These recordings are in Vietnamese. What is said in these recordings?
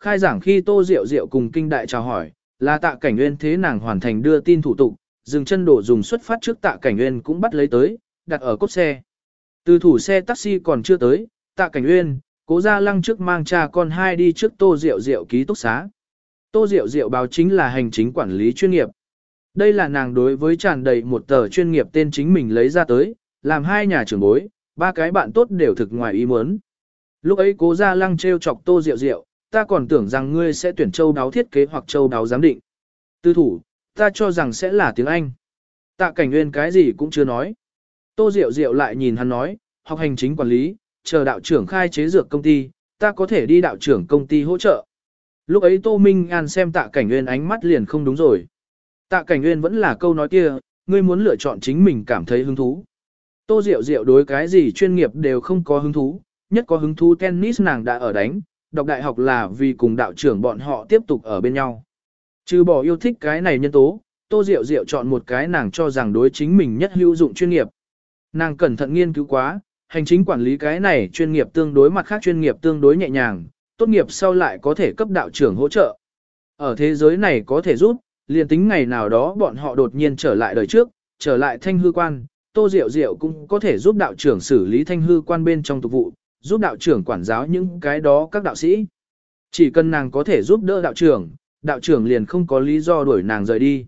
Khai giảng khi Tô Diệu Diệu cùng kinh đại chào hỏi, là tạ cảnh nguyên thế nàng hoàn thành đưa tin thủ tục, dừng chân đổ dùng xuất phát trước tạ cảnh nguyên cũng bắt lấy tới, đặt ở cốt xe. Từ thủ xe taxi còn chưa tới, tạ cảnh nguyên, cố ra lăng trước mang cha con hai đi trước Tô Diệu Diệu ký túc xá. Tô Diệu Diệu báo chính là hành chính quản lý chuyên nghiệp. Đây là nàng đối với tràn đầy một tờ chuyên nghiệp tên chính mình lấy ra tới, làm hai nhà trưởng bối, ba cái bạn tốt đều thực ngoài ý muốn. Lúc ấy cố ra lăng treo chọc Tô Diệu Diệu, ta còn tưởng rằng ngươi sẽ tuyển châu đáo thiết kế hoặc châu đáo giám định. Tư thủ, ta cho rằng sẽ là tiếng Anh. Tạ cảnh nguyên cái gì cũng chưa nói. Tô Diệu Diệu lại nhìn hắn nói, học hành chính quản lý, chờ đạo trưởng khai chế dược công ty, ta có thể đi đạo trưởng công ty hỗ trợ. Lúc ấy Tô Minh An xem tạ cảnh nguyên ánh mắt liền không đúng rồi. Tạ cảnh nguyên vẫn là câu nói kia, ngươi muốn lựa chọn chính mình cảm thấy hứng thú. Tô Diệu Diệu đối cái gì chuyên nghiệp đều không có hứng thú, nhất có hứng thú tennis nàng đã ở đánh, đọc đại học là vì cùng đạo trưởng bọn họ tiếp tục ở bên nhau. Trừ bỏ yêu thích cái này nhân tố, Tô Diệu Diệu chọn một cái nàng cho rằng đối chính mình nhất hữu dụng chuyên nghiệp. Nàng cẩn thận nghiên cứu quá, hành chính quản lý cái này chuyên nghiệp tương đối mặt khác chuyên nghiệp tương đối nhẹ nhàng, tốt nghiệp sau lại có thể cấp đạo trưởng hỗ trợ. Ở thế giới này có thể giúp, liền tính ngày nào đó bọn họ đột nhiên trở lại đời trước, trở lại thanh hư quan, Tô Diệu Diệu cũng có thể giúp đạo trưởng xử lý thanh hư quan bên trong tục vụ, giúp đạo trưởng quản giáo những cái đó các đạo sĩ. Chỉ cần nàng có thể giúp đỡ đạo trưởng, đạo trưởng liền không có lý do đuổi nàng rời đi.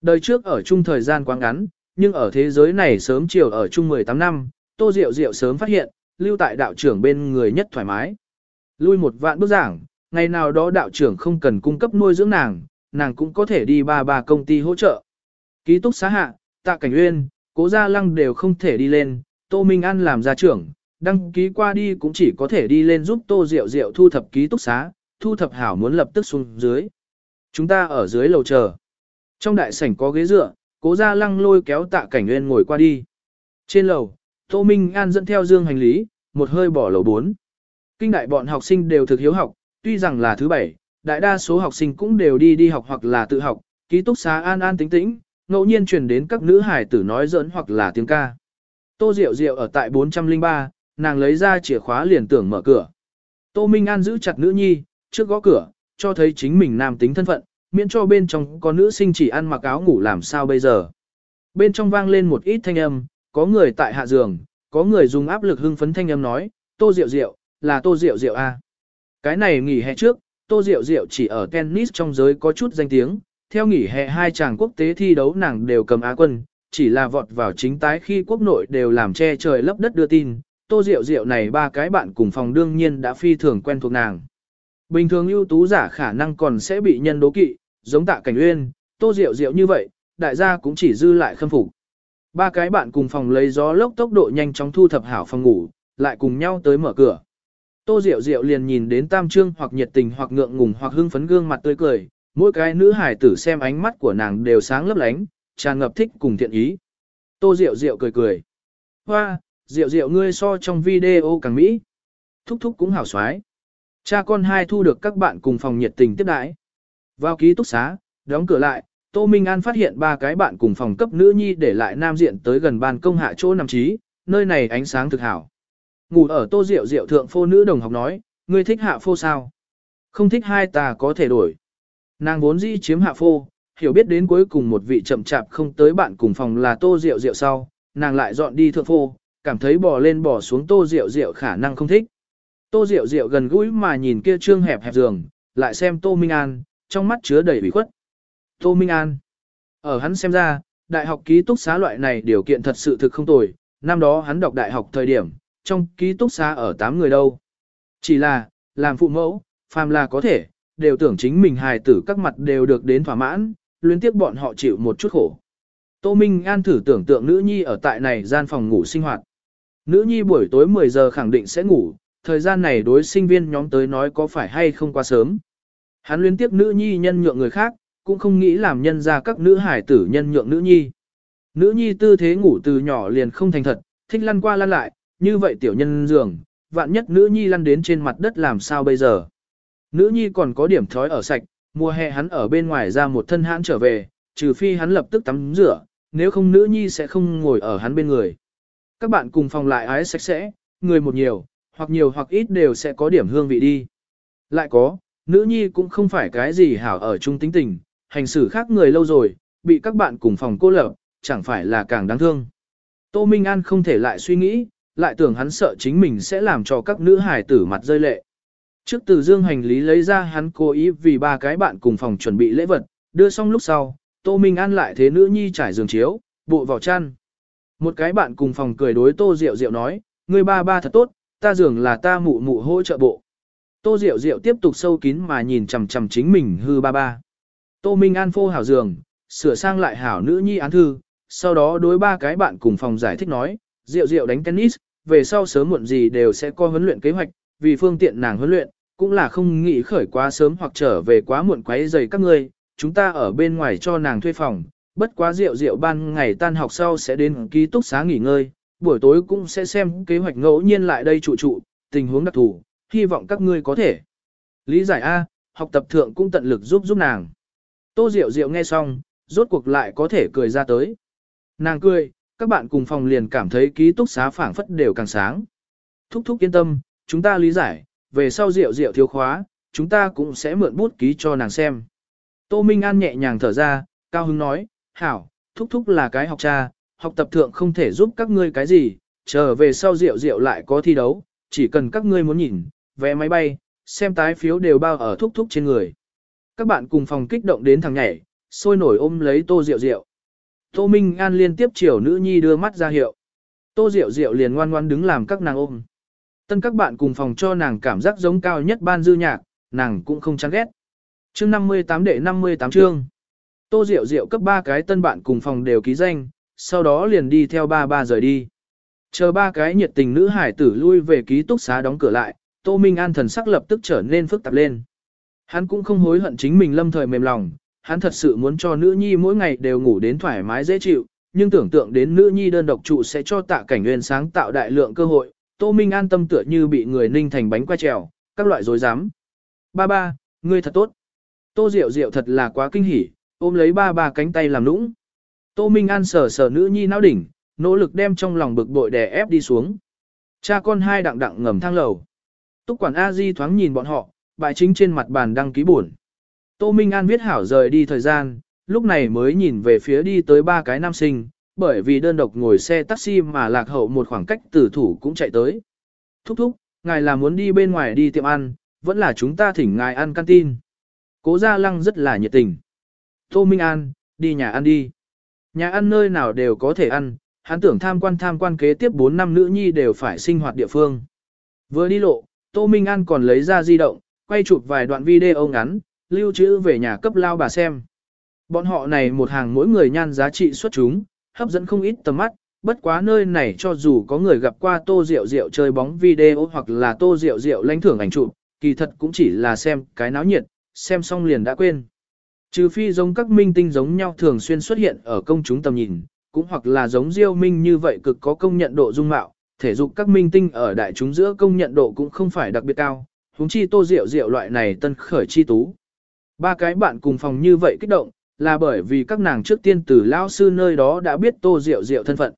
Đời trước ở chung thời gian quá ngắn, nhưng ở thế giới này sớm chiều ở chung 18 năm, Tô Diệu Diệu sớm phát hiện, lưu tại đạo trưởng bên người nhất thoải mái. Lui một vạn bước giảng, ngày nào đó đạo trưởng không cần cung cấp nuôi dưỡng nàng, nàng cũng có thể đi ba ba công ty hỗ trợ. Ký túc xá hạ, tạ cảnh uyên, cố gia lăng đều không thể đi lên, Tô Minh An làm gia trưởng, đăng ký qua đi cũng chỉ có thể đi lên giúp Tô Diệu Diệu thu thập ký túc xá, thu thập hảo muốn lập tức xuống dưới. Chúng ta ở dưới lầu chờ. Trong đại sảnh có ghế dựa, cố gia lăng lôi kéo tạ cảnh nguyên ngồi qua đi. Trên lầu, Tô Minh An dẫn theo dương hành lý, một hơi bỏ lầu 4. Kinh đại bọn học sinh đều thực hiếu học, tuy rằng là thứ bảy, đại đa số học sinh cũng đều đi đi học hoặc là tự học, ký túc xá an an tĩnh tĩnh, ngẫu nhiên truyền đến các nữ hải tử nói giỡn hoặc là tiếng ca. Tô Diệu Diệu ở tại 403, nàng lấy ra chìa khóa liền tưởng mở cửa. Tô Minh An giữ chặt nữ nhi, trước gõ cửa, cho thấy chính mình nam tính thân phận, miễn cho bên trong có nữ sinh chỉ ăn mặc áo ngủ làm sao bây giờ. Bên trong vang lên một ít thanh âm, có người tại hạ giường, có người dùng áp lực hưng phấn thanh âm nói, Tô Diệu Diệu, là Tô Diệu Diệu A. Cái này nghỉ hè trước, Tô Diệu Diệu chỉ ở tennis trong giới có chút danh tiếng, theo nghỉ hè hai chàng quốc tế thi đấu nàng đều cầm Á quân, chỉ là vọt vào chính tái khi quốc nội đều làm che trời lấp đất đưa tin, Tô Diệu Diệu này ba cái bạn cùng phòng đương nhiên đã phi thường quen thuộc nàng. Bình thường ưu tú giả khả năng còn sẽ bị nhân đố kỵ, giống tạ cảnh uyên, Tô Diệu Diệu như vậy, đại gia cũng chỉ dư lại khâm phục. Ba cái bạn cùng phòng lấy gió lốc tốc độ nhanh chóng thu thập hảo phòng ngủ, lại cùng nhau tới mở cửa. Tô Diệu Diệu liền nhìn đến Tam Trương hoặc nhiệt tình hoặc ngượng ngùng hoặc hưng phấn gương mặt tươi cười, mỗi cái nữ hải tử xem ánh mắt của nàng đều sáng lấp lánh, tràn ngập thích cùng thiện ý. Tô Diệu Diệu cười cười. Hoa, Diệu Diệu ngươi so trong video càng mỹ. Thúc thúc cũng hảo xoái. Cha con hai thu được các bạn cùng phòng nhiệt tình tiếp đãi. Vào ký túc xá, đóng cửa lại, Tô Minh An phát hiện ba cái bạn cùng phòng cấp nữ nhi để lại nam diện tới gần ban công hạ chỗ nằm trí, nơi này ánh sáng thực hảo. Ngủ ở Tô Diệu Diệu thượng phô nữ đồng học nói, ngươi thích hạ phô sao? Không thích hai ta có thể đổi. Nàng vốn dĩ chiếm hạ phô, hiểu biết đến cuối cùng một vị chậm chạp không tới bạn cùng phòng là Tô Diệu Diệu sau, nàng lại dọn đi thượng phô, cảm thấy bò lên bò xuống Tô Diệu Diệu khả năng không thích. Tô Diệu Diệu gần gũi mà nhìn kia trương hẹp hẹp giường, lại xem Tô Minh An, trong mắt chứa đầy ủy khuất. Tô Minh An. Ở hắn xem ra, đại học ký túc xá loại này điều kiện thật sự thực không tồi, năm đó hắn đọc đại học thời điểm, trong ký túc xá ở 8 người đâu. Chỉ là, làm phụ mẫu, phàm là có thể, đều tưởng chính mình hài tử các mặt đều được đến thỏa mãn, luyến tiếc bọn họ chịu một chút khổ. Tô Minh An thử tưởng tượng nữ nhi ở tại này gian phòng ngủ sinh hoạt. Nữ nhi buổi tối 10 giờ khẳng định sẽ ngủ, thời gian này đối sinh viên nhóm tới nói có phải hay không quá sớm. Hắn liên tiếp nữ nhi nhân nhượng người khác, cũng không nghĩ làm nhân ra các nữ hải tử nhân nhượng nữ nhi. Nữ nhi tư thế ngủ từ nhỏ liền không thành thật, thích lăn qua lăn lại, như vậy tiểu nhân giường, vạn nhất nữ nhi lăn đến trên mặt đất làm sao bây giờ. Nữ nhi còn có điểm thói ở sạch, mùa hè hắn ở bên ngoài ra một thân hãn trở về, trừ phi hắn lập tức tắm rửa, nếu không nữ nhi sẽ không ngồi ở hắn bên người. Các bạn cùng phòng lại ái sạch sẽ, người một nhiều, hoặc nhiều hoặc ít đều sẽ có điểm hương vị đi. Lại có, nữ nhi cũng không phải cái gì hảo ở chung tính tình, hành xử khác người lâu rồi, bị các bạn cùng phòng cô lập, chẳng phải là càng đáng thương. Tô Minh An không thể lại suy nghĩ, lại tưởng hắn sợ chính mình sẽ làm cho các nữ hài tử mặt rơi lệ. Trước từ dương hành lý lấy ra hắn cố ý vì ba cái bạn cùng phòng chuẩn bị lễ vật, đưa xong lúc sau, Tô Minh An lại thế nữ nhi trải giường chiếu, bộ vào chăn. Một cái bạn cùng phòng cười đối Tô Diệu Diệu nói, người ba ba thật tốt, ta giường là ta mụ mụ hỗ trợ bộ. Tô Diệu Diệu tiếp tục sâu kín mà nhìn chằm chằm chính mình hư ba ba. Tô Minh An phô hảo giường, sửa sang lại hảo nữ nhi án thư, sau đó đối ba cái bạn cùng phòng giải thích nói, Diệu Diệu đánh tennis, về sau sớm muộn gì đều sẽ có huấn luyện kế hoạch, vì phương tiện nàng huấn luyện, cũng là không nghĩ khởi quá sớm hoặc trở về quá muộn quấy rầy các ngươi, chúng ta ở bên ngoài cho nàng thuê phòng, bất quá Diệu Diệu ban ngày tan học sau sẽ đến ký túc xá nghỉ ngơi, buổi tối cũng sẽ xem kế hoạch ngẫu nhiên lại đây trụ trụ, tình huống đặc thù, hy vọng các ngươi có thể. Lý giải A, học tập thượng cũng tận lực giúp giúp nàng. Tô Diệu Diệu nghe xong, rốt cuộc lại có thể cười ra tới. Nàng cười, các bạn cùng phòng liền cảm thấy ký túc xá phảng phất đều càng sáng. Thúc thúc yên tâm, chúng ta lý giải, về sau Diệu Diệu thiếu khóa, chúng ta cũng sẽ mượn bút ký cho nàng xem. Tô Minh An nhẹ nhàng thở ra, cao hứng nói, hảo, thúc thúc là cái học cha, học tập thượng không thể giúp các ngươi cái gì, trở về sau Diệu Diệu lại có thi đấu, chỉ cần các ngươi muốn nhìn, vé máy bay, xem tái phiếu đều bao ở thúc thúc trên người. Các bạn cùng phòng kích động đến thằng nhảy, sôi nổi ôm lấy tô rượu rượu. Tô Minh An liên tiếp chiều nữ nhi đưa mắt ra hiệu. Tô rượu rượu liền ngoan ngoan đứng làm các nàng ôm. Tân các bạn cùng phòng cho nàng cảm giác giống cao nhất ban dư nhạc, nàng cũng không chán ghét. Chương 58 đệ 58 chương. Tô Diệu Diệu cấp ba cái tân bạn cùng phòng đều ký danh, sau đó liền đi theo ba ba rời đi. Chờ ba cái nhiệt tình nữ hải tử lui về ký túc xá đóng cửa lại, Tô Minh An thần sắc lập tức trở nên phức tạp lên. Hắn cũng không hối hận chính mình lâm thời mềm lòng, hắn thật sự muốn cho nữ nhi mỗi ngày đều ngủ đến thoải mái dễ chịu, nhưng tưởng tượng đến nữ nhi đơn độc trụ sẽ cho tạ cảnh nguyên sáng tạo đại lượng cơ hội, Tô Minh an tâm tựa như bị người ninh thành bánh qua trèo, các loại dối dám. Ba ba, ngươi thật tốt. Tô Diệu Diệu thật là quá kinh hỉ, ôm lấy ba ba cánh tay làm nũng. Tô Minh An sờ sờ nữ nhi não đỉnh, nỗ lực đem trong lòng bực bội đè ép đi xuống. Cha con hai đặng đặng ngầm thang lầu. Túc quản A Di thoáng nhìn bọn họ, bài chính trên mặt bàn đăng ký buồn. Tô Minh An viết hảo rời đi thời gian, lúc này mới nhìn về phía đi tới ba cái nam sinh, bởi vì đơn độc ngồi xe taxi mà lạc hậu một khoảng cách tử thủ cũng chạy tới. Thúc thúc, ngài là muốn đi bên ngoài đi tiệm ăn, vẫn là chúng ta thỉnh ngài ăn canteen. Cố Gia Lăng rất là nhiệt tình. Tô Minh An, đi nhà ăn đi. Nhà ăn nơi nào đều có thể ăn, hắn tưởng tham quan tham quan kế tiếp 4 năm nữ nhi đều phải sinh hoạt địa phương. Vừa đi lộ, Tô Minh An còn lấy ra di động, quay chụp vài đoạn video ngắn, lưu trữ về nhà cấp lao bà xem. Bọn họ này một hàng mỗi người nhan giá trị xuất chúng, hấp dẫn không ít tầm mắt, bất quá nơi này cho dù có người gặp qua Tô Diệu Diệu chơi bóng video hoặc là Tô Diệu Diệu lãnh thưởng ảnh chụp, kỳ thật cũng chỉ là xem cái náo nhiệt, xem xong liền đã quên. Trừ phi giống các minh tinh giống nhau thường xuyên xuất hiện ở công chúng tầm nhìn, cũng hoặc là giống Diêu Minh như vậy cực có công nhận độ dung mạo, thể dục các minh tinh ở đại chúng giữa công nhận độ cũng không phải đặc biệt cao, huống chi Tô Diệu Diệu loại này tân khởi chi tú. Ba cái bạn cùng phòng như vậy kích động, là bởi vì các nàng trước tiên từ lao sư nơi đó đã biết Tô Diệu Diệu thân phận.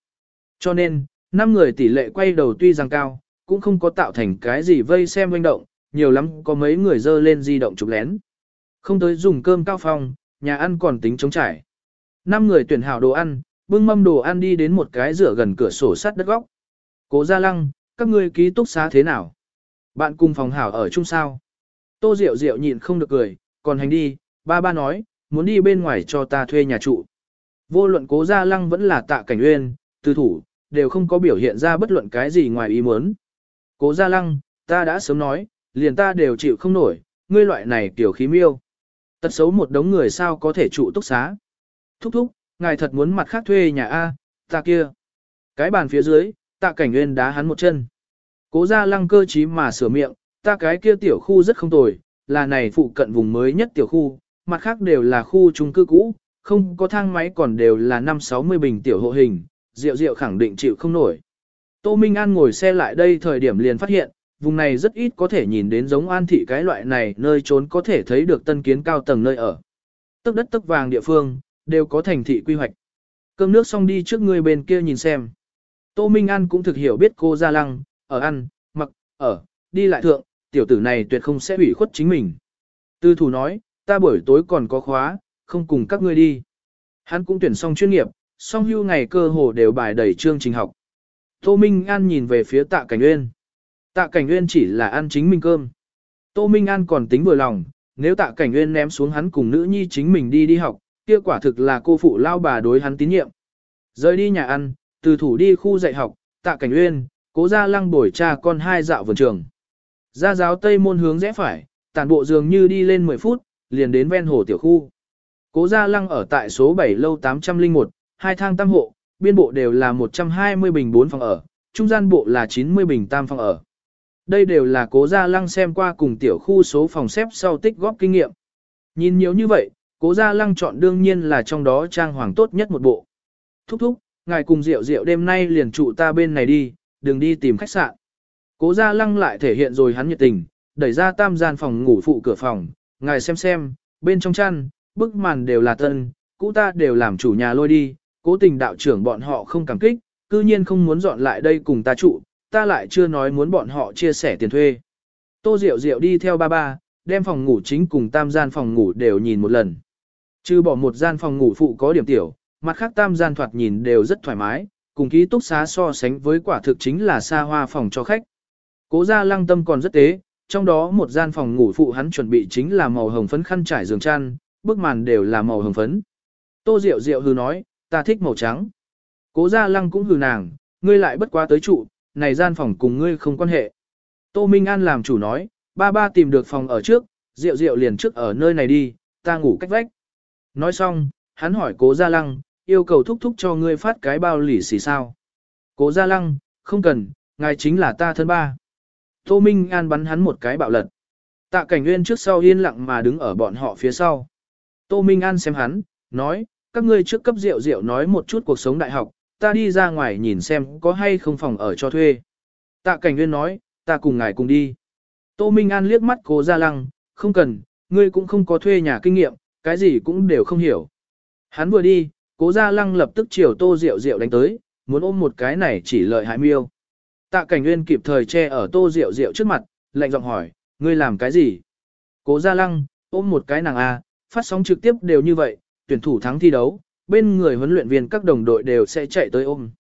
Cho nên, năm người tỷ lệ quay đầu tuy rằng cao, cũng không có tạo thành cái gì vây xem manh động, nhiều lắm có mấy người dơ lên di động chụp lén. Không tới dùng cơm cao phong, nhà ăn còn tính chống trải. Năm người tuyển hảo đồ ăn, bưng mâm đồ ăn đi đến một cái rửa gần cửa sổ sắt đất góc. Cố Gia Lăng, các ngươi ký túc xá thế nào? Bạn cùng phòng hảo ở chung sao? Tô Diệu Diệu nhịn không được cười, còn hành đi, ba ba nói, muốn đi bên ngoài cho ta thuê nhà trụ. Vô luận cố Gia Lăng vẫn là tạ cảnh uyên, tư thủ, đều không có biểu hiện ra bất luận cái gì ngoài ý muốn. Cố Gia Lăng, ta đã sớm nói, liền ta đều chịu không nổi, ngươi loại này tiểu khí miêu. Tật xấu một đống người sao có thể trụ túc xá. Thúc thúc, ngài thật muốn mặt khác thuê nhà A, ta kia. Cái bàn phía dưới, tạ cảnh nguyên đá hắn một chân. Cố ra lăng cơ trí mà sửa miệng, ta cái kia tiểu khu rất không tồi, là này phụ cận vùng mới nhất tiểu khu, mặt khác đều là khu chung cư cũ, không có thang máy còn đều là 5-60 bình tiểu hộ hình, rượu rượu khẳng định chịu không nổi. Tô Minh An ngồi xe lại đây thời điểm liền phát hiện, vùng này rất ít có thể nhìn đến giống an thị cái loại này nơi trốn có thể thấy được tân kiến cao tầng nơi ở. Tức đất tức vàng địa phương, đều có thành thị quy hoạch. Cơm nước xong đi trước người bên kia nhìn xem. Tô Minh An cũng thực hiểu biết cô Gia Lăng, ở ăn, mặc, ở, đi lại thượng, tiểu tử này tuyệt không sẽ ủy khuất chính mình. Tư thủ nói, ta buổi tối còn có khóa, không cùng các ngươi đi. Hắn cũng tuyển xong chuyên nghiệp, song hưu ngày cơ hồ đều bài đẩy chương trình học. Tô Minh An nhìn về phía tạ cảnh uyên. Tạ cảnh uyên chỉ là ăn chính mình cơm. Tô Minh An còn tính vừa lòng, nếu tạ cảnh uyên ném xuống hắn cùng nữ nhi chính mình đi đi học, kia quả thực là cô phụ lao bà đối hắn tín nhiệm. Rời đi nhà ăn, từ thủ đi khu dạy học, tạ cảnh uyên, cố ra lăng bổi cha con hai dạo vườn trường. Ra giáo tây môn hướng rẽ phải, tản bộ dường như đi lên 10 phút, liền đến ven hồ tiểu khu. Cố gia lăng ở tại số 7 lâu 801, hai thang tam hộ, biên bộ đều là 120 bình 4 phòng ở, trung gian bộ là 90 bình tam phòng ở. Đây đều là cố gia lăng xem qua cùng tiểu khu số phòng xếp sau tích góp kinh nghiệm. Nhìn nhiều như vậy, cố gia lăng chọn đương nhiên là trong đó trang hoàng tốt nhất một bộ. Thúc thúc, ngài cùng rượu rượu đêm nay liền trụ ta bên này đi, đừng đi tìm khách sạn. Cố gia lăng lại thể hiện rồi hắn nhiệt tình, đẩy ra tam gian phòng ngủ phụ cửa phòng, ngài xem xem, bên trong chăn, bức màn đều là tân, cũ ta đều làm chủ nhà lôi đi, cố tình đạo trưởng bọn họ không cảm kích, cư nhiên không muốn dọn lại đây cùng ta trụ, ta lại chưa nói muốn bọn họ chia sẻ tiền thuê. Tô Diệu Diệu đi theo ba ba, đem phòng ngủ chính cùng tam gian phòng ngủ đều nhìn một lần. Trừ bỏ một gian phòng ngủ phụ có điểm tiểu, mặt khác tam gian thoạt nhìn đều rất thoải mái, cùng ký túc xá so sánh với quả thực chính là xa hoa phòng cho khách. Cố gia lăng tâm còn rất tế, trong đó một gian phòng ngủ phụ hắn chuẩn bị chính là màu hồng phấn khăn trải giường chăn, bức màn đều là màu hồng phấn. Tô Diệu Diệu hừ nói, ta thích màu trắng. Cố gia lăng cũng hừ nàng, ngươi lại bất quá tới trụ, này gian phòng cùng ngươi không quan hệ. Tô Minh An làm chủ nói, ba ba tìm được phòng ở trước, Diệu Diệu liền trước ở nơi này đi, ta ngủ cách vách. Nói xong, hắn hỏi cố gia lăng, yêu cầu thúc thúc cho ngươi phát cái bao lì xì sao. Cố gia lăng, không cần, ngài chính là ta thân ba. Tô Minh An bắn hắn một cái bạo lật. Tạ cảnh nguyên trước sau yên lặng mà đứng ở bọn họ phía sau. Tô Minh An xem hắn, nói, các ngươi trước cấp rượu rượu nói một chút cuộc sống đại học, ta đi ra ngoài nhìn xem có hay không phòng ở cho thuê. Tạ cảnh nguyên nói, ta cùng ngài cùng đi. Tô Minh An liếc mắt cố gia lăng, không cần, ngươi cũng không có thuê nhà kinh nghiệm, cái gì cũng đều không hiểu. Hắn vừa đi, cố gia lăng lập tức chiều tô rượu rượu đánh tới, muốn ôm một cái này chỉ lợi hại miêu. Tạ cảnh nguyên kịp thời che ở tô rượu rượu trước mặt, lạnh giọng hỏi, ngươi làm cái gì? Cố gia lăng, ôm một cái nàng A, phát sóng trực tiếp đều như vậy, tuyển thủ thắng thi đấu, bên người huấn luyện viên các đồng đội đều sẽ chạy tới ôm.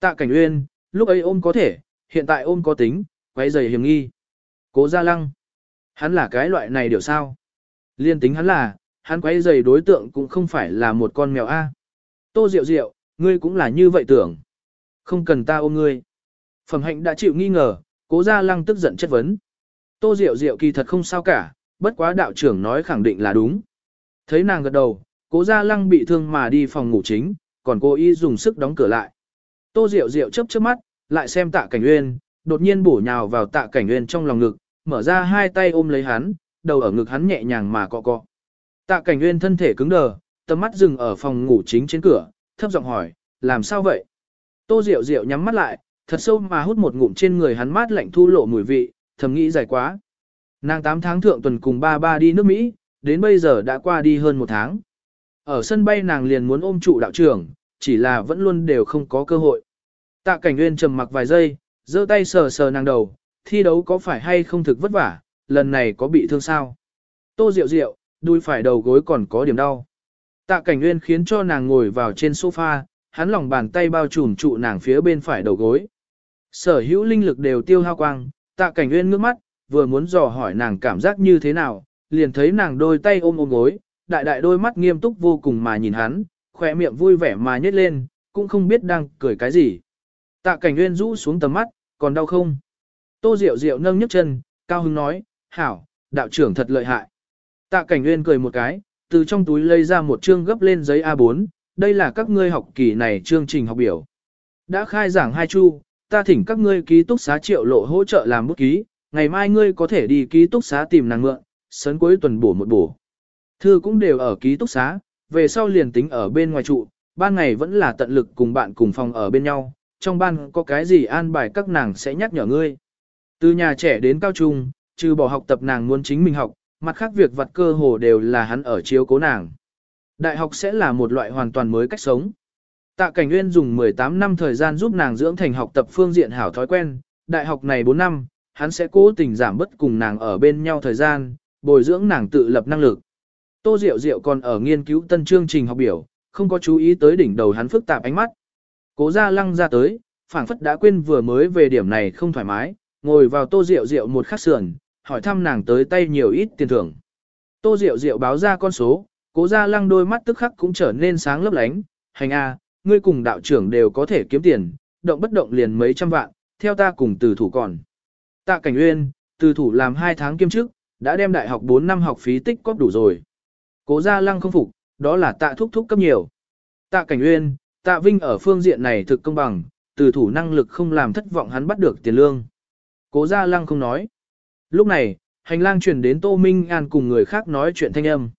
Tạ cảnh uyên lúc ấy ôm có thể, hiện tại ôm có tính, quấy giày hiểm nghi. Cố gia lăng, hắn là cái loại này điều sao? Liên tính hắn là, hắn quấy giày đối tượng cũng không phải là một con mèo A. Tô Diệu Diệu, ngươi cũng là như vậy tưởng. Không cần ta ôm ngươi. Phẩm hạnh đã chịu nghi ngờ, cố gia lăng tức giận chất vấn. Tô Diệu Diệu kỳ thật không sao cả, bất quá đạo trưởng nói khẳng định là đúng. Thấy nàng gật đầu, cố gia lăng bị thương mà đi phòng ngủ chính, còn cô y dùng sức đóng cửa lại. Tô Diệu Diệu chớp chớp mắt, lại xem tạ cảnh uyên, đột nhiên bổ nhào vào tạ cảnh uyên trong lòng ngực, mở ra hai tay ôm lấy hắn, đầu ở ngực hắn nhẹ nhàng mà cọ cọ. Tạ cảnh uyên thân thể cứng đờ, tầm mắt dừng ở phòng ngủ chính trên cửa, thấp giọng hỏi, làm sao vậy? Tô Diệu Diệu nhắm mắt lại, thật sâu mà hút một ngụm trên người hắn mát lạnh thu lộ mùi vị, thầm nghĩ dài quá. Nàng 8 tháng thượng tuần cùng ba ba đi nước Mỹ, đến bây giờ đã qua đi hơn một tháng. Ở sân bay nàng liền muốn ôm trụ đạo trưởng, chỉ là vẫn luôn đều không có cơ hội. Tạ cảnh nguyên trầm mặc vài giây, giơ tay sờ sờ nàng đầu, thi đấu có phải hay không thực vất vả, lần này có bị thương sao? Tô Diệu Diệu, đuôi phải đầu gối còn có điểm đau. Tạ cảnh nguyên khiến cho nàng ngồi vào trên sofa, hắn lòng bàn tay bao trùm trụ nàng phía bên phải đầu gối. Sở hữu linh lực đều tiêu hao quang, tạ cảnh nguyên ngước mắt, vừa muốn dò hỏi nàng cảm giác như thế nào, liền thấy nàng đôi tay ôm ôm gối, đại đại đôi mắt nghiêm túc vô cùng mà nhìn hắn, khỏe miệng vui vẻ mà nhếch lên, cũng không biết đang cười cái gì. Tạ cảnh nguyên rũ xuống tầm mắt, còn đau không? Tô Diệu Diệu nâng nhấc chân, cao hứng nói, hảo, đạo trưởng thật lợi hại. Tạ cảnh nguyên cười một cái, từ trong túi lấy ra một chương gấp lên giấy A4, đây là các ngươi học kỳ này chương trình học biểu. Đã khai giảng hai chu, ta thỉnh các ngươi ký túc xá triệu lộ hỗ trợ làm bút ký, ngày mai ngươi có thể đi ký túc xá tìm nàng mượn, sớm cuối tuần bổ một bổ. Thư cũng đều ở ký túc xá, về sau liền tính ở bên ngoài trụ, ban ngày vẫn là tận lực cùng bạn cùng phòng ở bên nhau, trong ban có cái gì an bài các nàng sẽ nhắc nhở ngươi. Từ nhà trẻ đến cao trung, trừ bỏ học tập nàng muốn chính mình học, mặt khác việc vặt cơ hồ đều là hắn ở chiếu cố nàng. Đại học sẽ là một loại hoàn toàn mới cách sống. Tạ Cảnh Nguyên dùng 18 năm thời gian giúp nàng dưỡng thành học tập phương diện hảo thói quen, đại học này 4 năm, hắn sẽ cố tình giảm bất cùng nàng ở bên nhau thời gian, bồi dưỡng nàng tự lập năng lực. Tô Diệu Diệu còn ở nghiên cứu tân chương trình học biểu, không có chú ý tới đỉnh đầu hắn phức tạp ánh mắt. Cố ra lăng ra tới, phảng phất đã quên vừa mới về điểm này không thoải mái, ngồi vào Tô Diệu Diệu một khắc sườn, hỏi thăm nàng tới tay nhiều ít tiền thưởng. Tô Diệu Diệu báo ra con số, cố ra lăng đôi mắt tức khắc cũng trở nên sáng lấp lánh, hành a, ngươi cùng đạo trưởng đều có thể kiếm tiền, động bất động liền mấy trăm vạn, theo ta cùng từ thủ còn. Tạ Cảnh Uyên, từ thủ làm 2 tháng kiêm chức, đã đem đại học 4 năm học phí tích cóp đủ rồi. Cố gia lăng không phục, đó là tạ thúc thúc cấp nhiều. Tạ Cảnh Uyên, tạ Vinh ở phương diện này thực công bằng, từ thủ năng lực không làm thất vọng hắn bắt được tiền lương. Cố gia lăng không nói. Lúc này, hành lang chuyển đến Tô Minh An cùng người khác nói chuyện thanh âm.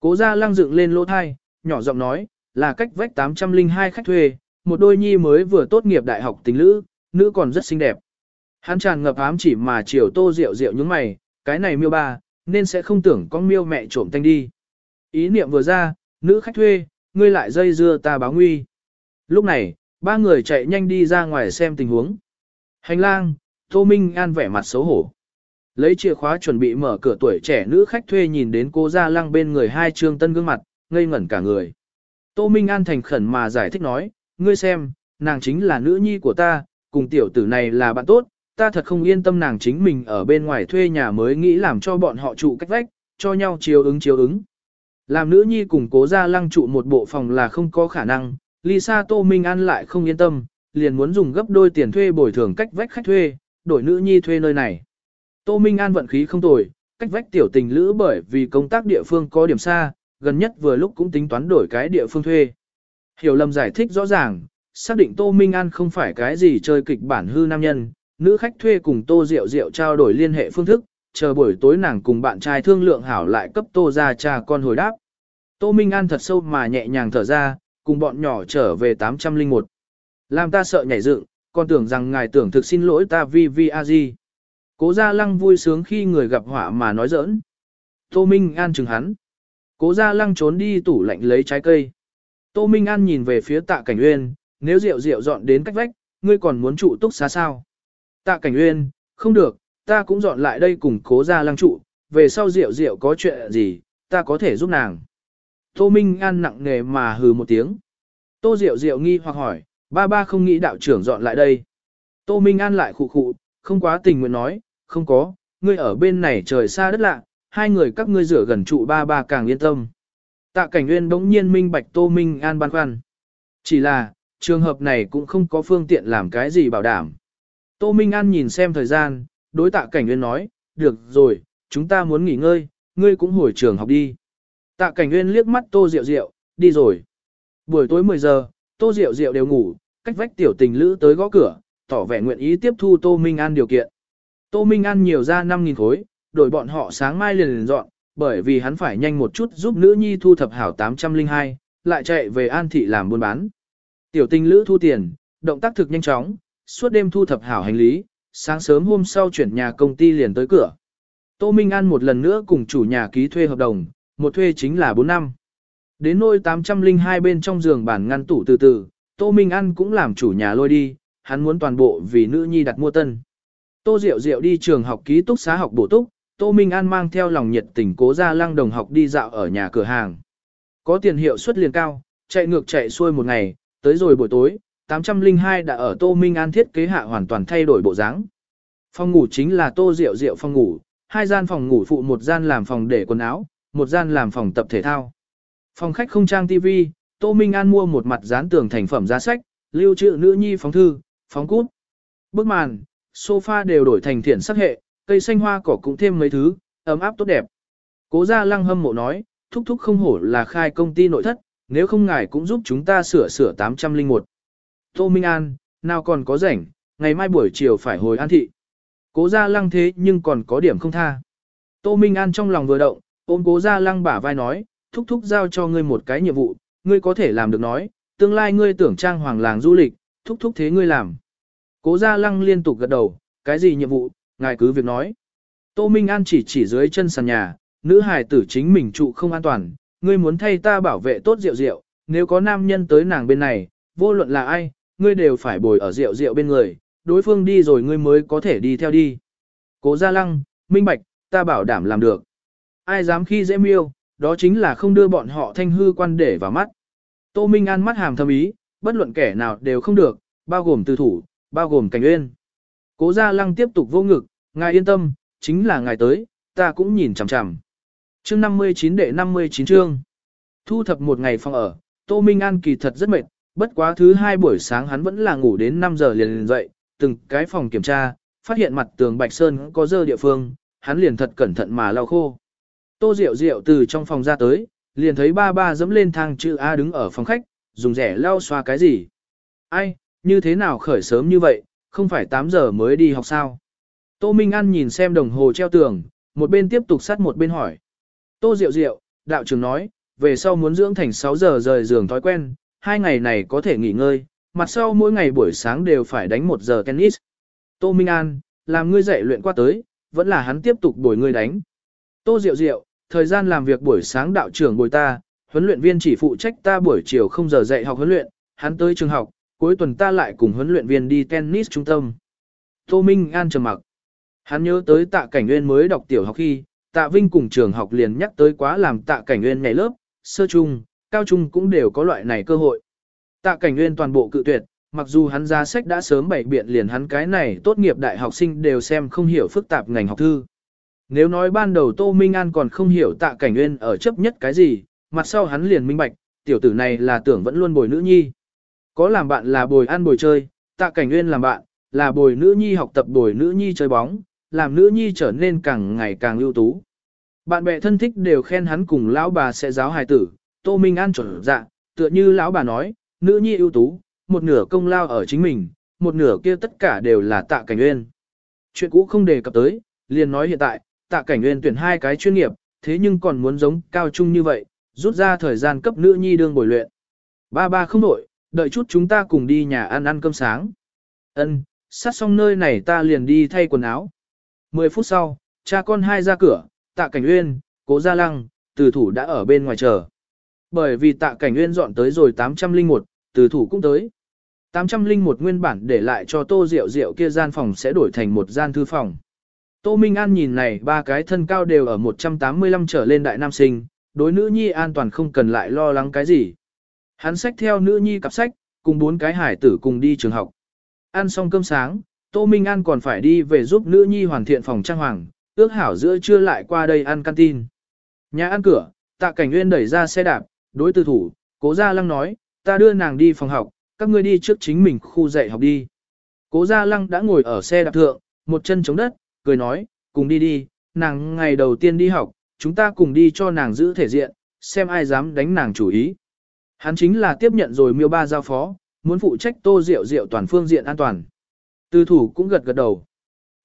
Cố gia lăng dựng lên lỗ thai, nhỏ giọng nói, là cách vách 802 khách thuê, một đôi nhi mới vừa tốt nghiệp đại học tình lữ, nữ còn rất xinh đẹp. Hắn tràn ngập ám chỉ mà chiều tô rượu rượu những mày, cái này miêu ba, nên sẽ không tưởng con miêu mẹ trộm tanh đi. Ý niệm vừa ra, nữ khách thuê, ngươi lại dây dưa ta báo nguy. Lúc này, ba người chạy nhanh đi ra ngoài xem tình huống. Hành lang, Tô Minh An vẻ mặt xấu hổ. Lấy chìa khóa chuẩn bị mở cửa tuổi trẻ nữ khách thuê nhìn đến cô ra lăng bên người hai trương tân gương mặt, ngây ngẩn cả người. Tô Minh An thành khẩn mà giải thích nói, ngươi xem, nàng chính là nữ nhi của ta, cùng tiểu tử này là bạn tốt, ta thật không yên tâm nàng chính mình ở bên ngoài thuê nhà mới nghĩ làm cho bọn họ trụ cách vách, cho nhau chiếu ứng chiếu ứng. Làm nữ nhi cùng cố ra lăng trụ một bộ phòng là không có khả năng, Lisa Tô Minh An lại không yên tâm, liền muốn dùng gấp đôi tiền thuê bồi thường cách vách khách thuê, đổi nữ nhi thuê nơi này. Tô Minh An vận khí không tồi, cách vách tiểu tình lữ bởi vì công tác địa phương có điểm xa, gần nhất vừa lúc cũng tính toán đổi cái địa phương thuê. Hiểu lầm giải thích rõ ràng, xác định Tô Minh An không phải cái gì chơi kịch bản hư nam nhân, nữ khách thuê cùng Tô Diệu Diệu trao đổi liên hệ phương thức, chờ buổi tối nàng cùng bạn trai thương lượng hảo lại cấp Tô ra cha con hồi đáp. Tô Minh An thật sâu mà nhẹ nhàng thở ra, cùng bọn nhỏ trở về 801. Làm ta sợ nhảy dựng, còn tưởng rằng ngài tưởng thực xin lỗi ta vì vi a di. Cố Gia Lăng vui sướng khi người gặp họa mà nói giỡn. Tô Minh An chừng hắn. Cố Gia Lăng trốn đi tủ lạnh lấy trái cây. Tô Minh An nhìn về phía tạ cảnh uyên, nếu rượu rượu dọn đến cách vách, ngươi còn muốn trụ túc xá sao? Tạ cảnh uyên, không được, ta cũng dọn lại đây cùng cố Gia Lăng trụ, về sau rượu rượu có chuyện gì, ta có thể giúp nàng. Tô Minh An nặng nề mà hừ một tiếng. Tô Diệu Diệu nghi hoặc hỏi, ba ba không nghĩ đạo trưởng dọn lại đây. Tô Minh An lại khụ khụ, không quá tình nguyện nói, không có, ngươi ở bên này trời xa đất lạ, hai người các ngươi rửa gần trụ ba ba càng yên tâm. Tạ cảnh nguyên bỗng nhiên minh bạch Tô Minh An băn khoăn. Chỉ là, trường hợp này cũng không có phương tiện làm cái gì bảo đảm. Tô Minh An nhìn xem thời gian, đối tạ cảnh nguyên nói, được rồi, chúng ta muốn nghỉ ngơi, ngươi cũng hồi trường học đi. Tạ cảnh nguyên liếc mắt Tô Diệu Diệu, đi rồi. Buổi tối 10 giờ, Tô Diệu Diệu đều ngủ, cách vách tiểu tình lữ tới gõ cửa, tỏ vẻ nguyện ý tiếp thu Tô Minh An điều kiện. Tô Minh An nhiều ra 5.000 khối, đổi bọn họ sáng mai liền liền dọn, bởi vì hắn phải nhanh một chút giúp nữ nhi thu thập hảo 802, lại chạy về An Thị làm buôn bán. Tiểu tình lữ thu tiền, động tác thực nhanh chóng, suốt đêm thu thập hảo hành lý, sáng sớm hôm sau chuyển nhà công ty liền tới cửa. Tô Minh An một lần nữa cùng chủ nhà ký thuê hợp đồng, một thuê chính là 4 năm. Đến nôi 802 bên trong giường bản ngăn tủ từ từ, Tô Minh An cũng làm chủ nhà lôi đi, hắn muốn toàn bộ vì nữ nhi đặt mua tân. Tô Diệu Diệu đi trường học ký túc xá học bổ túc, Tô Minh An mang theo lòng nhiệt tình cố ra lăng đồng học đi dạo ở nhà cửa hàng. Có tiền hiệu suất liền cao, chạy ngược chạy xuôi một ngày, tới rồi buổi tối, 802 đã ở Tô Minh An thiết kế hạ hoàn toàn thay đổi bộ dáng. Phòng ngủ chính là Tô Diệu Diệu phòng ngủ, hai gian phòng ngủ phụ một gian làm phòng để quần áo, một gian làm phòng tập thể thao. Phòng khách không trang TV, Tô Minh An mua một mặt dán tường thành phẩm giá sách, lưu trữ nữ nhi phóng thư, phóng cút. Bức màn, sofa đều đổi thành thiện sắc hệ, cây xanh hoa cỏ cũng thêm mấy thứ, ấm áp tốt đẹp. Cố gia lăng hâm mộ nói, thúc thúc không hổ là khai công ty nội thất, nếu không ngài cũng giúp chúng ta sửa sửa 801. Tô Minh An, nào còn có rảnh, ngày mai buổi chiều phải hồi an thị. Cố gia lăng thế nhưng còn có điểm không tha. Tô Minh An trong lòng vừa động, ôm cố gia lăng bả vai nói, thúc thúc giao cho ngươi một cái nhiệm vụ, ngươi có thể làm được nói, tương lai ngươi tưởng trang hoàng làng du lịch, thúc thúc thế ngươi làm. Cố gia lăng liên tục gật đầu, cái gì nhiệm vụ, ngài cứ việc nói. Tô Minh An chỉ chỉ dưới chân sàn nhà, nữ hài tử chính mình trụ không an toàn, ngươi muốn thay ta bảo vệ tốt rượu rượu, nếu có nam nhân tới nàng bên này, vô luận là ai, ngươi đều phải bồi ở rượu rượu bên người, đối phương đi rồi ngươi mới có thể đi theo đi. Cố gia lăng, minh bạch, ta bảo đảm làm được. Ai dám khi dễ miêu, đó chính là không đưa bọn họ thanh hư quan để vào mắt. Tô Minh An mắt hàm thâm ý, bất luận kẻ nào đều không được, bao gồm từ thủ, bao gồm cảnh uyên. Cố Gia Lăng tiếp tục vô ngực, ngài yên tâm, chính là ngài tới, ta cũng nhìn chằm chằm. Chương 59 đệ 59 chương. Thu thập một ngày phòng ở, Tô Minh An kỳ thật rất mệt, bất quá thứ hai buổi sáng hắn vẫn là ngủ đến 5 giờ liền liền dậy, từng cái phòng kiểm tra, phát hiện mặt tường Bạch Sơn có dơ địa phương, hắn liền thật cẩn thận mà lau khô. Tô Diệu Diệu từ trong phòng ra tới, liền thấy ba ba dẫm lên thang chữ A đứng ở phòng khách, dùng rẻ lau xoa cái gì. Ai, như thế nào khởi sớm như vậy, không phải 8 giờ mới đi học sao? Tô Minh An nhìn xem đồng hồ treo tường, một bên tiếp tục sát một bên hỏi. Tô Diệu Diệu, đạo trưởng nói, về sau muốn dưỡng thành 6 giờ rời giường thói quen, hai ngày này có thể nghỉ ngơi, mặt sau mỗi ngày buổi sáng đều phải đánh 1 giờ tennis. Tô Minh An, làm ngươi dạy luyện qua tới, vẫn là hắn tiếp tục đổi ngươi đánh. Tô Diệu Diệu, thời gian làm việc buổi sáng đạo trưởng bồi ta, huấn luyện viên chỉ phụ trách ta buổi chiều không giờ dạy học huấn luyện, hắn tới trường học, cuối tuần ta lại cùng huấn luyện viên đi tennis trung tâm. Tô Minh An trầm mặc. Hắn nhớ tới tạ cảnh nguyên mới đọc tiểu học khi, tạ Vinh cùng trường học liền nhắc tới quá làm tạ cảnh nguyên ngày lớp, sơ trung, cao trung cũng đều có loại này cơ hội. Tạ cảnh nguyên toàn bộ cự tuyệt, mặc dù hắn ra sách đã sớm bảy biện liền hắn cái này tốt nghiệp đại học sinh đều xem không hiểu phức tạp ngành học thư. Nếu nói ban đầu Tô Minh An còn không hiểu tạ cảnh nguyên ở chấp nhất cái gì, mặt sau hắn liền minh bạch, tiểu tử này là tưởng vẫn luôn bồi nữ nhi. Có làm bạn là bồi ăn bồi chơi, tạ cảnh nguyên làm bạn, là bồi nữ nhi học tập bồi nữ nhi chơi bóng, làm nữ nhi trở nên càng ngày càng ưu tú. Bạn bè thân thích đều khen hắn cùng lão bà sẽ giáo hài tử, Tô Minh An chuẩn dạ, tựa như lão bà nói, nữ nhi ưu tú, một nửa công lao ở chính mình, một nửa kia tất cả đều là tạ cảnh nguyên. Chuyện cũ không đề cập tới, liền nói hiện tại, tạ cảnh nguyên tuyển hai cái chuyên nghiệp, thế nhưng còn muốn giống cao trung như vậy, rút ra thời gian cấp nữ nhi đương bồi luyện. Ba ba không đổi, đợi chút chúng ta cùng đi nhà ăn ăn cơm sáng. Ân, sát xong nơi này ta liền đi thay quần áo. Mười phút sau, cha con hai ra cửa, tạ cảnh uyên, cố gia lăng, từ thủ đã ở bên ngoài chờ. Bởi vì tạ cảnh uyên dọn tới rồi 801, từ thủ cũng tới. 801 nguyên bản để lại cho tô rượu rượu kia gian phòng sẽ đổi thành một gian thư phòng. Tô Minh An nhìn này ba cái thân cao đều ở 185 trở lên đại nam sinh, đối nữ nhi an toàn không cần lại lo lắng cái gì. Hắn xách theo nữ nhi cặp sách, cùng bốn cái hải tử cùng đi trường học. Ăn xong cơm sáng, Tô Minh An còn phải đi về giúp nữ nhi hoàn thiện phòng trang hoàng, ước hảo giữa trưa lại qua đây ăn canteen. Nhà ăn cửa, tạ cảnh nguyên đẩy ra xe đạp, đối tư thủ, cố gia lăng nói, ta đưa nàng đi phòng học, các ngươi đi trước chính mình khu dạy học đi. Cố gia lăng đã ngồi ở xe đạp thượng, một chân chống đất, cười nói, cùng đi đi, nàng ngày đầu tiên đi học, chúng ta cùng đi cho nàng giữ thể diện, xem ai dám đánh nàng chủ ý. Hắn chính là tiếp nhận rồi miêu ba giao phó, muốn phụ trách tô rượu rượu toàn phương diện an toàn. Tư thủ cũng gật gật đầu.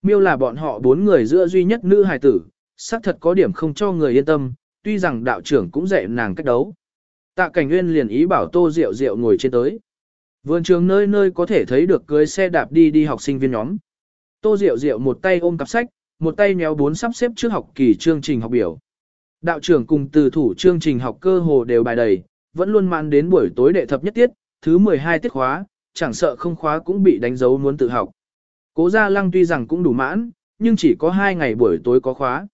Miêu là bọn họ bốn người giữa duy nhất nữ hài tử, xác thật có điểm không cho người yên tâm, tuy rằng đạo trưởng cũng dạy nàng cách đấu. Tạ cảnh nguyên liền ý bảo tô rượu rượu ngồi trên tới. Vườn trường nơi nơi có thể thấy được cưới xe đạp đi đi học sinh viên nhóm. Tô Diệu Diệu một tay ôm cặp sách, một tay méo bốn sắp xếp trước học kỳ chương trình học biểu. Đạo trưởng cùng từ thủ chương trình học cơ hồ đều bài đầy, vẫn luôn mạn đến buổi tối đệ thập nhất tiết, thứ 12 tiết khóa, chẳng sợ không khóa cũng bị đánh dấu muốn tự học. Cố Gia Lăng tuy rằng cũng đủ mãn, nhưng chỉ có 2 ngày buổi tối có khóa.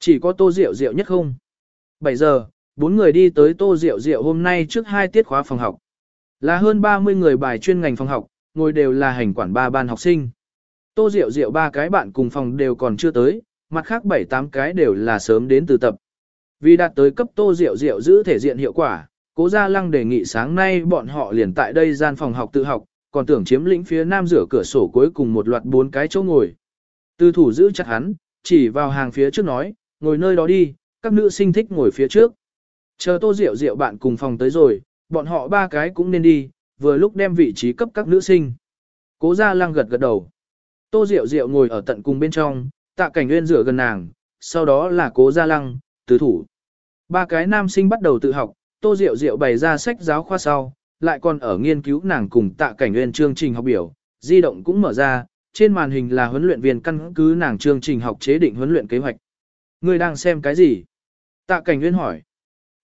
Chỉ có tô Diệu Diệu nhất không. 7 giờ, bốn người đi tới tô Diệu Diệu hôm nay trước hai tiết khóa phòng học. Là hơn 30 người bài chuyên ngành phòng học, ngồi đều là hành quản ba ban học sinh. Tô rượu rượu ba cái bạn cùng phòng đều còn chưa tới, mặt khác 7-8 cái đều là sớm đến từ tập. Vì đạt tới cấp tô rượu rượu giữ thể diện hiệu quả, cố gia lăng đề nghị sáng nay bọn họ liền tại đây gian phòng học tự học, còn tưởng chiếm lĩnh phía nam rửa cửa sổ cuối cùng một loạt bốn cái chỗ ngồi. Tư thủ giữ chặt hắn, chỉ vào hàng phía trước nói, ngồi nơi đó đi, các nữ sinh thích ngồi phía trước. Chờ tô rượu rượu bạn cùng phòng tới rồi, bọn họ ba cái cũng nên đi, vừa lúc đem vị trí cấp các nữ sinh. Cố gia lăng gật gật đầu. Tô Diệu Diệu ngồi ở tận cùng bên trong, tạ cảnh nguyên rửa gần nàng, sau đó là cố gia lăng, tứ thủ. Ba cái nam sinh bắt đầu tự học, tô Diệu Diệu bày ra sách giáo khoa sau, lại còn ở nghiên cứu nàng cùng tạ cảnh nguyên chương trình học biểu, di động cũng mở ra, trên màn hình là huấn luyện viên căn cứ nàng chương trình học chế định huấn luyện kế hoạch. Người đang xem cái gì? Tạ cảnh nguyên hỏi.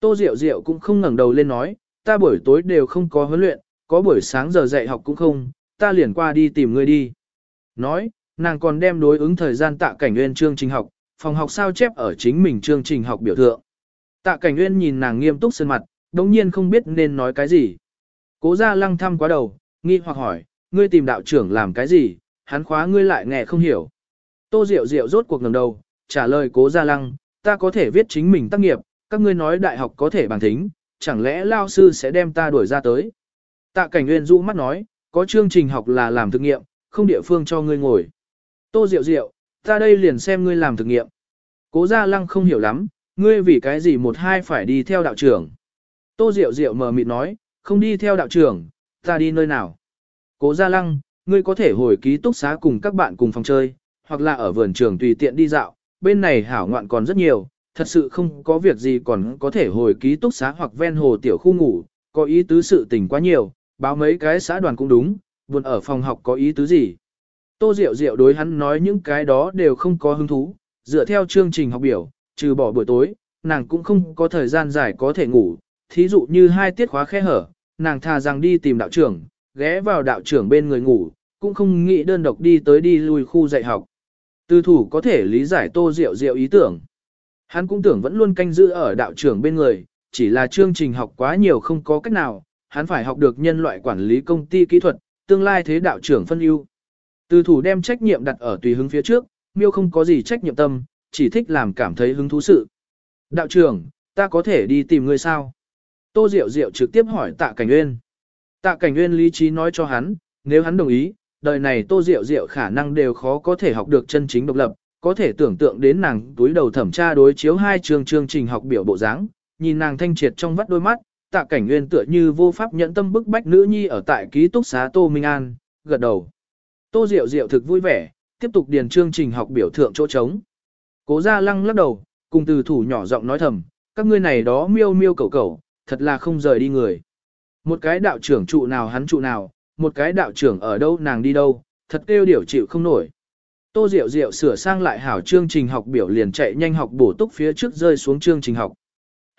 Tô Diệu Diệu cũng không ngẩng đầu lên nói, ta buổi tối đều không có huấn luyện, có buổi sáng giờ dạy học cũng không, ta liền qua đi tìm ngươi đi. Nói, nàng còn đem đối ứng thời gian tạ cảnh nguyên chương trình học, phòng học sao chép ở chính mình chương trình học biểu thượng. Tạ Cảnh Nguyên nhìn nàng nghiêm túc sơn mặt, đống nhiên không biết nên nói cái gì. Cố gia lăng thăm quá đầu, nghi hoặc hỏi, ngươi tìm đạo trưởng làm cái gì, hắn khóa ngươi lại nghe không hiểu. Tô Diệu Diệu rốt cuộc ngẩng đầu, trả lời cố gia lăng, ta có thể viết chính mình tác nghiệp, các ngươi nói đại học có thể bằng thính, chẳng lẽ lao sư sẽ đem ta đuổi ra tới. Tạ Cảnh Nguyên rũ mắt nói, có chương trình học là làm thực nghiệm, không địa phương cho ngươi ngồi. Tô Diệu Diệu, ta đây liền xem ngươi làm thực nghiệm. Cố Gia Lăng không hiểu lắm, ngươi vì cái gì một hai phải đi theo đạo trưởng. Tô Diệu Diệu mờ mịt nói, không đi theo đạo trưởng, ta đi nơi nào. Cố Gia Lăng, ngươi có thể hồi ký túc xá cùng các bạn cùng phòng chơi, hoặc là ở vườn trường tùy tiện đi dạo, bên này hảo ngoạn còn rất nhiều, thật sự không có việc gì còn có thể hồi ký túc xá hoặc ven hồ tiểu khu ngủ, có ý tứ sự tình quá nhiều, báo mấy cái xã đoàn cũng đúng, buồn ở phòng học có ý tứ gì. Tô Diệu Diệu đối hắn nói những cái đó đều không có hứng thú, dựa theo chương trình học biểu, trừ bỏ buổi tối, nàng cũng không có thời gian dài có thể ngủ, thí dụ như hai tiết khóa khe hở, nàng thà rằng đi tìm đạo trưởng, ghé vào đạo trưởng bên người ngủ, cũng không nghĩ đơn độc đi tới đi lui khu dạy học. Tư thủ có thể lý giải Tô Diệu Diệu ý tưởng. Hắn cũng tưởng vẫn luôn canh giữ ở đạo trưởng bên người, chỉ là chương trình học quá nhiều không có cách nào, hắn phải học được nhân loại quản lý công ty kỹ thuật, tương lai thế đạo trưởng phân ưu. Từ thủ đem trách nhiệm đặt ở tùy hứng phía trước, miêu không có gì trách nhiệm tâm, chỉ thích làm cảm thấy hứng thú sự. Đạo trưởng, ta có thể đi tìm ngươi sao? Tô Diệu Diệu trực tiếp hỏi Tạ Cảnh Nguyên. Tạ Cảnh Nguyên lý trí nói cho hắn, nếu hắn đồng ý, đời này Tô Diệu Diệu khả năng đều khó có thể học được chân chính độc lập, có thể tưởng tượng đến nàng túi đầu thẩm tra đối chiếu hai trường chương trình học biểu bộ dáng, nhìn nàng thanh triệt trong vắt đôi mắt, Tạ Cảnh Nguyên tựa như vô pháp nhẫn tâm bức bách nữ nhi ở tại ký túc xá Tô Minh An, gật đầu. Tô Diệu Diệu thực vui vẻ, tiếp tục điền chương trình học biểu thượng chỗ trống. Cố Gia Lăng lắc đầu, cùng từ thủ nhỏ giọng nói thầm, các ngươi này đó miêu miêu cầu cầu, thật là không rời đi người. Một cái đạo trưởng trụ nào hắn trụ nào, một cái đạo trưởng ở đâu nàng đi đâu, thật kêu điều chịu không nổi. Tô Diệu Diệu sửa sang lại hảo chương trình học biểu liền chạy nhanh học bổ túc phía trước rơi xuống chương trình học.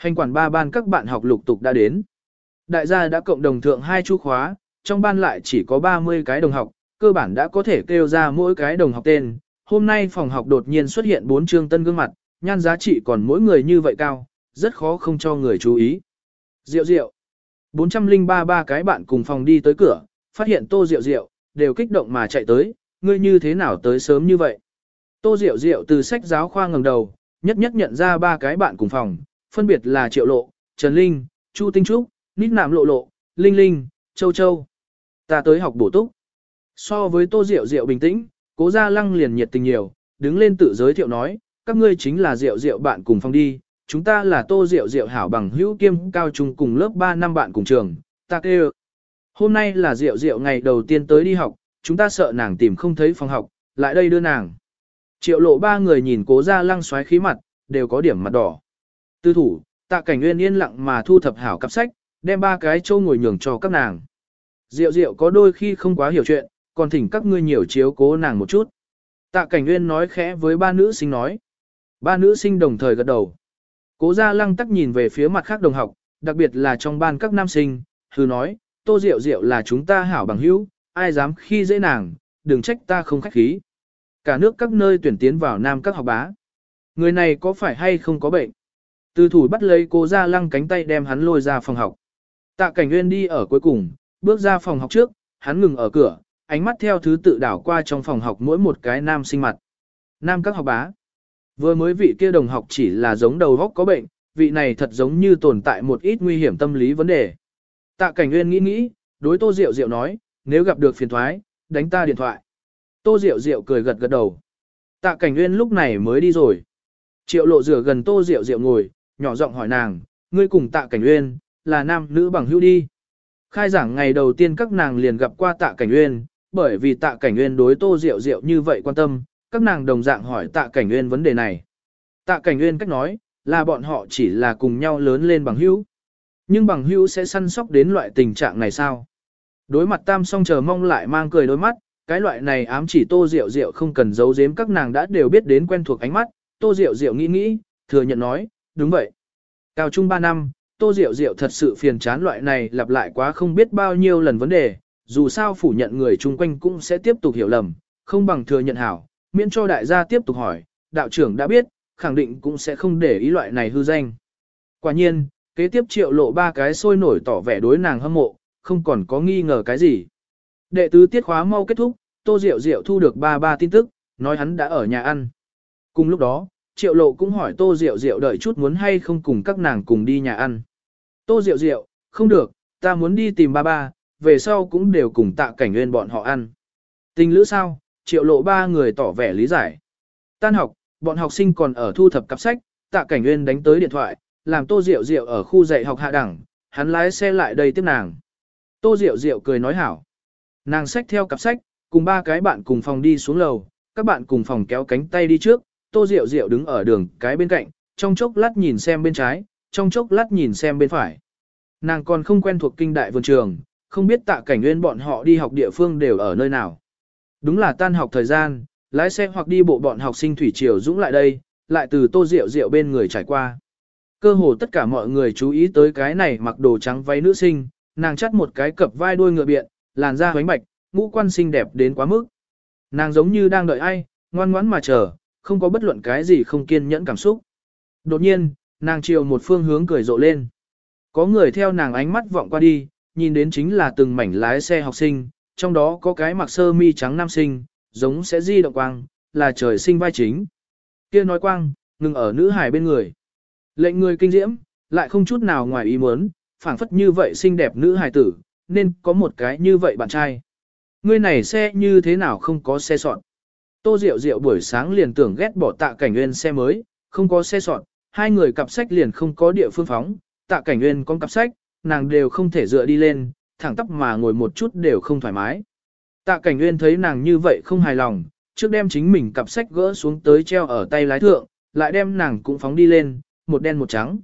Hành quản ba ban các bạn học lục tục đã đến. Đại gia đã cộng đồng thượng hai chu khóa, trong ban lại chỉ có 30 cái đồng học, cơ bản đã có thể kêu ra mỗi cái đồng học tên. Hôm nay phòng học đột nhiên xuất hiện bốn chương tân gương mặt, nhan giá trị còn mỗi người như vậy cao, rất khó không cho người chú ý. Diệu diệu. 403 ba cái bạn cùng phòng đi tới cửa, phát hiện tô diệu diệu, đều kích động mà chạy tới, ngươi như thế nào tới sớm như vậy. Tô diệu diệu từ sách giáo khoa ngẩng đầu, nhất nhất nhận ra ba cái bạn cùng phòng, phân biệt là Triệu Lộ, Trần Linh, Chu Tinh Trúc, Nít Nạm Lộ Lộ, Linh Linh, Châu Châu. Ta tới học bổ túc. So với Tô Diệu Diệu bình tĩnh, Cố Gia Lăng liền nhiệt tình nhiều, đứng lên tự giới thiệu nói, các ngươi chính là Diệu Diệu bạn cùng phòng đi, chúng ta là Tô Diệu Diệu hảo bằng hữu kiêm cao trung cùng lớp 3 năm bạn cùng trường, ta kêu. Hôm nay là Diệu Diệu ngày đầu tiên tới đi học, chúng ta sợ nàng tìm không thấy phòng học, lại đây đưa nàng. Triệu lộ ba người nhìn cố Gia Lăng xoáy khí mặt, đều có điểm mặt đỏ. Tư thủ, tạ cảnh nguyên yên lặng mà thu thập hảo cặp sách, đem ba cái châu ngồi nhường cho các nàng. Diệu diệu có đôi khi không quá hiểu chuyện, còn thỉnh các ngươi nhiều chiếu cố nàng một chút. Tạ cảnh nguyên nói khẽ với ba nữ sinh nói. Ba nữ sinh đồng thời gật đầu. Cố gia lăng tắc nhìn về phía mặt khác đồng học, đặc biệt là trong ban các nam sinh, hư nói, tô diệu diệu là chúng ta hảo bằng hữu, ai dám khi dễ nàng, đừng trách ta không khách khí. Cả nước các nơi tuyển tiến vào nam các học bá. Người này có phải hay không có bệnh? Từ thủ bắt lấy cố gia lăng cánh tay đem hắn lôi ra phòng học. Tạ cảnh nguyên đi ở cuối cùng, bước ra phòng học trước, hắn ngừng ở cửa, ánh mắt theo thứ tự đảo qua trong phòng học mỗi một cái nam sinh mặt. Nam các học bá. Vừa mới vị kia đồng học chỉ là giống đầu góc có bệnh, vị này thật giống như tồn tại một ít nguy hiểm tâm lý vấn đề. Tạ cảnh nguyên nghĩ nghĩ, đối tô diệu diệu nói, nếu gặp được phiền thoái, đánh ta điện thoại. Tô diệu diệu cười gật gật đầu. Tạ cảnh nguyên lúc này mới đi rồi. Triệu lộ rửa gần tô diệu diệu ngồi, nhỏ giọng hỏi nàng, ngươi cùng tạ cảnh uyên, là nam nữ bằng hữu đi. Khai giảng ngày đầu tiên các nàng liền gặp qua tạ cảnh uyên, bởi vì tạ cảnh uyên đối tô rượu rượu như vậy quan tâm, các nàng đồng dạng hỏi tạ cảnh uyên vấn đề này. Tạ cảnh uyên cách nói, là bọn họ chỉ là cùng nhau lớn lên bằng hữu. Nhưng bằng hữu sẽ săn sóc đến loại tình trạng này sao? Đối mặt tam song chờ mong lại mang cười đôi mắt, cái loại này ám chỉ tô rượu rượu không cần giấu giếm các nàng đã đều biết đến quen thuộc ánh mắt, tô rượu rượu nghĩ nghĩ, thừa nhận nói, đúng vậy. Cao trung 3 năm, Tô Diệu Diệu thật sự phiền chán loại này lặp lại quá không biết bao nhiêu lần vấn đề, dù sao phủ nhận người chung quanh cũng sẽ tiếp tục hiểu lầm, không bằng thừa nhận hảo, miễn cho đại gia tiếp tục hỏi, đạo trưởng đã biết, khẳng định cũng sẽ không để ý loại này hư danh. Quả nhiên, kế tiếp triệu lộ ba cái sôi nổi tỏ vẻ đối nàng hâm mộ, không còn có nghi ngờ cái gì. Đệ tứ tiết khóa mau kết thúc, Tô Diệu Diệu thu được ba ba tin tức, nói hắn đã ở nhà ăn. Cùng lúc đó, Triệu Lộ cũng hỏi Tô Diệu Diệu đợi chút muốn hay không cùng các nàng cùng đi nhà ăn. Tô Diệu Diệu, không được, ta muốn đi tìm ba ba, về sau cũng đều cùng tạ cảnh nguyên bọn họ ăn. Tình lữ sao, Triệu Lộ ba người tỏ vẻ lý giải. Tan học, bọn học sinh còn ở thu thập cặp sách, tạ cảnh nguyên đánh tới điện thoại, làm Tô Diệu Diệu ở khu dạy học hạ đẳng, hắn lái xe lại đây tiếp nàng. Tô Diệu Diệu cười nói hảo. Nàng xách theo cặp sách, cùng ba cái bạn cùng phòng đi xuống lầu, các bạn cùng phòng kéo cánh tay đi trước, Tô Diệu Diệu đứng ở đường cái bên cạnh, trong chốc lát nhìn xem bên trái, trong chốc lát nhìn xem bên phải. Nàng còn không quen thuộc kinh đại vườn trường, không biết tạ cảnh nguyên bọn họ đi học địa phương đều ở nơi nào. Đúng là tan học thời gian, lái xe hoặc đi bộ bọn học sinh thủy triều dũng lại đây, lại từ Tô Diệu Diệu bên người trải qua. Cơ hồ tất cả mọi người chú ý tới cái này mặc đồ trắng váy nữ sinh, nàng chắt một cái cập vai đuôi ngựa biện, làn da bánh bạch, ngũ quan xinh đẹp đến quá mức. Nàng giống như đang đợi ai, ngoan ngoãn mà chờ, không có bất luận cái gì không kiên nhẫn cảm xúc. Đột nhiên, nàng chiều một phương hướng cười rộ lên. Có người theo nàng ánh mắt vọng qua đi, nhìn đến chính là từng mảnh lái xe học sinh, trong đó có cái mặc sơ mi trắng nam sinh, giống sẽ di động quang, là trời sinh vai chính. Kia nói quang, ngừng ở nữ hải bên người. Lệnh người kinh diễm, lại không chút nào ngoài ý muốn, phảng phất như vậy xinh đẹp nữ hải tử, nên có một cái như vậy bạn trai. Ngươi này xe như thế nào không có xe soạn. Tô Diệu Diệu buổi sáng liền tưởng ghét bỏ tạ cảnh nguyên xe mới, không có xe soạn, hai người cặp sách liền không có địa phương phóng, tạ cảnh nguyên con cặp sách, nàng đều không thể dựa đi lên, thẳng tắp mà ngồi một chút đều không thoải mái. Tạ cảnh nguyên thấy nàng như vậy không hài lòng, trước đem chính mình cặp sách gỡ xuống tới treo ở tay lái thượng, lại đem nàng cũng phóng đi lên, một đen một trắng.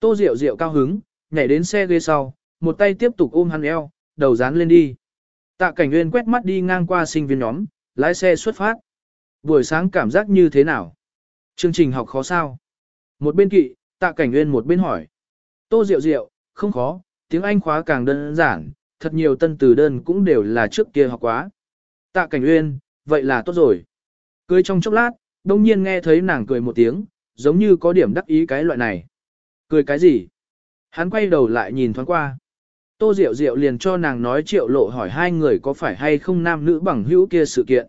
Tô Diệu Diệu cao hứng, nhảy đến xe ghế sau, một tay tiếp tục ôm hắn eo, đầu dán lên đi. Tạ Cảnh Nguyên quét mắt đi ngang qua sinh viên nhóm, lái xe xuất phát. Buổi sáng cảm giác như thế nào? Chương trình học khó sao? Một bên kỵ, Tạ Cảnh Nguyên một bên hỏi. Tô Diệu Diệu, không khó, tiếng Anh khóa càng đơn giản, thật nhiều tân từ đơn cũng đều là trước kia học quá. Tạ Cảnh Nguyên, vậy là tốt rồi. Cười trong chốc lát, đông nhiên nghe thấy nàng cười một tiếng, giống như có điểm đắc ý cái loại này. Cười cái gì? Hắn quay đầu lại nhìn thoáng qua. Tô Diệu Diệu liền cho nàng nói triệu lộ hỏi hai người có phải hay không nam nữ bằng hữu kia sự kiện.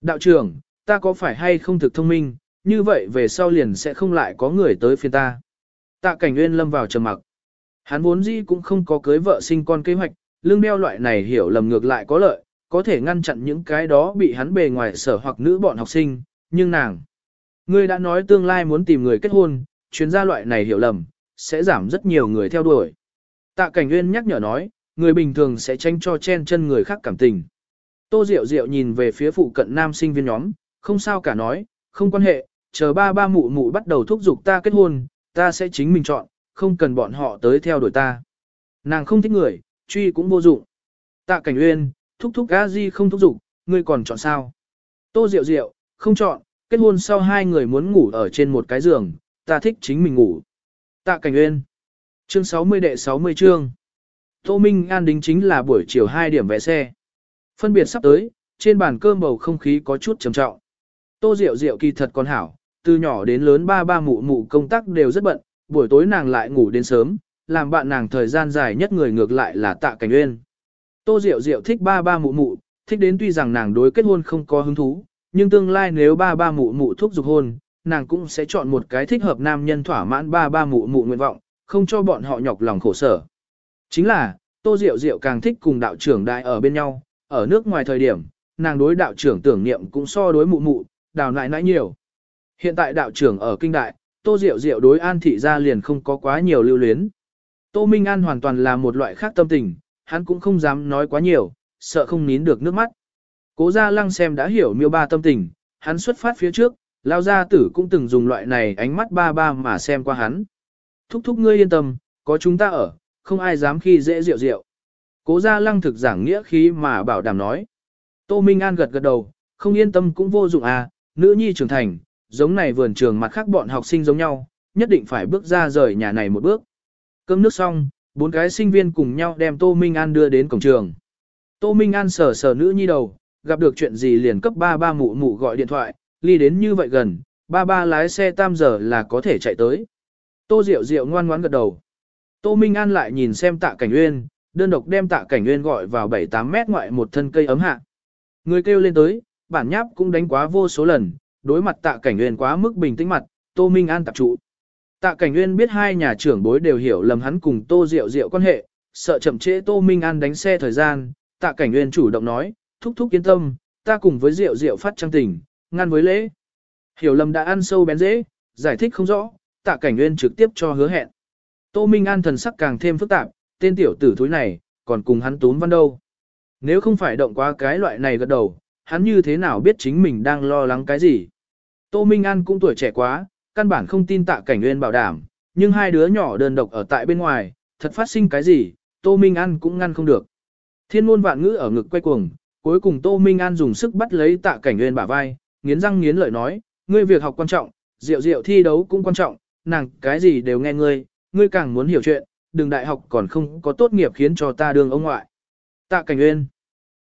Đạo trưởng, ta có phải hay không thực thông minh, như vậy về sau liền sẽ không lại có người tới phiên ta. Tạ cảnh nguyên lâm vào trầm mặc. Hắn vốn dĩ cũng không có cưới vợ sinh con kế hoạch, lương đeo loại này hiểu lầm ngược lại có lợi, có thể ngăn chặn những cái đó bị hắn bề ngoài sở hoặc nữ bọn học sinh, nhưng nàng. Ngươi đã nói tương lai muốn tìm người kết hôn, chuyên gia loại này hiểu lầm, sẽ giảm rất nhiều người theo đuổi. Tạ Cảnh Nguyên nhắc nhở nói, người bình thường sẽ tranh cho chen chân người khác cảm tình. Tô Diệu Diệu nhìn về phía phụ cận nam sinh viên nhóm, không sao cả nói, không quan hệ, chờ ba ba mụ mụ bắt đầu thúc giục ta kết hôn, ta sẽ chính mình chọn, không cần bọn họ tới theo đuổi ta. Nàng không thích người, truy cũng vô dụng. Tạ Cảnh Uyên, thúc thúc a di không thúc giục, ngươi còn chọn sao? Tô Diệu Diệu, không chọn, kết hôn sau hai người muốn ngủ ở trên một cái giường, ta thích chính mình ngủ. Tạ Cảnh Uyên. Chương 60 đệ 60 chương. Tô Minh An đính chính là buổi chiều 2 điểm vẽ xe. Phân biệt sắp tới, trên bàn cơm bầu không khí có chút trầm trọng. Tô Diệu Diệu kỳ thật còn hảo, từ nhỏ đến lớn ba ba mụ mụ công tác đều rất bận, buổi tối nàng lại ngủ đến sớm, làm bạn nàng thời gian dài nhất người ngược lại là Tạ Cảnh Uyên. Tô Diệu Diệu thích ba ba mụ mụ, thích đến tuy rằng nàng đối kết hôn không có hứng thú, nhưng tương lai nếu ba ba mụ mụ thúc giục hôn, nàng cũng sẽ chọn một cái thích hợp nam nhân thỏa mãn ba ba mụ mụ nguyện vọng, không cho bọn họ nhọc lòng khổ sở. Chính là, Tô Diệu Diệu càng thích cùng đạo trưởng đại ở bên nhau, ở nước ngoài thời điểm, nàng đối đạo trưởng tưởng niệm cũng so đối mụ mụ, đào nại nãi nhiều. Hiện tại đạo trưởng ở kinh đại, Tô Diệu Diệu đối An thị gia liền không có quá nhiều lưu luyến. Tô Minh An hoàn toàn là một loại khác tâm tình, hắn cũng không dám nói quá nhiều, sợ không nín được nước mắt. Cố gia lăng xem đã hiểu miêu ba tâm tình, hắn xuất phát phía trước, lao gia tử cũng từng dùng loại này ánh mắt ba ba mà xem qua hắn. Thúc thúc ngươi yên tâm, có chúng ta ở, không ai dám khi dễ rượu rượu. Cố gia lăng thực giảng nghĩa khí mà bảo đảm nói. Tô Minh An gật gật đầu, không yên tâm cũng vô dụng à, nữ nhi trưởng thành, giống này vườn trường mặt khác bọn học sinh giống nhau, nhất định phải bước ra rời nhà này một bước. Cơm nước xong, bốn cái sinh viên cùng nhau đem Tô Minh An đưa đến cổng trường. Tô Minh An sờ sờ nữ nhi đầu, gặp được chuyện gì liền cấp ba ba mụ mụ gọi điện thoại, ly đến như vậy gần, ba ba lái xe tam giờ là có thể chạy tới. Tô Diệu Diệu ngoan ngoãn gật đầu. Tô Minh An lại nhìn xem tạ cảnh uyên, đơn độc đem tạ cảnh uyên gọi vào 7-8 mét ngoại một thân cây ấm hạ. Người kêu lên tới, bản nháp cũng đánh quá vô số lần, đối mặt tạ cảnh uyên quá mức bình tĩnh mặt, Tô Minh An tập trụ. Tạ cảnh uyên biết hai nhà trưởng bối đều hiểu lầm hắn cùng Tô Diệu Diệu quan hệ, sợ chậm trễ Tô Minh An đánh xe thời gian, tạ cảnh uyên chủ động nói, thúc thúc yên tâm, ta cùng với Diệu Diệu phát trang tình, ngăn với lễ. Hiểu lầm đã ăn sâu bén dễ, giải thích không rõ, tạ cảnh nguyên trực tiếp cho hứa hẹn. Tô Minh An thần sắc càng thêm phức tạp, tên tiểu tử thúi này, còn cùng hắn tún văn đâu. Nếu không phải động qua cái loại này gật đầu, hắn như thế nào biết chính mình đang lo lắng cái gì. Tô Minh An cũng tuổi trẻ quá, căn bản không tin tạ cảnh nguyên bảo đảm, nhưng hai đứa nhỏ đơn độc ở tại bên ngoài, thật phát sinh cái gì, Tô Minh An cũng ngăn không được. Thiên ngôn vạn ngữ ở ngực quay cuồng, cuối cùng Tô Minh An dùng sức bắt lấy tạ cảnh nguyên bả vai, nghiến răng nghiến lợi nói, ngươi việc học quan trọng, rượu rượu thi đấu cũng quan trọng, nàng cái gì đều nghe ngươi, ngươi càng muốn hiểu chuyện, đừng đại học còn không có tốt nghiệp khiến cho ta đường ông ngoại. Tạ Cảnh Uyên.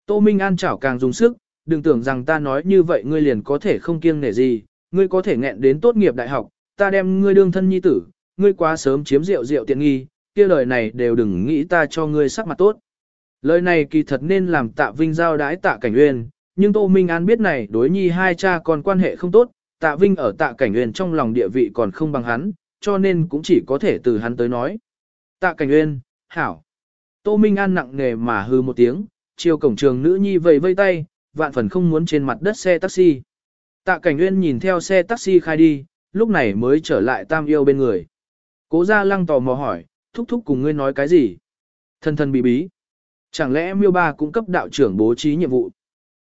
Tô Minh An chảo càng dùng sức, đừng tưởng rằng ta nói như vậy ngươi liền có thể không kiêng nể gì, ngươi có thể nghẹn đến tốt nghiệp đại học, ta đem ngươi đương thân nhi tử, ngươi quá sớm chiếm rượu rượu tiện nghi, kia lời này đều đừng nghĩ ta cho ngươi sắc mặt tốt. Lời này kỳ thật nên làm tạ vinh giao đái tạ cảnh uyên, nhưng Tô Minh An biết này đối nhi hai cha con quan hệ không tốt, tạ vinh ở tạ cảnh uyên trong lòng địa vị còn không bằng hắn, cho nên cũng chỉ có thể từ hắn tới nói. Tạ cảnh uyên, hảo. Tô Minh An nặng nề mà hư một tiếng, chiều cổng trường nữ nhi vẫy vây tay, vạn phần không muốn trên mặt đất xe taxi. Tạ cảnh uyên nhìn theo xe taxi khai đi, lúc này mới trở lại tam yêu bên người. Cố gia lăng tò mò hỏi, thúc thúc cùng ngươi nói cái gì? Thân thân bí bí. Chẳng lẽ miêu ba cũng cấp đạo trưởng bố trí nhiệm vụ?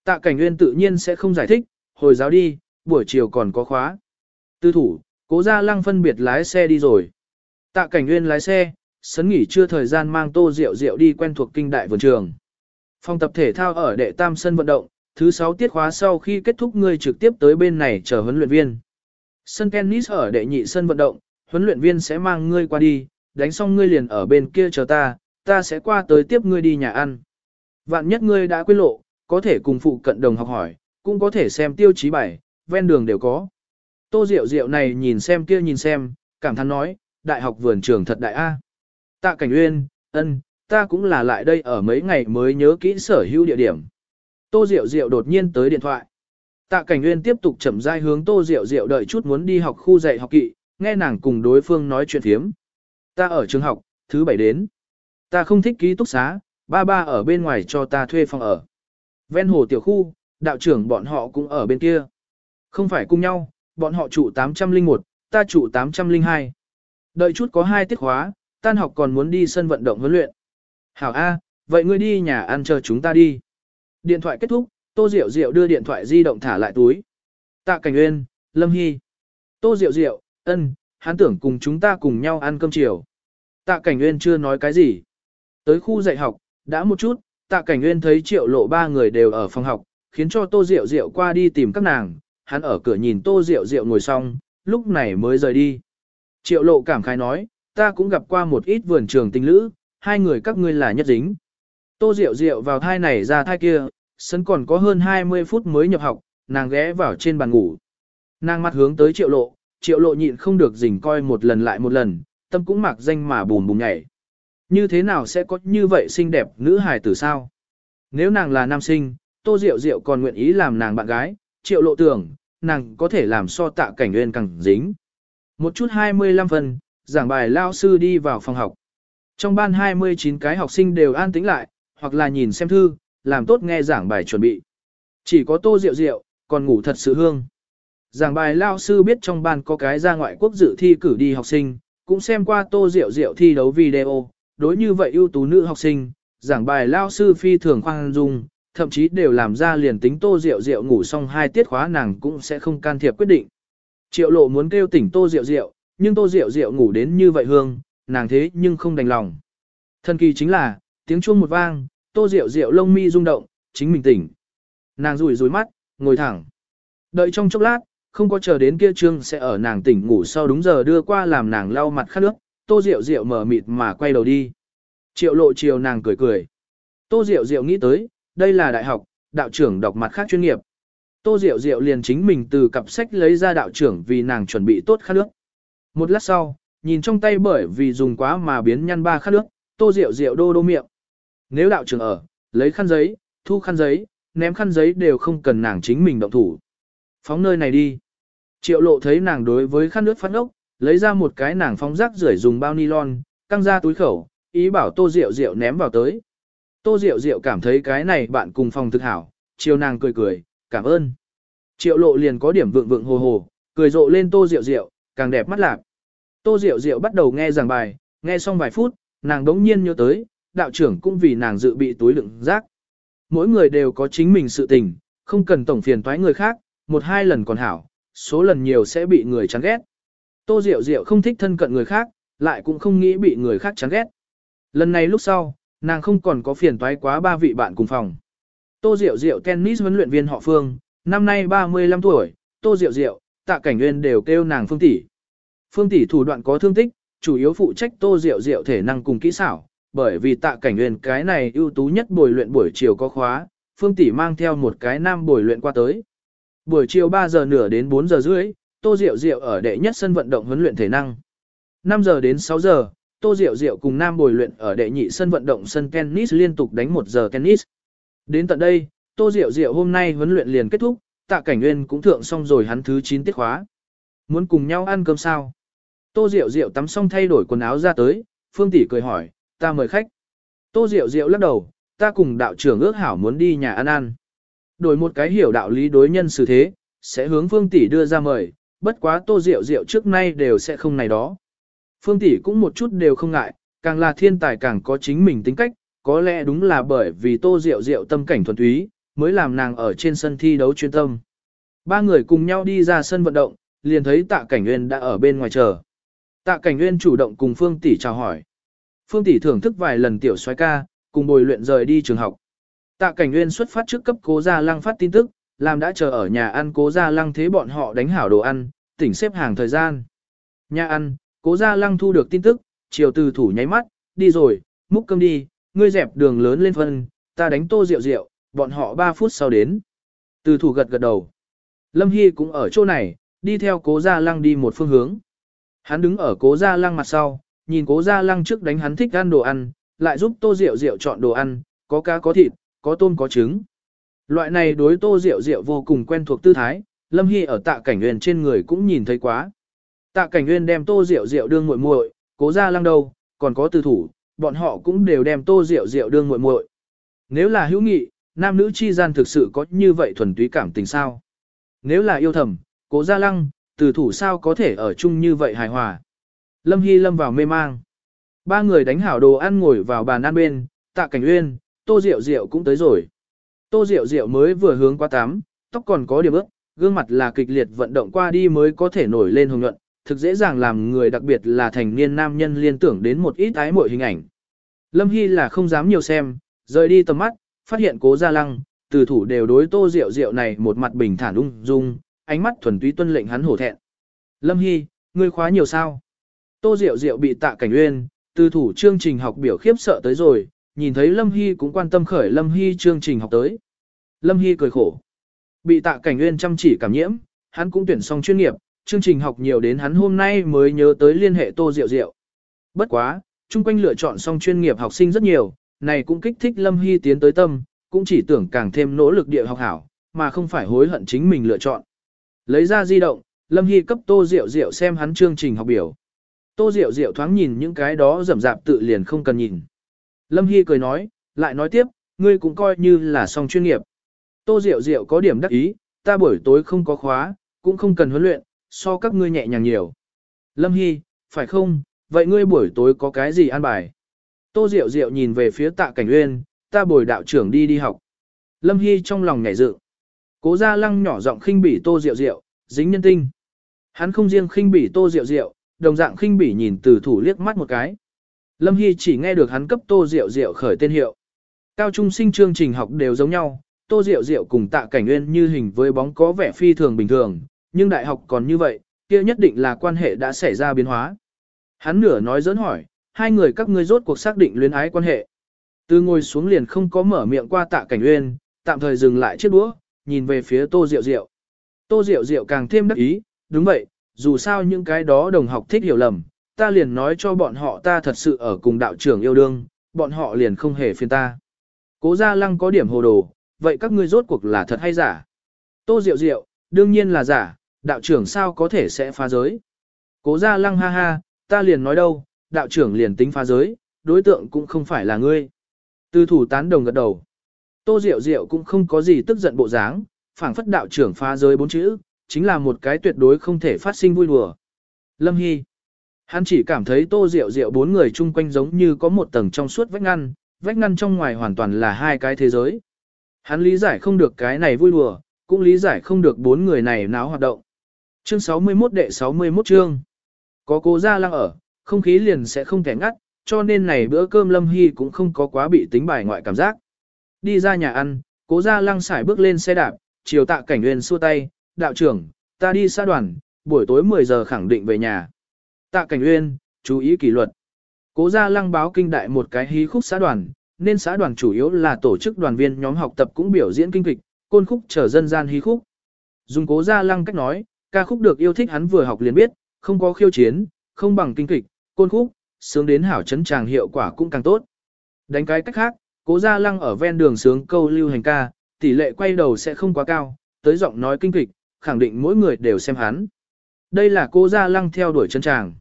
Tạ cảnh nguyên tự nhiên sẽ không giải thích, hồi giáo đi, buổi chiều còn có khóa. Tư thủ, cố gia lăng phân biệt lái xe đi rồi. Tạ cảnh nguyên lái xe, sấn nghỉ chưa thời gian mang tô rượu rượu đi quen thuộc kinh đại vườn trường. Phòng tập thể thao ở đệ tam sân vận động, thứ 6 tiết khóa sau khi kết thúc ngươi trực tiếp tới bên này chờ huấn luyện viên. Sân tennis ở đệ nhị sân vận động, huấn luyện viên sẽ mang ngươi qua đi, đánh xong ngươi liền ở bên kia chờ ta, ta sẽ qua tới tiếp ngươi đi nhà ăn. Vạn nhất ngươi đã quên lộ, có thể cùng phụ cận đồng học hỏi, cũng có thể xem tiêu chí bài, ven đường đều có. Tô Diệu Diệu này nhìn xem kia nhìn xem, cảm thán nói, đại học vườn trường thật đại A. Tạ Cảnh Uyên, ân, ta cũng là lại đây ở mấy ngày mới nhớ kỹ sở hữu địa điểm. Tô Diệu Diệu đột nhiên tới điện thoại. Tạ Cảnh Nguyên tiếp tục chậm rãi hướng Tô Diệu Diệu đợi chút muốn đi học khu dạy học kỵ, nghe nàng cùng đối phương nói chuyện thiếm. Ta ở trường học, thứ bảy đến. Ta không thích ký túc xá, ba ba ở bên ngoài cho ta thuê phòng ở. Ven hồ tiểu khu, đạo trưởng bọn họ cũng ở bên kia. Không phải cùng nhau, bọn họ trụ 801, ta trụ 802. Đợi chút có hai tiết khóa, tan học còn muốn đi sân vận động huấn luyện. Hảo A, vậy ngươi đi nhà ăn chờ chúng ta đi. Điện thoại kết thúc, Tô Diệu Diệu đưa điện thoại di động thả lại túi. Tạ Cảnh Uyên, Lâm Hy. Tô Diệu Diệu, ân, hắn tưởng cùng chúng ta cùng nhau ăn cơm chiều. Tạ Cảnh Uyên chưa nói cái gì. Tới khu dạy học, đã một chút, Tạ Cảnh Nguyên thấy triệu lộ ba người đều ở phòng học, khiến cho Tô Diệu Diệu qua đi tìm các nàng, hắn ở cửa nhìn Tô Diệu Diệu ngồi xong, lúc này mới rời đi. Triệu lộ cảm khái nói, ta cũng gặp qua một ít vườn trường tình lữ, hai người các ngươi là nhất dính. Tô Diệu Diệu vào thai này ra thai kia, sân còn có hơn 20 phút mới nhập học, nàng ghé vào trên bàn ngủ. Nàng mắt hướng tới triệu lộ, triệu lộ nhịn không được dình coi một lần lại một lần, tâm cũng mặc danh mà bùm bùm nhảy. Như thế nào sẽ có như vậy xinh đẹp nữ hài tử sao? Nếu nàng là nam sinh, Tô Diệu Diệu còn nguyện ý làm nàng bạn gái, triệu lộ tưởng, nàng có thể làm so tạ cảnh nguyên càng dính. Một chút 25 phần, giảng bài lao sư đi vào phòng học. Trong ban 29 cái học sinh đều an tĩnh lại, hoặc là nhìn xem thư, làm tốt nghe giảng bài chuẩn bị. Chỉ có Tô Diệu Diệu, còn ngủ thật sự hương. Giảng bài lao sư biết trong ban có cái ra ngoại quốc dự thi cử đi học sinh, cũng xem qua Tô Diệu Diệu thi đấu video, đối như vậy ưu tú nữ học sinh, giảng bài lao sư phi thường khoan dung, thậm chí đều làm ra liền tính tô rượu rượu ngủ xong hai tiết khóa nàng cũng sẽ không can thiệp quyết định. Triệu lộ muốn kêu tỉnh tô rượu rượu, nhưng tô rượu rượu ngủ đến như vậy hương, nàng thế nhưng không đành lòng. Thần kỳ chính là, tiếng chuông một vang, tô rượu rượu lông mi rung động, chính mình tỉnh. Nàng rủi rủi mắt, ngồi thẳng. Đợi trong chốc lát, không có chờ đến kia trương sẽ ở nàng tỉnh ngủ sau đúng giờ đưa qua làm nàng lau mặt khát nước, tô rượu rượu mở mịt mà quay đầu đi. Triệu lộ chiều nàng cười cười. Tô rượu rượu nghĩ tới, đây là đại học, đạo trưởng đọc mặt khác chuyên nghiệp. Tô Diệu Diệu liền chính mình từ cặp sách lấy ra đạo trưởng vì nàng chuẩn bị tốt khát nước. Một lát sau, nhìn trong tay bởi vì dùng quá mà biến nhăn ba khát nước, Tô Diệu Diệu đô đô miệng. Nếu đạo trưởng ở, lấy khăn giấy, thu khăn giấy, ném khăn giấy đều không cần nàng chính mình động thủ. Phóng nơi này đi. Triệu lộ thấy nàng đối với khăn nước phát ốc, lấy ra một cái nàng phóng rác rưởi dùng bao nylon, căng ra túi khẩu, ý bảo tô rượu rượu ném vào tới. Tô rượu rượu cảm thấy cái này bạn cùng phòng thực hảo, chiều nàng cười cười, cảm ơn. Triệu lộ liền có điểm vượng vượng hồ hồ, cười rộ lên tô rượu rượu, càng đẹp mắt lạc. Tô rượu rượu bắt đầu nghe giảng bài, nghe xong vài phút, nàng đống nhiên nhớ tới, đạo trưởng cũng vì nàng dự bị túi đựng rác. Mỗi người đều có chính mình sự tình, không cần tổng phiền toái người khác, một hai lần còn hảo, số lần nhiều sẽ bị người chán ghét. Tô Diệu Diệu không thích thân cận người khác, lại cũng không nghĩ bị người khác chán ghét. Lần này lúc sau, nàng không còn có phiền toái quá ba vị bạn cùng phòng. Tô Diệu Diệu tennis huấn luyện viên họ Phương, năm nay 35 tuổi, Tô Diệu Diệu, Tạ Cảnh Nguyên đều kêu nàng Phương tỷ. Phương tỷ thủ đoạn có thương tích, chủ yếu phụ trách Tô Diệu Diệu thể năng cùng kỹ xảo, bởi vì Tạ Cảnh Nguyên cái này ưu tú nhất buổi luyện buổi chiều có khóa, Phương tỷ mang theo một cái nam buổi luyện qua tới. Buổi chiều 3 giờ nửa đến 4 giờ rưỡi, Tô Diệu Diệu ở đệ nhất sân vận động huấn luyện thể năng. 5 giờ đến 6 giờ, Tô Diệu Diệu cùng Nam buổi luyện ở đệ nhị sân vận động sân tennis liên tục đánh 1 giờ tennis. Đến tận đây, Tô Diệu Diệu hôm nay huấn luyện liền kết thúc, Tạ Cảnh Nguyên cũng thượng xong rồi hắn thứ 9 tiết khóa. Muốn cùng nhau ăn cơm sao? Tô Diệu Diệu tắm xong thay đổi quần áo ra tới, Phương tỷ cười hỏi, ta mời khách. Tô Diệu Diệu lắc đầu, ta cùng đạo trưởng ước hảo muốn đi nhà ăn ăn. Đổi một cái hiểu đạo lý đối nhân xử thế, sẽ hướng Phương tỷ đưa ra mời, bất quá Tô Diệu Diệu trước nay đều sẽ không này đó. Phương tỷ cũng một chút đều không ngại, càng là thiên tài càng có chính mình tính cách, có lẽ đúng là bởi vì Tô Diệu Diệu tâm cảnh thuần túy, mới làm nàng ở trên sân thi đấu chuyên tâm. Ba người cùng nhau đi ra sân vận động, liền thấy Tạ Cảnh Nguyên đã ở bên ngoài chờ. Tạ Cảnh Nguyên chủ động cùng Phương tỷ chào hỏi. Phương tỷ thưởng thức vài lần tiểu soái ca, cùng bồi luyện rời đi trường học. Tạ Cảnh Nguyên xuất phát trước cấp Cố Gia Lăng phát tin tức, làm đã chờ ở nhà ăn Cố Gia Lăng thế bọn họ đánh hảo đồ ăn, tỉnh xếp hàng thời gian. Nhà ăn, Cố Gia Lăng thu được tin tức, chiều từ thủ nháy mắt, đi rồi, múc cơm đi, ngươi dẹp đường lớn lên phân, ta đánh tô rượu rượu, bọn họ 3 phút sau đến. Từ thủ gật gật đầu. Lâm Hy cũng ở chỗ này, đi theo Cố Gia Lăng đi một phương hướng. Hắn đứng ở Cố Gia Lăng mặt sau, nhìn Cố Gia Lăng trước đánh hắn thích ăn đồ ăn, lại giúp tô rượu rượu chọn đồ ăn, có cá có thịt, có tôm có trứng. Loại này đối tô rượu rượu vô cùng quen thuộc tư thái, Lâm Hy ở tạ cảnh nguyên trên người cũng nhìn thấy quá. Tạ cảnh nguyên đem tô rượu rượu đương muội muội, cố ra lăng đầu, còn có từ thủ, bọn họ cũng đều đem tô rượu rượu đương muội muội. Nếu là hữu nghị, nam nữ chi gian thực sự có như vậy thuần túy cảm tình sao? Nếu là yêu thầm, cố gia lăng, từ thủ sao có thể ở chung như vậy hài hòa? Lâm Hy lâm vào mê mang. Ba người đánh hảo đồ ăn ngồi vào bàn ăn bên, tạ cảnh uyên, tô rượu rượu cũng tới rồi. Tô rượu rượu mới vừa hướng qua tắm, tóc còn có điểm ướt, gương mặt là kịch liệt vận động qua đi mới có thể nổi lên hồng nhuận, thực dễ dàng làm người đặc biệt là thành niên nam nhân liên tưởng đến một ít ái mội hình ảnh. Lâm Hy là không dám nhiều xem, rời đi tầm mắt, phát hiện cố gia lăng, từ thủ đều đối tô rượu rượu này một mặt bình thản ung dung, ánh mắt thuần túy tuân lệnh hắn hổ thẹn. Lâm Hy, ngươi khóa nhiều sao? Tô Diệu Diệu bị tạ cảnh uyên, từ thủ chương trình học biểu khiếp sợ tới rồi, nhìn thấy Lâm Hy cũng quan tâm khởi Lâm Hy chương trình học tới. Lâm Hy cười khổ. Bị tạ cảnh Uyên chăm chỉ cảm nhiễm, hắn cũng tuyển xong chuyên nghiệp, chương trình học nhiều đến hắn hôm nay mới nhớ tới liên hệ tô Diệu Diệu. Bất quá, chung quanh lựa chọn xong chuyên nghiệp học sinh rất nhiều, này cũng kích thích Lâm Hy tiến tới tâm, cũng chỉ tưởng càng thêm nỗ lực địa học hảo, mà không phải hối hận chính mình lựa chọn. Lấy ra di động, Lâm Hy cấp tô Diệu Diệu xem hắn chương trình học biểu. Tô Diệu Diệu thoáng nhìn những cái đó rầm rạp tự liền không cần nhìn. Lâm Hy cười nói, lại nói tiếp, ngươi cũng coi như là song chuyên nghiệp. Tô Diệu Diệu có điểm đắc ý, ta buổi tối không có khóa, cũng không cần huấn luyện, so các ngươi nhẹ nhàng nhiều. Lâm Hy, phải không, vậy ngươi buổi tối có cái gì ăn bài? Tô Diệu Diệu nhìn về phía tạ cảnh uyên, ta bồi đạo trưởng đi đi học. Lâm Hy trong lòng nhảy dự. Cố gia lăng nhỏ giọng khinh bỉ Tô Diệu Diệu, dính nhân tinh. Hắn không riêng khinh bỉ Tô Diệu Diệu, đồng dạng khinh bỉ nhìn từ thủ liếc mắt một cái. Lâm Hy chỉ nghe được hắn cấp Tô Diệu Diệu khởi tên hiệu. Cao trung sinh chương trình học đều giống nhau, Tô Diệu Diệu cùng Tạ Cảnh Nguyên như hình với bóng có vẻ phi thường bình thường, nhưng đại học còn như vậy, kia nhất định là quan hệ đã xảy ra biến hóa. Hắn nửa nói dẫn hỏi, hai người các ngươi rốt cuộc xác định luyến ái quan hệ. Từ ngồi xuống liền không có mở miệng qua Tạ Cảnh Nguyên, tạm thời dừng lại chiếc đũa, nhìn về phía Tô Diệu Diệu. Tô Diệu Diệu càng thêm đắc ý, đúng vậy, dù sao những cái đó đồng học thích hiểu lầm, ta liền nói cho bọn họ ta thật sự ở cùng đạo trưởng yêu đương, bọn họ liền không hề phiền ta. Cố Gia Lăng có điểm hồ đồ, vậy các ngươi rốt cuộc là thật hay giả? Tô Diệu Diệu, đương nhiên là giả, đạo trưởng sao có thể sẽ phá giới? Cố Gia Lăng ha ha, ta liền nói đâu, đạo trưởng liền tính phá giới, đối tượng cũng không phải là ngươi. Tư thủ tán đồng gật đầu. Tô Diệu Diệu cũng không có gì tức giận bộ dáng, phảng phất đạo trưởng phá giới bốn chữ, chính là một cái tuyệt đối không thể phát sinh vui đùa. Lâm Hy. Hắn chỉ cảm thấy Tô rượu rượu bốn người chung quanh giống như có một tầng trong suốt vách ngăn, vách ngăn trong ngoài hoàn toàn là hai cái thế giới. Hắn lý giải không được cái này vui đùa, cũng lý giải không được bốn người này náo hoạt động. Chương 61 đệ 61 chương. Có cố gia lăng ở, không khí liền sẽ không kẻ ngắt, cho nên này bữa cơm Lâm Hy cũng không có quá bị tính bài ngoại cảm giác. Đi ra nhà ăn, cố gia lăng xải bước lên xe đạp, chiều tạ cảnh nguyên xua tay, đạo trưởng, ta đi xa đoàn, buổi tối 10 giờ khẳng định về nhà. Tạ cảnh Uyên, chú ý kỷ luật. Cố gia lăng báo kinh đại một cái hí khúc xã đoàn, nên xã đoàn chủ yếu là tổ chức đoàn viên nhóm học tập cũng biểu diễn kinh kịch, côn khúc trở dân gian hí khúc. Dùng cố gia lăng cách nói, ca khúc được yêu thích hắn vừa học liền biết, không có khiêu chiến, không bằng kinh kịch, côn khúc, sướng đến hảo chấn tràng hiệu quả cũng càng tốt. Đánh cái cách khác, cố gia lăng ở ven đường sướng câu lưu hành ca, tỷ lệ quay đầu sẽ không quá cao, tới giọng nói kinh kịch, khẳng định mỗi người đều xem hắn. Đây là cố gia lăng theo đuổi chân tràng.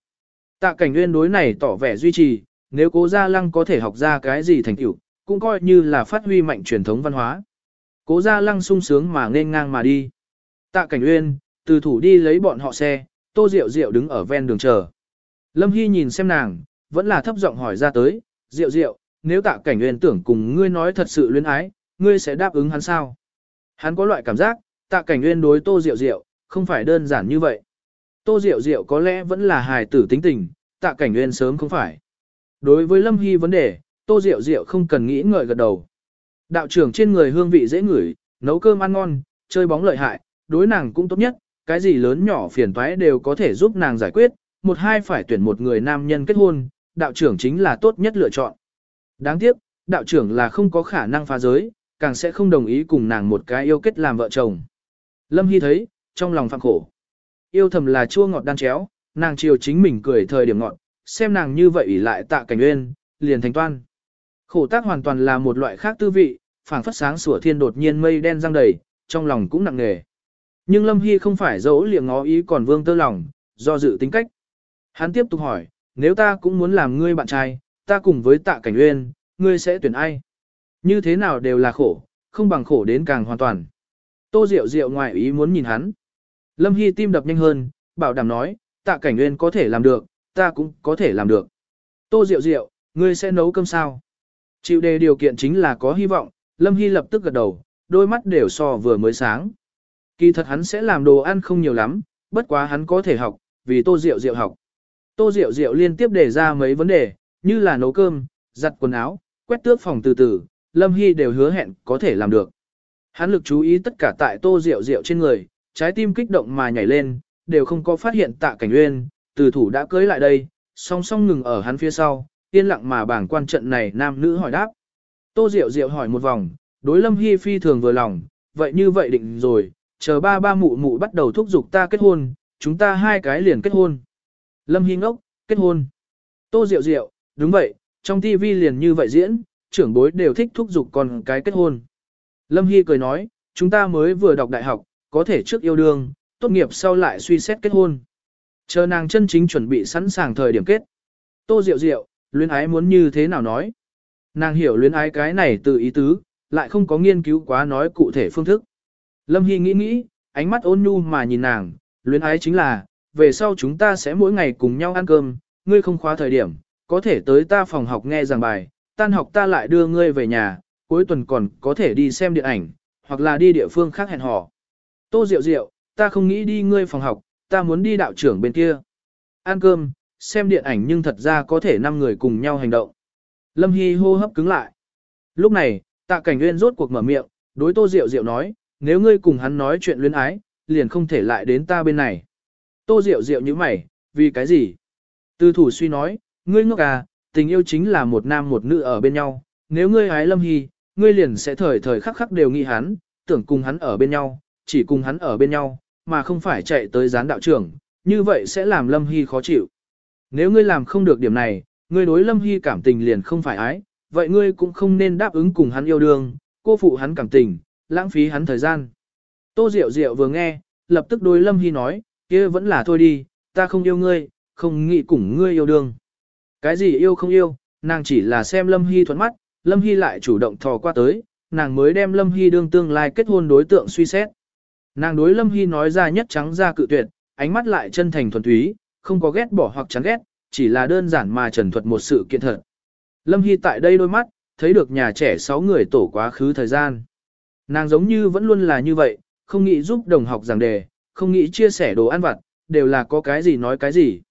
Tạ cảnh nguyên đối này tỏ vẻ duy trì, nếu cố gia lăng có thể học ra cái gì thành tựu, cũng coi như là phát huy mạnh truyền thống văn hóa. Cố gia lăng sung sướng mà nên ngang mà đi. Tạ cảnh nguyên, từ thủ đi lấy bọn họ xe, tô rượu rượu đứng ở ven đường chờ. Lâm Hy nhìn xem nàng, vẫn là thấp giọng hỏi ra tới, rượu rượu, nếu tạ cảnh nguyên tưởng cùng ngươi nói thật sự luyến ái, ngươi sẽ đáp ứng hắn sao? Hắn có loại cảm giác, tạ cảnh nguyên đối tô rượu rượu, không phải đơn giản như vậy. Tô rượu rượu có lẽ vẫn là hài tử tính tình, tạ cảnh nguyên sớm không phải. Đối với Lâm Hy vấn đề, tô rượu rượu không cần nghĩ ngợi gật đầu. Đạo trưởng trên người hương vị dễ ngửi, nấu cơm ăn ngon, chơi bóng lợi hại, đối nàng cũng tốt nhất, cái gì lớn nhỏ phiền toái đều có thể giúp nàng giải quyết, một hai phải tuyển một người nam nhân kết hôn, đạo trưởng chính là tốt nhất lựa chọn. Đáng tiếc, đạo trưởng là không có khả năng phá giới, càng sẽ không đồng ý cùng nàng một cái yêu kết làm vợ chồng. Lâm Hy thấy, trong lòng phạm khổ. Yêu thầm là chua ngọt đan chéo, nàng chiều chính mình cười thời điểm ngọt, xem nàng như vậy ỷ lại tạ cảnh uyên, liền thành toan. Khổ tác hoàn toàn là một loại khác tư vị, phảng phất sáng sủa thiên đột nhiên mây đen răng đầy, trong lòng cũng nặng nề. Nhưng Lâm Hy không phải dỗ liệng ngó ý còn vương tơ lòng, do dự tính cách. Hắn tiếp tục hỏi, nếu ta cũng muốn làm ngươi bạn trai, ta cùng với tạ cảnh uyên, ngươi sẽ tuyển ai? Như thế nào đều là khổ, không bằng khổ đến càng hoàn toàn. Tô Diệu Diệu ngoài ý muốn nhìn hắn. Lâm Hy tim đập nhanh hơn, bảo đảm nói, tạ cảnh uyên có thể làm được, ta cũng có thể làm được. Tô Diệu Diệu, ngươi sẽ nấu cơm sao? Chịu đề điều kiện chính là có hy vọng, Lâm Hy lập tức gật đầu, đôi mắt đều so vừa mới sáng. Kỳ thật hắn sẽ làm đồ ăn không nhiều lắm, bất quá hắn có thể học, vì Tô Diệu Diệu học. Tô Diệu Diệu liên tiếp đề ra mấy vấn đề, như là nấu cơm, giặt quần áo, quét tước phòng từ từ, Lâm Hy đều hứa hẹn có thể làm được. Hắn lực chú ý tất cả tại Tô Diệu Diệu trên người, trái tim kích động mà nhảy lên, đều không có phát hiện tạ cảnh uyên, từ thủ đã cưới lại đây, song song ngừng ở hắn phía sau, yên lặng mà bảng quan trận này nam nữ hỏi đáp. Tô Diệu Diệu hỏi một vòng, đối Lâm Hy phi thường vừa lòng, vậy như vậy định rồi, chờ ba ba mụ mụ bắt đầu thúc giục ta kết hôn, chúng ta hai cái liền kết hôn. Lâm Hy ngốc, kết hôn. Tô Diệu Diệu, đúng vậy, trong TV liền như vậy diễn, trưởng bối đều thích thúc giục con cái kết hôn. Lâm Hy cười nói, chúng ta mới vừa đọc đại học, có thể trước yêu đương, tốt nghiệp sau lại suy xét kết hôn. Chờ nàng chân chính chuẩn bị sẵn sàng thời điểm kết. Tô Diệu Diệu, luyến ái muốn như thế nào nói. Nàng hiểu luyến ái cái này từ ý tứ, lại không có nghiên cứu quá nói cụ thể phương thức. Lâm Hy nghĩ nghĩ, ánh mắt ôn nhu mà nhìn nàng, luyến ái chính là, về sau chúng ta sẽ mỗi ngày cùng nhau ăn cơm, ngươi không khóa thời điểm, có thể tới ta phòng học nghe giảng bài, tan học ta lại đưa ngươi về nhà, cuối tuần còn có thể đi xem điện ảnh, hoặc là đi địa phương khác hẹn hò. Tô Diệu Diệu, ta không nghĩ đi ngươi phòng học, ta muốn đi đạo trưởng bên kia. Ăn cơm, xem điện ảnh nhưng thật ra có thể 5 người cùng nhau hành động. Lâm Hy hô hấp cứng lại. Lúc này, tạ cảnh nguyên rốt cuộc mở miệng, đối Tô Diệu Diệu nói, nếu ngươi cùng hắn nói chuyện luyến ái, liền không thể lại đến ta bên này. Tô Diệu Diệu như mày, vì cái gì? Tư thủ suy nói, ngươi ngốc à, tình yêu chính là một nam một nữ ở bên nhau, nếu ngươi ái Lâm Hy, ngươi liền sẽ thời thời khắc khắc đều nghĩ hắn, tưởng cùng hắn ở bên nhau, chỉ cùng hắn ở bên nhau, mà không phải chạy tới gián đạo trưởng, như vậy sẽ làm Lâm Hy khó chịu. Nếu ngươi làm không được điểm này, ngươi đối Lâm Hy cảm tình liền không phải ái, vậy ngươi cũng không nên đáp ứng cùng hắn yêu đương, cô phụ hắn cảm tình, lãng phí hắn thời gian. Tô Diệu Diệu vừa nghe, lập tức đối Lâm Hy nói, kia vẫn là thôi đi, ta không yêu ngươi, không nghĩ cùng ngươi yêu đương. Cái gì yêu không yêu, nàng chỉ là xem Lâm Hy thuận mắt, Lâm Hy lại chủ động thò qua tới, nàng mới đem Lâm Hy đương tương lai kết hôn đối tượng suy xét. Nàng đối Lâm Hy nói ra nhất trắng ra cự tuyệt, ánh mắt lại chân thành thuần túy, không có ghét bỏ hoặc chán ghét, chỉ là đơn giản mà trần thuật một sự kiện thật. Lâm Hy tại đây đôi mắt, thấy được nhà trẻ sáu người tổ quá khứ thời gian. Nàng giống như vẫn luôn là như vậy, không nghĩ giúp đồng học giảng đề, không nghĩ chia sẻ đồ ăn vặt, đều là có cái gì nói cái gì.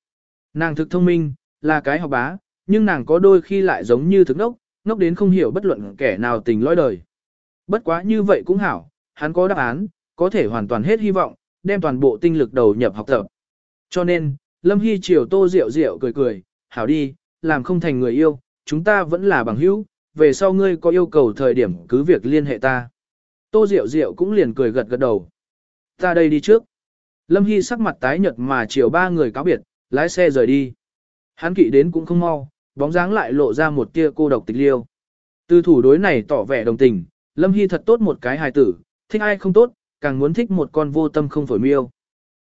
Nàng thực thông minh, là cái học bá, nhưng nàng có đôi khi lại giống như thực nốc, ngốc đến không hiểu bất luận kẻ nào tình lõi đời. Bất quá như vậy cũng hảo, hắn có đáp án, có thể hoàn toàn hết hy vọng, đem toàn bộ tinh lực đầu nhập học tập. Cho nên, Lâm Hy chiều tô rượu rượu cười cười, hảo đi, làm không thành người yêu, chúng ta vẫn là bằng hữu, về sau ngươi có yêu cầu thời điểm cứ việc liên hệ ta. Tô rượu rượu cũng liền cười gật gật đầu. Ta đây đi trước. Lâm Hy sắc mặt tái nhợt mà chiều ba người cáo biệt, lái xe rời đi. Hắn kỵ đến cũng không mau, bóng dáng lại lộ ra một tia cô độc tịch liêu. Từ thủ đối này tỏ vẻ đồng tình, Lâm Hy thật tốt một cái hài tử, thích ai không tốt, càng muốn thích một con vô tâm không phổi miêu.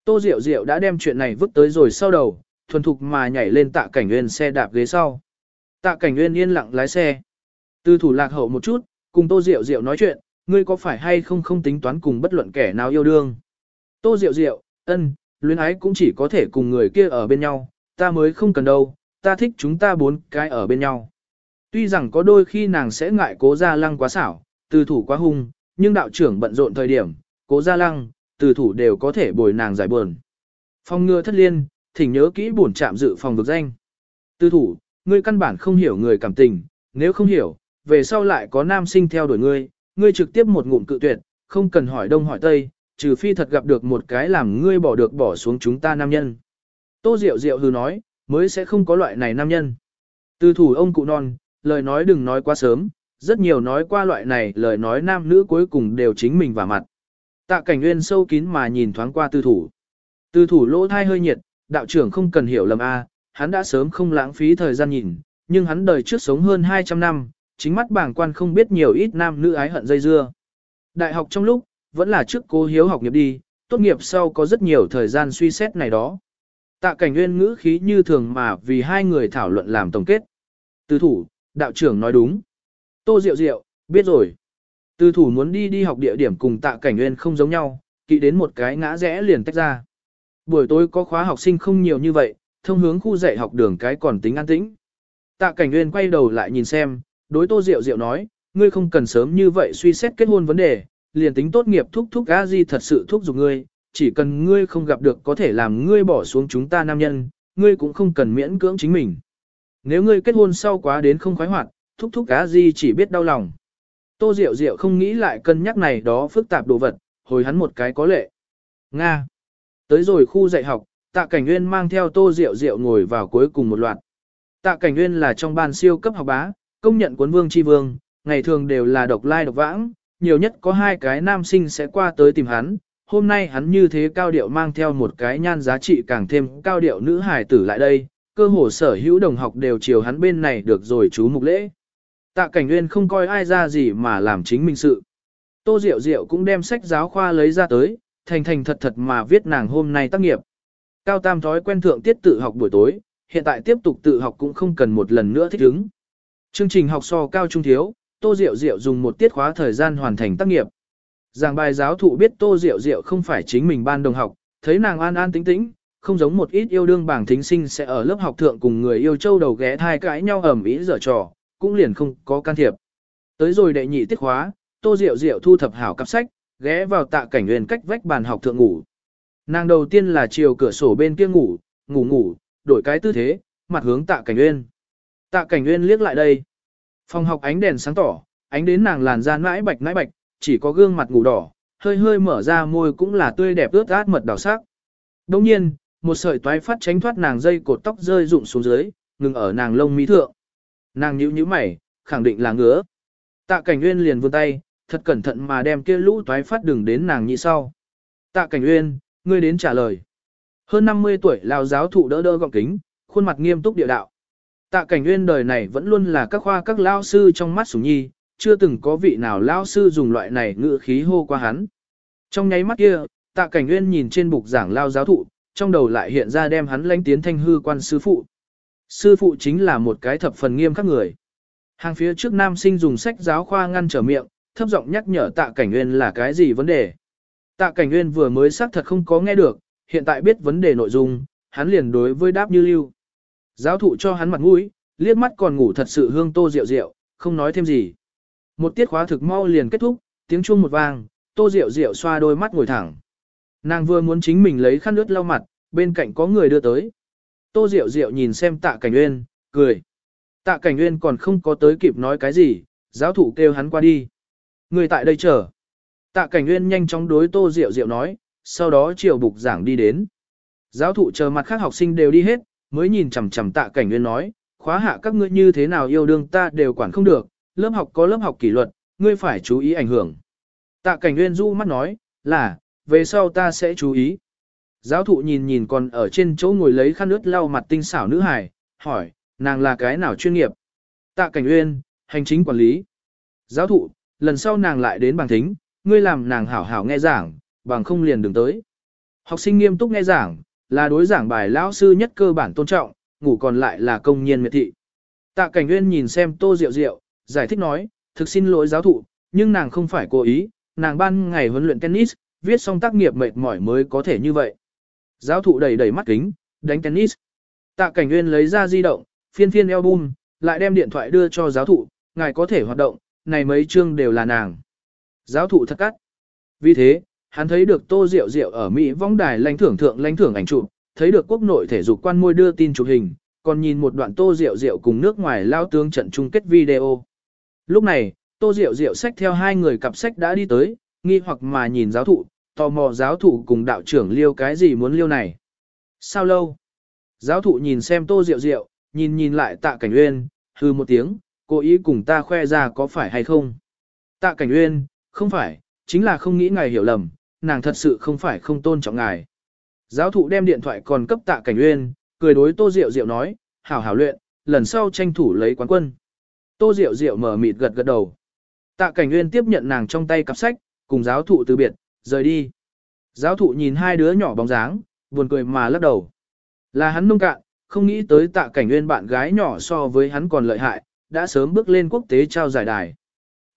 Tô Diệu Diệu đã đem chuyện này vứt tới rồi sau đầu, thuần thục mà nhảy lên tạ cảnh nguyên xe đạp ghế sau. Tạ cảnh nguyên yên lặng lái xe. Từ thủ lạc hậu một chút, cùng Tô Diệu Diệu nói chuyện, ngươi có phải hay không không tính toán cùng bất luận kẻ nào yêu đương. Tô Diệu Diệu, ân, luyến ái cũng chỉ có thể cùng người kia ở bên nhau, ta mới không cần đâu, ta thích chúng ta bốn cái ở bên nhau. Tuy rằng có đôi khi nàng sẽ ngại cố gia lăng quá xảo, từ thủ quá hung, nhưng đạo trưởng bận rộn thời điểm, cố gia lăng, từ thủ đều có thể bồi nàng giải buồn. Phong ngừa thất liên, thỉnh nhớ kỹ bổn trạm dự phòng vực danh. Từ thủ, ngươi căn bản không hiểu người cảm tình, nếu không hiểu, về sau lại có nam sinh theo đuổi ngươi, ngươi trực tiếp một ngụm cự tuyệt, không cần hỏi đông hỏi tây, trừ phi thật gặp được một cái làm ngươi bỏ được bỏ xuống chúng ta nam nhân. Tô Diệu Diệu hừ nói, mới sẽ không có loại này nam nhân. Từ thủ ông cụ non, lời nói đừng nói quá sớm, rất nhiều nói qua loại này lời nói nam nữ cuối cùng đều chính mình và mặt. Tạ cảnh nguyên sâu kín mà nhìn thoáng qua tư thủ. Tư thủ lỗ thai hơi nhiệt, đạo trưởng không cần hiểu lầm a, hắn đã sớm không lãng phí thời gian nhìn, nhưng hắn đời trước sống hơn 200 năm, chính mắt bảng quan không biết nhiều ít nam nữ ái hận dây dưa. Đại học trong lúc, vẫn là trước cố hiếu học nghiệp đi, tốt nghiệp sau có rất nhiều thời gian suy xét này đó. Tạ cảnh nguyên ngữ khí như thường mà vì hai người thảo luận làm tổng kết. Tư thủ, đạo trưởng nói đúng. Tô Diệu Diệu, biết rồi. Tư thủ muốn đi đi học địa điểm cùng tạ cảnh nguyên không giống nhau, kỵ đến một cái ngã rẽ liền tách ra. Buổi tối có khóa học sinh không nhiều như vậy, thông hướng khu dạy học đường cái còn tính an tĩnh. Tạ cảnh nguyên quay đầu lại nhìn xem, đối tô diệu diệu nói, ngươi không cần sớm như vậy suy xét kết hôn vấn đề, liền tính tốt nghiệp thúc thúc a di thật sự thúc giục ngươi, chỉ cần ngươi không gặp được có thể làm ngươi bỏ xuống chúng ta nam nhân, ngươi cũng không cần miễn cưỡng chính mình. Nếu ngươi kết hôn sau quá đến không khoái hoạt, thúc thúc cá di chỉ biết đau lòng. Tô Diệu Diệu không nghĩ lại cân nhắc này đó phức tạp đồ vật, hồi hắn một cái có lệ. Nga. Tới rồi khu dạy học, Tạ Cảnh Nguyên mang theo Tô Diệu Diệu ngồi vào cuối cùng một loạt. Tạ Cảnh Nguyên là trong ban siêu cấp học bá, công nhận cuốn vương chi vương, ngày thường đều là độc lai độc vãng, nhiều nhất có hai cái nam sinh sẽ qua tới tìm hắn. Hôm nay hắn như thế cao điệu mang theo một cái nhan giá trị càng thêm cao điệu nữ hài tử lại đây, cơ hồ sở hữu đồng học đều chiều hắn bên này được rồi chú mục lễ. Tạ cảnh nguyên không coi ai ra gì mà làm chính mình sự. Tô Diệu Diệu cũng đem sách giáo khoa lấy ra tới, thành thành thật thật mà viết nàng hôm nay tác nghiệp. Cao Tam thói quen thượng tiết tự học buổi tối, hiện tại tiếp tục tự học cũng không cần một lần nữa thích ứng. Chương trình học so cao trung thiếu, Tô Diệu Diệu dùng một tiết khóa thời gian hoàn thành tác nghiệp. Giảng bài giáo thụ biết Tô Diệu Diệu không phải chính mình ban đồng học, thấy nàng an an tĩnh tĩnh, không giống một ít yêu đương bảng thính sinh sẽ ở lớp học thượng cùng người yêu châu đầu ghé thai cãi nhau ầm ĩ dở trò, cũng liền không có can thiệp. Tới rồi đệ nhị tiết khóa, Tô Diệu Diệu thu thập hảo cặp sách, ghé vào tạ cảnh huyền cách vách bàn học thượng ngủ. Nàng đầu tiên là chiều cửa sổ bên kia ngủ, ngủ ngủ, đổi cái tư thế, mặt hướng tạ cảnh uyên Tạ cảnh uyên liếc lại đây. Phòng học ánh đèn sáng tỏ, ánh đến nàng làn da nãi bạch nãi bạch, chỉ có gương mặt ngủ đỏ, hơi hơi mở ra môi cũng là tươi đẹp ướt át mật đào sắc. Đồng nhiên, một sợi toái phát tránh thoát nàng dây cột tóc rơi rụng xuống dưới, ngừng ở nàng lông mỹ thượng. Nàng nhíu nhíu mày, khẳng định là ngứa. Tạ cảnh Uyên liền vươn tay, thật cẩn thận mà đem kia lũ toái phát đừng đến nàng nhị sau. Tạ Cảnh Uyên, ngươi đến trả lời. Hơn 50 tuổi lao giáo thụ đỡ đỡ gọng kính, khuôn mặt nghiêm túc địa đạo. Tạ Cảnh Uyên đời này vẫn luôn là các khoa các lao sư trong mắt sủng nhi, chưa từng có vị nào lao sư dùng loại này ngữ khí hô qua hắn. Trong nháy mắt kia, Tạ Cảnh nguyên nhìn trên bục giảng lao giáo thụ, trong đầu lại hiện ra đem hắn lãnh tiến thanh hư quan sư phụ. Sư phụ chính là một cái thập phần nghiêm khắc người. Hàng phía trước nam sinh dùng sách giáo khoa ngăn trở miệng, thấp giọng nhắc nhở tạ cảnh nguyên là cái gì vấn đề. Tạ cảnh nguyên vừa mới xác thật không có nghe được, hiện tại biết vấn đề nội dung, hắn liền đối với đáp như lưu. Giáo thụ cho hắn mặt mũi, liếc mắt còn ngủ thật sự hương tô rượu rượu, không nói thêm gì. Một tiết khóa thực mau liền kết thúc, tiếng chuông một vang, tô Diệu Diệu xoa đôi mắt ngồi thẳng. Nàng vừa muốn chính mình lấy khăn nước lau mặt, bên cạnh có người đưa tới. Tô Diệu Diệu nhìn xem tạ cảnh Uyên, cười. Tạ cảnh Uyên còn không có tới kịp nói cái gì, giáo thủ kêu hắn qua đi. Người tại đây chờ. Tạ cảnh Uyên nhanh chóng đối tô Diệu Diệu nói, sau đó chiều bục giảng đi đến. Giáo thụ chờ mặt khác học sinh đều đi hết, mới nhìn chằm chằm tạ cảnh Uyên nói, khóa hạ các ngươi như thế nào yêu đương ta đều quản không được, lớp học có lớp học kỷ luật, ngươi phải chú ý ảnh hưởng. Tạ cảnh nguyên du mắt nói, là, về sau ta sẽ chú ý. Giáo thụ nhìn nhìn còn ở trên chỗ ngồi lấy khăn ướt lau mặt tinh xảo nữ hài, hỏi, nàng là cái nào chuyên nghiệp? Tạ cảnh uyên, hành chính quản lý. Giáo thụ, lần sau nàng lại đến bằng thính, ngươi làm nàng hảo hảo nghe giảng, bằng không liền đừng tới. Học sinh nghiêm túc nghe giảng, là đối giảng bài lão sư nhất cơ bản tôn trọng, ngủ còn lại là công nhiên miệt thị. Tạ cảnh uyên nhìn xem tô rượu rượu, giải thích nói, thực xin lỗi giáo thụ, nhưng nàng không phải cố ý, nàng ban ngày huấn luyện tennis, viết xong tác nghiệp mệt mỏi mới có thể như vậy. Giáo thụ đầy đầy mắt kính, đánh tennis. Tạ cảnh nguyên lấy ra di động, phiên phiên album, lại đem điện thoại đưa cho giáo thụ, ngài có thể hoạt động, này mấy chương đều là nàng. Giáo thụ thật cắt. Vì thế, hắn thấy được tô rượu rượu ở Mỹ vong đài lãnh thưởng thượng lãnh thưởng ảnh chụp, thấy được quốc nội thể dục quan môi đưa tin chụp hình, còn nhìn một đoạn tô rượu rượu cùng nước ngoài lao tướng trận chung kết video. Lúc này, tô diệu diệu sách theo hai người cặp sách đã đi tới, nghi hoặc mà nhìn giáo thụ, tò mò giáo thụ cùng đạo trưởng liêu cái gì muốn liêu này. Sao lâu? Giáo thụ nhìn xem tô diệu diệu, nhìn nhìn lại tạ cảnh uyên, hư một tiếng, cố ý cùng ta khoe ra có phải hay không. Tạ cảnh uyên, không phải, chính là không nghĩ ngài hiểu lầm, nàng thật sự không phải không tôn trọng ngài. Giáo thụ đem điện thoại còn cấp tạ cảnh uyên, cười đối tô diệu diệu nói, hảo hảo luyện, lần sau tranh thủ lấy quán quân. Tô Diệu Diệu mở mịt gật gật đầu. Tạ cảnh uyên tiếp nhận nàng trong tay cặp sách, cùng giáo thụ từ biệt, rời đi. Giáo thụ nhìn hai đứa nhỏ bóng dáng, buồn cười mà lắc đầu. Là hắn nông cạn, không nghĩ tới tạ cảnh nguyên bạn gái nhỏ so với hắn còn lợi hại, đã sớm bước lên quốc tế trao giải đài.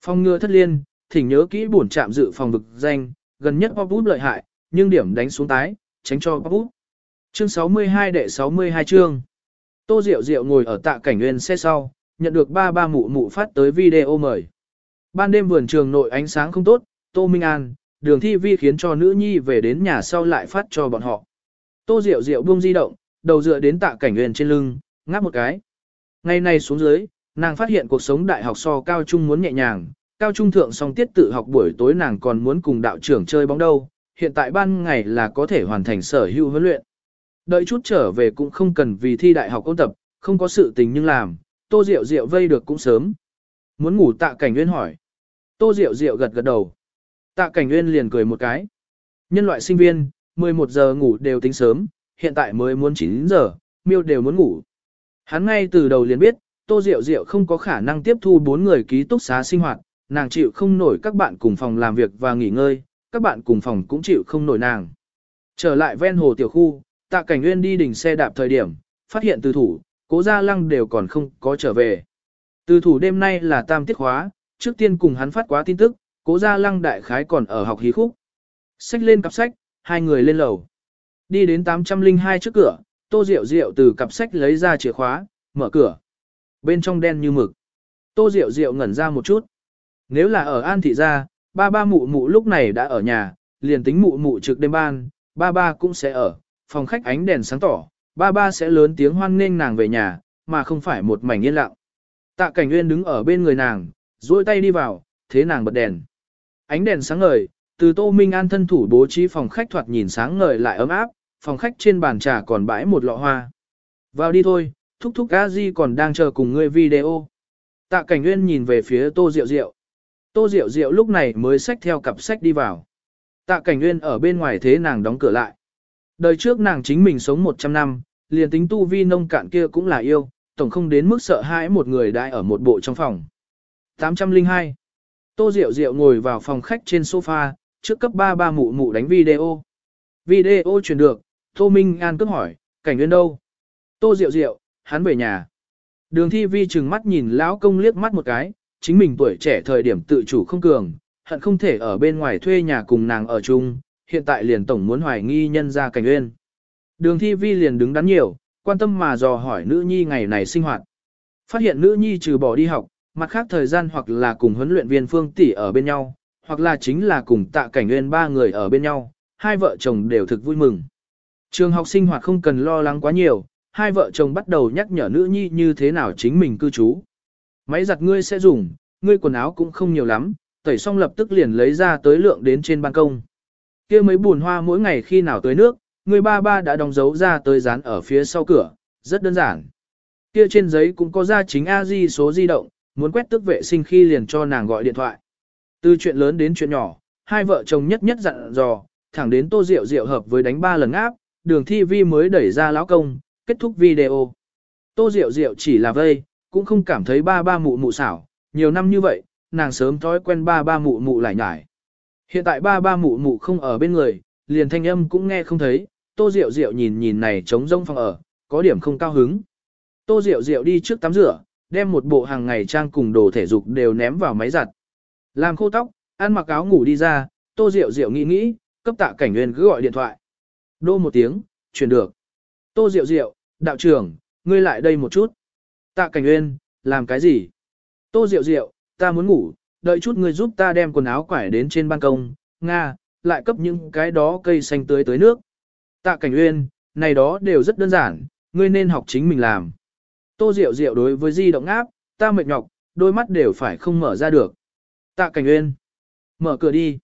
Phong ngừa thất liên, thỉnh nhớ kỹ bổn trạm dự phòng vực danh, gần nhất pop lợi hại, nhưng điểm đánh xuống tái, tránh cho pop Chương 62 đệ 62 chương. Tô Diệu Diệu ngồi ở tạ cảnh nguyên xe sau, nhận được ba ba mụ mụ phát tới video mời. Ban đêm vườn trường nội ánh sáng không tốt, Tô Minh An, đường thi vi khiến cho nữ nhi về đến nhà sau lại phát cho bọn họ. Tô Diệu Diệu buông di động, đầu dựa đến tạ cảnh huyền trên lưng, ngáp một cái. Ngày nay xuống dưới, nàng phát hiện cuộc sống đại học so cao trung muốn nhẹ nhàng, cao trung thượng song tiết tự học buổi tối nàng còn muốn cùng đạo trưởng chơi bóng đâu, hiện tại ban ngày là có thể hoàn thành sở hữu huấn luyện. Đợi chút trở về cũng không cần vì thi đại học ôn tập, không có sự tình nhưng làm, tô Diệu Diệu vây được cũng sớm. Muốn ngủ tạ cảnh nguyên hỏi. Tô Diệu Diệu gật gật đầu. Tạ Cảnh Nguyên liền cười một cái. Nhân loại sinh viên, 11 giờ ngủ đều tính sớm, hiện tại mới muốn 9 giờ, miêu đều muốn ngủ. Hắn ngay từ đầu liền biết, Tô Diệu Diệu không có khả năng tiếp thu bốn người ký túc xá sinh hoạt, nàng chịu không nổi các bạn cùng phòng làm việc và nghỉ ngơi, các bạn cùng phòng cũng chịu không nổi nàng. Trở lại ven hồ tiểu khu, Tạ Cảnh Nguyên đi đỉnh xe đạp thời điểm, phát hiện từ thủ, cố gia lăng đều còn không có trở về. Từ thủ đêm nay là tam tiết khóa, trước tiên cùng hắn phát quá tin tức, cố gia lăng đại khái còn ở học hí khúc. Xách lên cặp sách, hai người lên lầu. Đi đến 802 trước cửa, tô rượu rượu từ cặp sách lấy ra chìa khóa, mở cửa. Bên trong đen như mực. Tô rượu rượu ngẩn ra một chút. Nếu là ở An Thị Gia, ba ba mụ mụ lúc này đã ở nhà, liền tính mụ mụ trực đêm ban, ba ba cũng sẽ ở, phòng khách ánh đèn sáng tỏ, ba ba sẽ lớn tiếng hoan nghênh nàng về nhà, mà không phải một mảnh yên lặng. Tạ Cảnh Nguyên đứng ở bên người nàng, duỗi tay đi vào, thế nàng bật đèn. Ánh đèn sáng ngời, từ Tô Minh An thân thủ bố trí phòng khách thoạt nhìn sáng ngời lại ấm áp, phòng khách trên bàn trà còn bãi một lọ hoa. Vào đi thôi, thúc thúc a di còn đang chờ cùng ngươi video. Tạ Cảnh Nguyên nhìn về phía Tô Diệu Diệu. Tô Diệu Diệu lúc này mới xách theo cặp sách đi vào. Tạ Cảnh Nguyên ở bên ngoài thế nàng đóng cửa lại. Đời trước nàng chính mình sống 100 năm, liền tính tu vi nông cạn kia cũng là yêu, tổng không đến mức sợ hãi một người đại ở một bộ trong phòng. 802. Tô Diệu Diệu ngồi vào phòng khách trên sofa, trước cấp 3 ba mụ mụ đánh video. Video truyền được, Tô Minh An cấp hỏi, cảnh nguyên đâu? Tô Diệu Diệu, hắn về nhà. Đường thi vi chừng mắt nhìn lão công liếc mắt một cái, chính mình tuổi trẻ thời điểm tự chủ không cường, hận không thể ở bên ngoài thuê nhà cùng nàng ở chung, hiện tại liền tổng muốn hoài nghi nhân ra cảnh nguyên. Đường thi vi liền đứng đắn nhiều, quan tâm mà dò hỏi nữ nhi ngày này sinh hoạt. Phát hiện nữ nhi trừ bỏ đi học, mặt khác thời gian hoặc là cùng huấn luyện viên phương tỷ ở bên nhau, hoặc là chính là cùng tạ cảnh nguyên ba người ở bên nhau, hai vợ chồng đều thực vui mừng. Trường học sinh hoạt không cần lo lắng quá nhiều, hai vợ chồng bắt đầu nhắc nhở nữ nhi như thế nào chính mình cư trú. Máy giặt ngươi sẽ dùng, ngươi quần áo cũng không nhiều lắm, tẩy xong lập tức liền lấy ra tới lượng đến trên ban công kia mấy buồn hoa mỗi ngày khi nào tới nước, người ba ba đã đóng dấu ra tới dán ở phía sau cửa, rất đơn giản. Kia trên giấy cũng có ra chính a di số di động, muốn quét tức vệ sinh khi liền cho nàng gọi điện thoại. Từ chuyện lớn đến chuyện nhỏ, hai vợ chồng nhất nhất dặn dò, thẳng đến tô rượu rượu hợp với đánh ba lần áp, đường thi vi mới đẩy ra lão công, kết thúc video. Tô rượu rượu chỉ là vây, cũng không cảm thấy ba ba mụ mụ xảo, nhiều năm như vậy, nàng sớm thói quen ba ba mụ mụ lại nhải. Hiện tại ba ba mụ mụ không ở bên người, liền thanh âm cũng nghe không thấy, tô rượu rượu nhìn nhìn này trống rông phòng ở, có điểm không cao hứng. Tô rượu rượu đi trước tắm rửa, đem một bộ hàng ngày trang cùng đồ thể dục đều ném vào máy giặt. Làm khô tóc, ăn mặc áo ngủ đi ra, tô rượu rượu nghĩ nghĩ, cấp tạ cảnh nguyên cứ gọi điện thoại. Đô một tiếng, chuyển được. Tô rượu rượu, đạo trưởng, ngươi lại đây một chút. Tạ cảnh nguyên, làm cái gì? Tô rượu rượu, ta muốn ngủ, đợi chút ngươi giúp ta đem quần áo quải đến trên ban công, Nga, lại cấp những cái đó cây xanh tưới tới nước. Tạ cảnh Uyên, này đó đều rất đơn giản, ngươi nên học chính mình làm. Tô Diệu Diệu đối với di động áp, ta mệt nhọc, đôi mắt đều phải không mở ra được. Tạ Cảnh Uyên, mở cửa đi.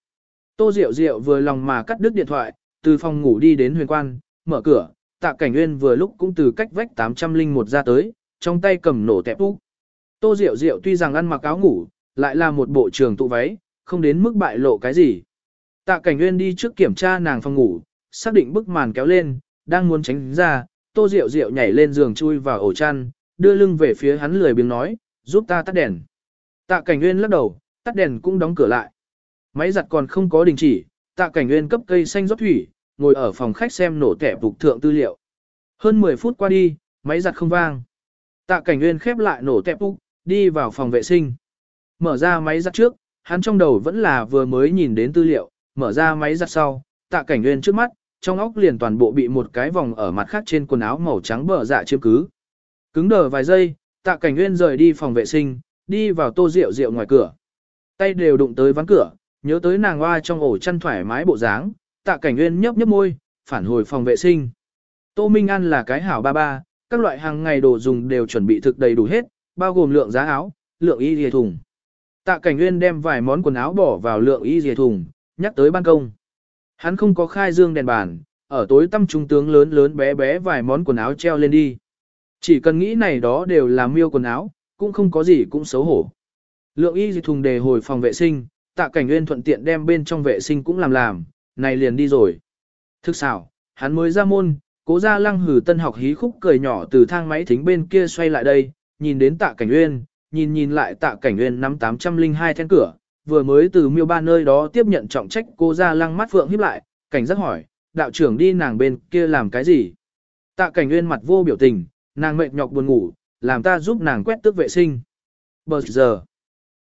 Tô Diệu Diệu vừa lòng mà cắt đứt điện thoại, từ phòng ngủ đi đến huyền quan, mở cửa, Tạ Cảnh Uyên vừa lúc cũng từ cách vách 801 ra tới, trong tay cầm nổ tẹp úc. Tô Diệu Diệu tuy rằng ăn mặc áo ngủ, lại là một bộ trường tụ váy, không đến mức bại lộ cái gì. Tạ Cảnh Nguyên đi trước kiểm tra nàng phòng ngủ, xác định bức màn kéo lên, đang muốn tránh ra, Tô Diệu Diệu nhảy lên giường chui vào ổ chăn, đưa lưng về phía hắn lười biếng nói, giúp ta tắt đèn. Tạ Cảnh Nguyên lắc đầu, tắt đèn cũng đóng cửa lại. Máy giặt còn không có đình chỉ, Tạ Cảnh Nguyên cấp cây xanh rót thủy, ngồi ở phòng khách xem nổ tẻ phục thượng tư liệu. Hơn 10 phút qua đi, máy giặt không vang. Tạ Cảnh Nguyên khép lại nổ tẹp phục, đi vào phòng vệ sinh. Mở ra máy giặt trước, hắn trong đầu vẫn là vừa mới nhìn đến tư liệu, mở ra máy giặt sau, Tạ Cảnh Nguyên trước mắt, trong óc liền toàn bộ bị một cái vòng ở mặt khác trên quần áo màu trắng bờ dạ chiếm cứ. Cứng đờ vài giây, tạ cảnh nguyên rời đi phòng vệ sinh, đi vào tô rượu rượu ngoài cửa. Tay đều đụng tới ván cửa, nhớ tới nàng hoa trong ổ chăn thoải mái bộ dáng, tạ cảnh nguyên nhấp nhấp môi, phản hồi phòng vệ sinh. Tô Minh An là cái hảo ba ba, các loại hàng ngày đồ dùng đều chuẩn bị thực đầy đủ hết, bao gồm lượng giá áo, lượng y dìa thùng. Tạ cảnh nguyên đem vài món quần áo bỏ vào lượng y dìa thùng, nhắc tới ban công. Hắn không có khai dương đèn bàn, ở tối tâm trung tướng lớn lớn bé bé vài món quần áo treo lên đi. Chỉ cần nghĩ này đó đều là miêu quần áo, cũng không có gì cũng xấu hổ. Lượng y thùng đề hồi phòng vệ sinh, tạ cảnh nguyên thuận tiện đem bên trong vệ sinh cũng làm làm, này liền đi rồi. Thức xảo, hắn mới ra môn, cố ra lăng hử tân học hí khúc cười nhỏ từ thang máy thính bên kia xoay lại đây, nhìn đến tạ cảnh nguyên, nhìn nhìn lại tạ cảnh nguyên năm 802 then cửa, vừa mới từ miêu ba nơi đó tiếp nhận trọng trách cô ra lăng mắt phượng híp lại, cảnh giác hỏi, đạo trưởng đi nàng bên kia làm cái gì? Tạ cảnh nguyên mặt vô biểu tình, nàng mệt nhọc buồn ngủ, làm ta giúp nàng quét tước vệ sinh. Bờ giờ,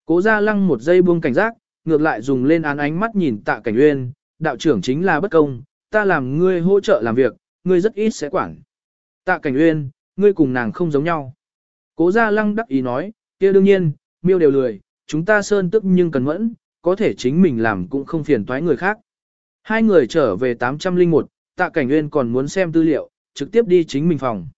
cố ra lăng một giây buông cảnh giác, ngược lại dùng lên án ánh mắt nhìn tạ cảnh nguyên, đạo trưởng chính là bất công, ta làm ngươi hỗ trợ làm việc, ngươi rất ít sẽ quản. Tạ cảnh nguyên, ngươi cùng nàng không giống nhau. Cố ra lăng đắc ý nói, kia đương nhiên, miêu đều lười, chúng ta sơn tức nhưng cần mẫn, có thể chính mình làm cũng không phiền toái người khác. Hai người trở về 801, tạ cảnh nguyên còn muốn xem tư liệu, trực tiếp đi chính mình phòng.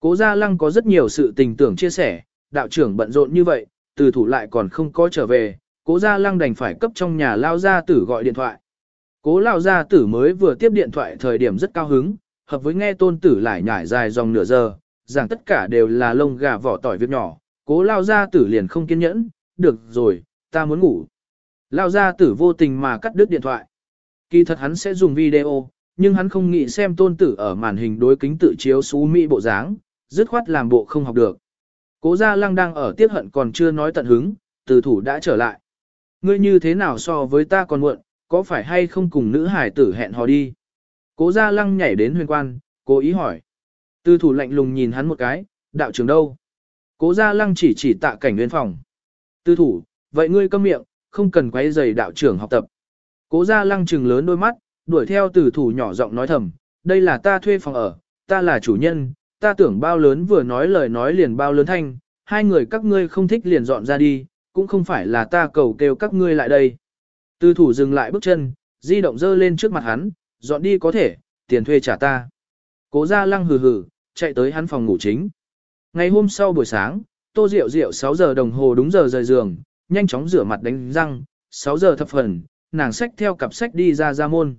Cố Gia Lăng có rất nhiều sự tình tưởng chia sẻ, đạo trưởng bận rộn như vậy, từ thủ lại còn không có trở về, cố Gia Lăng đành phải cấp trong nhà lao gia tử gọi điện thoại. Cố lao gia tử mới vừa tiếp điện thoại thời điểm rất cao hứng, hợp với nghe tôn tử lại nhải dài dòng nửa giờ, rằng tất cả đều là lông gà vỏ tỏi việc nhỏ, cố lao gia tử liền không kiên nhẫn, được rồi, ta muốn ngủ. Lao Gia tử vô tình mà cắt đứt điện thoại. Kỳ thật hắn sẽ dùng video, nhưng hắn không nghĩ xem tôn tử ở màn hình đối kính tự chiếu xú mỹ bộ dáng, dứt khoát làm bộ không học được. Cố gia lăng đang ở tiết hận còn chưa nói tận hứng, từ thủ đã trở lại. Ngươi như thế nào so với ta còn muộn, có phải hay không cùng nữ hải tử hẹn hò đi? Cố gia lăng nhảy đến huyền quan, cố ý hỏi. Từ thủ lạnh lùng nhìn hắn một cái, đạo trưởng đâu? Cố gia lăng chỉ chỉ tạ cảnh nguyên phòng. Tư thủ, vậy ngươi câm miệng, không cần quấy rầy đạo trưởng học tập. Cố gia lăng trừng lớn đôi mắt, đuổi theo từ thủ nhỏ giọng nói thầm, đây là ta thuê phòng ở, ta là chủ nhân, ta tưởng bao lớn vừa nói lời nói liền bao lớn thanh, hai người các ngươi không thích liền dọn ra đi, cũng không phải là ta cầu kêu các ngươi lại đây. Từ thủ dừng lại bước chân, di động dơ lên trước mặt hắn, dọn đi có thể, tiền thuê trả ta. Cố gia lăng hừ hừ, chạy tới hắn phòng ngủ chính. Ngày hôm sau buổi sáng, tô diệu diệu 6 giờ đồng hồ đúng giờ rời giường, nhanh chóng rửa mặt đánh răng, 6 giờ thập phần, nàng xách theo cặp sách đi ra ra môn.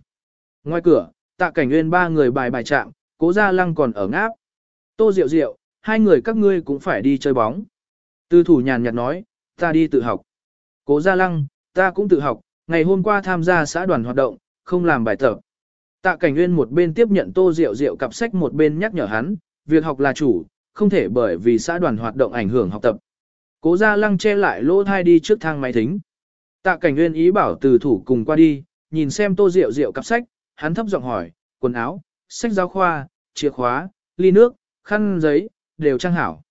Ngoài cửa, tạ cảnh nguyên ba người bài bài chạm, cố gia lăng còn ở ngáp. Tô Diệu Diệu, hai người các ngươi cũng phải đi chơi bóng. Tư thủ nhàn nhạt nói, ta đi tự học. Cố gia lăng, ta cũng tự học, ngày hôm qua tham gia xã đoàn hoạt động, không làm bài tập. Tạ cảnh nguyên một bên tiếp nhận tô diệu diệu cặp sách một bên nhắc nhở hắn, việc học là chủ, không thể bởi vì xã đoàn hoạt động ảnh hưởng học tập. Cố gia lăng che lại lỗ thai đi trước thang máy thính. Tạ cảnh nguyên ý bảo từ thủ cùng qua đi, nhìn xem tô rượu rượu cặp sách, hắn thấp giọng hỏi, quần áo, sách giáo khoa, chìa khóa, ly nước, khăn giấy, đều trang hảo.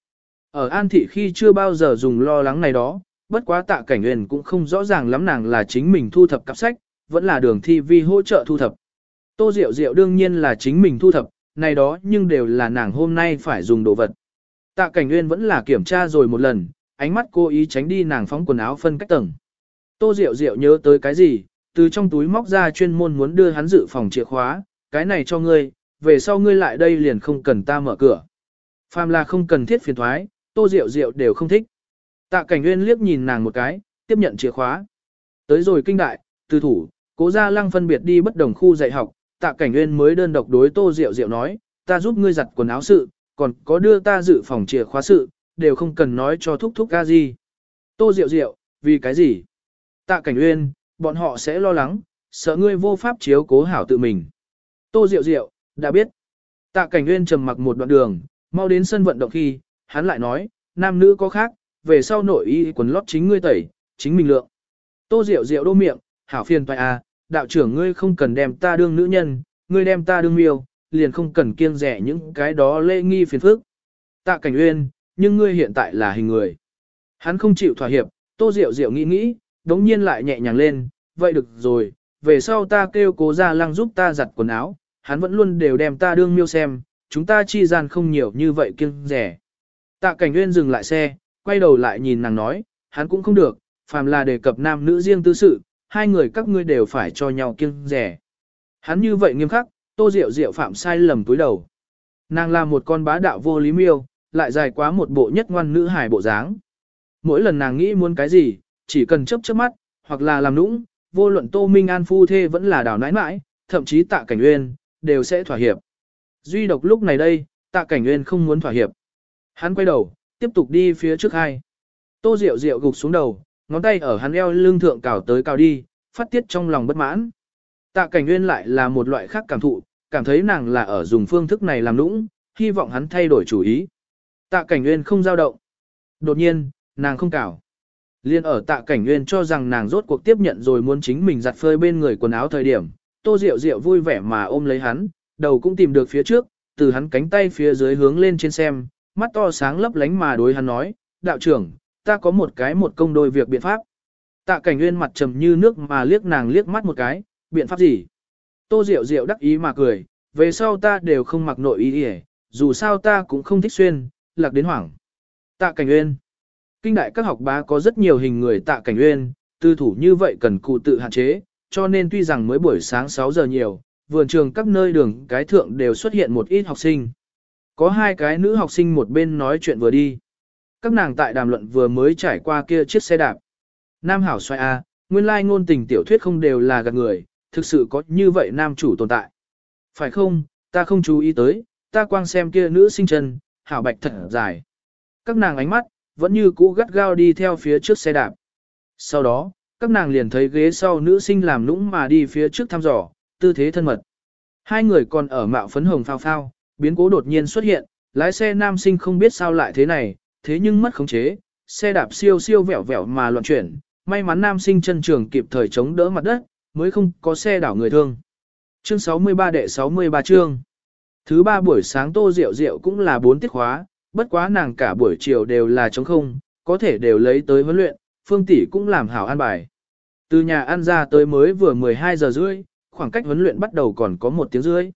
Ở An Thị khi chưa bao giờ dùng lo lắng này đó, bất quá tạ cảnh nguyên cũng không rõ ràng lắm nàng là chính mình thu thập cặp sách, vẫn là đường thi vi hỗ trợ thu thập. Tô Diệu Diệu đương nhiên là chính mình thu thập, này đó nhưng đều là nàng hôm nay phải dùng đồ vật. Tạ cảnh nguyên vẫn là kiểm tra rồi một lần, ánh mắt cô ý tránh đi nàng phóng quần áo phân cách tầng. Tô Diệu Diệu nhớ tới cái gì, từ trong túi móc ra chuyên môn muốn đưa hắn dự phòng chìa khóa, cái này cho ngươi, về sau ngươi lại đây liền không cần ta mở cửa. Phàm là không cần thiết phiền thoái, Tô Diệu Diệu đều không thích. Tạ Cảnh Nguyên liếc nhìn nàng một cái, tiếp nhận chìa khóa. Tới rồi kinh đại, từ thủ, cố gia lăng phân biệt đi bất đồng khu dạy học, Tạ Cảnh Nguyên mới đơn độc đối Tô Diệu Diệu nói, ta giúp ngươi giặt quần áo sự, còn có đưa ta dự phòng chìa khóa sự, đều không cần nói cho thúc thúc ca gì. Tô Diệu Diệu, vì cái gì? Tạ Cảnh Nguyên, bọn họ sẽ lo lắng, sợ ngươi vô pháp chiếu cố hảo tự mình. Tô Diệu Diệu, đã biết. Tạ Cảnh Nguyên trầm mặc một đoạn đường, mau đến sân vận động khi, hắn lại nói, nam nữ có khác, về sau nội y quần lót chính ngươi tẩy, chính mình lượng. Tô Diệu Diệu đô miệng, hảo phiền toại à, đạo trưởng ngươi không cần đem ta đương nữ nhân, ngươi đem ta đương miêu, liền không cần kiêng rẻ những cái đó lễ nghi phiền phức. Tạ Cảnh Uyên, nhưng ngươi hiện tại là hình người. Hắn không chịu thỏa hiệp, Tô Diệu Diệu nghĩ nghĩ, đống nhiên lại nhẹ nhàng lên, vậy được rồi, về sau ta kêu cố ra lăng giúp ta giặt quần áo, hắn vẫn luôn đều đem ta đương miêu xem, chúng ta chi gian không nhiều như vậy kiêng rẻ. Tạ Cảnh Uyên dừng lại xe, quay đầu lại nhìn nàng nói, hắn cũng không được, phàm là đề cập nam nữ riêng tư sự, hai người các ngươi đều phải cho nhau kiêng rẻ. Hắn như vậy nghiêm khắc, tô rượu rượu phạm sai lầm túi đầu. Nàng là một con bá đạo vô lý miêu, lại dài quá một bộ nhất ngoan nữ hài bộ dáng. Mỗi lần nàng nghĩ muốn cái gì, chỉ cần chấp chớp mắt, hoặc là làm nũng, vô luận tô minh an phu thê vẫn là đào nãi nãi, thậm chí tạ cảnh uyên, đều sẽ thỏa hiệp. Duy độc lúc này đây, tạ cảnh uyên không muốn thỏa hiệp. Hắn quay đầu, tiếp tục đi phía trước hai. Tô Diệu Diệu gục xuống đầu, ngón tay ở hắn eo lưng thượng cào tới cào đi, phát tiết trong lòng bất mãn. Tạ Cảnh Nguyên lại là một loại khác cảm thụ, cảm thấy nàng là ở dùng phương thức này làm nũng, hy vọng hắn thay đổi chủ ý. Tạ Cảnh Nguyên không dao động. Đột nhiên, nàng không cào. Liên ở Tạ Cảnh Nguyên cho rằng nàng rốt cuộc tiếp nhận rồi muốn chính mình giặt phơi bên người quần áo thời điểm, Tô Diệu Diệu vui vẻ mà ôm lấy hắn, đầu cũng tìm được phía trước, từ hắn cánh tay phía dưới hướng lên trên xem, mắt to sáng lấp lánh mà đối hắn nói, đạo trưởng, ta có một cái một công đôi việc biện pháp. Tạ cảnh nguyên mặt trầm như nước mà liếc nàng liếc mắt một cái, biện pháp gì? Tô Diệu Diệu đắc ý mà cười, về sau ta đều không mặc nội ý hề, dù sao ta cũng không thích xuyên, lạc đến hoảng. Tạ cảnh nguyên. Kinh đại các học bá có rất nhiều hình người tạ cảnh nguyên, tư thủ như vậy cần cụ tự hạn chế, cho nên tuy rằng mới buổi sáng 6 giờ nhiều, vườn trường các nơi đường cái thượng đều xuất hiện một ít học sinh. Có hai cái nữ học sinh một bên nói chuyện vừa đi. Các nàng tại đàm luận vừa mới trải qua kia chiếc xe đạp. Nam hảo xoay A, nguyên lai ngôn tình tiểu thuyết không đều là gạt người, thực sự có như vậy nam chủ tồn tại. Phải không, ta không chú ý tới, ta quang xem kia nữ sinh chân, hảo bạch thật dài. Các nàng ánh mắt, vẫn như cũ gắt gao đi theo phía trước xe đạp. Sau đó, các nàng liền thấy ghế sau nữ sinh làm nũng mà đi phía trước thăm dò, tư thế thân mật. Hai người còn ở mạo phấn hồng phao phao, biến cố đột nhiên xuất hiện, lái xe nam sinh không biết sao lại thế này, thế nhưng mất khống chế, xe đạp siêu siêu vẹo vẹo mà loạn chuyển, may mắn nam sinh chân trường kịp thời chống đỡ mặt đất, mới không có xe đảo người thương. Chương 63 đệ 63 chương. Thứ ba buổi sáng Tô Diệu Diệu cũng là bốn tiết khóa, bất quá nàng cả buổi chiều đều là trống không, có thể đều lấy tới huấn luyện, Phương tỷ cũng làm hảo an bài. Từ nhà ăn ra tới mới vừa 12 giờ rưỡi, khoảng cách huấn luyện bắt đầu còn có một tiếng rưỡi.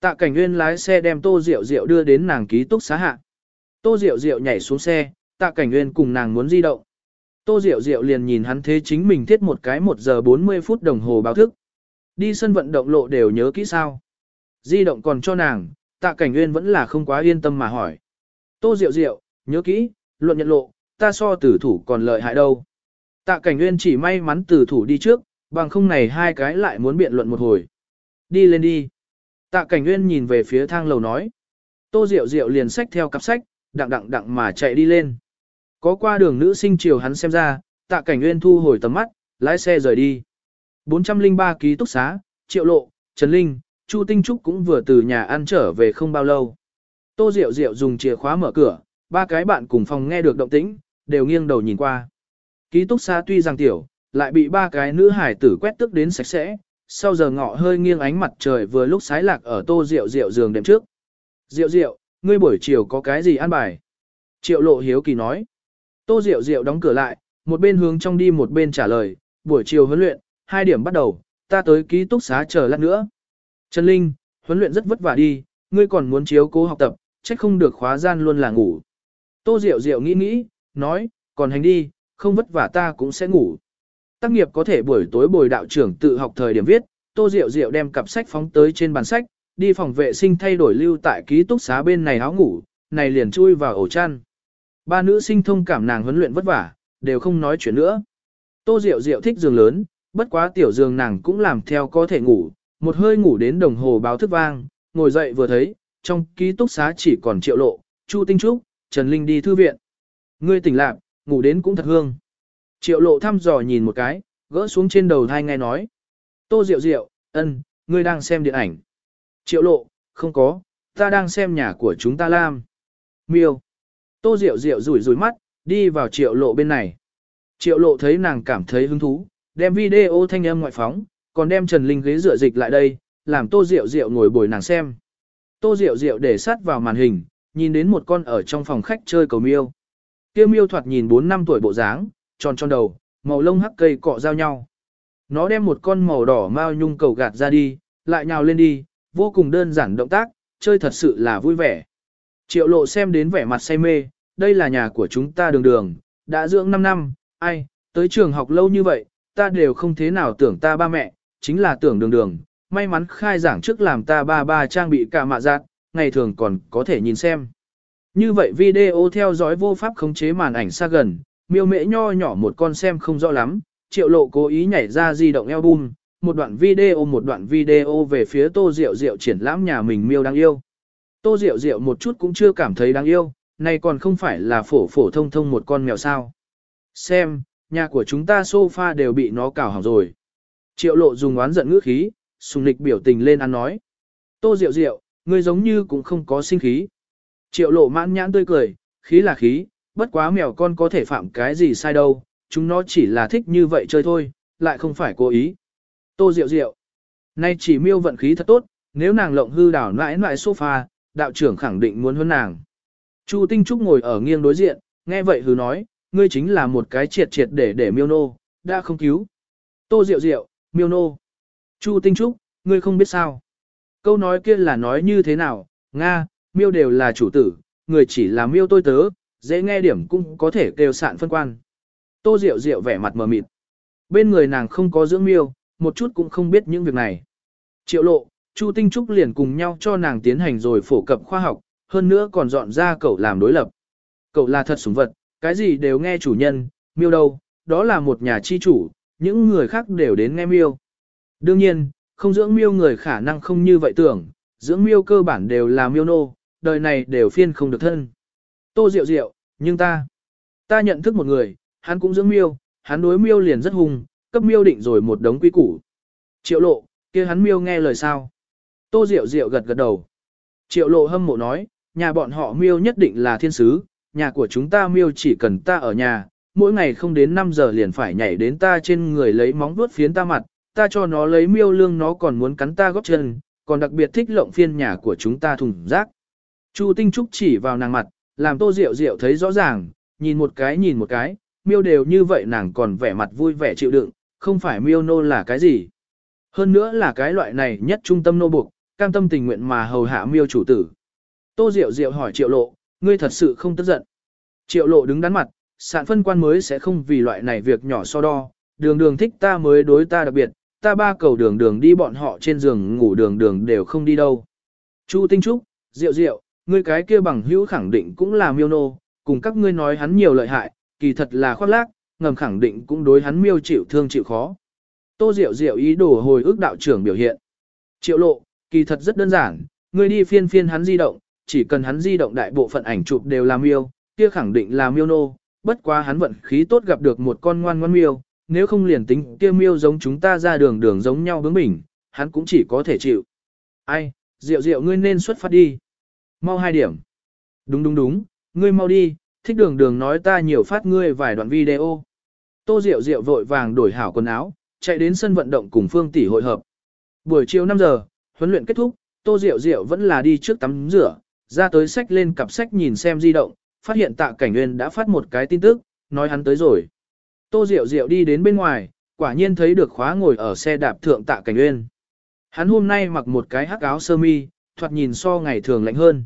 Tạ Cảnh Nguyên lái xe đem Tô Diệu Diệu đưa đến nàng ký túc xá hạ. Tô Diệu Diệu nhảy xuống xe, Tạ Cảnh Nguyên cùng nàng muốn di động. Tô Diệu Diệu liền nhìn hắn thế chính mình thiết một cái 1 giờ 40 phút đồng hồ báo thức. Đi sân vận động lộ đều nhớ kỹ sao. Di động còn cho nàng, Tạ Cảnh Nguyên vẫn là không quá yên tâm mà hỏi. Tô Diệu Diệu, nhớ kỹ, luận nhận lộ, ta so tử thủ còn lợi hại đâu. Tạ Cảnh Nguyên chỉ may mắn tử thủ đi trước, bằng không này hai cái lại muốn biện luận một hồi. Đi lên đi. Tạ Cảnh Nguyên nhìn về phía thang lầu nói. Tô Diệu Diệu liền xách theo cặp sách, đặng đặng đặng mà chạy đi lên. Có qua đường nữ sinh chiều hắn xem ra, Tạ Cảnh Nguyên thu hồi tầm mắt, lái xe rời đi. 403 ký túc xá, Triệu Lộ, Trần Linh, Chu Tinh Trúc cũng vừa từ nhà ăn trở về không bao lâu. Tô Diệu Diệu dùng chìa khóa mở cửa, ba cái bạn cùng phòng nghe được động tĩnh, đều nghiêng đầu nhìn qua. Ký túc xá tuy rằng tiểu, lại bị ba cái nữ hải tử quét tức đến sạch sẽ, sau giờ ngọ hơi nghiêng ánh mặt trời vừa lúc sái lạc ở tô Diệu Diệu giường đêm trước. Diệu Diệu ngươi buổi chiều có cái gì ăn bài? Triệu lộ hiếu kỳ nói. Tô Diệu Diệu đóng cửa lại, một bên hướng trong đi một bên trả lời, buổi chiều huấn luyện, hai điểm bắt đầu, ta tới ký túc xá chờ lát nữa. Trần Linh, huấn luyện rất vất vả đi, ngươi còn muốn chiếu cố học tập, trách không được khóa gian luôn là ngủ. Tô Diệu Diệu nghĩ nghĩ, nói, còn hành đi, không vất vả ta cũng sẽ ngủ. Tác nghiệp có thể buổi tối bồi đạo trưởng tự học thời điểm viết, Tô Diệu Diệu đem cặp sách phóng tới trên bàn sách, đi phòng vệ sinh thay đổi lưu tại ký túc xá bên này áo ngủ, này liền chui vào ổ chăn. Ba nữ sinh thông cảm nàng huấn luyện vất vả, đều không nói chuyện nữa. Tô Diệu Diệu thích giường lớn, bất quá tiểu giường nàng cũng làm theo có thể ngủ, một hơi ngủ đến đồng hồ báo thức vang, ngồi dậy vừa thấy, trong ký túc xá chỉ còn triệu lộ, Chu Tinh Trúc, Trần Linh đi thư viện. Ngươi tỉnh lạc, ngủ đến cũng thật hương. Triệu lộ thăm dò nhìn một cái, gỡ xuống trên đầu thai nghe nói. Tô Diệu Diệu, ân, ngươi đang xem điện ảnh. Triệu lộ, không có, ta đang xem nhà của chúng ta Lam. Miêu. Tô Diệu Diệu rủi rủi mắt, đi vào triệu lộ bên này. Triệu lộ thấy nàng cảm thấy hứng thú, đem video thanh âm ngoại phóng, còn đem Trần Linh ghế rửa dịch lại đây, làm Tô Diệu Diệu ngồi bồi nàng xem. Tô Diệu Diệu để sát vào màn hình, nhìn đến một con ở trong phòng khách chơi cầu miêu. Kia miêu thoạt nhìn 4 năm tuổi bộ dáng, tròn tròn đầu, màu lông hắc cây cọ giao nhau. Nó đem một con màu đỏ mao nhung cầu gạt ra đi, lại nhào lên đi, vô cùng đơn giản động tác, chơi thật sự là vui vẻ. Triệu lộ xem đến vẻ mặt say mê, đây là nhà của chúng ta đường đường, đã dưỡng 5 năm, ai, tới trường học lâu như vậy, ta đều không thế nào tưởng ta ba mẹ, chính là tưởng đường đường, may mắn khai giảng trước làm ta ba ba trang bị cả mạ giác, ngày thường còn có thể nhìn xem. Như vậy video theo dõi vô pháp khống chế màn ảnh xa gần, miêu mễ nho nhỏ một con xem không rõ lắm, triệu lộ cố ý nhảy ra di động album, một đoạn video một đoạn video về phía tô rượu rượu triển lãm nhà mình miêu đáng yêu. Tô rượu rượu một chút cũng chưa cảm thấy đáng yêu, này còn không phải là phổ phổ thông thông một con mèo sao. Xem, nhà của chúng ta sofa đều bị nó cào hỏng rồi. Triệu lộ dùng oán giận ngữ khí, sùng lịch biểu tình lên ăn nói. Tô rượu rượu, ngươi giống như cũng không có sinh khí. Triệu lộ mãn nhãn tươi cười, khí là khí, bất quá mèo con có thể phạm cái gì sai đâu, chúng nó chỉ là thích như vậy chơi thôi, lại không phải cố ý. Tô Diệu Diệu, nay chỉ miêu vận khí thật tốt, nếu nàng lộng hư đảo nãi nãi sofa, đạo trưởng khẳng định muốn hơn nàng. Chu Tinh Trúc ngồi ở nghiêng đối diện, nghe vậy hứ nói, ngươi chính là một cái triệt triệt để để miêu nô, đã không cứu. Tô Diệu Diệu, miêu nô. Chu Tinh Trúc, ngươi không biết sao. Câu nói kia là nói như thế nào, Nga, miêu đều là chủ tử, người chỉ là miêu tôi tớ, dễ nghe điểm cũng có thể kêu sạn phân quan. Tô Diệu Diệu vẻ mặt mờ mịt. Bên người nàng không có dưỡng miêu, một chút cũng không biết những việc này. Triệu lộ, Chu Tinh Trúc liền cùng nhau cho nàng tiến hành rồi phổ cập khoa học, hơn nữa còn dọn ra cậu làm đối lập. Cậu là thật sủng vật, cái gì đều nghe chủ nhân, miêu đâu, đó là một nhà chi chủ, những người khác đều đến nghe miêu. Đương nhiên, không dưỡng miêu người khả năng không như vậy tưởng, dưỡng miêu cơ bản đều là miêu nô, đời này đều phiên không được thân. Tô Diệu Diệu, nhưng ta, ta nhận thức một người, hắn cũng dưỡng miêu, hắn đối miêu liền rất hùng, cấp miêu định rồi một đống quy củ. Triệu lộ, kia hắn miêu nghe lời sao? Tô Diệu Diệu gật gật đầu. Triệu lộ hâm mộ nói, nhà bọn họ miêu nhất định là thiên sứ, nhà của chúng ta miêu chỉ cần ta ở nhà, mỗi ngày không đến 5 giờ liền phải nhảy đến ta trên người lấy móng vuốt phiến ta mặt, ta cho nó lấy miêu lương nó còn muốn cắn ta góp chân, còn đặc biệt thích lộng phiên nhà của chúng ta thùng rác. Chu Tinh Trúc chỉ vào nàng mặt, làm tô diệu diệu thấy rõ ràng, nhìn một cái nhìn một cái, miêu đều như vậy nàng còn vẻ mặt vui vẻ chịu đựng, không phải miêu nô là cái gì. Hơn nữa là cái loại này nhất trung tâm nô buộc, cam tâm tình nguyện mà hầu hạ miêu chủ tử. Tô Diệu Diệu hỏi Triệu Lộ, ngươi thật sự không tức giận. Triệu Lộ đứng đắn mặt, sạn phân quan mới sẽ không vì loại này việc nhỏ so đo, đường đường thích ta mới đối ta đặc biệt, ta ba cầu đường đường đi bọn họ trên giường ngủ đường đường đều không đi đâu. Chu Tinh Trúc, Diệu Diệu, ngươi cái kia bằng hữu khẳng định cũng là miêu nô, cùng các ngươi nói hắn nhiều lợi hại, kỳ thật là khoác lác, ngầm khẳng định cũng đối hắn miêu chịu thương chịu khó. Tô Diệu Diệu ý đồ hồi ức đạo trưởng biểu hiện. Triệu lộ, kỳ thật rất đơn giản, ngươi đi phiên phiên hắn di động, chỉ cần hắn di động đại bộ phận ảnh chụp đều là miêu, kia khẳng định là miêu nô, bất quá hắn vận khí tốt gặp được một con ngoan ngoan miêu, nếu không liền tính kia miêu giống chúng ta ra đường đường giống nhau bướng bỉnh, hắn cũng chỉ có thể chịu. Ai, Diệu Diệu ngươi nên xuất phát đi. Mau hai điểm. Đúng đúng đúng, ngươi mau đi, thích đường đường nói ta nhiều phát ngươi vài đoạn video. Tô Diệu Diệu vội vàng đổi hảo quần áo, chạy đến sân vận động cùng Phương Tỷ hội hợp. Buổi chiều 5 giờ, huấn luyện kết thúc, Tô Diệu Diệu vẫn là đi trước tắm rửa, ra tới sách lên cặp sách nhìn xem di động, phát hiện Tạ Cảnh Nguyên đã phát một cái tin tức, nói hắn tới rồi. Tô Diệu Diệu đi đến bên ngoài, quả nhiên thấy được khóa ngồi ở xe đạp thượng Tạ Cảnh Nguyên. Hắn hôm nay mặc một cái hắc áo sơ mi, thoạt nhìn so ngày thường lạnh hơn.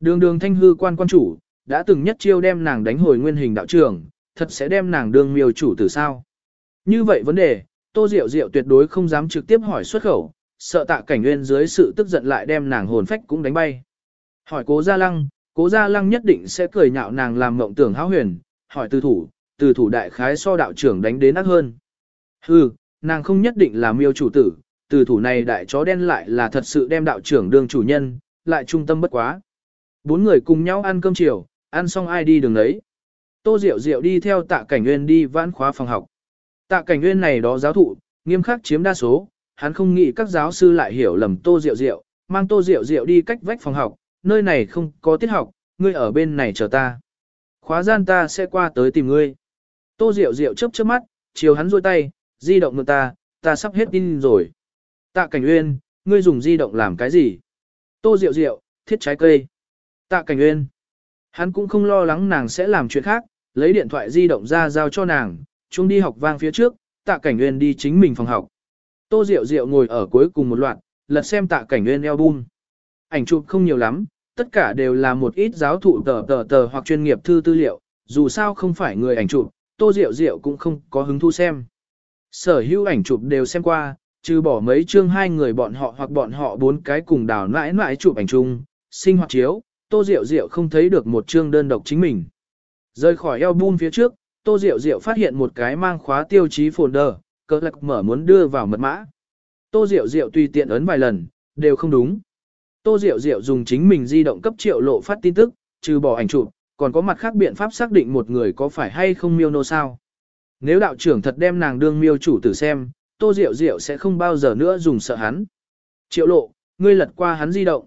Đường đường thanh hư quan quan chủ, đã từng nhất chiêu đem nàng đánh hồi nguyên hình đạo trưởng, thật sẽ đem nàng đương miêu chủ tử sao. Như vậy vấn đề, Tô Diệu Diệu tuyệt đối không dám trực tiếp hỏi xuất khẩu, sợ tạ cảnh nguyên dưới sự tức giận lại đem nàng hồn phách cũng đánh bay. Hỏi cố gia lăng, cố gia lăng nhất định sẽ cười nhạo nàng làm mộng tưởng háo huyền, hỏi từ thủ, từ thủ đại khái so đạo trưởng đánh đến ác hơn. Hừ, nàng không nhất định là miêu chủ tử, từ thủ này đại chó đen lại là thật sự đem đạo trưởng đương chủ nhân, lại trung tâm bất quá. Bốn người cùng nhau ăn cơm chiều, ăn xong ai đi đường đấy. Tô Diệu Diệu đi theo tạ cảnh nguyên đi vãn khóa phòng học. Tạ cảnh nguyên này đó giáo thụ, nghiêm khắc chiếm đa số, hắn không nghĩ các giáo sư lại hiểu lầm Tô Diệu Diệu, mang Tô Diệu Diệu đi cách vách phòng học, nơi này không có tiết học, ngươi ở bên này chờ ta. Khóa gian ta sẽ qua tới tìm ngươi. Tô Diệu Diệu chớp chớp mắt, chiều hắn duỗi tay, di động ngược ta, ta sắp hết tin rồi. Tạ Cảnh Uyên, ngươi dùng di động làm cái gì? Tô Diệu Diệu, thiết trái cây. Tạ Cảnh Uyên. Hắn cũng không lo lắng nàng sẽ làm chuyện khác, lấy điện thoại di động ra giao cho nàng, chúng đi học vang phía trước, Tạ Cảnh Uyên đi chính mình phòng học. Tô Diệu Diệu ngồi ở cuối cùng một loạt, lật xem Tạ Cảnh Uyên album. Ảnh chụp không nhiều lắm, tất cả đều là một ít giáo thụ tờ tờ tờ hoặc chuyên nghiệp thư tư liệu, dù sao không phải người ảnh chụp, Tô Diệu Diệu cũng không có hứng thu xem. Sở hữu ảnh chụp đều xem qua, trừ bỏ mấy chương hai người bọn họ hoặc bọn họ bốn cái cùng đào nãi nãi chụp ảnh chung, sinh hoạt chiếu, Tô Diệu Diệu không thấy được một chương đơn độc chính mình. Rời khỏi album phía trước, Tô Diệu Diệu phát hiện một cái mang khóa tiêu chí folder, cỡ lạc mở muốn đưa vào mật mã. Tô Diệu Diệu tùy tiện ấn vài lần, đều không đúng. Tô Diệu Diệu dùng chính mình di động cấp triệu lộ phát tin tức, trừ bỏ ảnh chụp, còn có mặt khác biện pháp xác định một người có phải hay không miêu nô sao. Nếu đạo trưởng thật đem nàng đương miêu chủ tử xem, Tô Diệu Diệu sẽ không bao giờ nữa dùng sợ hắn. Triệu lộ, ngươi lật qua hắn di động.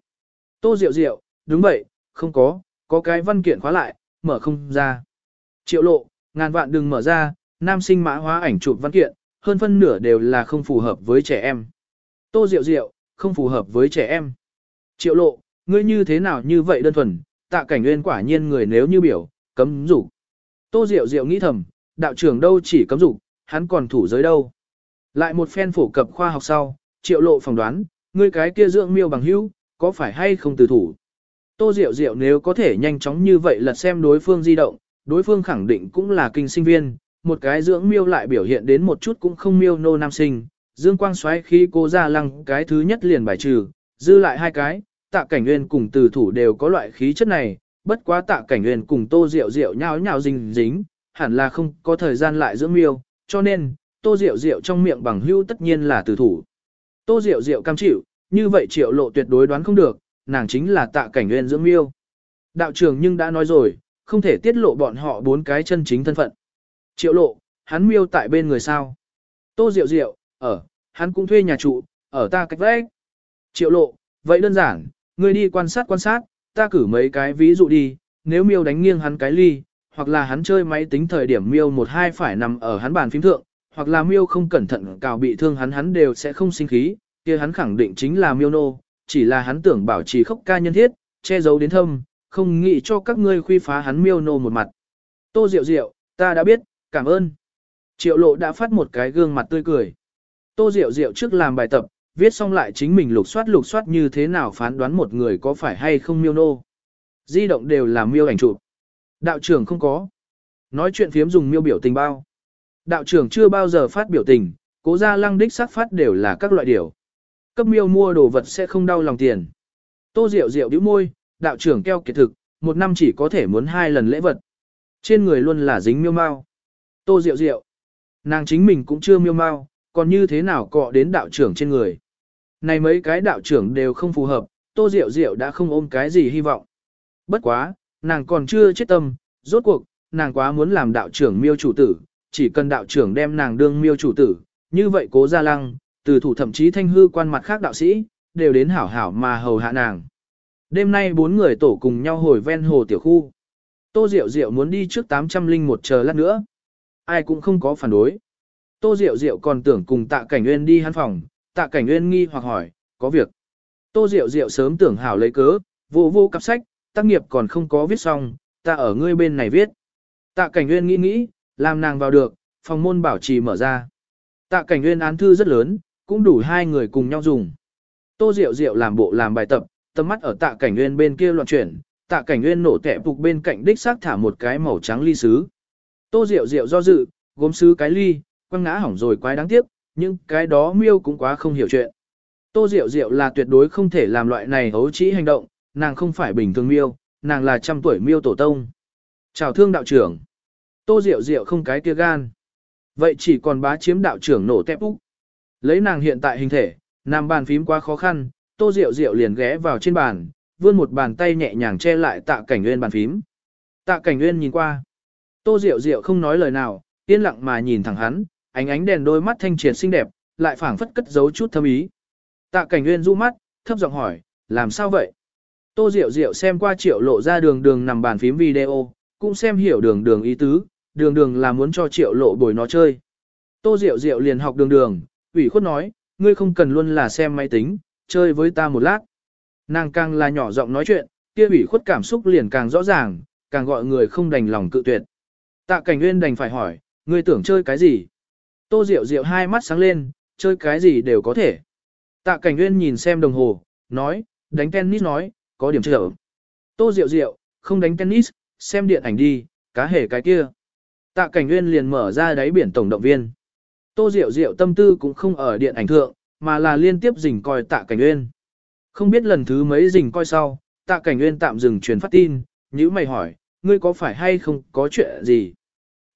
Tô Diệu Diệu, đúng vậy, không có, có cái văn kiện khóa lại, mở không ra. Triệu lộ, ngàn vạn đừng mở ra, nam sinh mã hóa ảnh chụp văn kiện, hơn phân nửa đều là không phù hợp với trẻ em. Tô Diệu Diệu, không phù hợp với trẻ em. Triệu lộ, ngươi như thế nào như vậy đơn thuần, tạ cảnh nguyên quả nhiên người nếu như biểu, cấm dục. Tô Diệu Diệu nghĩ thầm, đạo trưởng đâu chỉ cấm dục, hắn còn thủ giới đâu. Lại một phen phổ cập khoa học sau, triệu lộ phỏng đoán, ngươi cái kia dưỡng miêu bằng hữu, có phải hay không từ thủ. Tô Diệu Diệu nếu có thể nhanh chóng như vậy lật xem đối phương di động, đối phương khẳng định cũng là kinh sinh viên, một cái dưỡng miêu lại biểu hiện đến một chút cũng không miêu nô nam sinh. Dương Quang xoáy khi cô ra lăng cái thứ nhất liền bài trừ, dư lại hai cái, tạ cảnh nguyên cùng từ thủ đều có loại khí chất này, bất quá tạ cảnh nguyên cùng tô Diệu Diệu nhào nhào dính dính, hẳn là không có thời gian lại dưỡng miêu, cho nên, tô Diệu Diệu trong miệng bằng hưu tất nhiên là từ thủ. Tô Diệu Diệu cam chịu, như vậy triệu lộ tuyệt đối đoán không được, nàng chính là tạ cảnh nguyên dưỡng miêu. Đạo trưởng nhưng đã nói rồi, không thể tiết lộ bọn họ bốn cái chân chính thân phận. Triệu lộ, hắn miêu tại bên người sao. Tô Diệu Diệu, ở, hắn cũng thuê nhà trụ, ở ta cách vách. Triệu lộ, vậy đơn giản, ngươi đi quan sát quan sát, ta cử mấy cái ví dụ đi, nếu miêu đánh nghiêng hắn cái ly, hoặc là hắn chơi máy tính thời điểm miêu một hai phải nằm ở hắn bàn phím thượng, hoặc là miêu không cẩn thận cào bị thương hắn hắn đều sẽ không sinh khí, kia hắn khẳng định chính là miêu nô, chỉ là hắn tưởng bảo trì khóc ca nhân thiết, che giấu đến thâm, không nghĩ cho các ngươi khuy phá hắn miêu nô một mặt. Tô Diệu Diệu, ta đã biết, cảm ơn. Triệu lộ đã phát một cái gương mặt tươi cười. Tô Diệu Diệu trước làm bài tập, viết xong lại chính mình lục soát lục soát như thế nào phán đoán một người có phải hay không miêu nô. Di động đều là miêu ảnh chụp. Đạo trưởng không có. Nói chuyện phiếm dùng miêu biểu tình bao. Đạo trưởng chưa bao giờ phát biểu tình, cố ra lăng đích sắc phát đều là các loại điều. Cấp miêu mua đồ vật sẽ không đau lòng tiền. Tô Diệu Diệu đĩu môi, đạo trưởng keo kiệt thực, một năm chỉ có thể muốn hai lần lễ vật. Trên người luôn là dính miêu mau. Tô Diệu Diệu. Nàng chính mình cũng chưa miêu mau, còn như thế nào cọ đến đạo trưởng trên người. Này mấy cái đạo trưởng đều không phù hợp, Tô Diệu Diệu đã không ôm cái gì hy vọng. Bất quá, nàng còn chưa chết tâm, rốt cuộc, nàng quá muốn làm đạo trưởng miêu chủ tử, chỉ cần đạo trưởng đem nàng đương miêu chủ tử, như vậy cố gia lăng, từ thủ thậm chí thanh hư quan mặt khác đạo sĩ, đều đến hảo hảo mà hầu hạ nàng. Đêm nay bốn người tổ cùng nhau hồi ven hồ tiểu khu. Tô Diệu Diệu muốn đi trước 801 chờ lát nữa. Ai cũng không có phản đối. Tô Diệu Diệu còn tưởng cùng tạ cảnh nguyên đi hắn phòng, tạ cảnh nguyên nghi hoặc hỏi, có việc. Tô Diệu Diệu sớm tưởng hảo lấy cớ, vô vô cặp sách, tác nghiệp còn không có viết xong, ta ở ngươi bên này viết. Tạ cảnh nguyên nghĩ nghĩ, làm nàng vào được, phòng môn bảo trì mở ra. Tạ cảnh nguyên án thư rất lớn, cũng đủ hai người cùng nhau dùng. Tô Diệu Diệu làm bộ làm bài tập, tầm mắt ở tạ cảnh nguyên bên kia loạn chuyển, tạ cảnh nguyên nổ tẻ phục bên cạnh đích xác thả một cái màu trắng ly sứ. Tô Diệu Diệu do dự, gốm sứ cái ly, quăng ngã hỏng rồi quái đáng tiếc, nhưng cái đó miêu cũng quá không hiểu chuyện. Tô Diệu Diệu là tuyệt đối không thể làm loại này hấu trĩ hành động, nàng không phải bình thường miêu, nàng là trăm tuổi miêu tổ tông. Chào thương đạo trưởng. Tô Diệu Diệu không cái kia gan. Vậy chỉ còn bá chiếm đạo trưởng nổ tép úc. Lấy nàng hiện tại hình thể, nằm bàn phím quá khó khăn, Tô Diệu Diệu liền ghé vào trên bàn, vươn một bàn tay nhẹ nhàng che lại tạ cảnh nguyên bàn phím. Tạ cảnh nguyên nhìn qua. Tô Diệu Diệu không nói lời nào, yên lặng mà nhìn thẳng hắn, ánh ánh đèn đôi mắt thanh triệt xinh đẹp, lại phảng phất cất giấu chút thâm ý. Tạ cảnh nguyên du mắt, thấp giọng hỏi, làm sao vậy? Tô Diệu Diệu xem qua triệu lộ ra đường đường nằm bàn phím video, cũng xem hiểu đường đường ý tứ, đường đường là muốn cho triệu lộ bồi nó chơi. Tô Diệu Diệu liền học đường đường, ủy khuất nói, ngươi không cần luôn là xem máy tính, chơi với ta một lát. Nàng càng là nhỏ giọng nói chuyện, kia ủy khuất cảm xúc liền càng rõ ràng, càng gọi người không đành lòng cự tuyệt. Tạ cảnh nguyên đành phải hỏi, ngươi tưởng chơi cái gì? Tô Diệu Diệu hai mắt sáng lên, chơi cái gì đều có thể. Tạ cảnh nguyên nhìn xem đồng hồ, nói, đánh tennis nói, có điểm trở. Tô Diệu Diệu, không đánh tennis, xem điện ảnh đi, cá hề cái kia. Tạ cảnh nguyên liền mở ra đáy biển tổng động viên. Tô Diệu Diệu tâm tư cũng không ở điện ảnh thượng, mà là liên tiếp rình coi tạ cảnh Uyên. Không biết lần thứ mấy rình coi sau, tạ cảnh Uyên tạm dừng truyền phát tin, nhữ mày hỏi, ngươi có phải hay không có chuyện gì?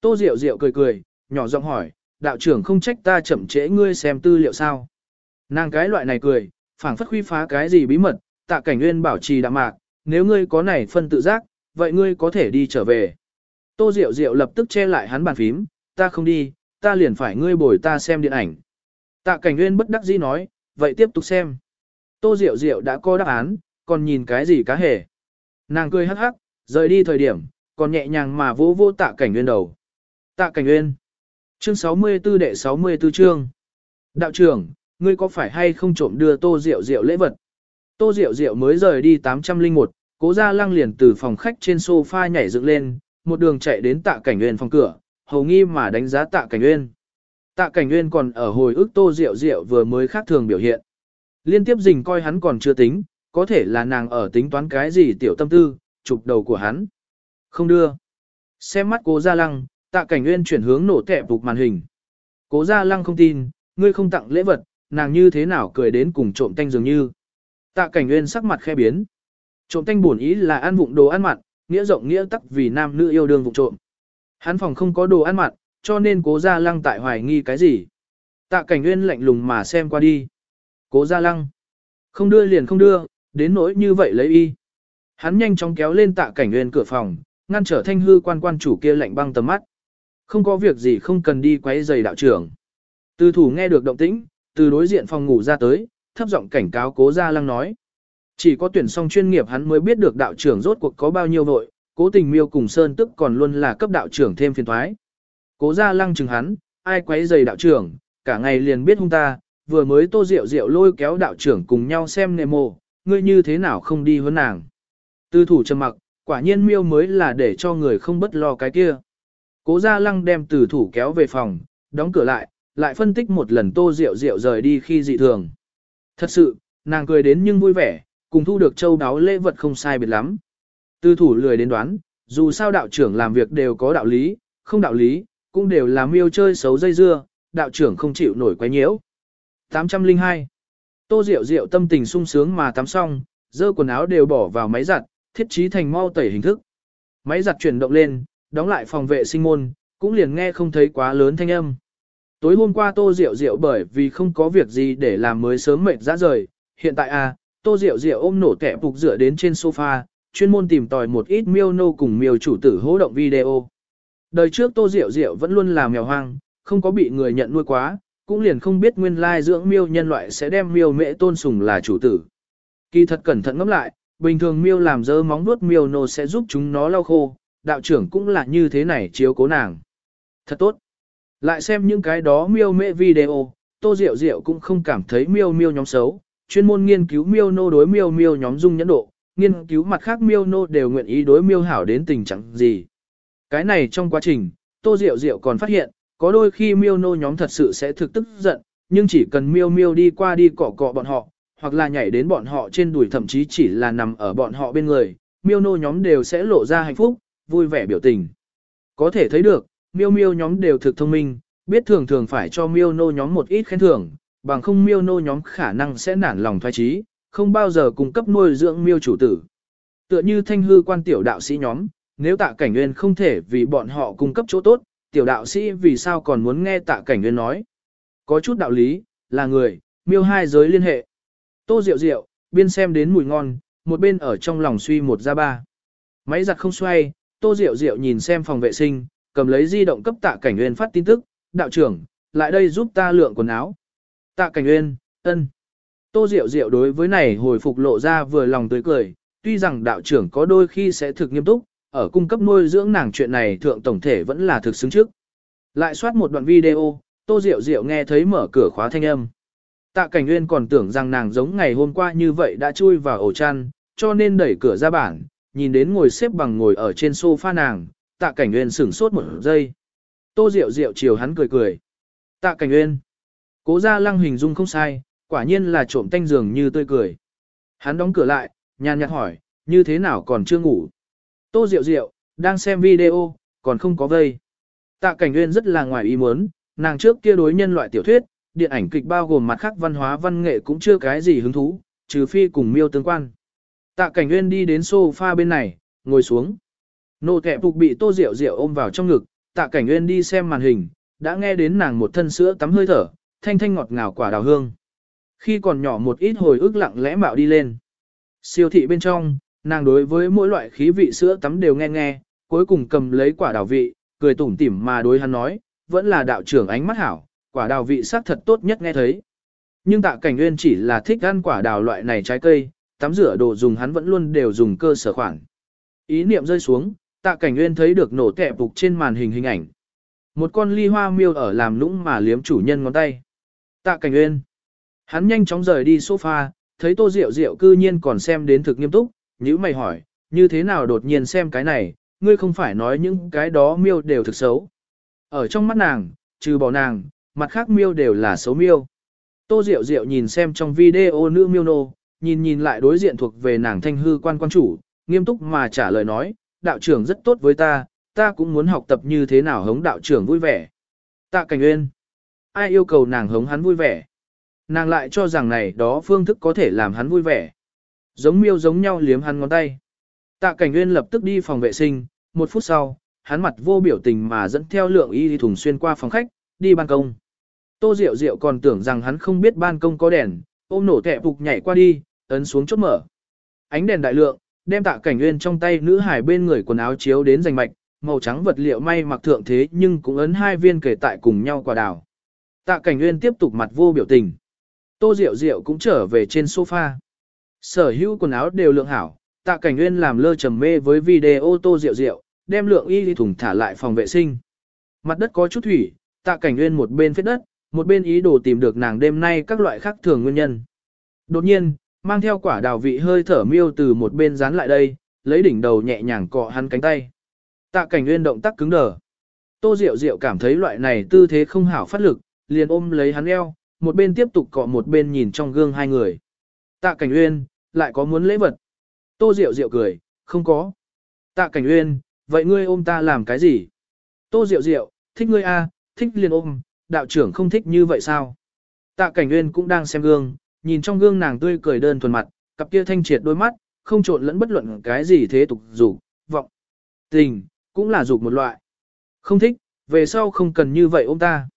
Tô Diệu Diệu cười cười, nhỏ giọng hỏi, đạo trưởng không trách ta chậm trễ ngươi xem tư liệu sao? Nàng cái loại này cười, phảng phất khuy phá cái gì bí mật, tạ cảnh Uyên bảo trì đạm mạc, nếu ngươi có này phân tự giác, vậy ngươi có thể đi trở về. Tô Diệu Diệu lập tức che lại hắn bàn phím, ta không đi, ta liền phải ngươi bồi ta xem điện ảnh. Tạ cảnh nguyên bất đắc dĩ nói, vậy tiếp tục xem. Tô Diệu Diệu đã có đáp án, còn nhìn cái gì cá hề. Nàng cười hắc hắc, rời đi thời điểm, còn nhẹ nhàng mà vỗ vỗ tạ cảnh nguyên đầu. Tạ cảnh nguyên. Chương 64 đệ 64 chương. Đạo trưởng, ngươi có phải hay không trộm đưa tô Diệu Diệu lễ vật? Tô Diệu Diệu mới rời đi 801, cố ra lăng liền từ phòng khách trên sofa nhảy dựng lên, một đường chạy đến tạ cảnh nguyên phòng cửa, hầu nghi mà đánh giá tạ cảnh nguyên. Tạ cảnh nguyên còn ở hồi ức tô rượu rượu vừa mới khác thường biểu hiện. Liên tiếp dình coi hắn còn chưa tính, có thể là nàng ở tính toán cái gì tiểu tâm tư, chụp đầu của hắn. Không đưa. Xem mắt cố gia lăng, tạ cảnh nguyên chuyển hướng nổ tẹp phục màn hình. Cố gia lăng không tin, ngươi không tặng lễ vật, nàng như thế nào cười đến cùng trộm tanh dường như. Tạ cảnh nguyên sắc mặt khe biến. Trộm tanh buồn ý là ăn vụng đồ ăn mặn, nghĩa rộng nghĩa tắc vì nam nữ yêu đương vụng trộm. Hắn phòng không có đồ ăn mặn, cho nên cố gia lăng tại hoài nghi cái gì. Tạ cảnh nguyên lạnh lùng mà xem qua đi. Cố gia lăng. Không đưa liền không đưa, đến nỗi như vậy lấy y. Hắn nhanh chóng kéo lên tạ cảnh nguyên cửa phòng, ngăn trở thanh hư quan quan chủ kia lạnh băng tầm mắt. Không có việc gì không cần đi quấy giày đạo trưởng. Từ thủ nghe được động tĩnh, từ đối diện phòng ngủ ra tới, thấp giọng cảnh cáo cố gia lăng nói. Chỉ có tuyển song chuyên nghiệp hắn mới biết được đạo trưởng rốt cuộc có bao nhiêu vội, cố tình miêu cùng sơn tức còn luôn là cấp đạo trưởng thêm phiền thoái. Cố gia lăng chừng hắn, ai quấy giày đạo trưởng, cả ngày liền biết hung ta, vừa mới tô rượu rượu lôi kéo đạo trưởng cùng nhau xem nề mộ, ngươi như thế nào không đi hơn nàng. Tư thủ trầm mặc, quả nhiên miêu mới là để cho người không bất lo cái kia. Cố gia lăng đem tử thủ kéo về phòng, đóng cửa lại, lại phân tích một lần tô rượu rượu rời đi khi dị thường. Thật sự, nàng cười đến nhưng vui vẻ, cùng thu được châu đáo lễ vật không sai biệt lắm. Tư thủ lười đến đoán, dù sao đạo trưởng làm việc đều có đạo lý, không đạo lý, cũng đều là miêu chơi xấu dây dưa, đạo trưởng không chịu nổi quấy nhiễu. 802. Tô Diệu Diệu tâm tình sung sướng mà tắm xong, dơ quần áo đều bỏ vào máy giặt, thiết trí thành mau tẩy hình thức. Máy giặt chuyển động lên, đóng lại phòng vệ sinh môn, cũng liền nghe không thấy quá lớn thanh âm. Tối hôm qua Tô Diệu Diệu bởi vì không có việc gì để làm mới sớm mệt ra rời, hiện tại à, Tô Diệu Diệu ôm nổ kẻ phục dựa đến trên sofa, chuyên môn tìm tòi một ít miêu nô cùng miêu chủ tử hỗ động video. Đời trước Tô Diệu Diệu vẫn luôn là mèo hoang, không có bị người nhận nuôi quá, cũng liền không biết nguyên lai dưỡng miêu nhân loại sẽ đem miêu mễ tôn sùng là chủ tử. Kỳ thật cẩn thận ngẫm lại, bình thường miêu làm dơ móng vuốt miêu nô sẽ giúp chúng nó lau khô, đạo trưởng cũng là như thế này chiếu cố nàng. Thật tốt. Lại xem những cái đó miêu mễ video, Tô Diệu Diệu cũng không cảm thấy miêu miêu nhóm xấu, chuyên môn nghiên cứu miêu nô đối miêu miêu nhóm dung nhẫn độ, nghiên cứu mặt khác miêu nô đều nguyện ý đối miêu hảo đến tình trạng gì. Cái này trong quá trình, Tô Diệu Diệu còn phát hiện, có đôi khi miêu nô nhóm thật sự sẽ thực tức giận, nhưng chỉ cần miêu miêu đi qua đi cọ cọ bọn họ, hoặc là nhảy đến bọn họ trên đùi thậm chí chỉ là nằm ở bọn họ bên người, miêu nô nhóm đều sẽ lộ ra hạnh phúc, vui vẻ biểu tình. Có thể thấy được, miêu miêu nhóm đều thực thông minh, biết thường thường phải cho miêu nô nhóm một ít khen thưởng, bằng không miêu nô nhóm khả năng sẽ nản lòng thoái trí, không bao giờ cung cấp nuôi dưỡng miêu chủ tử. Tựa như thanh hư quan tiểu đạo sĩ nhóm, nếu tạ cảnh nguyên không thể vì bọn họ cung cấp chỗ tốt, tiểu đạo sĩ vì sao còn muốn nghe tạ cảnh nguyên nói. Có chút đạo lý, là người, miêu hai giới liên hệ. Tô rượu rượu, biên xem đến mùi ngon, một bên ở trong lòng suy một ra ba. Máy giặt không xoay, tô rượu rượu nhìn xem phòng vệ sinh, cầm lấy di động cấp tạ cảnh nguyên phát tin tức, đạo trưởng, lại đây giúp ta lượng quần áo. Tạ cảnh nguyên, ân. Tô Diệu Diệu đối với này hồi phục lộ ra vừa lòng tươi cười, tuy rằng đạo trưởng có đôi khi sẽ thực nghiêm túc, ở cung cấp nuôi dưỡng nàng chuyện này thượng tổng thể vẫn là thực xứng trước. Lại soát một đoạn video, Tô Diệu Diệu nghe thấy mở cửa khóa thanh âm. Tạ Cảnh Nguyên còn tưởng rằng nàng giống ngày hôm qua như vậy đã chui vào ổ chăn, cho nên đẩy cửa ra bản, nhìn đến ngồi xếp bằng ngồi ở trên sofa nàng, Tạ Cảnh Nguyên sửng sốt một giây. Tô Diệu Diệu chiều hắn cười cười. Tạ Cảnh Nguyên. Cố ra lăng hình dung không sai, quả nhiên là trộm tanh giường như tươi cười. Hắn đóng cửa lại, nhàn nhạt hỏi, như thế nào còn chưa ngủ. Tô Diệu Diệu, đang xem video, còn không có vây. Tạ Cảnh Nguyên rất là ngoài ý muốn, nàng trước kia đối nhân loại tiểu thuyết, điện ảnh kịch bao gồm mặt khác văn hóa văn nghệ cũng chưa cái gì hứng thú, trừ phi cùng miêu tương quan. Tạ Cảnh Nguyên đi đến sofa bên này, ngồi xuống. Nô kẹp phục bị Tô Diệu Diệu ôm vào trong ngực, Tạ Cảnh Nguyên đi xem màn hình, đã nghe đến nàng một thân sữa tắm hơi thở, thanh thanh ngọt ngào quả đào hương. Khi còn nhỏ một ít hồi ức lặng lẽ mạo đi lên. Siêu thị bên trong, nàng đối với mỗi loại khí vị sữa tắm đều nghe nghe, cuối cùng cầm lấy quả đào vị, cười tủm tỉm mà đối hắn nói, vẫn là đạo trưởng ánh mắt hảo, quả đào vị sắc thật tốt nhất nghe thấy. Nhưng tạ cảnh nguyên chỉ là thích ăn quả đào loại này trái cây, tắm rửa đồ dùng hắn vẫn luôn đều dùng cơ sở khoản. Ý niệm rơi xuống, tạ cảnh nguyên thấy được nổ kẹp phục trên màn hình hình ảnh. Một con ly hoa miêu ở làm lũng mà liếm chủ nhân ngón tay. Tạ cảnh nguyên. Hắn nhanh chóng rời đi sofa, thấy tô diệu diệu cư nhiên còn xem đến thực nghiêm túc, nhữ mày hỏi, như thế nào đột nhiên xem cái này, ngươi không phải nói những cái đó miêu đều thực xấu. Ở trong mắt nàng, trừ bỏ nàng, mặt khác miêu đều là xấu miêu. Tô Diệu Diệu nhìn xem trong video nữ miêu nô, nhìn nhìn lại đối diện thuộc về nàng thanh hư quan quan chủ, nghiêm túc mà trả lời nói, đạo trưởng rất tốt với ta, ta cũng muốn học tập như thế nào hống đạo trưởng vui vẻ. Tạ Cảnh Uyên, ai yêu cầu nàng hống hắn vui vẻ? Nàng lại cho rằng này đó phương thức có thể làm hắn vui vẻ. Giống miêu giống nhau liếm hắn ngón tay. Tạ Cảnh Nguyên lập tức đi phòng vệ sinh, một phút sau, hắn mặt vô biểu tình mà dẫn theo lượng y đi thùng xuyên qua phòng khách, đi ban công. Tô Diệu Diệu còn tưởng rằng hắn không biết ban công có đèn, ôm nổ kẹ phục nhảy qua đi, ấn xuống chốt mở. Ánh đèn đại lượng, đem Tạ Cảnh Nguyên trong tay nữ hải bên người quần áo chiếu đến rành mạch, màu trắng vật liệu may mặc thượng thế nhưng cũng ấn hai viên kể tại cùng nhau quả đào. Tạ Cảnh Nguyên tiếp tục mặt vô biểu tình. Tô Diệu Diệu cũng trở về trên sofa. Sở hữu quần áo đều lượng hảo, Tạ Cảnh Nguyên làm lơ trầm mê với video Tô Diệu Diệu, đem lượng y thùng thả lại phòng vệ sinh. Mặt đất có chút thủy, Tạ Cảnh Nguyên một bên phết đất, một bên ý đồ tìm được nàng đêm nay các loại khác thường nguyên nhân. Đột nhiên, mang theo quả đào vị hơi thở miêu từ một bên dán lại đây, lấy đỉnh đầu nhẹ nhàng cọ hắn cánh tay. Tạ cảnh nguyên động tác cứng đờ. Tô Diệu Diệu cảm thấy loại này tư thế không hảo phát lực, liền ôm lấy hắn eo, một bên tiếp tục cọ một bên nhìn trong gương hai người. Tạ cảnh Uyên lại có muốn lễ vật. Tô Diệu Diệu cười, không có. Tạ cảnh Uyên vậy ngươi ôm ta làm cái gì? Tô Diệu Diệu, thích ngươi a, thích liền ôm, đạo trưởng không thích như vậy sao? Tạ cảnh Uyên cũng đang xem gương, nhìn trong gương nàng tươi cười đơn thuần mặt, cặp kia thanh triệt đôi mắt, không trộn lẫn bất luận cái gì thế tục dục, vọng. Tình, cũng là dục một loại. Không thích, về sau không cần như vậy ôm ta.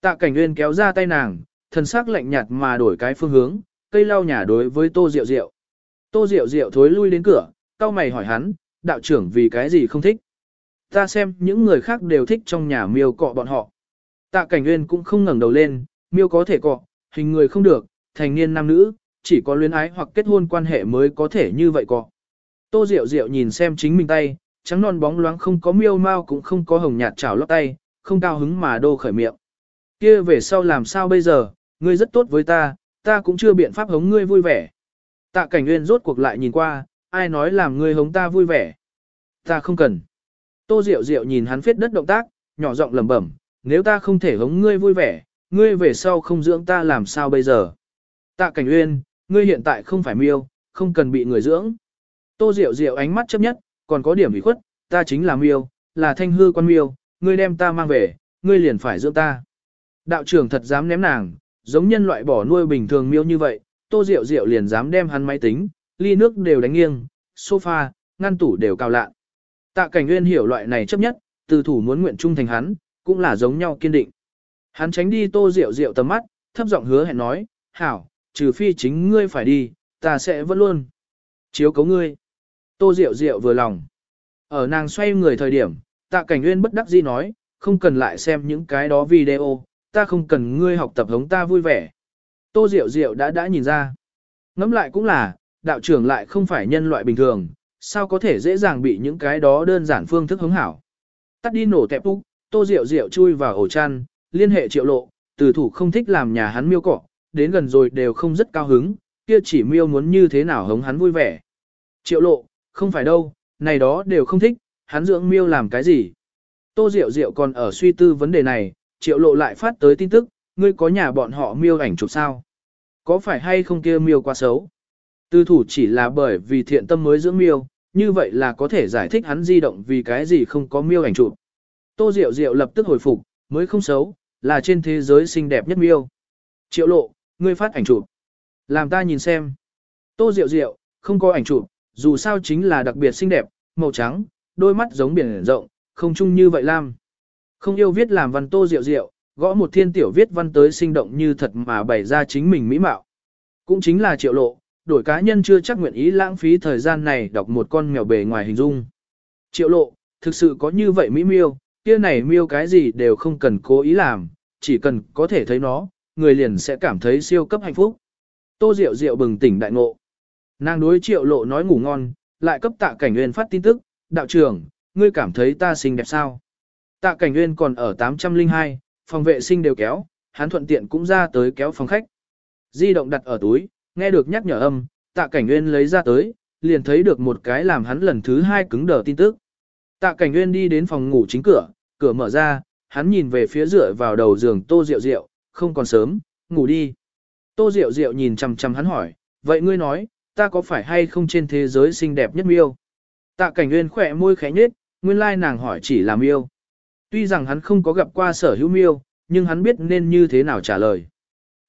Tạ cảnh Uyên kéo ra tay nàng, thần sắc lạnh nhạt mà đổi cái phương hướng, cây lau nhà đối với tô diệu diệu, Tô diệu diệu thối lui đến cửa, cao mày hỏi hắn, đạo trưởng vì cái gì không thích. Ta xem những người khác đều thích trong nhà miêu cọ bọn họ. Tạ cảnh nguyên cũng không ngẩng đầu lên, miêu có thể cọ, hình người không được, thành niên nam nữ, chỉ có luyến ái hoặc kết hôn quan hệ mới có thể như vậy cọ. Tô Diệu Diệu nhìn xem chính mình tay, trắng non bóng loáng không có miêu mau cũng không có hồng nhạt chảo lót tay, không cao hứng mà đô khởi miệng. Kia về sau làm sao bây giờ, ngươi rất tốt với ta, ta cũng chưa biện pháp hống ngươi vui vẻ. Tạ cảnh nguyên rốt cuộc lại nhìn qua, ai nói làm ngươi hống ta vui vẻ. Ta không cần. Tô Diệu Diệu nhìn hắn phết đất động tác, nhỏ giọng lẩm bẩm, nếu ta không thể hống ngươi vui vẻ, ngươi về sau không dưỡng ta làm sao bây giờ. Tạ cảnh uyên, ngươi hiện tại không phải miêu, không cần bị người dưỡng. Tô Diệu Diệu ánh mắt chấp nhất, còn có điểm ủy khuất, ta chính là miêu, là thanh hư quan miêu, ngươi đem ta mang về, ngươi liền phải dưỡng ta. Đạo trưởng thật dám ném nàng, giống nhân loại bỏ nuôi bình thường miêu như vậy, Tô Diệu Diệu liền dám đem hắn máy tính, ly nước đều đánh nghiêng, sofa, ngăn tủ đều cao lạ. Tạ Cảnh Nguyên hiểu loại này chấp nhất, từ thủ muốn nguyện trung thành hắn, cũng là giống nhau kiên định. Hắn tránh đi Tô Diệu Diệu tầm mắt, thấp giọng hứa hẹn nói, "Hảo, trừ phi chính ngươi phải đi, ta sẽ vẫn luôn chiếu cấu ngươi." Tô Diệu Diệu vừa lòng. Ở nàng xoay người thời điểm, Tạ Cảnh Nguyên bất đắc dĩ nói, "Không cần lại xem những cái đó video, ta không cần ngươi học tập hống ta vui vẻ." Tô Diệu Diệu đã đã nhìn ra. Ngẫm lại cũng là, đạo trưởng lại không phải nhân loại bình thường, sao có thể dễ dàng bị những cái đó đơn giản phương thức hứng hảo. Tắt đi nổ tẹp úc, tô diệu diệu chui vào ổ chăn, liên hệ triệu lộ, từ thủ không thích làm nhà hắn miêu cỏ, đến gần rồi đều không rất cao hứng, kia chỉ miêu muốn như thế nào hống hắn vui vẻ. Triệu lộ, không phải đâu, này đó đều không thích, hắn dưỡng miêu làm cái gì. Tô Diệu Diệu còn ở suy tư vấn đề này, triệu lộ lại phát tới tin tức, ngươi có nhà bọn họ miêu ảnh chụp sao? Có phải hay không kia miêu quá xấu? Tư thủ chỉ là bởi vì thiện tâm mới dưỡng miêu, như vậy là có thể giải thích hắn di động vì cái gì không có miêu ảnh chụp. Tô Diệu Diệu lập tức hồi phục, mới không xấu, là trên thế giới xinh đẹp nhất miêu. Triệu lộ, ngươi phát ảnh chụp. Làm ta nhìn xem. Tô Diệu Diệu, không có ảnh chụp, dù sao chính là đặc biệt xinh đẹp, màu trắng, đôi mắt giống biển rộng, không chung như vậy lam. Không yêu viết làm văn Tô Diệu Diệu, gõ một thiên tiểu viết văn tới sinh động như thật mà bày ra chính mình mỹ mạo. Cũng chính là triệu lộ, đổi cá nhân chưa chắc nguyện ý lãng phí thời gian này đọc một con mèo bề ngoài hình dung. Triệu lộ, thực sự có như vậy mỹ miêu, kia này miêu cái gì đều không cần cố ý làm, chỉ cần có thể thấy nó, người liền sẽ cảm thấy siêu cấp hạnh phúc. Tô Diệu Diệu bừng tỉnh đại ngộ. Nàng đối triệu lộ nói ngủ ngon, lại cấp tạ cảnh nguyên phát tin tức, đạo trưởng, ngươi cảm thấy ta xinh đẹp sao? Tạ cảnh nguyên còn ở 802, phòng vệ sinh đều kéo, hắn thuận tiện cũng ra tới kéo phòng khách. Di động đặt ở túi, nghe được nhắc nhở âm, tạ cảnh nguyên lấy ra tới, liền thấy được một cái làm hắn lần thứ hai cứng đờ tin tức. Tạ cảnh nguyên đi đến phòng ngủ chính cửa, cửa mở ra, hắn nhìn về phía dựa vào đầu giường tô diệu diệu, không còn sớm, ngủ đi. Tô diệu diệu nhìn chằm chằm hắn hỏi, vậy ngươi nói, ta có phải hay không trên thế giới xinh đẹp nhất miêu? Tạ cảnh nguyên khỏe môi khẽ nhếch, nguyên lai nàng hỏi chỉ là miêu. Tuy rằng hắn không có gặp qua sở hữu miêu, nhưng hắn biết nên như thế nào trả lời.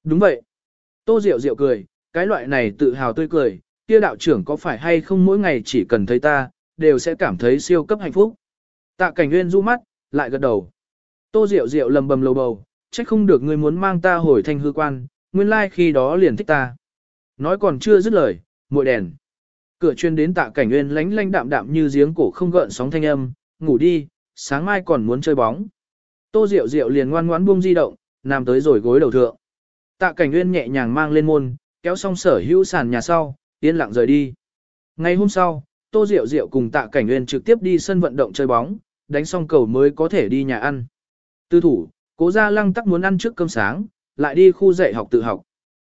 Đúng vậy. Tô Diệu Diệu cười, cái loại này tự hào tươi cười, kia đạo trưởng có phải hay không mỗi ngày chỉ cần thấy ta, đều sẽ cảm thấy siêu cấp hạnh phúc. Tạ cảnh nguyên du mắt, lại gật đầu. Tô Diệu Diệu lầm bầm lầu bầu, trách không được ngươi muốn mang ta hồi thanh hư quan, nguyên lai like khi đó liền thích ta. Nói còn chưa dứt lời, muội đèn. Cửa chuyên đến tạ cảnh nguyên lánh lánh đạm đạm như giếng cổ không gợn sóng thanh âm, ngủ đi, sáng mai còn muốn chơi bóng. Tô Diệu Diệu liền ngoan ngoãn buông di động, nằm tới rồi gối đầu thượng. Tạ cảnh nguyên nhẹ nhàng mang lên môn, kéo xong sở hữu sàn nhà sau, yên lặng rời đi. Ngày hôm sau, Tô Diệu Diệu cùng Tạ Cảnh Nguyên trực tiếp đi sân vận động chơi bóng, đánh xong cầu mới có thể đi nhà ăn. Tư thủ, cố gia lăng tắc muốn ăn trước cơm sáng, lại đi khu dạy học tự học.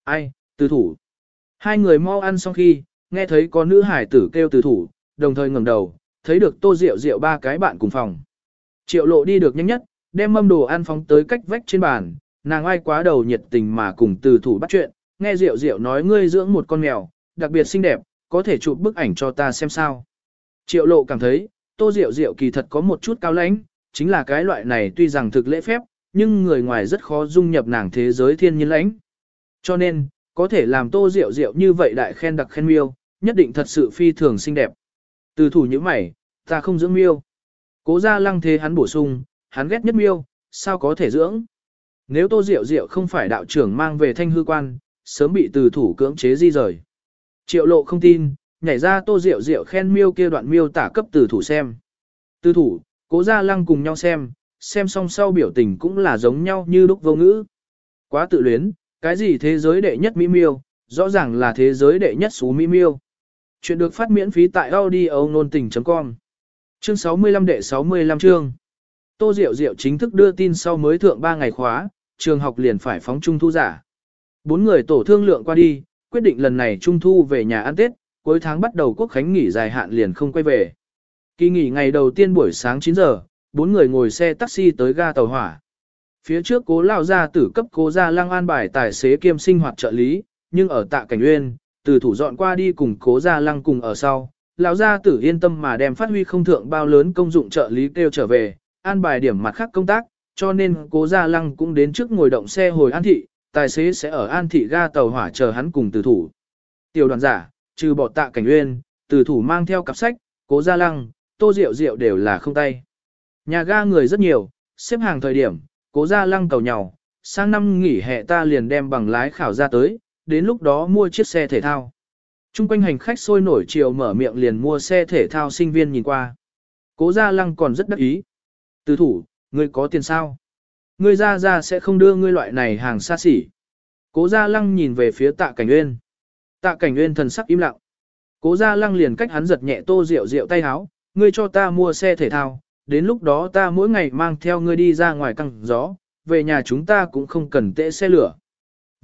Ai, tư thủ. Hai người mau ăn xong khi, nghe thấy có nữ hải tử kêu tư thủ, đồng thời ngẩng đầu, thấy được Tô Diệu Diệu ba cái bạn cùng phòng. Triệu lộ đi được nhanh nhất, đem mâm đồ ăn phóng tới cách vách trên bàn, nàng ai quá đầu nhiệt tình mà cùng từ thủ bắt chuyện, nghe Diệu Diệu nói ngươi dưỡng một con mèo, đặc biệt xinh đẹp, có thể chụp bức ảnh cho ta xem sao. Triệu lộ cảm thấy, Tô Diệu Diệu kỳ thật có một chút cao lãnh, chính là cái loại này tuy rằng thực lễ phép, nhưng người ngoài rất khó dung nhập nàng thế giới thiên nhiên lãnh. Cho nên, có thể làm Tô Diệu Diệu như vậy đại khen đặc khen miêu, nhất định thật sự phi thường xinh đẹp. Từ thủ như mày, ta không dưỡng miêu. Cố ra lăng thế hắn bổ sung, hắn ghét nhất miêu, sao có thể dưỡng. Nếu Tô Diệu Diệu không phải đạo trưởng mang về thanh hư quan, sớm bị từ thủ cưỡng chế di rời. Triệu lộ không tin, nhảy ra Tô Diệu Diệu khen miêu kia đoạn miêu tả cấp từ thủ xem. Từ thủ, cố ra lăng cùng nhau xem, xem xong sau biểu tình cũng là giống nhau như đúc vô ngữ. Quá tự luyến, cái gì thế giới đệ nhất mỹ miêu, rõ ràng là thế giới đệ nhất số mỹ miêu. Chuyện được phát miễn phí tại audio nôn tình.com Chương 65 đệ 65 chương Tô Diệu Diệu chính thức đưa tin sau mới thượng 3 ngày khóa, trường học liền phải phóng trung thu giả. Bốn người tổ thương lượng qua đi, quyết định lần này trung thu về nhà ăn Tết, cuối tháng bắt đầu quốc khánh nghỉ dài hạn liền không quay về. Kỳ nghỉ ngày đầu tiên buổi sáng 9 giờ, bốn người ngồi xe taxi tới ga tàu hỏa. Phía trước cố lao ra tử cấp cố ra Lang an bài tài xế kiêm sinh hoạt trợ lý, nhưng ở tạ cảnh uyên, từ thủ dọn qua đi cùng cố gia lăng cùng ở sau. Lão gia tử yên tâm mà đem phát huy không thượng bao lớn công dụng trợ lý kêu trở về, an bài điểm mặt khác công tác, cho nên cố gia lăng cũng đến trước ngồi động xe hồi an thị, tài xế sẽ ở an thị ga tàu hỏa chờ hắn cùng từ thủ. Tiểu đoàn giả, trừ bỏ tạ cảnh uyên, từ thủ mang theo cặp sách, cố gia lăng, tô rượu rượu đều là không tay. Nhà ga người rất nhiều, xếp hàng thời điểm, cố gia lăng cầu nhào, sang năm nghỉ hè ta liền đem bằng lái khảo ra tới, đến lúc đó mua chiếc xe thể thao. Trung quanh hành khách sôi nổi chiều mở miệng liền mua xe thể thao sinh viên nhìn qua. Cố gia lăng còn rất đắc ý. Từ thủ, ngươi có tiền sao? Ngươi ra ra sẽ không đưa ngươi loại này hàng xa xỉ. Cố gia lăng nhìn về phía tạ cảnh uyên. Tạ cảnh uyên thần sắc im lặng. Cố gia lăng liền cách hắn giật nhẹ tô rượu rượu tay háo, ngươi cho ta mua xe thể thao, đến lúc đó ta mỗi ngày mang theo ngươi đi ra ngoài căng gió, về nhà chúng ta cũng không cần tệ xe lửa.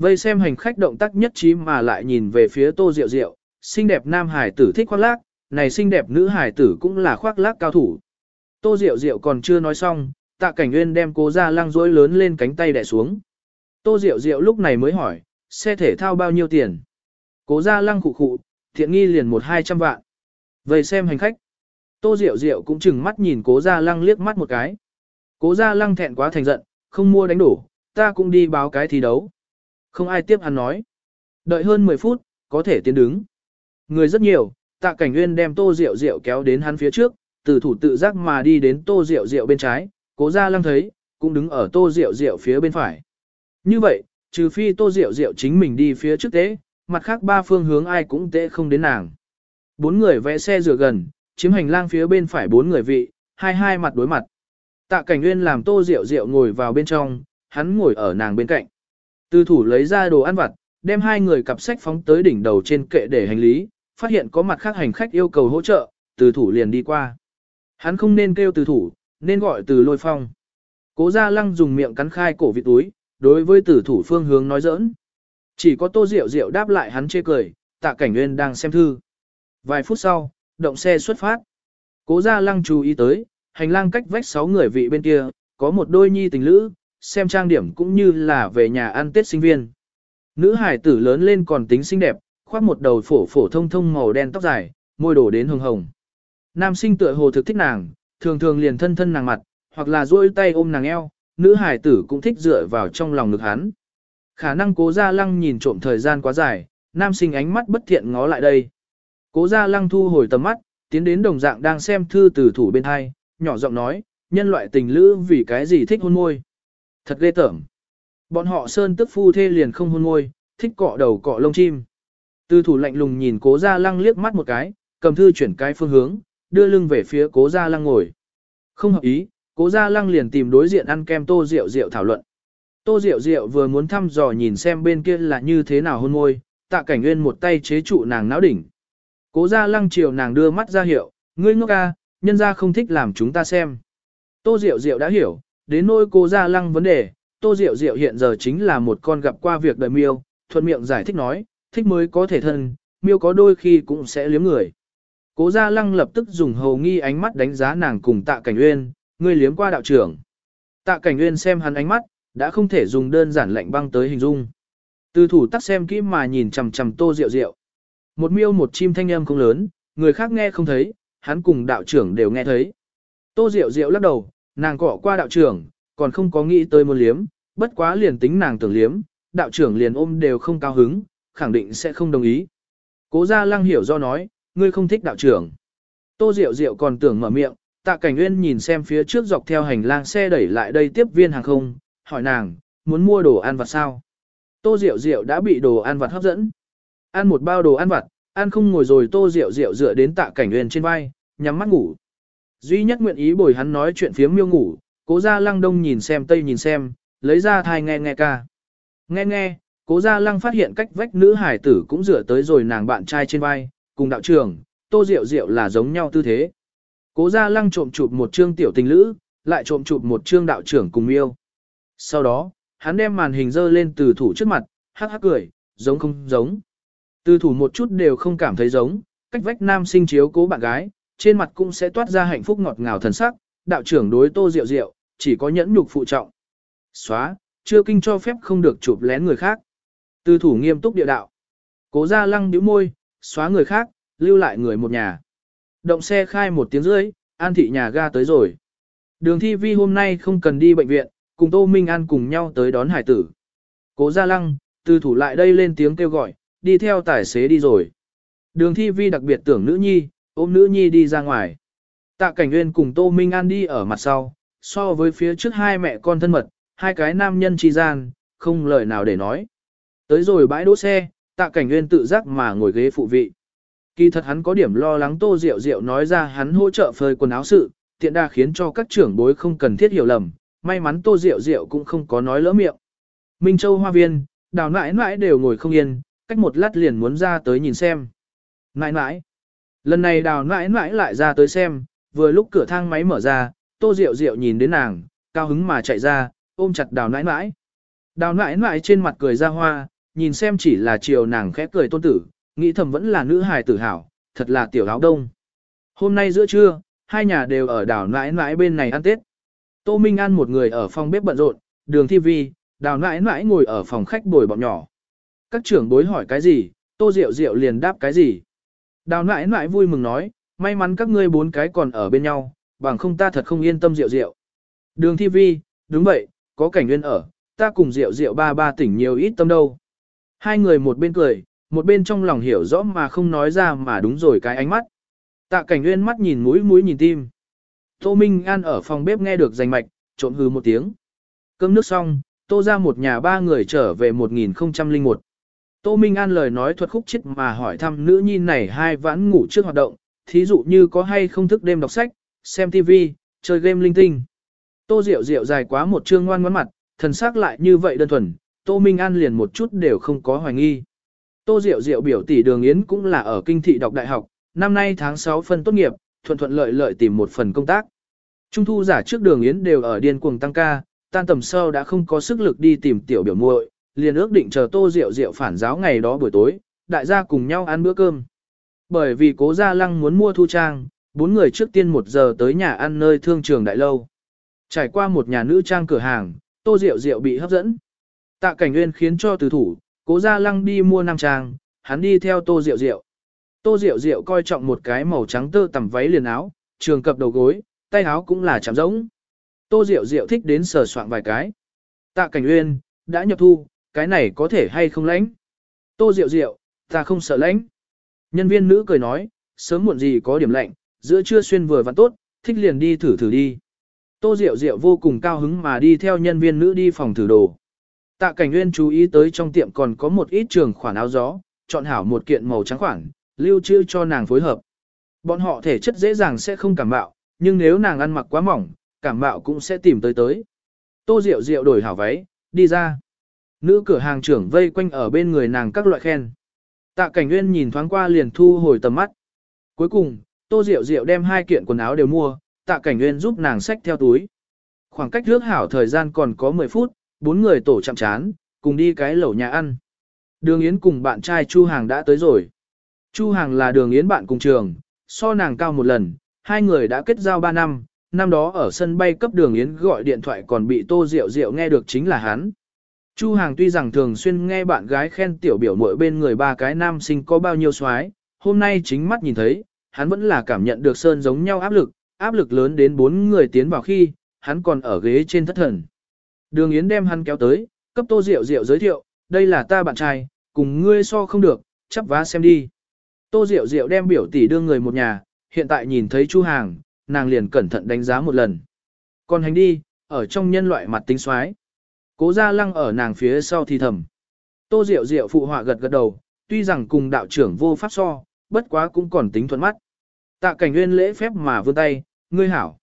Vây xem hành khách động tác nhất trí mà lại nhìn về phía tô diệu diệu, xinh đẹp nam hải tử thích khoác lác, này xinh đẹp nữ hải tử cũng là khoác lác cao thủ. Tô diệu diệu còn chưa nói xong, tạ cảnh nguyên đem cố ra lăng rối lớn lên cánh tay đè xuống. Tô diệu diệu lúc này mới hỏi, xe thể thao bao nhiêu tiền? Cố ra lăng khụ khụ, thiện nghi liền một hai trăm vạn. Vây xem hành khách. Tô Diệu Diệu cũng chừng mắt nhìn cố gia lăng liếc mắt một cái. Cố gia lăng thẹn quá thành giận, không mua đánh đổ, ta cũng đi báo cái thi đấu. Không ai tiếp hắn nói. Đợi hơn 10 phút, có thể tiến đứng. Người rất nhiều, tạ cảnh nguyên đem tô rượu rượu kéo đến hắn phía trước, từ thủ tự giác mà đi đến tô rượu rượu bên trái, cố gia lăng thấy, cũng đứng ở tô rượu rượu phía bên phải. Như vậy, trừ phi tô rượu rượu chính mình đi phía trước tế, mặt khác ba phương hướng ai cũng tế không đến nàng. Bốn người vẽ xe rửa gần, chiếm hành lang phía bên phải bốn người vị, hai hai mặt đối mặt. Tạ cảnh nguyên làm tô rượu rượu ngồi vào bên trong, hắn ngồi ở nàng bên cạnh. Từ thủ lấy ra đồ ăn vặt, đem hai người cặp sách phóng tới đỉnh đầu trên kệ để hành lý, phát hiện có mặt khác hành khách yêu cầu hỗ trợ, từ thủ liền đi qua. Hắn không nên kêu từ thủ, nên gọi từ lôi phong. Cố gia lăng dùng miệng cắn khai cổ vị túi, đối với từ thủ phương hướng nói giỡn. Chỉ có tô rượu rượu đáp lại hắn chê cười, tạ cảnh nguyên đang xem thư. Vài phút sau, động xe xuất phát. Cố gia lăng chú ý tới, hành lang cách vách 6 người vị bên kia, có một đôi nhi tình lữ, xem trang điểm cũng như là về nhà ăn tết sinh viên. Nữ hải tử lớn lên còn tính xinh đẹp, khoác một đầu phổ phổ thông thông màu đen tóc dài, môi đổ đến hồng hồng. Nam sinh tựa hồ thực thích nàng, thường thường liền thân thân nàng mặt, hoặc là duỗi tay ôm nàng eo, nữ hải tử cũng thích dựa vào trong lòng ngực hắn. Khả năng cố gia lăng nhìn trộm thời gian quá dài, nam sinh ánh mắt bất thiện ngó lại đây. Cố gia lăng thu hồi tầm mắt, tiến đến đồng dạng đang xem thư từ thủ bên hai, nhỏ giọng nói, nhân loại tình lữ vì cái gì thích hôn môi. Thật ghê tởm. Bọn họ sơn tức phu thê liền không hôn môi, thích cọ đầu cọ lông chim. Tư thủ lạnh lùng nhìn cố gia lăng liếc mắt một cái, cầm thư chuyển cái phương hướng, đưa lưng về phía cố gia lăng ngồi. Không hợp ý, cố gia lăng liền tìm đối diện ăn kem tô rượu rượu thảo luận. Tô Diệu Diệu vừa muốn thăm dò nhìn xem bên kia là như thế nào hôn môi, tạ cảnh nguyên một tay chế trụ nàng náo đỉnh. Cố gia lăng chiều nàng đưa mắt ra hiệu, ngươi ngốc ca, nhân gia không thích làm chúng ta xem. Tô Diệu Diệu đã hiểu, đến nỗi cô ra lăng vấn đề, Tô Diệu Diệu hiện giờ chính là một con gặp qua việc đời miêu, thuận miệng giải thích nói, thích mới có thể thân, miêu có đôi khi cũng sẽ liếm người. Cố gia lăng lập tức dùng hầu nghi ánh mắt đánh giá nàng cùng tạ cảnh uyên, ngươi liếm qua đạo trưởng. Tạ cảnh uyên xem hắn ánh mắt, đã không thể dùng đơn giản lạnh băng tới hình dung. Từ thủ tắc xem kỹ mà nhìn chằm chằm tô rượu rượu. Một miêu một chim thanh âm không lớn, người khác nghe không thấy, hắn cùng đạo trưởng đều nghe thấy. Tô rượu rượu lắc đầu, nàng cọ qua đạo trưởng, còn không có nghĩ tới một liếm, bất quá liền tính nàng tưởng liếm, đạo trưởng liền ôm đều không cao hứng, khẳng định sẽ không đồng ý. Cố gia lăng hiểu do nói, ngươi không thích đạo trưởng. Tô Diệu Diệu còn tưởng mở miệng, tạ cảnh nguyên nhìn xem phía trước dọc theo hành lang xe đẩy lại đây tiếp viên hàng không, hỏi nàng, muốn mua đồ ăn vặt sao? Tô Diệu Diệu đã bị đồ ăn vặt hấp dẫn. Ăn một bao đồ ăn vặt, ăn không ngồi rồi Tô Diệu Diệu dựa đến tạ cảnh nguyên trên vai, nhắm mắt ngủ. Duy nhất nguyện ý bồi hắn nói chuyện phiếm miêu ngủ, cố gia lăng đông nhìn xem tây nhìn xem, lấy ra thai nghe nghe ca. Nghe nghe, cố gia lăng phát hiện cách vách nữ hải tử cũng rửa tới rồi nàng bạn trai trên vai, cùng đạo trưởng, tô diệu diệu là giống nhau tư thế. Cố gia lăng trộm chụp một chương tiểu tình lữ, lại trộm chụp một chương đạo trưởng cùng yêu. Sau đó, hắn đem màn hình dơ lên từ thủ trước mặt, hắc hắc cười, giống không giống. Từ thủ một chút đều không cảm thấy giống, cách vách nam sinh chiếu cố bạn gái, trên mặt cũng sẽ toát ra hạnh phúc ngọt ngào thần sắc, đạo trưởng đối tô diệu diệu, chỉ có nhẫn nhục phụ trọng. Xóa, chưa kinh cho phép không được chụp lén người khác. tư thủ nghiêm túc địa đạo. Cố ra lăng nhíu môi, xóa người khác, lưu lại người một nhà. Động xe khai một tiếng rưỡi, An thị nhà ga tới rồi. Đường thi vi hôm nay không cần đi bệnh viện, cùng Tô Minh An cùng nhau tới đón hải tử. Cố ra lăng, tư thủ lại đây lên tiếng kêu gọi, đi theo tài xế đi rồi. Đường thi vi đặc biệt tưởng nữ nhi, ôm nữ nhi đi ra ngoài. Tạ cảnh nguyên cùng Tô Minh An đi ở mặt sau, so với phía trước hai mẹ con thân mật, hai cái nam nhân chi gian, không lời nào để nói. Tới rồi bãi đỗ xe, tạ cảnh nguyên tự giác mà ngồi ghế phụ vị. Kỳ thật hắn có điểm lo lắng tô Diệu Diệu nói ra hắn hỗ trợ phơi quần áo sự, tiện đa khiến cho các trưởng bối không cần thiết hiểu lầm, may mắn tô Diệu Diệu cũng không có nói lỡ miệng. Minh Châu hoa viên, đào nãi nãi đều ngồi không yên, cách một lát liền muốn ra tới nhìn xem. Nãi nãi. Lần này đào nãi nãi lại ra tới xem, vừa lúc cửa thang máy mở ra, tô rượu rượu nhìn đến nàng, cao hứng mà chạy ra, ôm chặt đào nãi nãi. Đào nãi nãi trên mặt cười ra hoa, nhìn xem chỉ là chiều nàng khẽ cười tôn tử, nghĩ thầm vẫn là nữ hài tử hảo, thật là tiểu áo đông. Hôm nay giữa trưa, hai nhà đều ở đảo nãi nãi bên này ăn Tết. Tô Minh An một người ở phòng bếp bận rộn, đường thi vi, đào nãi nãi ngồi ở phòng khách bồi bọn nhỏ. Các trưởng bối hỏi cái gì, tô rượu rượu liền đáp cái gì. Đào nãi nãi vui mừng nói, may mắn các ngươi bốn cái còn ở bên nhau, bằng không ta thật không yên tâm rượu rượu. Đường thi vi, đúng vậy, có cảnh nguyên ở, ta cùng rượu rượu ba ba tỉnh nhiều ít tâm đâu. Hai người một bên cười, một bên trong lòng hiểu rõ mà không nói ra mà đúng rồi cái ánh mắt. Tạ cảnh nguyên mắt nhìn mũi mũi nhìn tim. Tô Minh An ở phòng bếp nghe được danh mạch, trộn hừ một tiếng. Cơm nước xong, tô ra một nhà ba người trở về 1001. Tô Minh An lời nói thuật khúc chết mà hỏi thăm nữ nhi này hai vãn ngủ trước hoạt động, thí dụ như có hay không thức đêm đọc sách, xem TV, chơi game linh tinh. Tô Diệu Diệu dài quá một chương ngoan ngoãn mặt, thần sắc lại như vậy đơn thuần, Tô Minh An liền một chút đều không có hoài nghi. Tô Diệu Diệu biểu tỷ Đường Yến cũng là ở kinh thị đọc đại học, năm nay tháng 6 phân tốt nghiệp, thuận thuận lợi lợi tìm một phần công tác. Trung thu giả trước Đường Yến đều ở điên cuồng tăng ca, tan tầm sau đã không có sức lực đi tìm tiểu biểu muội, liền ước định chờ Tô Diệu Diệu phản giáo ngày đó buổi tối, đại gia cùng nhau ăn bữa cơm. Bởi vì Cố Gia Lăng muốn mua thu trang, bốn người trước tiên một giờ tới nhà ăn nơi thương trường đại lâu. Trải qua một nhà nữ trang cửa hàng, Tô Diệu Diệu bị hấp dẫn. Tạ Cảnh Nguyên khiến cho từ thủ, Cố Gia Lăng đi mua nam trang, hắn đi theo Tô Diệu Diệu. Tô Diệu Diệu coi trọng một cái màu trắng tơ tằm váy liền áo, trường cập đầu gối, tay áo cũng là chạm rỗng. Tô Diệu Diệu thích đến sờ soạn vài cái. Tạ Cảnh Uyên, đã nhập thu, cái này có thể hay không lãnh? Tô Diệu Diệu, ta không sợ lãnh. Nhân viên nữ cười nói, sớm muộn gì có điểm lạnh, giữa trưa xuyên vừa vặn tốt, thích liền đi thử thử đi. Tô Diệu Diệu vô cùng cao hứng mà đi theo nhân viên nữ đi phòng thử đồ. Tạ Cảnh Nguyên chú ý tới trong tiệm còn có một ít trường khoản áo gió, chọn hảo một kiện màu trắng khoản, lưu trữ cho nàng phối hợp. Bọn họ thể chất dễ dàng sẽ không cảm mạo, nhưng nếu nàng ăn mặc quá mỏng, cảm mạo cũng sẽ tìm tới tới. Tô Diệu Diệu đổi hảo váy, đi ra. Nữ cửa hàng trưởng vây quanh ở bên người nàng các loại khen. Tạ cảnh nguyên nhìn thoáng qua liền thu hồi tầm mắt. Cuối cùng, tô diệu diệu đem hai kiện quần áo đều mua, tạ cảnh nguyên giúp nàng xách theo túi. Khoảng cách rước hảo thời gian còn có 10 phút, bốn người tổ chạm chán, cùng đi cái lẩu nhà ăn. Đường Yến cùng bạn trai Chu Hàng đã tới rồi. Chu Hàng là đường Yến bạn cùng trường, so nàng cao một lần, hai người đã kết giao 3 năm, năm đó ở sân bay cấp đường Yến gọi điện thoại còn bị Tô Diệu Diệu nghe được chính là hắn. Chu Hàng tuy rằng thường xuyên nghe bạn gái khen tiểu biểu mỗi bên người ba cái nam sinh có bao nhiêu xoái, hôm nay chính mắt nhìn thấy, hắn vẫn là cảm nhận được sơn giống nhau áp lực, áp lực lớn đến bốn người tiến vào khi, hắn còn ở ghế trên thất thần. Đường Yến đem hắn kéo tới, cấp Tô Diệu Diệu giới thiệu, đây là ta bạn trai, cùng ngươi so không được, chắp vá xem đi. Tô Diệu Diệu đem biểu tỷ đưa người một nhà, hiện tại nhìn thấy Chu Hàng, nàng liền cẩn thận đánh giá một lần. Còn hành đi, ở trong nhân loại mặt tính xoái. Cố Gia Lăng ở nàng phía sau thì thầm. Tô Diệu Diệu phụ họa gật gật đầu, tuy rằng cùng đạo trưởng vô pháp so, bất quá cũng còn tính thuận mắt. Tạ cảnh nguyên lễ phép mà vươn tay, ngươi hảo.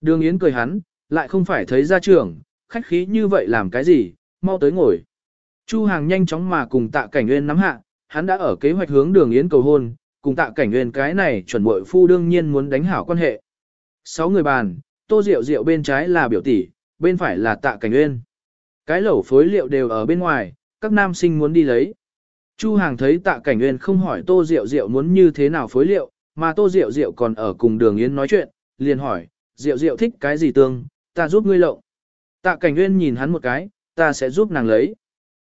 Đường Yến cười hắn, lại không phải thấy gia trưởng, khách khí như vậy làm cái gì, mau tới ngồi. Chu Hàng nhanh chóng mà cùng tạ cảnh nguyên nắm hạ, hắn đã ở kế hoạch hướng đường Yến cầu hôn, cùng tạ cảnh nguyên cái này chuẩn bội phu đương nhiên muốn đánh hảo quan hệ. Sáu người bàn, tô rượu rượu bên trái là biểu tỷ, bên phải là tạ cảnh nguyên. Cái lẩu phối liệu đều ở bên ngoài, các nam sinh muốn đi lấy. Chu Hàng thấy tạ cảnh nguyên không hỏi tô Diệu Diệu muốn như thế nào phối liệu, mà tô Diệu Diệu còn ở cùng đường Yến nói chuyện, liền hỏi, Diệu Diệu thích cái gì tương, ta giúp ngươi lộng. Tạ cảnh nguyên nhìn hắn một cái, ta sẽ giúp nàng lấy.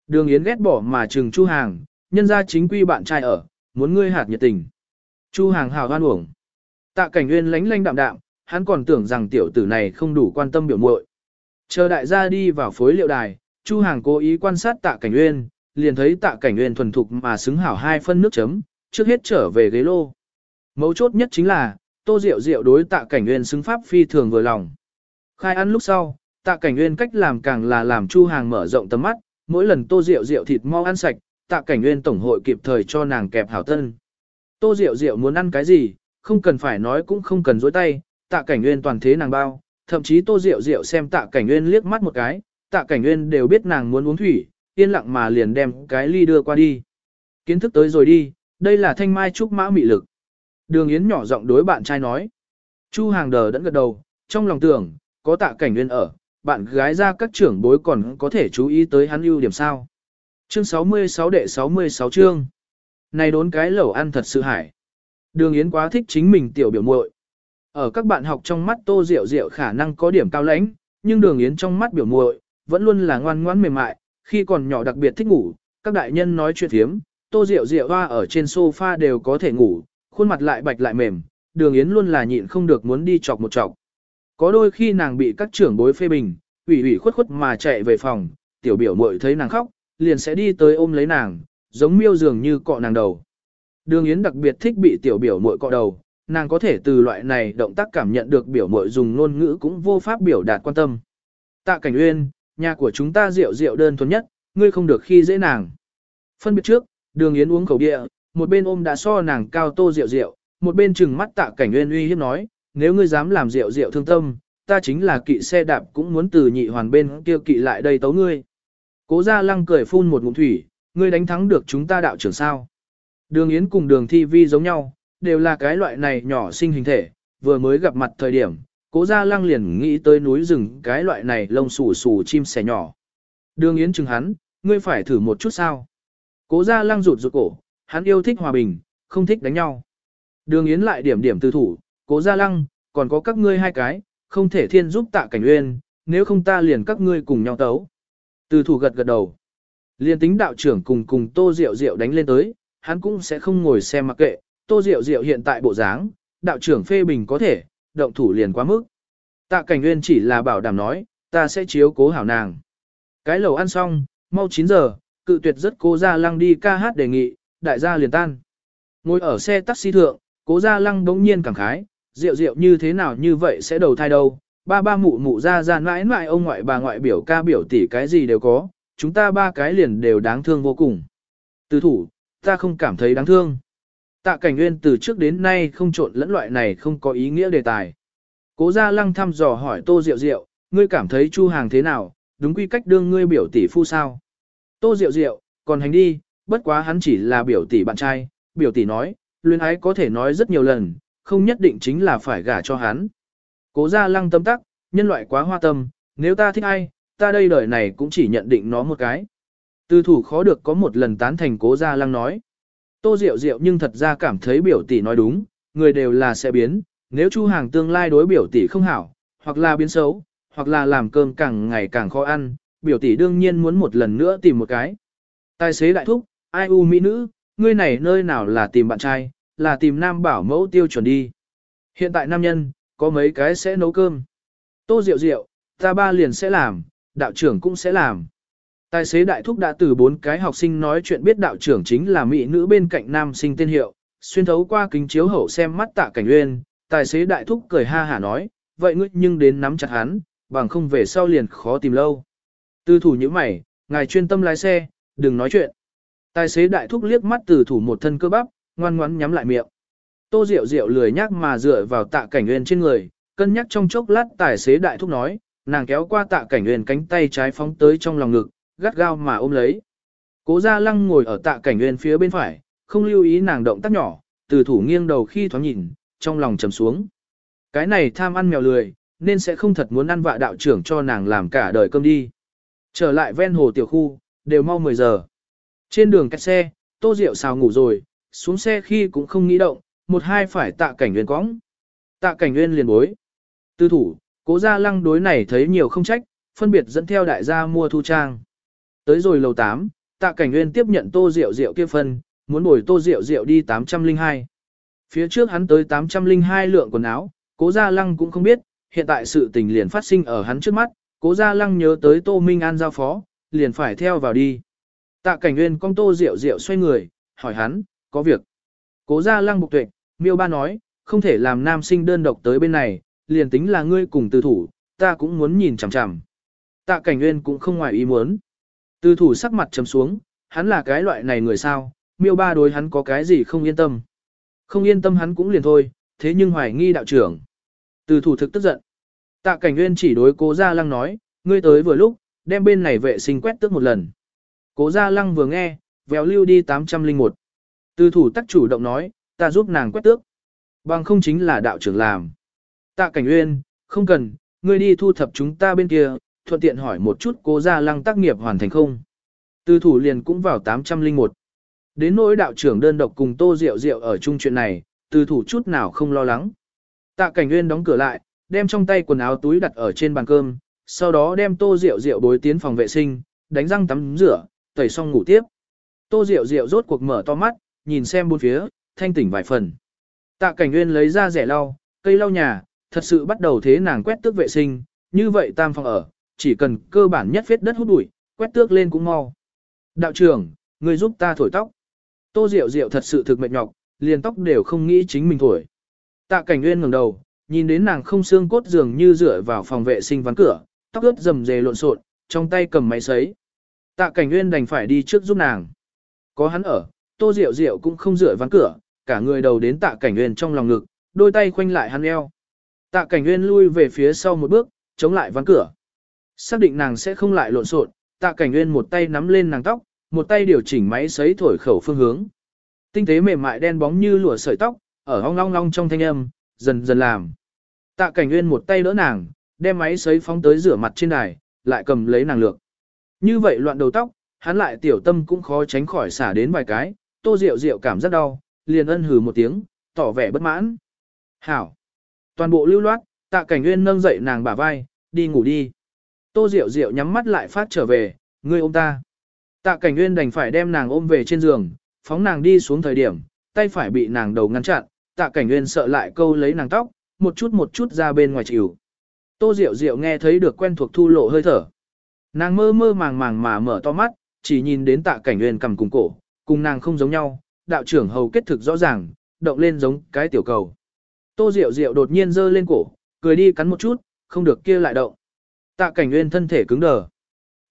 Đường Yến ghét bỏ mà trừng Chu Hàng, nhân ra chính quy bạn trai ở, muốn ngươi hạt nhiệt tình. Chu Hàng hào hoan uổng. Tạ cảnh nguyên lánh lánh đạm đạm, hắn còn tưởng rằng tiểu tử này không đủ quan tâm biểu muội. Chờ đại gia đi vào phối liệu đài, Chu Hàng cố ý quan sát tạ cảnh uyên, liền thấy tạ cảnh uyên thuần thục mà xứng hảo hai phân nước chấm, trước hết trở về ghế lô. Mấu chốt nhất chính là, tô rượu rượu đối tạ cảnh uyên xứng pháp phi thường vừa lòng. Khai ăn lúc sau, tạ cảnh uyên cách làm càng là làm Chu Hàng mở rộng tầm mắt, mỗi lần tô rượu rượu thịt mau ăn sạch, tạ cảnh uyên tổng hội kịp thời cho nàng kẹp hảo tân. Tô rượu rượu muốn ăn cái gì, không cần phải nói cũng không cần dối tay, tạ cảnh uyên toàn thế nàng bao, thậm chí tô rượu rượu xem tạ cảnh nguyên liếc mắt một cái, tạ cảnh nguyên đều biết nàng muốn uống thủy, yên lặng mà liền đem cái ly đưa qua đi. Kiến thức tới rồi đi, đây là thanh mai trúc mã mị lực. Đường Yến nhỏ giọng đối bạn trai nói. Chu hàng đờ đẫn gật đầu, trong lòng tưởng, có tạ cảnh nguyên ở, bạn gái ra các trưởng bối còn có thể chú ý tới hắn ưu điểm sao. Chương 66 đệ 66 chương. Này đốn cái lẩu ăn thật sự hải. Đường Yến quá thích chính mình tiểu biểu muội. Ở các bạn học trong mắt Tô Diệu Diệu khả năng có điểm cao lãnh, nhưng Đường Yến trong mắt biểu muội vẫn luôn là ngoan ngoãn mềm mại, khi còn nhỏ đặc biệt thích ngủ, các đại nhân nói chuyện thiếm, Tô Diệu Diệu hoa ở trên sofa đều có thể ngủ, khuôn mặt lại bạch lại mềm, Đường Yến luôn là nhịn không được muốn đi chọc một chọc. Có đôi khi nàng bị các trưởng bối phê bình, ủy ủy khuất khuất mà chạy về phòng, tiểu biểu muội thấy nàng khóc, liền sẽ đi tới ôm lấy nàng, giống miêu dường như cọ nàng đầu. Đường Yến đặc biệt thích bị tiểu biểu muội cọ đầu, nàng có thể từ loại này động tác cảm nhận được biểu mội dùng ngôn ngữ cũng vô pháp biểu đạt quan tâm. Tạ Cảnh Uyên, nhà của chúng ta rượu rượu đơn thuần nhất, ngươi không được khi dễ nàng. Phân biệt trước, Đường Yến uống khẩu địa, một bên ôm đã so nàng cao tô rượu rượu, một bên trừng mắt Tạ Cảnh Uyên uy hiếp nói, nếu ngươi dám làm rượu rượu thương tâm, ta chính là kỵ xe đạp cũng muốn từ nhị hoàn bên kia kỵ lại đây tấu ngươi. Cố gia lăng cười phun một ngụm thủy, ngươi đánh thắng được chúng ta đạo trưởng sao. Đường Yến cùng đường thi vi giống nhau, đều là cái loại này nhỏ sinh hình thể, vừa mới gặp mặt thời điểm, cố gia lăng liền nghĩ tới núi rừng cái loại này lông xù xù chim sẻ nhỏ. Đường Yến chừng hắn, ngươi phải thử một chút sao. Cố gia lăng rụt rụt cổ, hắn yêu thích hòa bình, không thích đánh nhau. Đường Yến lại điểm điểm tư thủ, cố gia lăng, còn có các ngươi hai cái, không thể thiên giúp tạ cảnh uyên, nếu không ta liền các ngươi cùng nhau tấu. Từ thủ gật gật đầu. Liên tính đạo trưởng cùng cùng tô rượu rượu đánh lên tới, hắn cũng sẽ không ngồi xem mặc kệ, tô Diệu Diệu hiện tại bộ dáng, đạo trưởng phê bình có thể, động thủ liền quá mức. Tạ cảnh nguyên chỉ là bảo đảm nói, ta sẽ chiếu cố hảo nàng. Cái lẩu ăn xong, mau 9 giờ, cự tuyệt rất cố ra lăng đi ca hát đề nghị, đại gia liền tan. Ngồi ở xe taxi thượng, cố ra lăng đống nhiên cảm khái, rượu rượu như thế nào như vậy sẽ đầu thai đâu, ba ba mụ mụ ra ra mãi mãi ông ngoại bà ngoại biểu ca biểu tỷ cái gì đều có, chúng ta ba cái liền đều đáng thương vô cùng. Từ thủ, ta không cảm thấy đáng thương. Tạ cảnh nguyên từ trước đến nay không trộn lẫn loại này không có ý nghĩa đề tài. Cố gia lăng thăm dò hỏi tô Diệu Diệu, ngươi cảm thấy chu hàng thế nào, đúng quy cách đương ngươi biểu tỷ phu sao. Tô Diệu Diệu, còn hành đi, bất quá hắn chỉ là biểu tỷ bạn trai, biểu tỷ nói, luyến ái có thể nói rất nhiều lần, không nhất định chính là phải gả cho hắn. Cố Gia lăng tâm tắc, nhân loại quá hoa tâm, nếu ta thích ai, ta đây đời này cũng chỉ nhận định nó một cái. Tư thủ khó được có một lần tán thành cố gia lăng nói. Tô Diệu Diệu nhưng thật ra cảm thấy biểu tỷ nói đúng, người đều là sẽ biến, nếu Chu Hàng tương lai đối biểu tỷ không hảo, hoặc là biến xấu, hoặc là làm cơm càng ngày càng khó ăn, biểu tỷ đương nhiên muốn một lần nữa tìm một cái. Tài xế đại thúc, ai u mỹ nữ, ngươi này nơi nào là tìm bạn trai, là tìm nam bảo mẫu tiêu chuẩn đi. Hiện tại nam nhân, có mấy cái sẽ nấu cơm. Tô Diệu Diệu, ta ba liền sẽ làm, đạo trưởng cũng sẽ làm. Tài xế đại thúc đã từ bốn cái học sinh nói chuyện biết đạo trưởng chính là mỹ nữ bên cạnh nam sinh tên hiệu, xuyên thấu qua kính chiếu hậu xem mắt tạ cảnh uyên, tài xế đại thúc cười ha hả nói, vậy ngươi nhưng đến nắm chặt hắn, bằng không về sau liền khó tìm lâu. Tư thủ như mày, ngài chuyên tâm lái xe, đừng nói chuyện. Tài xế đại thúc liếc mắt từ thủ một thân cơ bắp, ngoan ngoắn nhắm lại miệng. Tô Diệu Diệu lười nhác mà dựa vào tạ cảnh nguyên trên người, cân nhắc trong chốc lát tài xế đại thúc nói, nàng kéo qua tạ cảnh nguyên cánh tay trái phóng tới trong lòng ngực, gắt gao mà ôm lấy. Cố Gia Lăng ngồi ở tạ cảnh nguyên phía bên phải, không lưu ý nàng động tác nhỏ, từ thủ nghiêng đầu khi thoáng nhìn, trong lòng trầm xuống. Cái này tham ăn mèo lười, nên sẽ không thật muốn ăn vạ đạo trưởng cho nàng làm cả đời cơm đi. Trở lại ven hồ tiểu khu, đều mau 10 giờ. Trên đường kẹt xe, tô rượu xào ngủ rồi, xuống xe khi cũng không nghĩ động, một hai phải tạ cảnh nguyên cõng. Tạ cảnh nguyên liền bối. Tư thủ, cố gia lăng đối này thấy nhiều không trách, phân biệt dẫn theo đại gia mua thu trang. Tới rồi lầu 8, tạ cảnh nguyên tiếp nhận tô rượu rượu kia phân, muốn bồi tô rượu rượu đi 802. Phía trước hắn tới 802 lượng quần áo, cố gia lăng cũng không biết, hiện tại sự tình liền phát sinh ở hắn trước mắt, cố gia lăng nhớ tới tô minh an giao phó, liền phải theo vào đi. Tạ cảnh nguyên con tô rượu rượu xoay người, hỏi hắn, có việc. Cố gia lăng bục tuệ, miêu ba nói, không thể làm nam sinh đơn độc tới bên này, liền tính là ngươi cùng từ thủ, ta cũng muốn nhìn chằm chằm. Tạ cảnh nguyên cũng không ngoài ý muốn. Từ thủ sắc mặt trầm xuống, hắn là cái loại này người sao, miêu ba đối hắn có cái gì không yên tâm. Không yên tâm hắn cũng liền thôi, thế nhưng hoài nghi đạo trưởng. Từ thủ thực tức giận. Tạ cảnh nguyên chỉ đối cố gia lăng nói, ngươi tới vừa lúc, đem bên này vệ sinh quét tước một lần. Cố gia lăng vừa nghe, véo lưu đi 801. Từ thủ tắc chủ động nói, ta giúp nàng quét tước. Bằng không chính là đạo trưởng làm. Tạ cảnh uyên, không cần, ngươi đi thu thập chúng ta bên kia, thuận tiện hỏi một chút cố gia lăng tác nghiệp hoàn thành không. Từ thủ liền cũng vào 801. Đến nỗi đạo trưởng đơn độc cùng tô rượu rượu ở chung chuyện này, từ thủ chút nào không lo lắng. Tạ cảnh uyên đóng cửa lại, đem trong tay quần áo túi đặt ở trên bàn cơm, sau đó đem tô rượu rượu bối tiến phòng vệ sinh, đánh răng tắm rửa, tẩy xong ngủ tiếp. Tô rượu rượu rốt cuộc mở to mắt, nhìn xem bốn phía, thanh tỉnh vài phần. Tạ cảnh nguyên lấy ra rẻ lau, cây lau nhà, thật sự bắt đầu thế nàng quét tước vệ sinh, như vậy tam phòng ở, chỉ cần cơ bản nhất phết đất hút bụi, quét tước lên cũng mau. Đạo trưởng, người giúp ta thổi tóc. Tô Diệu Diệu thật sự thực mệt nhọc, liền tóc đều không nghĩ chính mình thổi. Tạ Cảnh Nguyên ngẩng đầu, nhìn đến nàng không xương cốt dường như dựa vào phòng vệ sinh ván cửa, tóc ướt rầm rề lộn xộn, trong tay cầm máy sấy. Tạ Cảnh Nguyên đành phải đi trước giúp nàng. Có hắn ở, Tô Diệu Diệu cũng không dựa ván cửa, cả người đầu đến Tạ Cảnh Nguyên trong lòng ngực, đôi tay khoanh lại hắn eo. Tạ Cảnh Nguyên lui về phía sau một bước, chống lại ván cửa. Xác định nàng sẽ không lại lộn xộn, Tạ Cảnh Nguyên một tay nắm lên nàng tóc, một tay điều chỉnh máy sấy thổi khẩu phương hướng. Tinh tế mềm mại đen bóng như lụa sợi tóc, ở ong long long trong thanh âm, dần dần làm. Tạ Cảnh Nguyên một tay đỡ nàng, đem máy sấy phóng tới rửa mặt trên đài, lại cầm lấy nàng lược. Như vậy loạn đầu tóc, hắn lại tiểu tâm cũng khó tránh khỏi xả đến vài cái, tô rượu rượu cảm giác đau, liền ân hừ một tiếng, tỏ vẻ bất mãn. Hảo! Toàn bộ lưu loát, tạ cảnh nguyên nâng dậy nàng bả vai, đi ngủ đi. Tô Diệu Diệu nhắm mắt lại phát trở về, ngươi ôm ta. Tạ cảnh nguyên đành phải đem nàng ôm về trên giường, phóng nàng đi xuống thời điểm, tay phải bị nàng đầu ngăn chặn, tạ cảnh nguyên sợ lại câu lấy nàng tóc, một chút một chút ra bên ngoài chịu. Tô Diệu Diệu nghe thấy được quen thuộc thu lộ hơi thở. Nàng mơ mơ màng màng mà mở to mắt, chỉ nhìn đến tạ cảnh nguyên cầm cùng cổ, cùng nàng không giống nhau, đạo trưởng hầu kết thực rõ ràng, động lên giống cái tiểu cầu. Tô Diệu Diệu đột nhiên giơ lên cổ, cười đi cắn một chút, không được kia lại động. Tạ cảnh nguyên thân thể cứng đờ.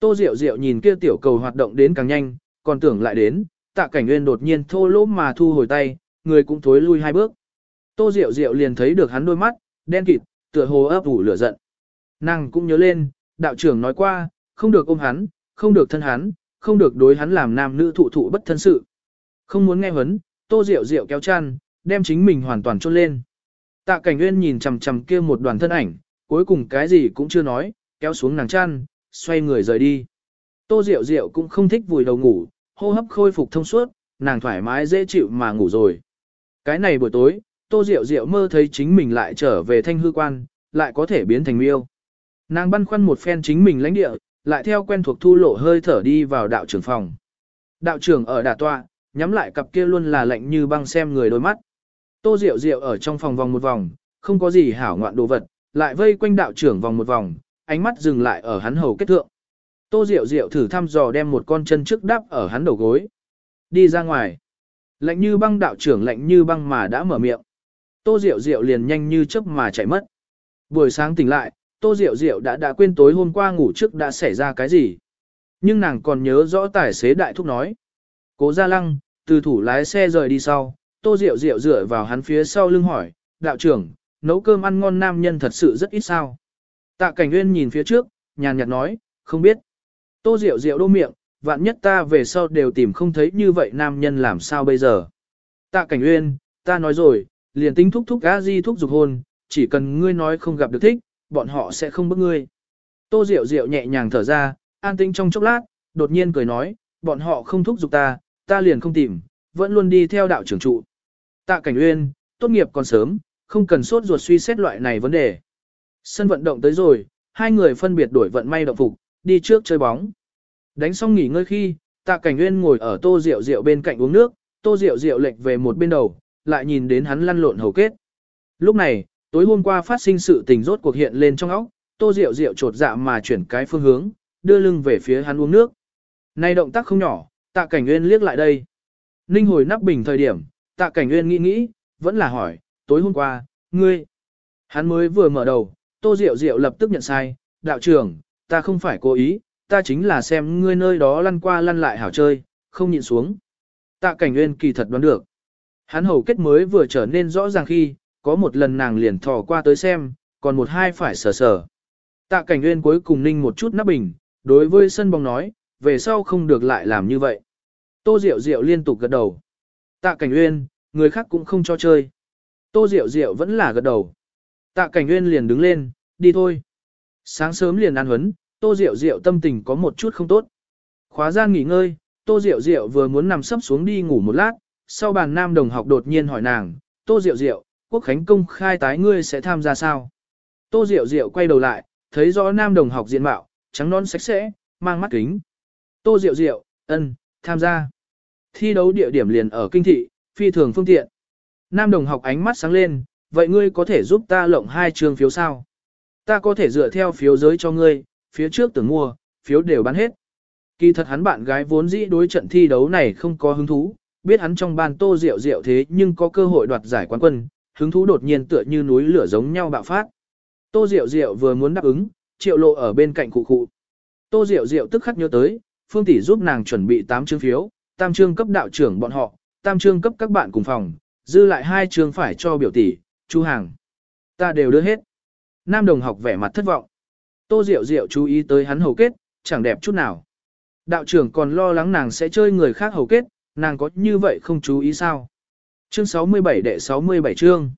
Tô Diệu Diệu nhìn kia tiểu cầu hoạt động đến càng nhanh, còn tưởng lại đến, tạ cảnh nguyên đột nhiên thô lỗ mà thu hồi tay, người cũng thối lui hai bước. Tô Diệu Diệu liền thấy được hắn đôi mắt, đen kịt, tựa hồ ấp ủ lửa giận. Nàng cũng nhớ lên, đạo trưởng nói qua, không được ôm hắn, không được thân hắn, không được đối hắn làm nam nữ thụ thụ bất thân sự. Không muốn nghe huấn, tô Diệu Diệu kéo chăn, đem chính mình hoàn toàn chôn lên. Tạ cảnh nguyên nhìn chằm chằm kia một đoàn thân ảnh, cuối cùng cái gì cũng chưa nói, kéo xuống nàng chăn, xoay người rời đi. Tô diệu diệu cũng không thích vùi đầu ngủ, hô hấp khôi phục thông suốt, nàng thoải mái dễ chịu mà ngủ rồi. Cái này buổi tối, tô diệu diệu mơ thấy chính mình lại trở về thanh hư quan, lại có thể biến thành miêu. Nàng băn khoăn một phen chính mình lãnh địa, lại theo quen thuộc thu lộ hơi thở đi vào đạo trưởng phòng. Đạo trưởng ở đà tọa, nhắm lại cặp kia luôn là lạnh như băng xem người đôi mắt. Tô Diệu Diệu ở trong phòng vòng một vòng, không có gì hảo ngoạn đồ vật, lại vây quanh đạo trưởng vòng một vòng, ánh mắt dừng lại ở hắn hầu kết thượng. Tô Diệu Diệu thử thăm dò đem một con chân trước đắp ở hắn đầu gối. Đi ra ngoài. Lạnh như băng đạo trưởng lạnh như băng mà đã mở miệng. Tô Diệu Diệu liền nhanh như chớp mà chạy mất. Buổi sáng tỉnh lại, Tô Diệu Diệu đã đã quên tối hôm qua ngủ trước đã xảy ra cái gì. Nhưng nàng còn nhớ rõ tài xế đại thúc nói. Cố Gia Lăng, từ thủ lái xe rời đi sau, Tô Diệu Diệu dựa vào hắn phía sau lưng hỏi, đạo trưởng, nấu cơm ăn ngon nam nhân thật sự rất ít sao. Tạ Cảnh Nguyên nhìn phía trước, nhàn nhạt nói, không biết. Tô Diệu Diệu đô miệng, vạn nhất ta về sau đều tìm không thấy như vậy nam nhân làm sao bây giờ. Tạ Cảnh Nguyên, ta nói rồi, liền tính thúc thúc gã di thúc dục hôn, chỉ cần ngươi nói không gặp được thích, bọn họ sẽ không bức ngươi. Tô Diệu Diệu nhẹ nhàng thở ra, an tĩnh trong chốc lát, đột nhiên cười nói, bọn họ không thúc giục ta, ta liền không tìm, vẫn luôn đi theo đạo trưởng trụ. Tạ Cảnh Uyên, tốt nghiệp còn sớm, không cần sốt ruột suy xét loại này vấn đề. Sân vận động tới rồi, hai người phân biệt đổi vận may động phục, đi trước chơi bóng. Đánh xong nghỉ ngơi khi, Tạ Cảnh Uyên ngồi ở Tô Diệu Diệu bên cạnh uống nước, Tô Diệu Diệu lệch về một bên đầu, lại nhìn đến hắn lăn lộn hầu kết. Lúc này, tối hôm qua phát sinh sự tình rốt cuộc hiện lên trong óc, Tô Diệu Diệu trột dạ mà chuyển cái phương hướng, đưa lưng về phía hắn uống nước. Này động tác không nhỏ, Tạ Cảnh Uyên liếc lại đây. Ninh hồi nắp bình thời điểm, Tạ Cảnh Uyên nghĩ nghĩ, vẫn là hỏi, tối hôm qua, ngươi. Hắn mới vừa mở đầu, Tô Diệu Diệu lập tức nhận sai, đạo trưởng, ta không phải cố ý, ta chính là xem ngươi nơi đó lăn qua lăn lại hảo chơi, không nhịn xuống. Tạ Cảnh Uyên kỳ thật đoán được. Hắn hầu kết mới vừa trở nên rõ ràng khi, có một lần nàng liền thò qua tới xem, còn một hai phải sờ sờ. Tạ Cảnh Uyên cuối cùng ninh một chút nắp bình, đối với sân bóng nói, về sau không được lại làm như vậy. Tô Diệu Diệu liên tục gật đầu. Tạ Cảnh Uyên, người khác cũng không cho chơi. Tô Diệu Diệu vẫn là gật đầu. Tạ Cảnh Uyên liền đứng lên, đi thôi. Sáng sớm liền ăn huấn, Tô Diệu Diệu tâm tình có một chút không tốt. Khóa gian nghỉ ngơi, Tô Diệu Diệu vừa muốn nằm sấp xuống đi ngủ một lát, sau bàn nam đồng học đột nhiên hỏi nàng, Tô Diệu Diệu, Quốc Khánh công khai tái ngươi sẽ tham gia sao? Tô Diệu Diệu quay đầu lại, thấy rõ nam đồng học diện mạo, trắng non sạch sẽ, mang mắt kính. Tô Diệu Diệu, ân, tham gia. Thi đấu địa điểm liền ở kinh thị, phi thường phương tiện. Nam đồng học ánh mắt sáng lên, vậy ngươi có thể giúp ta lộng hai trường phiếu sao? Ta có thể dựa theo phiếu giới cho ngươi, phía trước tưởng mua, phiếu đều bán hết. Kỳ thật hắn bạn gái vốn dĩ đối trận thi đấu này không có hứng thú, biết hắn trong ban tô rượu rượu thế nhưng có cơ hội đoạt giải quán quân, hứng thú đột nhiên tựa như núi lửa giống nhau bạo phát. Tô rượu rượu vừa muốn đáp ứng, triệu lộ ở bên cạnh cụ cụ. Tô rượu rượu tức khắc nhớ tới, phương tỷ giúp nàng chuẩn bị 8 chương phiếu, tam trương cấp đạo trưởng bọn họ, tam trương cấp các bạn cùng phòng, dư lại hai trương phải cho biểu tỷ, chu hàng. Ta đều đưa hết. Nam đồng học vẻ mặt thất vọng. Tô Diệu Diệu chú ý tới hắn hầu kết, chẳng đẹp chút nào. Đạo trưởng còn lo lắng nàng sẽ chơi người khác hầu kết, nàng có như vậy không chú ý sao? Chương 67 đệ 67 chương.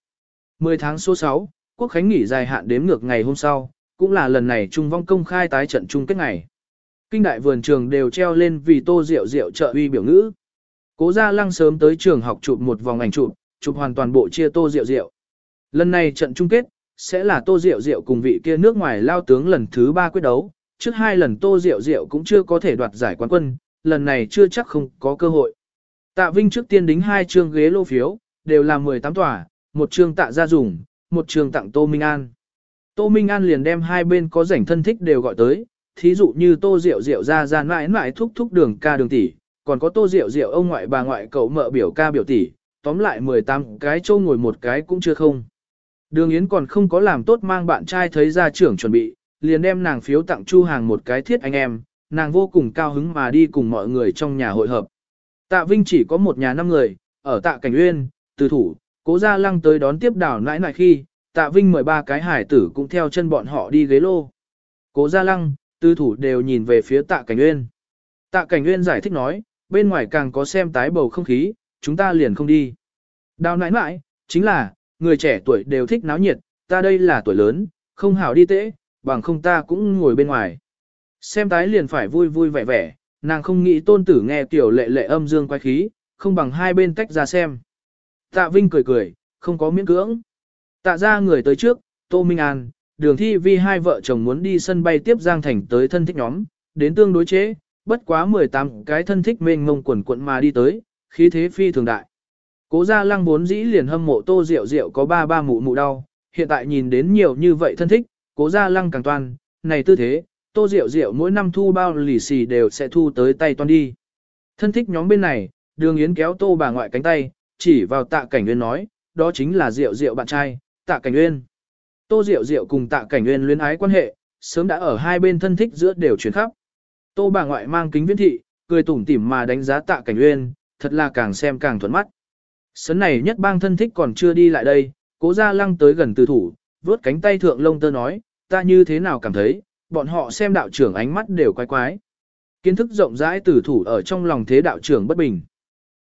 10 tháng số 6, Quốc Khánh nghỉ dài hạn đếm ngược ngày hôm sau, cũng là lần này Trung vong công khai tái trận chung kết ngày. Kinh đại vườn trường đều treo lên vì tô rượu rượu trợ uy biểu ngữ. Cố gia lăng sớm tới trường học chụp một vòng ảnh chụp, chụp hoàn toàn bộ chia tô rượu rượu. Lần này trận chung kết, sẽ là tô diệu diệu cùng vị kia nước ngoài lao tướng lần thứ ba quyết đấu. Trước hai lần tô diệu diệu cũng chưa có thể đoạt giải quán quân, lần này chưa chắc không có cơ hội. Tạ Vinh trước tiên đính hai chương ghế lô phiếu, đều là 18 tòa, một chương tạ gia dùng, một chương tặng Tô Minh An. Tô Minh An liền đem hai bên có rảnh thân thích đều gọi tới, thí dụ như tô diệu diệu ra ra mãi mãi thúc thúc đường ca đường tỷ, còn có tô diệu diệu ông ngoại bà ngoại cậu mợ biểu ca biểu tỷ, tóm lại 18 cái châu ngồi một cái cũng chưa không. Đường Yến còn không có làm tốt mang bạn trai thấy ra trưởng chuẩn bị, liền đem nàng phiếu tặng Chu Hàng một cái thiết anh em, nàng vô cùng cao hứng mà đi cùng mọi người trong nhà hội hợp. Tạ Vinh chỉ có một nhà năm người, ở Tạ Cảnh Uyên, từ thủ, cố gia lăng tới đón tiếp đảo nãi nãi khi, Tạ Vinh mời ba cái hải tử cũng theo chân bọn họ đi ghế lô. Cố gia lăng, Tư thủ đều nhìn về phía tạ cảnh Uyên. Tạ cảnh Uyên giải thích nói, bên ngoài càng có xem tái bầu không khí, chúng ta liền không đi. Đào nãi nãi, chính là, người trẻ tuổi đều thích náo nhiệt, ta đây là tuổi lớn, không hảo đi tễ, bằng không ta cũng ngồi bên ngoài. Xem tái liền phải vui vui vẻ vẻ, nàng không nghĩ tôn tử nghe tiểu lệ lệ âm dương quái khí, không bằng hai bên tách ra xem. Tạ Vinh cười cười, không có miễn cưỡng. Tạ ra người tới trước, Tô Minh An, đường thi vi hai vợ chồng muốn đi sân bay tiếp Giang Thành tới thân thích nhóm, đến tương đối chế, bất quá 18 cái thân thích mênh mông quần quận mà đi tới, khí thế phi thường đại. Cố gia lăng vốn dĩ liền hâm mộ tô rượu rượu có ba ba mụ mụ đau, hiện tại nhìn đến nhiều như vậy thân thích, cố gia lăng càng toàn. này tư thế, tô rượu rượu mỗi năm thu bao lì xì đều sẽ thu tới tay toàn đi. Thân thích nhóm bên này, đường yến kéo tô bà ngoại cánh tay, chỉ vào tạ cảnh nguyên nói, đó chính là rượu rượu bạn trai, tạ cảnh nguyên. Tô rượu rượu cùng tạ cảnh nguyên luyến ái quan hệ, sớm đã ở hai bên thân thích giữa đều chuyển khắp. Tô bà ngoại mang kính viễn thị, cười tủm tỉm mà đánh giá tạ cảnh nguyên, thật là càng xem càng thuận mắt. Sấn này nhất bang thân thích còn chưa đi lại đây, cố ra lăng tới gần từ thủ, vớt cánh tay thượng lông tơ nói, ta như thế nào cảm thấy, bọn họ xem đạo trưởng ánh mắt đều quái quái. Kiến thức rộng rãi từ thủ ở trong lòng thế đạo trưởng bất bình.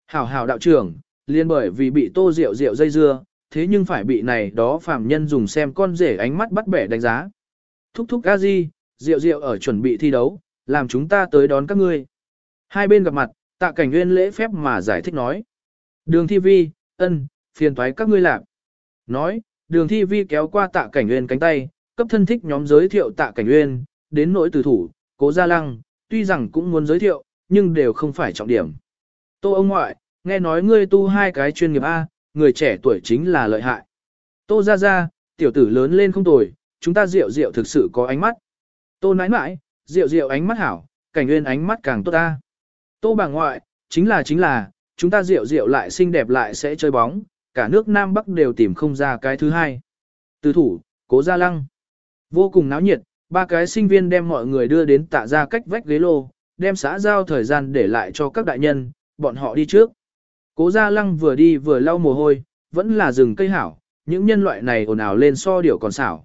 Hảo hảo đạo trưởng, liên bởi vì bị tô rượu rượu dây dưa, thế nhưng phải bị này đó phàm nhân dùng xem con rể ánh mắt bắt bẻ đánh giá. Thúc thúc a di, rượu rượu ở chuẩn bị thi đấu, làm chúng ta tới đón các ngươi. Hai bên gặp mặt, tạ cảnh nguyên lễ phép mà giải thích nói. Đường thi vi, ân, phiền thoái các ngươi làm. Nói, đường thi vi kéo qua tạ cảnh nguyên cánh tay, cấp thân thích nhóm giới thiệu tạ cảnh nguyên, đến nỗi từ thủ, cố gia lăng, tuy rằng cũng muốn giới thiệu, nhưng đều không phải trọng điểm. Tô ông ngoại, nghe nói ngươi tu hai cái chuyên nghiệp A, người trẻ tuổi chính là lợi hại. Tô ra ra, tiểu tử lớn lên không tồi, chúng ta rượu rượu thực sự có ánh mắt. Tô nãi nãi, rượu rượu ánh mắt hảo, cảnh nguyên ánh mắt càng tốt ta. Tô bà ngoại, chính là chính là, chúng ta rượu rượu lại xinh đẹp lại sẽ chơi bóng, cả nước Nam Bắc đều tìm không ra cái thứ hai. Từ thủ, cố gia lăng. Vô cùng náo nhiệt, ba cái sinh viên đem mọi người đưa đến tạ ra cách vách ghế lô, đem xã giao thời gian để lại cho các đại nhân, bọn họ đi trước. Cố gia lăng vừa đi vừa lau mồ hôi, vẫn là rừng cây hảo, những nhân loại này ồn ào lên so điệu còn xảo.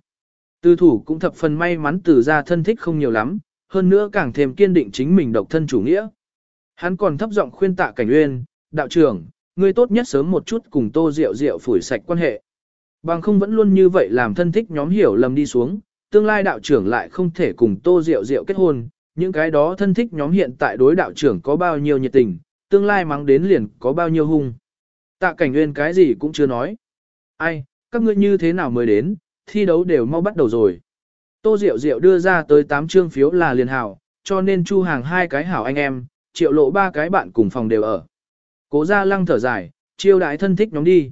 Từ thủ cũng thập phần may mắn từ ra thân thích không nhiều lắm, hơn nữa càng thêm kiên định chính mình độc thân chủ nghĩa. Hắn còn thấp giọng khuyên tạ cảnh uyên, đạo trưởng, ngươi tốt nhất sớm một chút cùng tô rượu rượu phủi sạch quan hệ. Bằng không vẫn luôn như vậy làm thân thích nhóm hiểu lầm đi xuống, tương lai đạo trưởng lại không thể cùng tô rượu rượu kết hôn, những cái đó thân thích nhóm hiện tại đối đạo trưởng có bao nhiêu nhiệt tình, tương lai mắng đến liền có bao nhiêu hung. Tạ cảnh nguyên cái gì cũng chưa nói. Ai, các ngươi như thế nào mới đến, thi đấu đều mau bắt đầu rồi. Tô Diệu Diệu đưa ra tới 8 chương phiếu là liền hảo, cho nên chu hàng hai cái hảo anh em, triệu lộ ba cái bạn cùng phòng đều ở. Cố ra lăng thở dài, chiêu đại thân thích nhóm đi.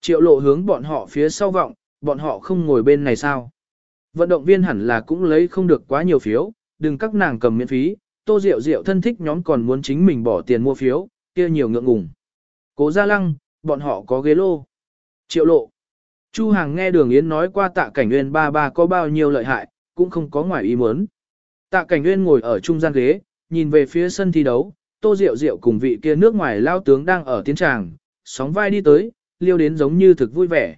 Triệu lộ hướng bọn họ phía sau vọng, bọn họ không ngồi bên này sao. Vận động viên hẳn là cũng lấy không được quá nhiều phiếu, đừng các nàng cầm miễn phí, tô rượu rượu thân thích nhóm còn muốn chính mình bỏ tiền mua phiếu, kia nhiều ngượng ngùng. Cố gia lăng, bọn họ có ghế lô. Triệu lộ. Chu Hàng nghe Đường Yến nói qua tạ cảnh nguyên ba ba có bao nhiêu lợi hại, cũng không có ngoài ý muốn. Tạ cảnh nguyên ngồi ở trung gian ghế, nhìn về phía sân thi đấu, tô rượu rượu cùng vị kia nước ngoài lao tướng đang ở tiến tràng, sóng vai đi tới, liêu đến giống như thực vui vẻ.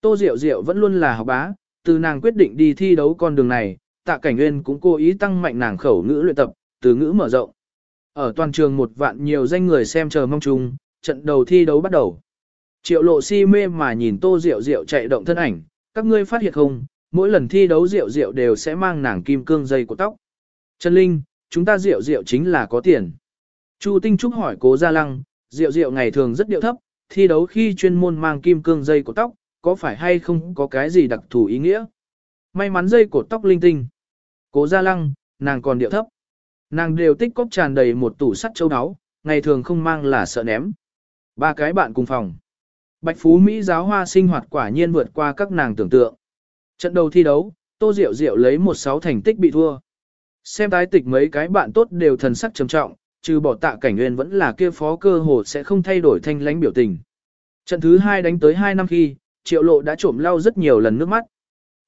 Tô rượu rượu vẫn luôn là học bá, từ nàng quyết định đi thi đấu con đường này, tạ cảnh nguyên cũng cố ý tăng mạnh nàng khẩu ngữ luyện tập, từ ngữ mở rộng. Ở toàn trường một vạn nhiều danh người xem chờ mong chung, trận đầu thi đấu bắt đầu. Triệu lộ si mê mà nhìn tô rượu rượu chạy động thân ảnh, các ngươi phát hiện không, mỗi lần thi đấu rượu rượu đều sẽ mang nàng kim cương dây của tóc. Trần Linh, chúng ta rượu rượu chính là có tiền. Chu Tinh Trúc hỏi cố Gia Lăng, Diệu Diệu ngày thường rất điệu thấp, thi đấu khi chuyên môn mang kim cương dây cột tóc, có phải hay không có cái gì đặc thù ý nghĩa? May mắn dây cột tóc linh tinh. Cố Gia Lăng, nàng còn điệu thấp. Nàng đều tích cóp tràn đầy một tủ sắt châu áo, ngày thường không mang là sợ ném. Ba cái bạn cùng phòng. Bạch Phú Mỹ giáo hoa sinh hoạt quả nhiên vượt qua các nàng tưởng tượng. Trận đầu thi đấu, Tô Diệu Diệu lấy một sáu thành tích bị thua. Xem tái tịch mấy cái bạn tốt đều thần sắc trầm trọng, trừ bỏ tạ cảnh nguyên vẫn là kia phó cơ hồ sẽ không thay đổi thanh lãnh biểu tình. Trận thứ hai đánh tới hai năm khi, triệu lộ đã trộm lau rất nhiều lần nước mắt.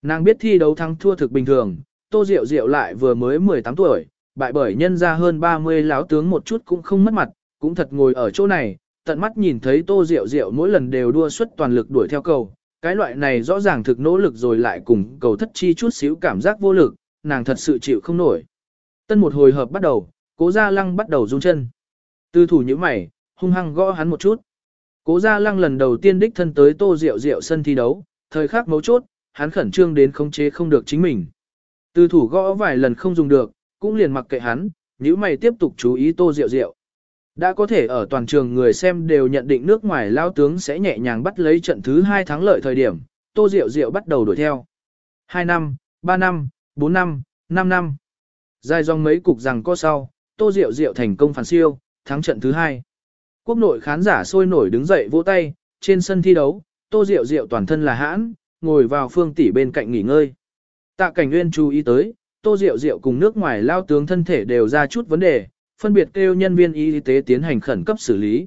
Nàng biết thi đấu thắng thua thực bình thường, Tô Diệu Diệu lại vừa mới 18 tuổi, bại bởi nhân ra hơn 30 láo tướng một chút cũng không mất mặt, cũng thật ngồi ở chỗ này, tận mắt nhìn thấy tô diệu diệu mỗi lần đều đua xuất toàn lực đuổi theo cầu. Cái loại này rõ ràng thực nỗ lực rồi lại cùng cầu thất chi chút xíu cảm giác vô lực, nàng thật sự chịu không nổi. Tân một hồi hợp bắt đầu, cố gia lăng bắt đầu run chân. Tư thủ như mày, hung hăng gõ hắn một chút. Cố gia lăng lần đầu tiên đích thân tới tô rượu rượu sân thi đấu, thời khắc mấu chốt, hắn khẩn trương đến khống chế không được chính mình. Tư thủ gõ vài lần không dùng được, cũng liền mặc kệ hắn, nhíu mày tiếp tục chú ý tô rượu rượu. Đã có thể ở toàn trường người xem đều nhận định nước ngoài lao tướng sẽ nhẹ nhàng bắt lấy trận thứ hai thắng lợi thời điểm, tô rượu rượu bắt đầu đuổi theo. 2 năm, 3 năm, 4 năm, 5 năm. Dài dòng mấy cục rằng có sau, tô Diệu Diệu thành công phản siêu, thắng trận thứ hai. Quốc nội khán giả sôi nổi đứng dậy vỗ tay, trên sân thi đấu, tô Diệu Diệu toàn thân là hãn, ngồi vào phương tỷ bên cạnh nghỉ ngơi. Tạ cảnh nguyên chú ý tới, tô Diệu Diệu cùng nước ngoài lao tướng thân thể đều ra chút vấn đề, phân biệt kêu nhân viên y tế tiến hành khẩn cấp xử lý.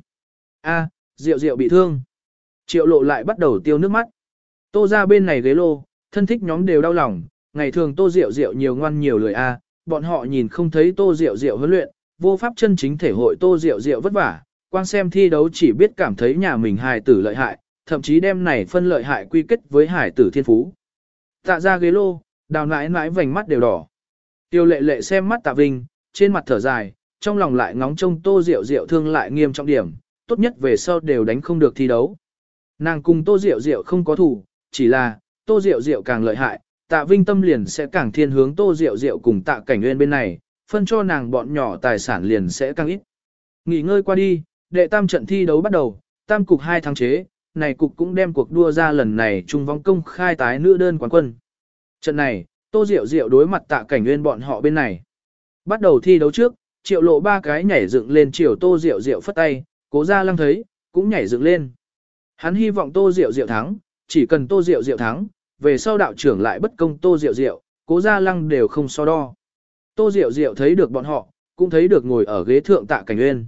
A, Diệu Diệu bị thương. Triệu lộ lại bắt đầu tiêu nước mắt. Tô ra bên này ghế lô, thân thích nhóm đều đau lòng, ngày thường tô Diệu Diệu nhiều ngoan nhiều lười A, bọn họ nhìn không thấy tô rượu rượu huấn luyện, vô pháp chân chính thể hội tô rượu rượu vất vả, quan xem thi đấu chỉ biết cảm thấy nhà mình hài tử lợi hại, thậm chí đem này phân lợi hại quy kết với hải tử thiên phú. Tạ ra ghế lô, đào nãi nãi vành mắt đều đỏ. Tiêu lệ lệ xem mắt tạ vinh, trên mặt thở dài, trong lòng lại ngóng trông tô rượu rượu thương lại nghiêm trọng điểm, tốt nhất về sau đều đánh không được thi đấu. Nàng cùng tô rượu rượu không có thủ, chỉ là, tô rượu rượu càng lợi hại, tạ vinh tâm liền sẽ càng thiên hướng tô rượu rượu cùng tạ cảnh nguyên bên này, phân cho nàng bọn nhỏ tài sản liền sẽ càng ít. Nghỉ ngơi qua đi, đệ tam trận thi đấu bắt đầu, tam cục hai thắng chế, này cục cũng đem cuộc đua ra lần này trung vong công khai tái nữ đơn quán quân. Trận này, tô rượu rượu đối mặt tạ cảnh nguyên bọn họ bên này. Bắt đầu thi đấu trước, triệu lộ ba cái nhảy dựng lên chiều tô rượu rượu phất tay, cố ra lăng thấy, cũng nhảy dựng lên. Hắn hy vọng tô rượu rượu thắng, chỉ cần tô rượu rượu thắng, về sau đạo trưởng lại bất công tô diệu diệu cố ra lăng đều không so đo. Tô diệu diệu thấy được bọn họ, cũng thấy được ngồi ở ghế thượng tạ cảnh nguyên.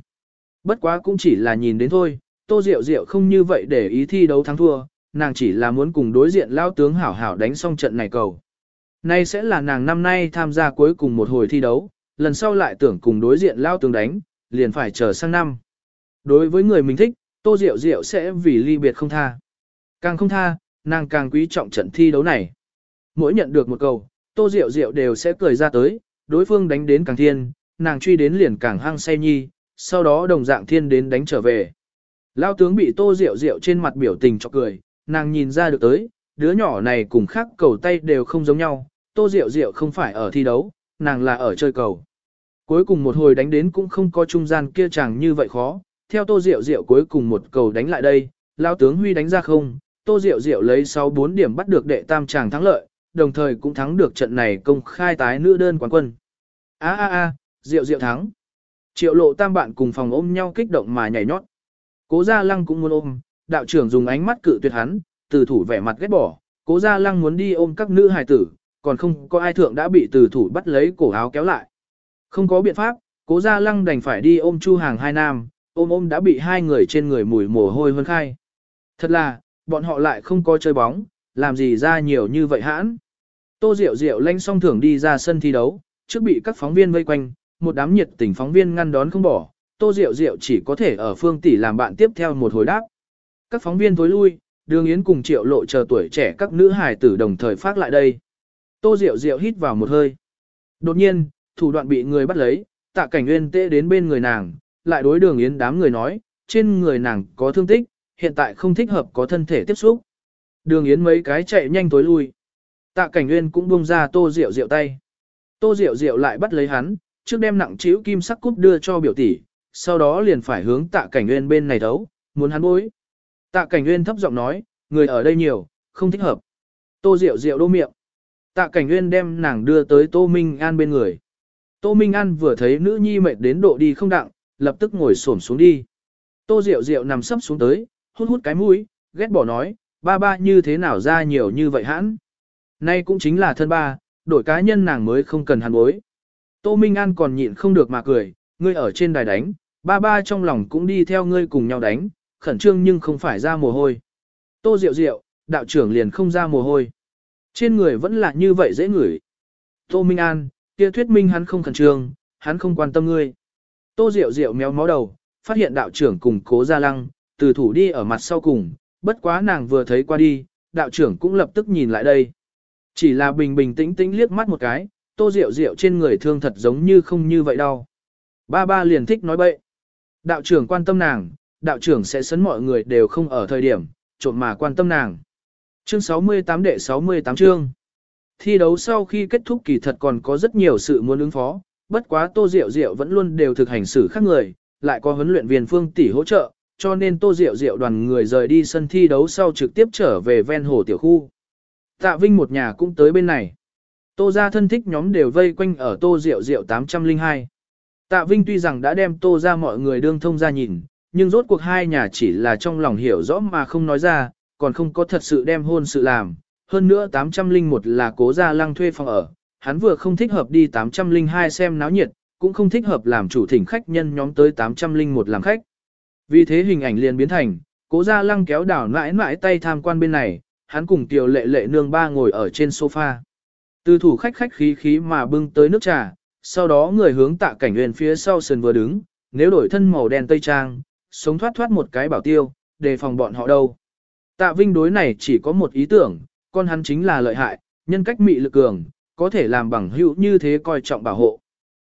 Bất quá cũng chỉ là nhìn đến thôi, tô diệu diệu không như vậy để ý thi đấu thắng thua, nàng chỉ là muốn cùng đối diện lao tướng hảo hảo đánh xong trận này cầu. Nay sẽ là nàng năm nay tham gia cuối cùng một hồi thi đấu, lần sau lại tưởng cùng đối diện lao tướng đánh, liền phải chờ sang năm. Đối với người mình thích, Tô Diệu Diệu sẽ vì ly biệt không tha. Càng không tha, nàng càng quý trọng trận thi đấu này. Mỗi nhận được một cầu, Tô Diệu Diệu đều sẽ cười ra tới, đối phương đánh đến càng thiên, nàng truy đến liền càng hăng say nhi, sau đó đồng dạng thiên đến đánh trở về. Lao tướng bị Tô Diệu Diệu trên mặt biểu tình cho cười, nàng nhìn ra được tới, đứa nhỏ này cùng khác cầu tay đều không giống nhau, Tô Diệu Diệu không phải ở thi đấu, nàng là ở chơi cầu. Cuối cùng một hồi đánh đến cũng không có trung gian kia chẳng như vậy khó, theo Tô Diệu Diệu cuối cùng một cầu đánh lại đây, Lao tướng Huy đánh ra không, Tô Diệu Diệu lấy 6-4 điểm bắt được đệ tam Tràng thắng lợi, đồng thời cũng thắng được trận này công khai tái nữ đơn quán quân. A a a, Diệu Diệu thắng. Triệu lộ tam bạn cùng phòng ôm nhau kích động mà nhảy nhót. Cố Gia Lăng cũng muốn ôm, đạo trưởng dùng ánh mắt cự tuyệt hắn, từ thủ vẻ mặt ghét bỏ, Cố Gia Lăng muốn đi ôm các nữ hài tử, còn không có ai thượng đã bị từ thủ bắt lấy cổ áo kéo lại. Không có biện pháp, Cố Gia Lăng đành phải đi ôm Chu Hàng hai nam, ôm ôm đã bị hai người trên người mùi mồ hôi hơn khai. Thật là, bọn họ lại không có chơi bóng, làm gì ra nhiều như vậy hãn. Tô Diệu Diệu lanh song thưởng đi ra sân thi đấu, trước bị các phóng viên vây quanh, một đám nhiệt tình phóng viên ngăn đón không bỏ, Tô Diệu Diệu chỉ có thể ở phương tỷ làm bạn tiếp theo một hồi đáp. Các phóng viên tối lui, Đường Yến cùng Triệu Lộ chờ tuổi trẻ các nữ hài tử đồng thời phát lại đây. Tô Diệu Diệu hít vào một hơi. Đột nhiên, thủ đoạn bị người bắt lấy, tạ cảnh nguyên tê đến bên người nàng, lại đối Đường Yến đám người nói, trên người nàng có thương tích, hiện tại không thích hợp có thân thể tiếp xúc. Đường Yến mấy cái chạy nhanh tối lui. Tạ Cảnh Nguyên cũng buông ra Tô Diệu Diệu tay. Tô Diệu Diệu lại bắt lấy hắn, trước đem nặng chiếu kim sắc cúp đưa cho biểu tỷ, sau đó liền phải hướng Tạ Cảnh Nguyên bên này đấu, muốn hắn bối. Tạ Cảnh Nguyên thấp giọng nói, người ở đây nhiều, không thích hợp. Tô Diệu Diệu đô miệng. Tạ Cảnh Nguyên đem nàng đưa tới Tô Minh An bên người. Tô Minh An vừa thấy nữ nhi mệt đến độ đi không đặng, lập tức ngồi xổm xuống đi. Tô Diệu Diệu nằm sấp xuống tới, hút hút cái mũi, ghét bỏ nói, ba ba như thế nào ra nhiều như vậy hãn. Nay cũng chính là thân ba, đổi cá nhân nàng mới không cần hàn bối. Tô Minh An còn nhịn không được mà cười, ngươi ở trên đài đánh, ba ba trong lòng cũng đi theo ngươi cùng nhau đánh, khẩn trương nhưng không phải ra mồ hôi. Tô Diệu Diệu, đạo trưởng liền không ra mồ hôi. Trên người vẫn là như vậy dễ ngửi. Tô Minh An, kia thuyết minh hắn không khẩn trương, hắn không quan tâm ngươi. Tô Diệu Diệu méo mó đầu, phát hiện đạo trưởng cùng cố gia lăng, từ thủ đi ở mặt sau cùng, bất quá nàng vừa thấy qua đi, đạo trưởng cũng lập tức nhìn lại đây. Chỉ là bình bình tĩnh tĩnh liếc mắt một cái, tô rượu rượu trên người thương thật giống như không như vậy đâu. Ba ba liền thích nói bậy. Đạo trưởng quan tâm nàng, đạo trưởng sẽ sấn mọi người đều không ở thời điểm, trộm mà quan tâm nàng. Chương 68 đệ 68 chương. Thi đấu sau khi kết thúc kỳ thật còn có rất nhiều sự muốn ứng phó, bất quá Tô Diệu Diệu vẫn luôn đều thực hành xử khác người, lại có huấn luyện viên Phương Tỷ hỗ trợ, cho nên Tô Diệu Diệu đoàn người rời đi sân thi đấu sau trực tiếp trở về ven hồ tiểu khu. Tạ Vinh một nhà cũng tới bên này. Tô gia thân thích nhóm đều vây quanh ở Tô Diệu Diệu 802. Tạ Vinh tuy rằng đã đem Tô gia mọi người đương thông ra nhìn, nhưng rốt cuộc hai nhà chỉ là trong lòng hiểu rõ mà không nói ra, còn không có thật sự đem hôn sự làm. Hơn nữa 801 là cố gia lăng thuê phòng ở, hắn vừa không thích hợp đi 802 xem náo nhiệt, cũng không thích hợp làm chủ thỉnh khách nhân nhóm tới 801 làm khách. Vì thế hình ảnh liền biến thành, cố gia lăng kéo đảo mãi mãi tay tham quan bên này, hắn cùng tiểu lệ lệ nương ba ngồi ở trên sofa. Từ thủ khách khách khí khí mà bưng tới nước trà, sau đó người hướng tạ cảnh huyền phía sau sườn vừa đứng, nếu đổi thân màu đen tây trang, sống thoát thoát một cái bảo tiêu, đề phòng bọn họ đâu. Tạ Vinh đối này chỉ có một ý tưởng, con hắn chính là lợi hại, nhân cách mị lực cường, có thể làm bằng hữu như thế coi trọng bảo hộ.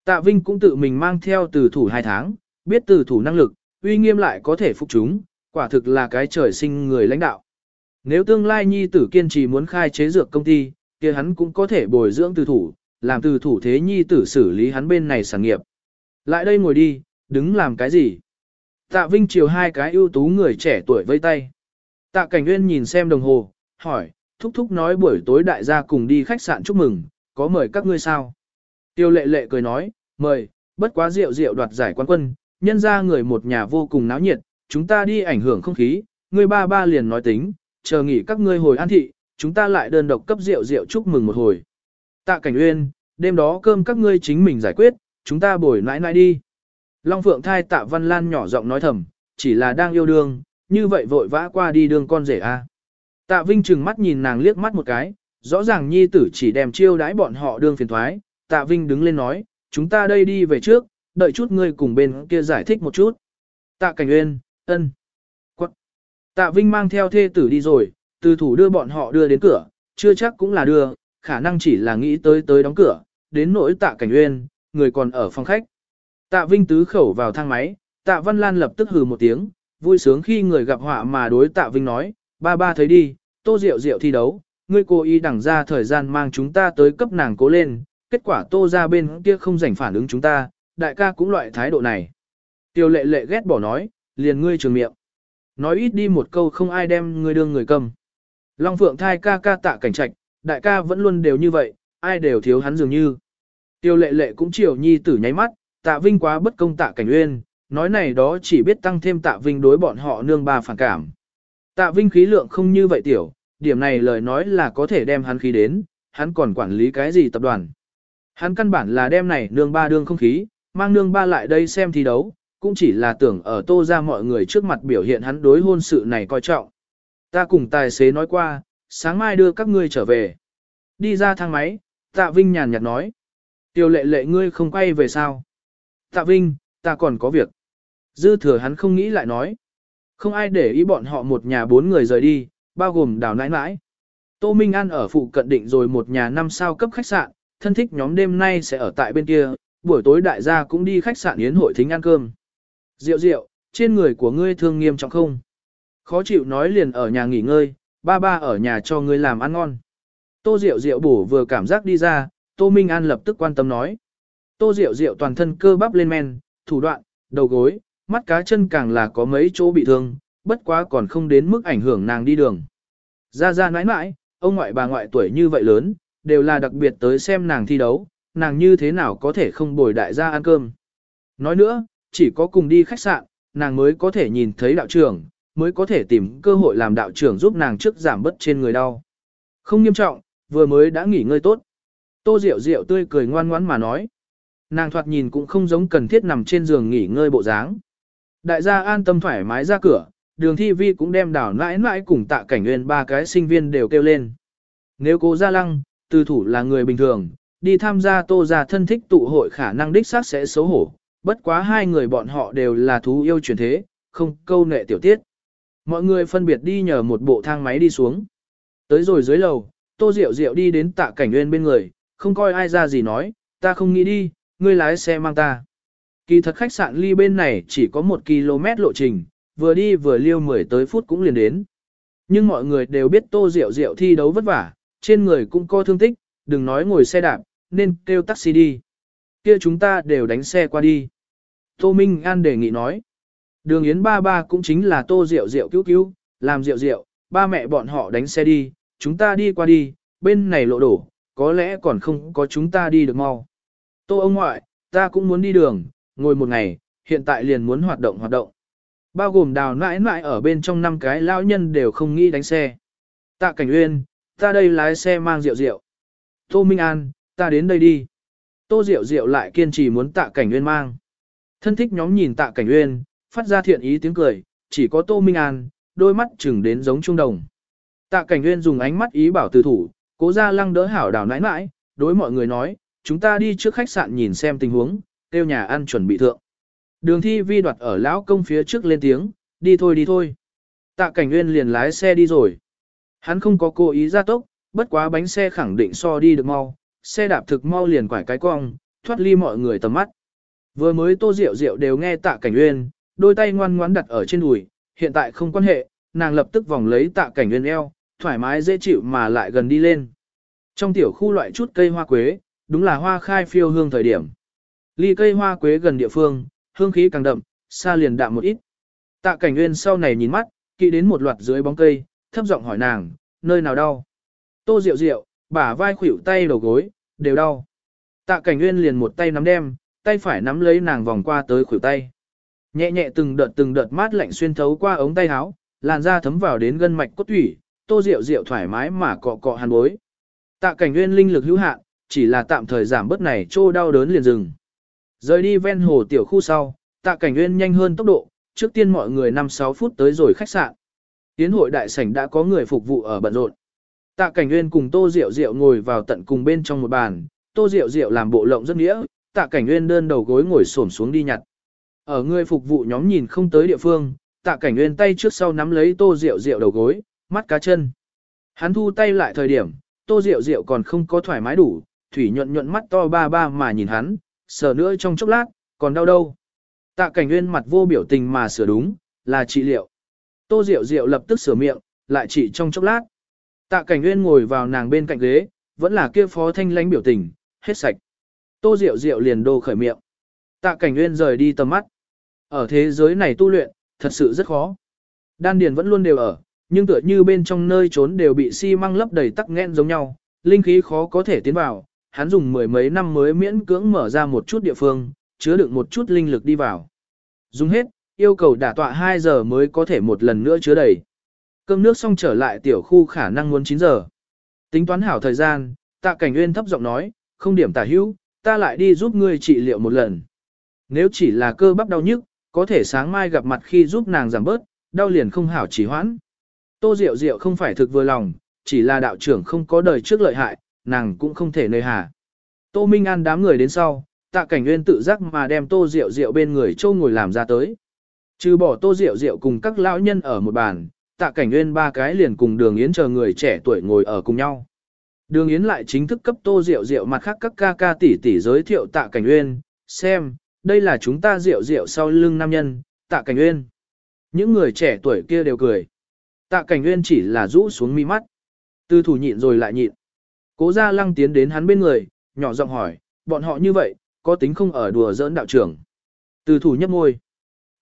Tạ Vinh cũng tự mình mang theo từ thủ hai tháng, biết từ thủ năng lực, uy nghiêm lại có thể phục chúng, quả thực là cái trời sinh người lãnh đạo. Nếu tương lai nhi tử kiên trì muốn khai chế dược công ty, kia hắn cũng có thể bồi dưỡng từ thủ, làm từ thủ thế nhi tử xử lý hắn bên này sản nghiệp. Lại đây ngồi đi, đứng làm cái gì? Tạ Vinh chiều hai cái ưu tú người trẻ tuổi vây tay. Tạ Cảnh Nguyên nhìn xem đồng hồ, hỏi, thúc thúc nói buổi tối đại gia cùng đi khách sạn chúc mừng, có mời các ngươi sao? Tiêu lệ lệ cười nói, mời, bất quá rượu rượu đoạt giải quán quân, nhân ra người một nhà vô cùng náo nhiệt, chúng ta đi ảnh hưởng không khí, ngươi ba ba liền nói tính, chờ nghỉ các ngươi hồi an thị, chúng ta lại đơn độc cấp rượu rượu chúc mừng một hồi. Tạ Cảnh Uyên, đêm đó cơm các ngươi chính mình giải quyết, chúng ta bồi nãi nãi đi. Long Phượng thai Tạ Văn Lan nhỏ giọng nói thầm, chỉ là đang yêu đương, như vậy vội vã qua đi đường con rể a. Tạ Vinh trừng mắt nhìn nàng liếc mắt một cái, rõ ràng nhi tử chỉ đem chiêu đãi bọn họ đương phiền thoái. Tạ Vinh đứng lên nói, chúng ta đây đi về trước, đợi chút ngươi cùng bên kia giải thích một chút. Tạ Cảnh Uyên, ân. Quất. Tạ Vinh mang theo thê tử đi rồi, từ thủ đưa bọn họ đưa đến cửa, chưa chắc cũng là đưa, khả năng chỉ là nghĩ tới tới đóng cửa, đến nỗi tạ cảnh uyên, người còn ở phòng khách. Tạ Vinh tứ khẩu vào thang máy, tạ Văn Lan lập tức hừ một tiếng, vui sướng khi người gặp họa mà đối tạ Vinh nói, ba ba thấy đi, tô rượu rượu thi đấu, ngươi cố ý đẳng ra thời gian mang chúng ta tới cấp nàng cố lên, kết quả tô ra bên kia không rảnh phản ứng chúng ta, đại ca cũng loại thái độ này. Tiêu lệ lệ ghét bỏ nói, liền ngươi trường miệng. Nói ít đi một câu không ai đem ngươi đương người cầm. Long Phượng thai ca ca tạ cảnh trạch, đại ca vẫn luôn đều như vậy, ai đều thiếu hắn dường như. Tiêu lệ lệ cũng chiều nhi tử nháy mắt, tạ vinh quá bất công tạ cảnh uyên, nói này đó chỉ biết tăng thêm tạ vinh đối bọn họ nương ba phản cảm. Tạ vinh khí lượng không như vậy tiểu, điểm này lời nói là có thể đem hắn khí đến, hắn còn quản lý cái gì tập đoàn. Hắn căn bản là đem này nương ba đương không khí, mang nương ba lại đây xem thi đấu, cũng chỉ là tưởng ở tô ra mọi người trước mặt biểu hiện hắn đối hôn sự này coi trọng. Ta cùng tài xế nói qua, sáng mai đưa các ngươi trở về. Đi ra thang máy, tạ Vinh nhàn nhạt nói. Tiêu lệ lệ ngươi không quay về sao? Tạ Vinh, ta còn có việc. Dư thừa hắn không nghĩ lại nói. Không ai để ý bọn họ một nhà bốn người rời đi, bao gồm đào nãi nãi. Tô Minh An ở phụ cận định rồi một nhà năm sao cấp khách sạn, thân thích nhóm đêm nay sẽ ở tại bên kia, buổi tối đại gia cũng đi khách sạn yến hội thính ăn cơm. Diệu diệu, trên người của ngươi thương nghiêm trọng không? Khó chịu nói liền ở nhà nghỉ ngơi, ba ba ở nhà cho ngươi làm ăn ngon. Tô Diệu Diệu bổ vừa cảm giác đi ra, Tô Minh An lập tức quan tâm nói. Tô Diệu Diệu toàn thân cơ bắp lên men, thủ đoạn, đầu gối, mắt cá chân càng là có mấy chỗ bị thương, bất quá còn không đến mức ảnh hưởng nàng đi đường. Ra ra nãi nãi, ông ngoại bà ngoại tuổi như vậy lớn, đều là đặc biệt tới xem nàng thi đấu, nàng như thế nào có thể không bồi đại gia ăn cơm. Nói nữa, chỉ có cùng đi khách sạn, nàng mới có thể nhìn thấy đạo trưởng, mới có thể tìm cơ hội làm đạo trưởng giúp nàng trước giảm bớt trên người đau. Không nghiêm trọng, vừa mới đã nghỉ ngơi tốt. Tô Diệu Diệu tươi cười ngoan ngoãn mà nói. Nàng thoạt nhìn cũng không giống cần thiết nằm trên giường nghỉ ngơi bộ dáng. Đại gia an tâm thoải mái ra cửa, đường thi vi cũng đem đảo nãi nãi cùng tạ cảnh nguyên ba cái sinh viên đều kêu lên. Nếu cố gia lăng, tư thủ là người bình thường, đi tham gia tô gia thân thích tụ hội khả năng đích xác sẽ xấu hổ, bất quá hai người bọn họ đều là thú yêu truyền thế, không câu nệ tiểu tiết. Mọi người phân biệt đi nhờ một bộ thang máy đi xuống. Tới rồi dưới lầu, Tô Diệu Diệu đi đến tạ cảnh nguyên bên người, không coi ai ra gì nói, ta không nghĩ đi, ngươi lái xe mang ta. Kỳ thật khách sạn ly bên này chỉ có một km lộ trình, vừa đi vừa liêu 10 tới phút cũng liền đến. Nhưng mọi người đều biết tô rượu rượu thi đấu vất vả, trên người cũng có thương tích, đừng nói ngồi xe đạp, nên kêu taxi đi. Kia chúng ta đều đánh xe qua đi. Tô Minh An đề nghị nói. Đường Yến ba ba cũng chính là tô rượu rượu cứu cứu, làm rượu rượu, ba mẹ bọn họ đánh xe đi, chúng ta đi qua đi, bên này lộ đổ, có lẽ còn không có chúng ta đi được mau. Tô ông ngoại, ta cũng muốn đi đường, ngồi một ngày, hiện tại liền muốn hoạt động hoạt động. Bao gồm đào nãi nãi ở bên trong năm cái lão nhân đều không nghĩ đánh xe. Tạ Cảnh Uyên, ta đây lái xe mang rượu rượu. Tô Minh An, ta đến đây đi. Tô Diệu Diệu lại kiên trì muốn Tạ Cảnh Uyên mang. Thân thích nhóm nhìn Tạ Cảnh Uyên, phát ra thiện ý tiếng cười, chỉ có Tô Minh An, đôi mắt chừng đến giống trung đồng. Tạ Cảnh Uyên dùng ánh mắt ý bảo từ thủ, cố ra lăng đỡ hảo đảo nãi nãi, đối mọi người nói, chúng ta đi trước khách sạn nhìn xem tình huống, tiêu nhà ăn chuẩn bị thượng. Đường thi vi đoạt ở lão công phía trước lên tiếng, đi thôi đi thôi. Tạ cảnh nguyên liền lái xe đi rồi. Hắn không có cố ý ra tốc, bất quá bánh xe khẳng định so đi được mau, xe đạp thực mau liền quải cái cong, thoát ly mọi người tầm mắt. Vừa mới tô rượu rượu đều nghe tạ cảnh nguyên, đôi tay ngoan ngoãn đặt ở trên đùi, hiện tại không quan hệ, nàng lập tức vòng lấy tạ cảnh nguyên eo, thoải mái dễ chịu mà lại gần đi lên. Trong tiểu khu loại chút cây hoa quế, đúng là hoa khai phiêu hương thời điểm. Ly cây hoa quế gần địa phương, hương khí càng đậm, xa liền đạm một ít. Tạ cảnh nguyên sau này nhìn mắt, kỵ đến một loạt dưới bóng cây, thấp giọng hỏi nàng, nơi nào đau? Tô rượu rượu, bả vai khuỷu tay đầu gối, đều đau. Tạ cảnh nguyên liền một tay nắm đem, tay phải nắm lấy nàng vòng qua tới khuỷu tay. Nhẹ nhẹ từng đợt từng đợt mát lạnh xuyên thấu qua ống tay áo, làn da thấm vào đến gân mạch cốt thủy, tô rượu rượu thoải mái mà cọ cọ hàn bối. Tạ cảnh nguyên linh lực hữu hạn, chỉ là tạm thời giảm bớt này trô đau đớn liền dừng. Rời đi ven hồ tiểu khu sau, tạ cảnh nguyên nhanh hơn tốc độ, trước tiên mọi người 5-6 phút tới rồi khách sạn. Tiến hội đại sảnh đã có người phục vụ ở bận rộn. Tạ cảnh nguyên cùng tô Diệu Diệu ngồi vào tận cùng bên trong một bàn, tô Diệu Diệu làm bộ lộng rất nghĩa, tạ cảnh nguyên đơn đầu gối ngồi xổm xuống đi nhặt. Ở người phục vụ nhóm nhìn không tới địa phương, tạ cảnh nguyên tay trước sau nắm lấy tô Diệu Diệu đầu gối, mắt cá chân. Hắn thu tay lại thời điểm, tô Diệu Diệu còn không có thoải mái đủ, thủy nhuận nhuận mắt to ba ba mà nhìn hắn, sờ nữa trong chốc lát, còn đau đâu. Tạ cảnh nguyên mặt vô biểu tình mà sửa đúng, là trị liệu. Tô Diệu Diệu lập tức sửa miệng, lại trị trong chốc lát. Tạ cảnh nguyên ngồi vào nàng bên cạnh ghế, vẫn là kia phó thanh lãnh biểu tình, hết sạch. Tô Diệu Diệu liền đô khởi miệng. Tạ cảnh nguyên rời đi tầm mắt. Ở thế giới này tu luyện, thật sự rất khó. Đan điền vẫn luôn đều ở, nhưng tựa như bên trong nơi trốn đều bị xi măng lấp đầy tắc nghẽn giống nhau, linh khí khó có thể tiến vào, hắn dùng mười mấy năm mới miễn cưỡng mở ra một chút địa phương, chứa đựng một chút linh lực đi vào. Dùng hết, yêu cầu đả tọa 2 giờ mới có thể một lần nữa chứa đầy. Cơm nước xong trở lại tiểu khu khả năng muốn 9 giờ. Tính toán hảo thời gian, tạ cảnh nguyên thấp giọng nói, không điểm tả hữu, ta lại đi giúp ngươi trị liệu một lần. Nếu chỉ là cơ bắp đau nhức, có thể sáng mai gặp mặt khi giúp nàng giảm bớt, đau liền không hảo chỉ hoãn. Tô Diệu Diệu không phải thực vừa lòng, chỉ là đạo trưởng không có đời trước lợi hại, nàng cũng không thể nơi hà. Tô Minh An đám người đến sau, tạ cảnh nguyên tự giác mà đem tô diệu diệu bên người châu ngồi làm ra tới. Trừ bỏ tô diệu diệu cùng các lão nhân ở một bàn, tạ cảnh nguyên ba cái liền cùng đường yến chờ người trẻ tuổi ngồi ở cùng nhau. Đường yến lại chính thức cấp tô rượu rượu mặt khác các ca ca tỷ tỷ giới thiệu tạ cảnh nguyên, xem, đây là chúng ta rượu rượu sau lưng nam nhân, tạ cảnh nguyên. Những người trẻ tuổi kia đều cười. Tạ cảnh nguyên chỉ là rũ xuống mi mắt. Tư thủ nhịn rồi lại nhịn. Cố gia lăng tiến đến hắn bên người, nhỏ giọng hỏi, bọn họ như vậy, có tính không ở đùa giỡn đạo trưởng. Từ thủ nhấp môi.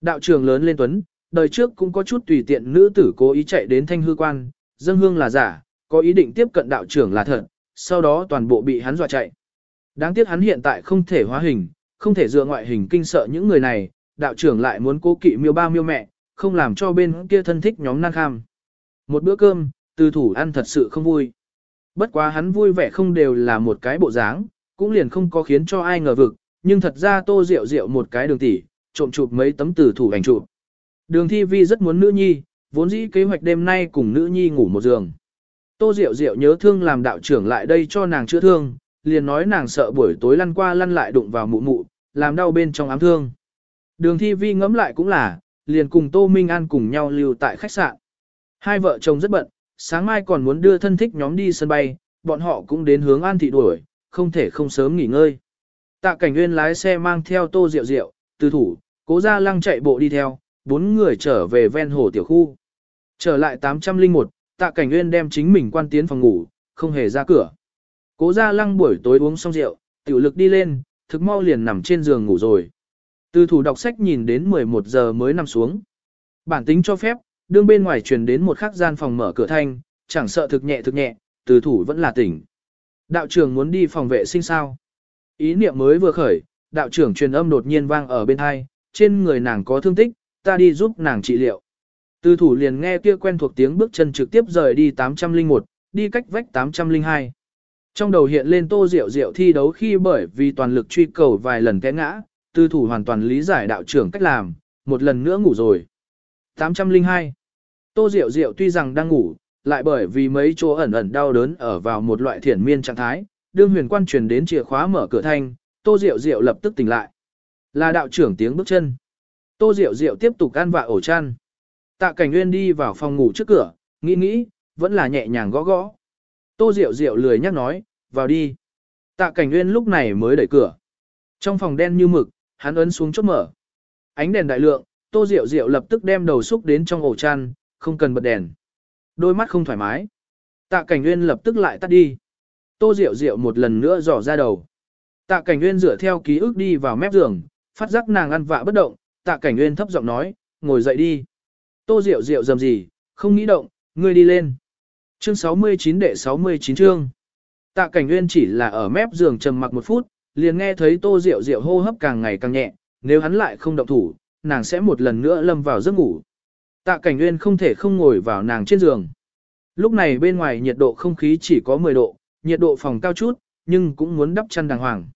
Đạo trưởng lớn lên tuấn, đời trước cũng có chút tùy tiện nữ tử cố ý chạy đến thanh hư quan, dân hương là giả, có ý định tiếp cận đạo trưởng là thật, sau đó toàn bộ bị hắn dọa chạy. Đáng tiếc hắn hiện tại không thể hóa hình, không thể dựa ngoại hình kinh sợ những người này, đạo trưởng lại muốn cố kỵ miêu ba miêu mẹ, không làm cho bên kia thân thích nhóm nan kham. Một bữa cơm, từ thủ ăn thật sự không vui. Bất quá hắn vui vẻ không đều là một cái bộ dáng, cũng liền không có khiến cho ai ngờ vực, nhưng thật ra tô rượu rượu một cái đường tỉ trộm chụp mấy tấm tử thủ ảnh chụp. Đường thi vi rất muốn nữ nhi, vốn dĩ kế hoạch đêm nay cùng nữ nhi ngủ một giường. Tô Diệu Diệu nhớ thương làm đạo trưởng lại đây cho nàng chữa thương, liền nói nàng sợ buổi tối lăn qua lăn lại đụng vào mụ mụ, làm đau bên trong ám thương. Đường thi vi ngẫm lại cũng là, liền cùng Tô Minh An cùng nhau lưu tại khách sạn. Hai vợ chồng rất bận, sáng mai còn muốn đưa thân thích nhóm đi sân bay, bọn họ cũng đến hướng An thị đuổi, không thể không sớm nghỉ ngơi. Tạ cảnh nguyên lái xe mang theo tô Diệu Diệu, từ thủ, cố ra lăng chạy bộ đi theo, bốn người trở về ven hồ tiểu khu. Trở lại 801, tạ cảnh nguyên đem chính mình quan tiến phòng ngủ, không hề ra cửa. Cố ra lăng buổi tối uống xong rượu, tiểu lực đi lên, thực mau liền nằm trên giường ngủ rồi. Từ thủ đọc sách nhìn đến 11 giờ mới nằm xuống. Bản tính cho phép, đương bên ngoài truyền đến một khắc gian phòng mở cửa thanh, chẳng sợ thực nhẹ thực nhẹ, từ thủ vẫn là tỉnh. Đạo trưởng muốn đi phòng vệ sinh sao? Ý niệm mới vừa khởi, đạo trưởng truyền âm đột nhiên vang ở bên hai, trên người nàng có thương tích, ta đi giúp nàng trị liệu. Tư thủ liền nghe kia quen thuộc tiếng bước chân trực tiếp rời đi 801, đi cách vách 802. Trong đầu hiện lên tô rượu rượu thi đấu khi bởi vì toàn lực truy cầu vài lần té ngã, tư thủ hoàn toàn lý giải đạo trưởng cách làm, một lần nữa ngủ rồi. 802. Tô Diệu Diệu tuy rằng đang ngủ, lại bởi vì mấy chỗ ẩn ẩn đau đớn ở vào một loại thiển miên trạng thái, đương huyền quan truyền đến chìa khóa mở cửa thanh, Tô Diệu Diệu lập tức tỉnh lại. Là đạo trưởng tiếng bước chân. Tô Diệu Diệu tiếp tục ăn vạ ổ chăn. Tạ Cảnh Nguyên đi vào phòng ngủ trước cửa, nghĩ nghĩ, vẫn là nhẹ nhàng gõ gõ. Tô Diệu Diệu lười nhắc nói, vào đi. Tạ Cảnh Nguyên lúc này mới đẩy cửa. Trong phòng đen như mực, hắn ấn xuống chốt mở. Ánh đèn đại lượng, Tô Diệu Diệu lập tức đem đầu xúc đến trong ổ chăn, không cần bật đèn. Đôi mắt không thoải mái. Tạ Cảnh Nguyên lập tức lại tắt đi. Tô Diệu Diệu một lần nữa dò ra đầu. Tạ Cảnh Nguyên dựa theo ký ức đi vào mép giường, phát giác nàng ăn vạ bất động, Tạ Cảnh Nguyên thấp giọng nói, ngồi dậy đi. Tô Diệu Diệu dầm gì, không nghĩ động, ngươi đi lên. Chương 69 đệ 69 chương. Tạ Cảnh Nguyên chỉ là ở mép giường trầm mặc một phút, liền nghe thấy Tô Diệu Diệu hô hấp càng ngày càng nhẹ, nếu hắn lại không động thủ, nàng sẽ một lần nữa lâm vào giấc ngủ. Tạ Cảnh Nguyên không thể không ngồi vào nàng trên giường. Lúc này bên ngoài nhiệt độ không khí chỉ có 10 độ, nhiệt độ phòng cao chút, nhưng cũng muốn đắp chăn đàng hoàng.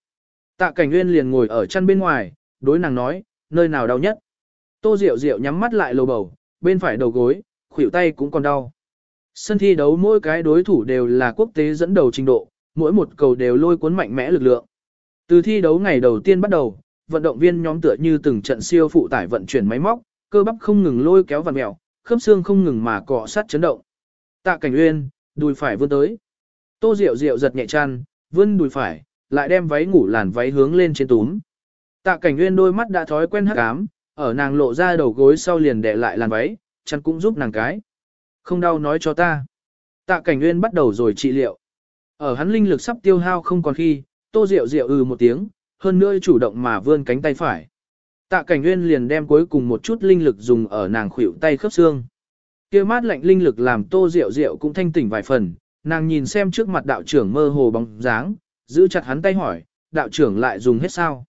Tạ Cảnh Nguyên liền ngồi ở chăn bên ngoài, đối nàng nói, nơi nào đau nhất. Tô Diệu Diệu nhắm mắt lại lầu bầu, bên phải đầu gối, khuỷu tay cũng còn đau. Sân thi đấu mỗi cái đối thủ đều là quốc tế dẫn đầu trình độ, mỗi một cầu đều lôi cuốn mạnh mẽ lực lượng. Từ thi đấu ngày đầu tiên bắt đầu, vận động viên nhóm tựa như từng trận siêu phụ tải vận chuyển máy móc, cơ bắp không ngừng lôi kéo vặn mèo, khớp xương không ngừng mà cọ sát chấn động. Tạ Cảnh Uyên, đùi phải vươn tới. Tô Diệu Diệu giật nhẹ chăn, vươn đùi phải, lại đem váy ngủ làn váy hướng lên trên túm. Tạ Cảnh Uyên đôi mắt đã thói quen hắc ám, ở nàng lộ ra đầu gối sau liền đè lại làn váy, chăn cũng giúp nàng cái. Không đau nói cho ta. Tạ Cảnh Uyên bắt đầu rồi trị liệu. Ở hắn linh lực sắp tiêu hao không còn khi, Tô Diệu Diệu ừ một tiếng, hơn nữa chủ động mà vươn cánh tay phải. Tạ Cảnh Nguyên liền đem cuối cùng một chút linh lực dùng ở nàng khuỷu tay khớp xương. Kia mát lạnh linh lực làm Tô Diệu Diệu cũng thanh tỉnh vài phần, nàng nhìn xem trước mặt đạo trưởng mơ hồ bóng dáng, giữ chặt hắn tay hỏi, đạo trưởng lại dùng hết sao?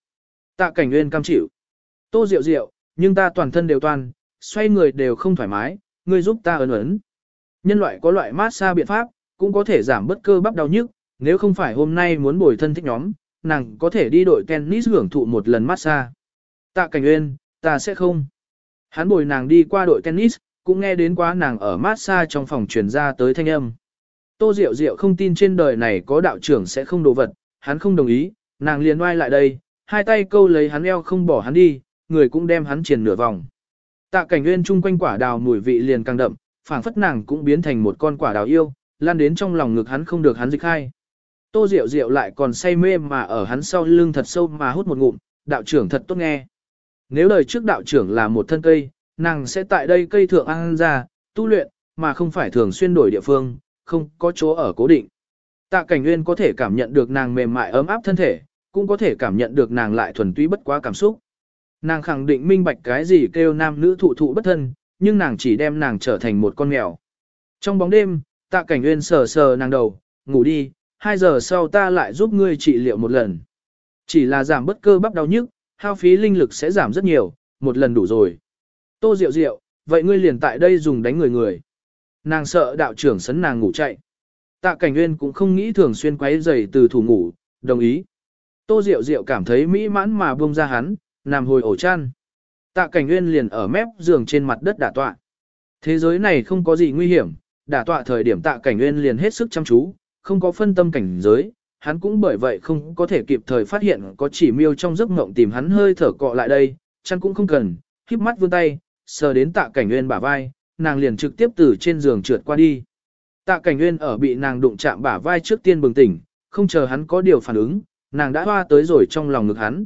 Tạ Cảnh Nguyên cam chịu. Tô Diệu Diệu, nhưng ta toàn thân đều toàn, xoay người đều không thoải mái, ngươi giúp ta ấn ấn. Nhân loại có loại mát xa biện pháp, cũng có thể giảm bất cơ bắp đau nhức, nếu không phải hôm nay muốn bồi thân thích nhóm, nàng có thể đi đội tennis hưởng thụ một lần massage. Tạ Cảnh Uyên, ta sẽ không. Hắn bồi nàng đi qua đội tennis, cũng nghe đến quá nàng ở massage trong phòng truyền ra tới thanh âm. Tô Diệu Diệu không tin trên đời này có đạo trưởng sẽ không đồ vật, hắn không đồng ý, nàng liền oai lại đây, hai tay câu lấy hắn eo không bỏ hắn đi, người cũng đem hắn triển nửa vòng. Tạ Cảnh Uyên chung quanh quả đào mùi vị liền càng đậm, phảng phất nàng cũng biến thành một con quả đào yêu, lan đến trong lòng ngực hắn không được hắn dịch khai. Tô Diệu Diệu lại còn say mê mà ở hắn sau lưng thật sâu mà hút một ngụm, đạo trưởng thật tốt nghe. Nếu đời trước đạo trưởng là một thân cây, nàng sẽ tại đây cây thượng ăn ra, tu luyện, mà không phải thường xuyên đổi địa phương, không có chỗ ở cố định. Tạ Cảnh Nguyên có thể cảm nhận được nàng mềm mại ấm áp thân thể, cũng có thể cảm nhận được nàng lại thuần túy bất quá cảm xúc. Nàng khẳng định minh bạch cái gì kêu nam nữ thụ thụ bất thân, nhưng nàng chỉ đem nàng trở thành một con mèo. Trong bóng đêm, Tạ Cảnh Nguyên sờ sờ nàng đầu, ngủ đi, 2 giờ sau ta lại giúp ngươi trị liệu một lần. Chỉ là giảm bất cơ bắp đau nhức, hao phí linh lực sẽ giảm rất nhiều, một lần đủ rồi. Tô Diệu Diệu, vậy ngươi liền tại đây dùng đánh người người. Nàng sợ đạo trưởng sấn nàng ngủ chạy. Tạ Cảnh Nguyên cũng không nghĩ thường xuyên quấy rầy từ thủ ngủ, đồng ý. Tô Diệu Diệu cảm thấy mỹ mãn mà buông ra hắn, nằm hồi ổ chăn. Tạ Cảnh Nguyên liền ở mép giường trên mặt đất đả tọa. Thế giới này không có gì nguy hiểm, đả tọa thời điểm Tạ Cảnh Nguyên liền hết sức chăm chú, không có phân tâm cảnh giới, hắn cũng bởi vậy không có thể kịp thời phát hiện có chỉ miêu trong giấc mộng tìm hắn hơi thở cọ lại đây, chăn cũng không cần, híp mắt vươn tay, sờ đến tạ cảnh nguyên bả vai, nàng liền trực tiếp từ trên giường trượt qua đi. Tạ cảnh nguyên ở bị nàng đụng chạm bả vai trước tiên bừng tỉnh, không chờ hắn có điều phản ứng, nàng đã hoa tới rồi trong lòng ngực hắn.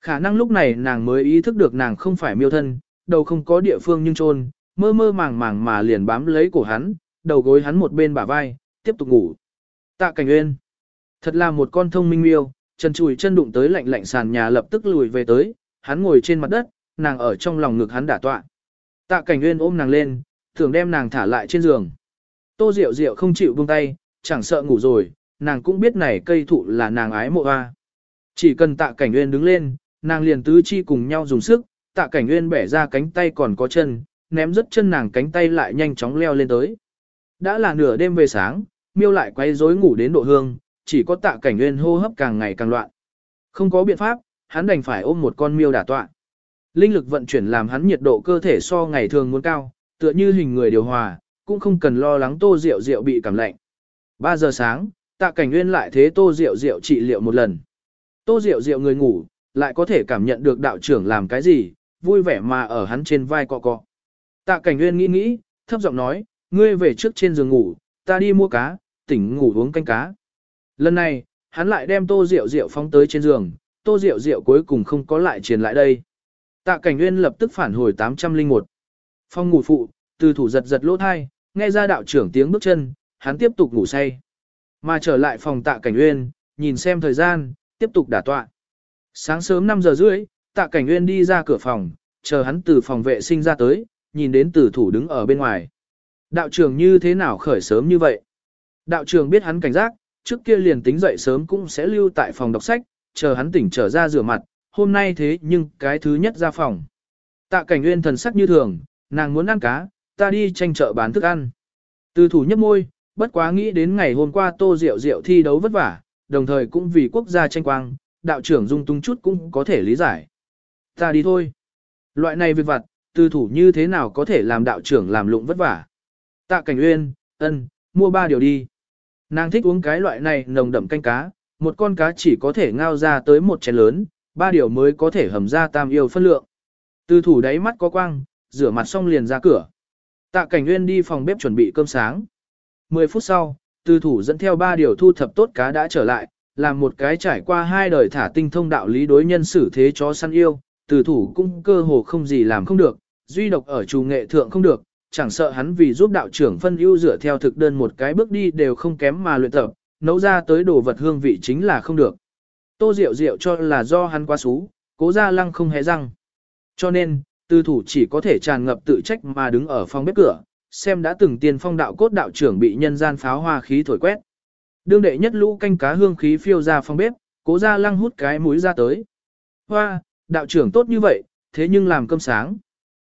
Khả năng lúc này nàng mới ý thức được nàng không phải miêu thân, đầu không có địa phương nhưng trôn, mơ mơ màng màng mà liền bám lấy cổ hắn, đầu gối hắn một bên bả vai, tiếp tục ngủ. Tạ cảnh uyên. Thật là một con thông minh miêu, chân chùi chân đụng tới lạnh lạnh sàn nhà lập tức lùi về tới, hắn ngồi trên mặt đất, nàng ở trong lòng ngực hắn đả tọa. Tạ cảnh uyên ôm nàng lên, thường đem nàng thả lại trên giường. Tô Diệu Diệu không chịu buông tay, chẳng sợ ngủ rồi, nàng cũng biết này cây thụ là nàng ái mộ hoa. Chỉ cần tạ cảnh nguyên đứng lên, nàng liền tứ chi cùng nhau dùng sức, tạ cảnh nguyên bẻ ra cánh tay còn có chân, ném rất chân nàng cánh tay lại nhanh chóng leo lên tới. Đã là nửa đêm về sáng, miêu lại quay rối ngủ đến độ hương, chỉ có tạ cảnh nguyên hô hấp càng ngày càng loạn. Không có biện pháp, hắn đành phải ôm một con miêu đả tọa. Linh lực vận chuyển làm hắn nhiệt độ cơ thể so ngày thường muốn cao, tựa như hình người điều hòa, cũng không cần lo lắng tô rượu rượu bị cảm lạnh. 3 giờ sáng, tạ cảnh nguyên lại thế tô rượu rượu trị liệu một lần. Tô rượu rượu người ngủ, lại có thể cảm nhận được đạo trưởng làm cái gì, vui vẻ mà ở hắn trên vai cọ cọ. Tạ cảnh nguyên nghĩ nghĩ, thấp giọng nói, ngươi về trước trên giường ngủ, ta đi mua cá, tỉnh ngủ uống canh cá. Lần này, hắn lại đem tô rượu rượu phóng tới trên giường, tô rượu rượu cuối cùng không có lại truyền lại đây. Tạ cảnh nguyên lập tức phản hồi 801. Phong ngủ phụ, từ thủ giật giật lỗ thai, nghe ra đạo trưởng tiếng bước chân, hắn tiếp tục ngủ say. Mà trở lại phòng tạ cảnh Uyên, nhìn xem thời gian, tiếp tục đả tọa. Sáng sớm 5 giờ rưỡi, tạ cảnh Uyên đi ra cửa phòng, chờ hắn từ phòng vệ sinh ra tới, nhìn đến tử thủ đứng ở bên ngoài. Đạo trưởng như thế nào khởi sớm như vậy? Đạo trưởng biết hắn cảnh giác, trước kia liền tính dậy sớm cũng sẽ lưu tại phòng đọc sách, chờ hắn tỉnh trở ra rửa mặt, hôm nay thế nhưng cái thứ nhất ra phòng. Tạ cảnh Uyên thần sắc như thường, nàng muốn ăn cá, ta đi tranh chợ bán thức ăn. Từ thủ nhấp môi, bất quá nghĩ đến ngày hôm qua tô diệu diệu thi đấu vất vả, đồng thời cũng vì quốc gia tranh quang, đạo trưởng dung tung chút cũng có thể lý giải. Ta đi thôi. Loại này việc vặt, tư thủ như thế nào có thể làm đạo trưởng làm lụng vất vả. Tạ cảnh uyên, ân, mua ba điều đi. Nàng thích uống cái loại này nồng đậm canh cá, một con cá chỉ có thể ngao ra tới một chén lớn, ba điều mới có thể hầm ra tam yêu phân lượng. tư thủ đáy mắt có quang, rửa mặt xong liền ra cửa. Tạ cảnh uyên đi phòng bếp chuẩn bị cơm sáng. 10 phút sau, từ thủ dẫn theo ba điều thu thập tốt cá đã trở lại, làm một cái trải qua hai đời thả tinh thông đạo lý đối nhân xử thế cho săn yêu, từ thủ cũng cơ hồ không gì làm không được, duy độc ở trù nghệ thượng không được, chẳng sợ hắn vì giúp đạo trưởng phân ưu dựa theo thực đơn một cái bước đi đều không kém mà luyện tập, nấu ra tới đồ vật hương vị chính là không được. Tô Diệu Diệu cho là do hắn quá xú, cố ra lăng không hé răng. Cho nên, tư thủ chỉ có thể tràn ngập tự trách mà đứng ở phòng bếp cửa, xem đã từng tiên phong đạo cốt đạo trưởng bị nhân gian pháo hoa khí thổi quét. Đương đệ nhất lũ canh cá hương khí phiêu ra phòng bếp, cố ra lăng hút cái mũi ra tới. Hoa, đạo trưởng tốt như vậy, thế nhưng làm cơm sáng.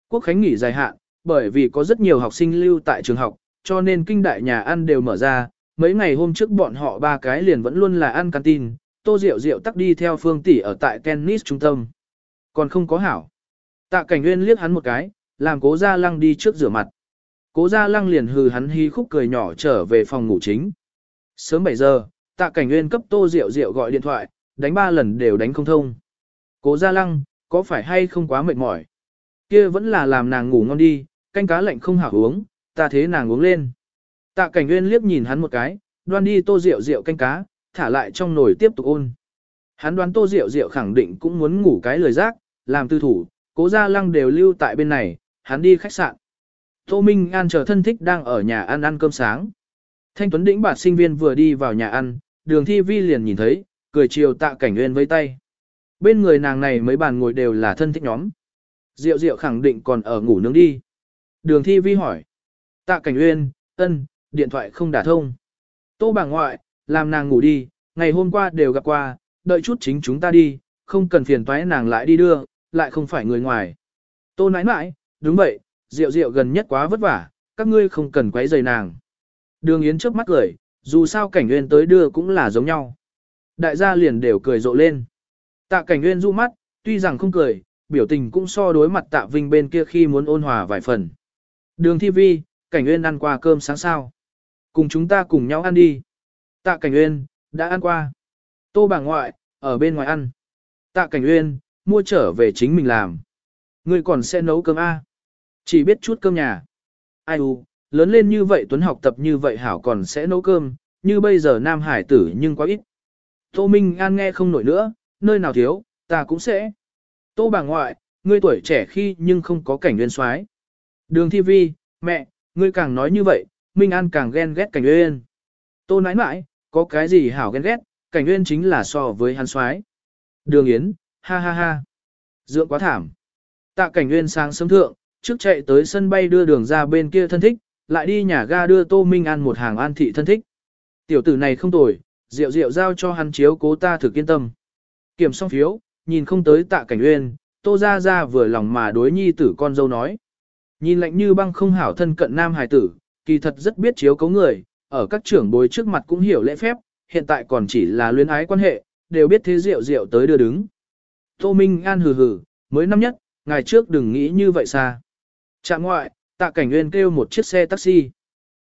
Quốc khánh nghỉ dài hạn, bởi vì có rất nhiều học sinh lưu tại trường học, cho nên kinh đại nhà ăn đều mở ra. Mấy ngày hôm trước bọn họ ba cái liền vẫn luôn là ăn canteen, tô rượu rượu tắc đi theo phương tỷ ở tại tennis trung tâm. Còn không có hảo. Tạ cảnh nguyên liếc hắn một cái, làm cố gia lăng đi trước rửa mặt. Cố gia lăng liền hừ hắn hi khúc cười nhỏ trở về phòng ngủ chính. Sớm 7 giờ, tạ cảnh nguyên cấp tô rượu rượu gọi điện thoại, đánh ba lần đều đánh không thông. Cố gia lăng, có phải hay không quá mệt mỏi? Kia vẫn là làm nàng ngủ ngon đi, canh cá lạnh không hảo uống, ta thế nàng uống lên. Tạ cảnh nguyên liếc nhìn hắn một cái, đoan đi tô rượu rượu canh cá, thả lại trong nồi tiếp tục ôn. Hắn đoán tô rượu rượu khẳng định cũng muốn ngủ cái lời giác, làm tư thủ, cố gia lăng đều lưu tại bên này, hắn đi khách sạn. Tô Minh An chờ thân thích đang ở nhà ăn ăn cơm sáng. Thanh Tuấn Đĩnh bạt sinh viên vừa đi vào nhà ăn, đường thi vi liền nhìn thấy, cười chiều tạ cảnh nguyên với tay. Bên người nàng này mấy bàn ngồi đều là thân thích nhóm. Diệu diệu khẳng định còn ở ngủ nướng đi. Đường thi vi hỏi. Tạ cảnh nguyên, ân, điện thoại không đả thông. Tô bà ngoại, làm nàng ngủ đi, ngày hôm qua đều gặp qua, đợi chút chính chúng ta đi, không cần phiền toái nàng lại đi đưa, lại không phải người ngoài. Tô nãi nãi, đúng vậy, rượu rượu gần nhất quá vất vả, các ngươi không cần quấy rầy nàng. Đường Yến trước mắt cười, dù sao cảnh nguyên tới đưa cũng là giống nhau. Đại gia liền đều cười rộ lên. Tạ cảnh nguyên du mắt, tuy rằng không cười, biểu tình cũng so đối mặt tạ vinh bên kia khi muốn ôn hòa vài phần. Đường thi vi, cảnh nguyên ăn qua cơm sáng sao. Cùng chúng ta cùng nhau ăn đi. Tạ cảnh nguyên, đã ăn qua. Tô bà ngoại, ở bên ngoài ăn. Tạ cảnh nguyên, mua trở về chính mình làm. Ngươi còn sẽ nấu cơm A. Chỉ biết chút cơm nhà. Ai u, lớn lên như vậy Tuấn học tập như vậy hảo còn sẽ nấu cơm, như bây giờ nam hải tử nhưng quá ít. Tô Minh An nghe không nổi nữa, nơi nào thiếu, ta cũng sẽ. Tô bà ngoại, ngươi tuổi trẻ khi nhưng không có cảnh nguyên soái. Đường thi vi, mẹ, ngươi càng nói như vậy, Minh An càng ghen ghét cảnh nguyên. Tô nãi nãi, có cái gì hảo ghen ghét, cảnh nguyên chính là so với hắn soái. Đường Yến, ha ha ha. Dượng quá thảm. Tạ cảnh nguyên sáng sớm thượng, trước chạy tới sân bay đưa đường ra bên kia thân thích, lại đi nhà ga đưa Tô Minh An một hàng an thị thân thích. Tiểu tử này không tồi, rượu rượu giao cho hắn chiếu cố ta thực yên tâm. Kiểm xong phiếu, nhìn không tới tạ cảnh uyên, Tô Gia Gia vừa lòng mà đối nhi tử con dâu nói. Nhìn lạnh như băng không hảo thân cận nam hài tử, kỳ thật rất biết chiếu cấu người, ở các trưởng bối trước mặt cũng hiểu lễ phép, hiện tại còn chỉ là luyến ái quan hệ, đều biết thế rượu rượu tới đưa đứng. Tô Minh An hừ hừ, mới năm nhất, ngày trước đừng nghĩ như vậy xa. Trạm ngoại, tạ cảnh nguyên kêu một chiếc xe taxi.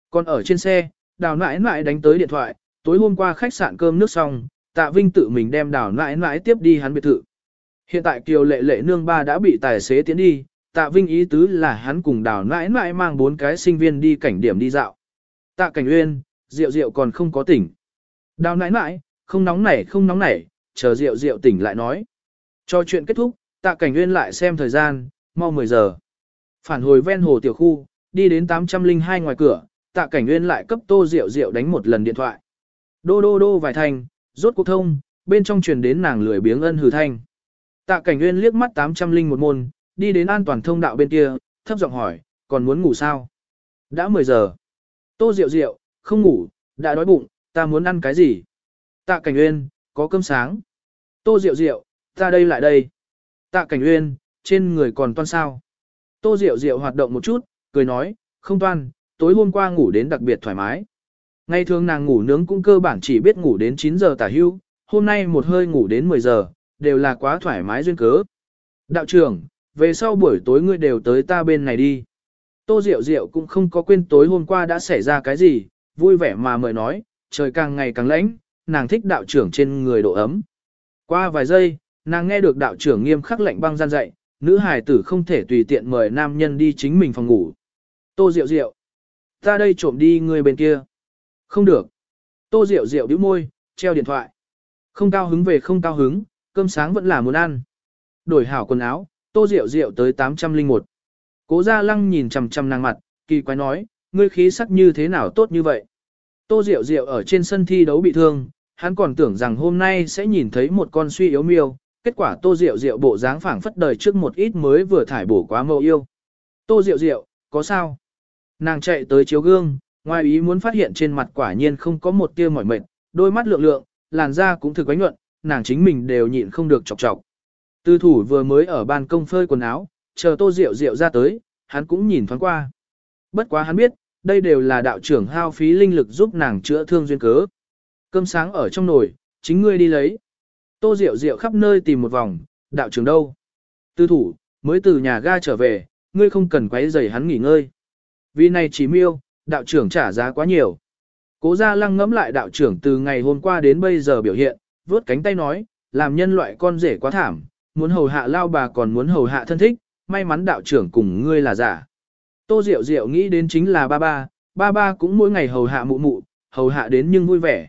Còn ở trên xe, đào nãi nãi đánh tới điện thoại, tối hôm qua khách sạn cơm nước xong, tạ vinh tự mình đem đào nãi nãi tiếp đi hắn biệt thự. Hiện tại kiều lệ lệ nương ba đã bị tài xế tiến đi, tạ vinh ý tứ là hắn cùng đào nãi nãi mang bốn cái sinh viên đi cảnh điểm đi dạo. Tạ cảnh uyên, rượu rượu còn không có tỉnh. Đào nãi nãi, không nóng nảy không nóng nảy, chờ rượu rượu tỉnh lại nói. Cho chuyện kết thúc, tạ cảnh uyên lại xem thời gian, mau 10 giờ. Phản hồi ven hồ tiểu khu, đi đến 802 ngoài cửa, tạ cảnh nguyên lại cấp tô rượu rượu đánh một lần điện thoại. Đô đô đô vài thành, rốt cuộc thông, bên trong truyền đến nàng lười biếng ân hừ thanh. Tạ cảnh nguyên liếc mắt 800 linh một môn, đi đến an toàn thông đạo bên kia, thấp giọng hỏi, còn muốn ngủ sao? Đã 10 giờ. Tô rượu rượu, không ngủ, đã đói bụng, ta muốn ăn cái gì? Tạ cảnh nguyên, có cơm sáng. Tô rượu rượu, ta đây lại đây. Tạ cảnh nguyên, trên người còn toan sao? Tô Diệu Diệu hoạt động một chút, cười nói, không toan, tối hôm qua ngủ đến đặc biệt thoải mái. Ngày thường nàng ngủ nướng cũng cơ bản chỉ biết ngủ đến 9 giờ tả hưu, hôm nay một hơi ngủ đến 10 giờ, đều là quá thoải mái duyên cớ. Đạo trưởng, về sau buổi tối ngươi đều tới ta bên này đi. Tô Diệu Diệu cũng không có quên tối hôm qua đã xảy ra cái gì, vui vẻ mà mời nói, trời càng ngày càng lạnh, nàng thích đạo trưởng trên người độ ấm. Qua vài giây, nàng nghe được đạo trưởng nghiêm khắc lệnh băng gian dạy, nữ hài tử không thể tùy tiện mời nam nhân đi chính mình phòng ngủ. Tô Diệu Diệu, ta đây trộm đi người bên kia. Không được. Tô Diệu Diệu bĩu môi, treo điện thoại. Không cao hứng về không cao hứng, cơm sáng vẫn là muốn ăn. Đổi hảo quần áo, Tô Diệu Diệu tới 801. Cố Gia Lăng nhìn chằm chằm nàng mặt, kỳ quái nói, ngươi khí sắc như thế nào tốt như vậy. Tô Diệu Diệu ở trên sân thi đấu bị thương, hắn còn tưởng rằng hôm nay sẽ nhìn thấy một con suy yếu miêu, kết quả tô rượu rượu bộ dáng phảng phất đời trước một ít mới vừa thải bổ quá mẫu yêu. Tô rượu rượu, có sao? Nàng chạy tới chiếu gương, ngoài ý muốn phát hiện trên mặt quả nhiên không có một tia mỏi mệt, đôi mắt lượng lượng, làn da cũng thực ánh nhuận, nàng chính mình đều nhịn không được chọc chọc. Tư thủ vừa mới ở ban công phơi quần áo, chờ tô rượu rượu ra tới, hắn cũng nhìn thoáng qua. Bất quá hắn biết, đây đều là đạo trưởng hao phí linh lực giúp nàng chữa thương duyên cớ. Cơm sáng ở trong nồi, chính ngươi đi lấy. Tô Diệu Diệu khắp nơi tìm một vòng, đạo trưởng đâu? Tư thủ, mới từ nhà ga trở về, ngươi không cần quấy rầy hắn nghỉ ngơi. Vì này chỉ miêu, đạo trưởng trả giá quá nhiều. Cố gia lăng ngẫm lại đạo trưởng từ ngày hôm qua đến bây giờ biểu hiện, vớt cánh tay nói, làm nhân loại con rể quá thảm, muốn hầu hạ lao bà còn muốn hầu hạ thân thích, may mắn đạo trưởng cùng ngươi là giả. Tô Diệu Diệu nghĩ đến chính là ba ba, ba ba cũng mỗi ngày hầu hạ mụ mụ, hầu hạ đến nhưng vui vẻ.